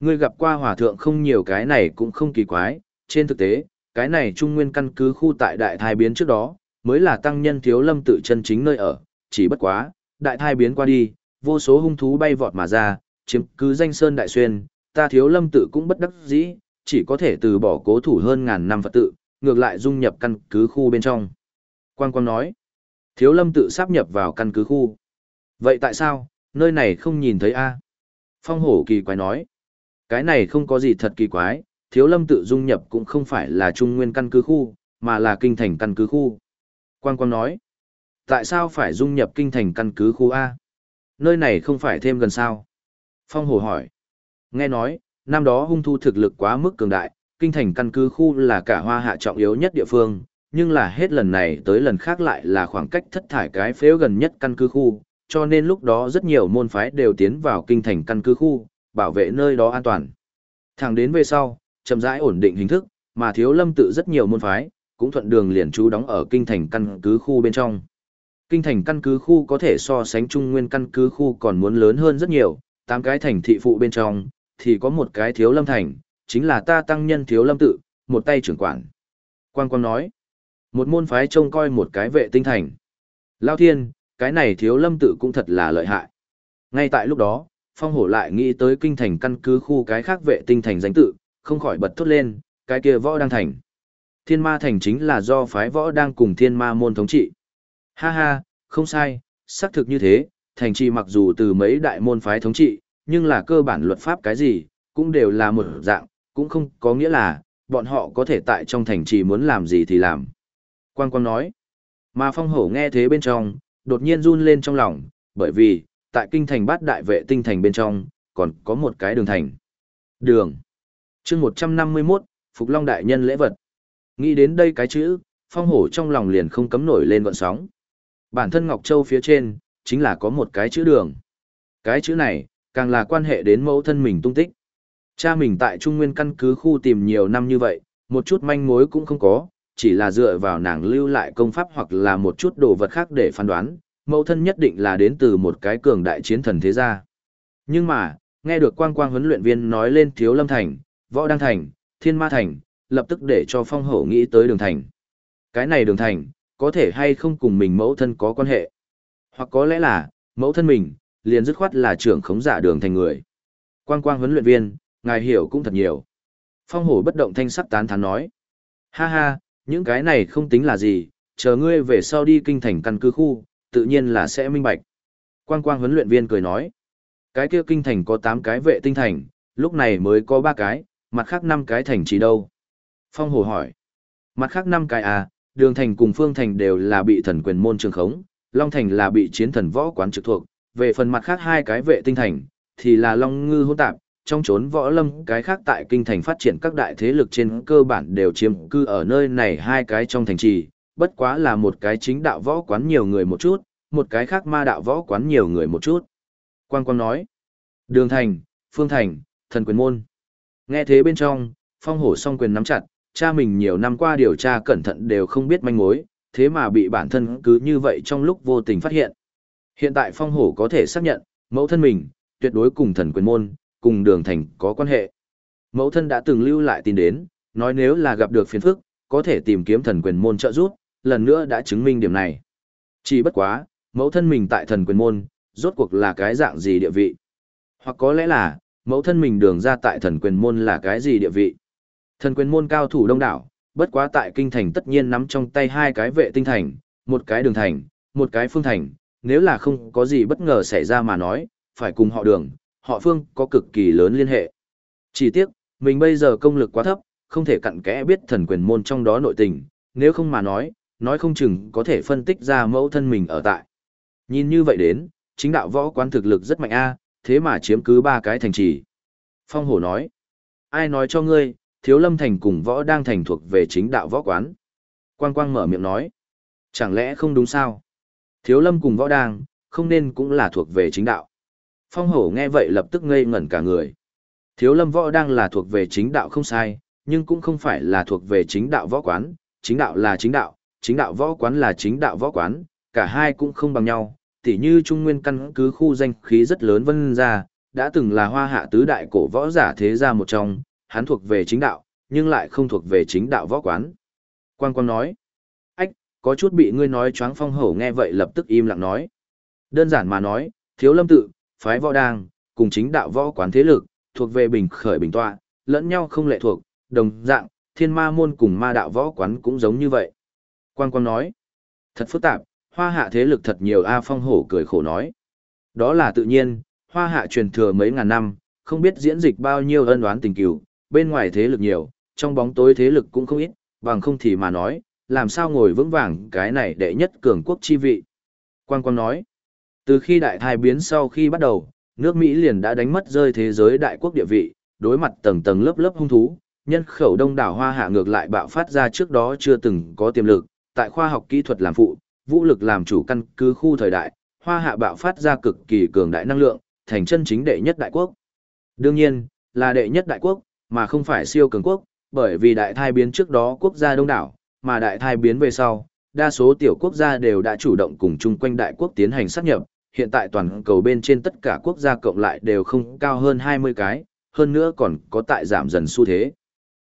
Ngươi gặp qua hòa thượng không nhiều cái này cũng không kỳ quái, trên thực tế, cái này trung nguyên căn cứ khu tại đại thai biến trước đó, mới là tăng nhân thiếu lâm tự chân chính nơi ở, chỉ bất quá, đại thai biến qua đi, vô số hung thú bay vọt mà ra, chiếm cứ danh sơn đại xuyên, ta thiếu lâm tự cũng bất đắc dĩ, chỉ có thể từ bỏ cố thủ hơn ngàn năm Phật tự, ngược lại dung nhập căn cứ khu bên trong. Quang Quang nói, thiếu lâm tự sắp nhập vào căn cứ khu. Vậy tại sao, nơi này không nhìn thấy a Phong hổ kỳ quái nói. Cái này không có gì thật kỳ quái, thiếu lâm tự dung nhập cũng không phải là trung nguyên căn cứ khu, mà là kinh thành căn cứ khu. Quan Quang nói. Tại sao phải dung nhập kinh thành căn cứ khu A? Nơi này không phải thêm gần sao? Phong hồ hỏi. Nghe nói, năm đó hung thu thực lực quá mức cường đại, kinh thành căn cứ khu là cả hoa hạ trọng yếu nhất địa phương, nhưng là hết lần này tới lần khác lại là khoảng cách thất thải cái phếu gần nhất căn cứ khu, cho nên lúc đó rất nhiều môn phái đều tiến vào kinh thành căn cứ khu, bảo vệ nơi đó an toàn. Thẳng đến về sau, chậm rãi ổn định hình thức, mà thiếu lâm tự rất nhiều môn phái, cũng thuận đường liền trú đóng ở kinh thành căn cứ khu bên trong. Kinh thành căn cứ khu có thể so sánh trung nguyên căn cứ khu còn muốn lớn hơn rất nhiều, tám cái thành thị phụ bên trong, thì có một cái thiếu lâm thành, chính là ta tăng nhân thiếu lâm tự, một tay trưởng quản. Quang Quang nói, một môn phái trông coi một cái vệ tinh thành. Lao thiên, cái này thiếu lâm tự cũng thật là lợi hại. Ngay tại lúc đó, phong hổ lại nghĩ tới kinh thành căn cứ khu cái khác vệ tinh thành danh tự, không khỏi bật thốt lên, cái kia võ đang thành. Thiên ma thành chính là do phái võ đang cùng thiên ma môn thống trị. Ha ha, không sai, xác thực như thế, thành trì mặc dù từ mấy đại môn phái thống trị, nhưng là cơ bản luật pháp cái gì, cũng đều là một dạng, cũng không có nghĩa là, bọn họ có thể tại trong thành trì muốn làm gì thì làm. Quang Quang nói, mà phong hổ nghe thế bên trong, đột nhiên run lên trong lòng, bởi vì, tại kinh thành bát đại vệ tinh thành bên trong, còn có một cái đường thành. Đường chương 151, Phục Long Đại Nhân lễ vật. Nghĩ đến đây cái chữ, phong hổ trong lòng liền không cấm nổi lên gọn sóng. Bản thân Ngọc Châu phía trên, chính là có một cái chữ đường. Cái chữ này, càng là quan hệ đến mẫu thân mình tung tích. Cha mình tại Trung Nguyên căn cứ khu tìm nhiều năm như vậy, một chút manh mối cũng không có, chỉ là dựa vào nàng lưu lại công pháp hoặc là một chút đồ vật khác để phán đoán, mẫu thân nhất định là đến từ một cái cường đại chiến thần thế gia. Nhưng mà, nghe được quang quang huấn luyện viên nói lên Thiếu Lâm Thành, Võ Đăng Thành, Thiên Ma Thành, lập tức để cho phong hổ nghĩ tới đường thành. Cái này đường thành, có thể hay không cùng mình mẫu thân có quan hệ. Hoặc có lẽ là, mẫu thân mình, liền dứt khoát là trưởng khống giả đường thành người. Quang quang huấn luyện viên, ngài hiểu cũng thật nhiều. Phong hổ bất động thanh sắc tán thán nói. Ha ha, những cái này không tính là gì, chờ ngươi về sau đi kinh thành căn cứ khu, tự nhiên là sẽ minh bạch. Quang quang huấn luyện viên cười nói. Cái kia kinh thành có 8 cái vệ tinh thành, lúc này mới có 3 cái, mặt khác năm cái thành trì đâu. Phong Hồ hỏi. Mặt khác năm cái à, đường thành cùng phương thành đều là bị thần quyền môn trường khống, Long thành là bị chiến thần võ quán trực thuộc, về phần mặt khác hai cái vệ tinh thành, thì là Long ngư hỗn tạp, trong chốn võ lâm cái khác tại kinh thành phát triển các đại thế lực trên cơ bản đều chiếm cư ở nơi này hai cái trong thành trì, bất quá là một cái chính đạo võ quán nhiều người một chút, một cái khác ma đạo võ quán nhiều người một chút. Quan Quang nói, đường thành, phương thành, thần quyền môn. Nghe thế bên trong, phong hổ song quyền nắm chặt, cha mình nhiều năm qua điều tra cẩn thận đều không biết manh mối, thế mà bị bản thân cứ như vậy trong lúc vô tình phát hiện. Hiện tại phong hổ có thể xác nhận, mẫu thân mình, tuyệt đối cùng thần quyền môn, cùng đường thành có quan hệ. Mẫu thân đã từng lưu lại tin đến, nói nếu là gặp được phiền phức, có thể tìm kiếm thần quyền môn trợ giúp, lần nữa đã chứng minh điểm này. Chỉ bất quá, mẫu thân mình tại thần quyền môn, rốt cuộc là cái dạng gì địa vị. Hoặc có lẽ là, mẫu thân mình đường ra tại thần quyền môn là cái gì địa vị. Thần quyền môn cao thủ đông đảo, bất quá tại kinh thành tất nhiên nắm trong tay hai cái vệ tinh thành, một cái đường thành, một cái phương thành, nếu là không có gì bất ngờ xảy ra mà nói, phải cùng họ đường, họ phương có cực kỳ lớn liên hệ. Chỉ tiếc, mình bây giờ công lực quá thấp, không thể cặn kẽ biết thần quyền môn trong đó nội tình, nếu không mà nói, nói không chừng có thể phân tích ra mẫu thân mình ở tại. Nhìn như vậy đến, chính đạo võ quán thực lực rất mạnh a, thế mà chiếm cứ ba cái thành trì. Phong hổ nói, ai nói cho ngươi, thiếu lâm thành cùng võ đang thành thuộc về chính đạo võ quán. Quang quang mở miệng nói. Chẳng lẽ không đúng sao? Thiếu lâm cùng võ đang, không nên cũng là thuộc về chính đạo. Phong hổ nghe vậy lập tức ngây ngẩn cả người. Thiếu lâm võ đang là thuộc về chính đạo không sai, nhưng cũng không phải là thuộc về chính đạo võ quán. Chính đạo là chính đạo, chính đạo võ quán là chính đạo võ quán, cả hai cũng không bằng nhau. Tỉ như Trung Nguyên căn cứ khu danh khí rất lớn vân ra, đã từng là hoa hạ tứ đại cổ võ giả thế gia một trong, hắn thuộc về chính đạo, nhưng lại không thuộc về chính đạo võ quán. Quan Quang nói, ách, có chút bị ngươi nói choáng phong hổ nghe vậy lập tức im lặng nói. Đơn giản mà nói, thiếu lâm tự, phái võ đang, cùng chính đạo võ quán thế lực, thuộc về bình khởi bình tọa, lẫn nhau không lệ thuộc, đồng dạng, thiên ma môn cùng ma đạo võ quán cũng giống như vậy. Quan Quang nói, thật phức tạp, hoa hạ thế lực thật nhiều A phong hổ cười khổ nói. Đó là tự nhiên, hoa hạ truyền thừa mấy ngàn năm, không biết diễn dịch bao nhiêu ân oán tình cừu, bên ngoài thế lực nhiều, trong bóng tối thế lực cũng không ít, bằng không thì mà nói, làm sao ngồi vững vàng cái này đệ nhất cường quốc chi vị. Quang Quang nói, từ khi đại thai biến sau khi bắt đầu, nước Mỹ liền đã đánh mất rơi thế giới đại quốc địa vị, đối mặt tầng tầng lớp lớp hung thú, nhân khẩu đông đảo hoa hạ ngược lại bạo phát ra trước đó chưa từng có tiềm lực, tại khoa học kỹ thuật làm phụ, vũ lực làm chủ căn cứ khu thời đại, hoa hạ bạo phát ra cực kỳ cường đại năng lượng, thành chân chính đệ nhất đại quốc. Đương nhiên, là đệ nhất đại quốc, mà không phải siêu cường quốc, bởi vì đại thai biến trước đó quốc gia đông đảo, mà đại thai biến về sau, đa số tiểu quốc gia đều đã chủ động cùng chung quanh đại quốc tiến hành sát nhập, hiện tại toàn cầu bên trên tất cả quốc gia cộng lại đều không cao hơn 20 cái, hơn nữa còn có tại giảm dần xu thế.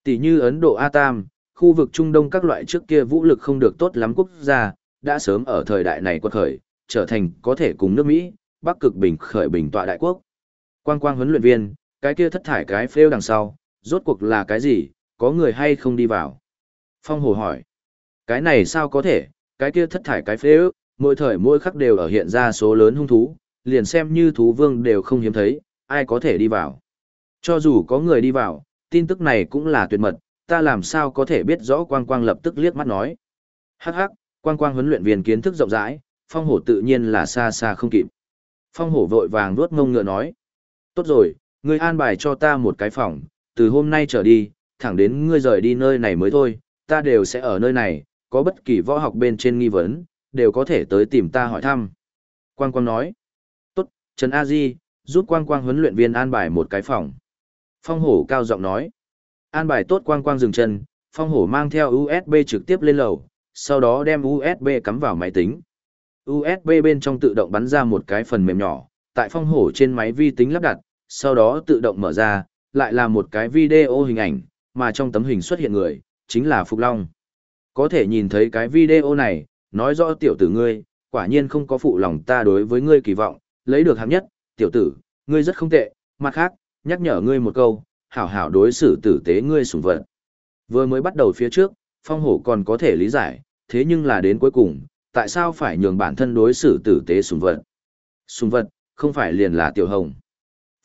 Tỷ như Ấn Độ A Tam, khu vực Trung Đông các loại trước kia vũ lực không được tốt lắm quốc gia, đã sớm ở thời đại này quật khởi, trở thành có thể cùng nước Mỹ, Bắc cực bình khởi bình tọa đại quốc. Quang quang huấn luyện viên, cái kia thất thải cái phêu đằng sau, rốt cuộc là cái gì, có người hay không đi vào? Phong Hồ hỏi, cái này sao có thể, cái kia thất thải cái phêu, mỗi thời mỗi khắc đều ở hiện ra số lớn hung thú, liền xem như thú vương đều không hiếm thấy, ai có thể đi vào. Cho dù có người đi vào, tin tức này cũng là tuyệt mật, ta làm sao có thể biết rõ quang quang lập tức liếc mắt nói. Hắc hắc, quang quang huấn luyện viên kiến thức rộng rãi, phong hổ tự nhiên là xa xa không kịp. Phong hổ vội vàng nuốt ngông ngựa nói. Tốt rồi, ngươi an bài cho ta một cái phòng, từ hôm nay trở đi, thẳng đến ngươi rời đi nơi này mới thôi, ta đều sẽ ở nơi này, có bất kỳ võ học bên trên nghi vấn, đều có thể tới tìm ta hỏi thăm. Quang Quang nói. Tốt, Trần A Di, giúp Quang Quang huấn luyện viên an bài một cái phòng. Phong hổ cao giọng nói. An bài tốt Quang Quang dừng chân, Phong hổ mang theo USB trực tiếp lên lầu, sau đó đem USB cắm vào máy tính. USB bên trong tự động bắn ra một cái phần mềm nhỏ, tại phong hổ trên máy vi tính lắp đặt, sau đó tự động mở ra, lại là một cái video hình ảnh, mà trong tấm hình xuất hiện người, chính là Phục Long. Có thể nhìn thấy cái video này, nói rõ tiểu tử ngươi, quả nhiên không có phụ lòng ta đối với ngươi kỳ vọng, lấy được hạng nhất, tiểu tử, ngươi rất không tệ, mặt khác, nhắc nhở ngươi một câu, hảo hảo đối xử tử tế ngươi sủng vật. Vừa mới bắt đầu phía trước, phong hổ còn có thể lý giải, thế nhưng là đến cuối cùng, tại sao phải nhường bản thân đối xử tử tế sùng vật? Sùng vật, không phải liền là tiểu hồng.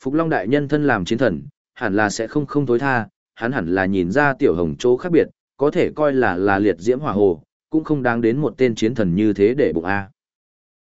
Phục Long đại nhân thân làm chiến thần, hẳn là sẽ không không tối tha, hắn hẳn là nhìn ra tiểu hồng chỗ khác biệt, có thể coi là là liệt diễm hỏa hồ, cũng không đáng đến một tên chiến thần như thế để bụng A.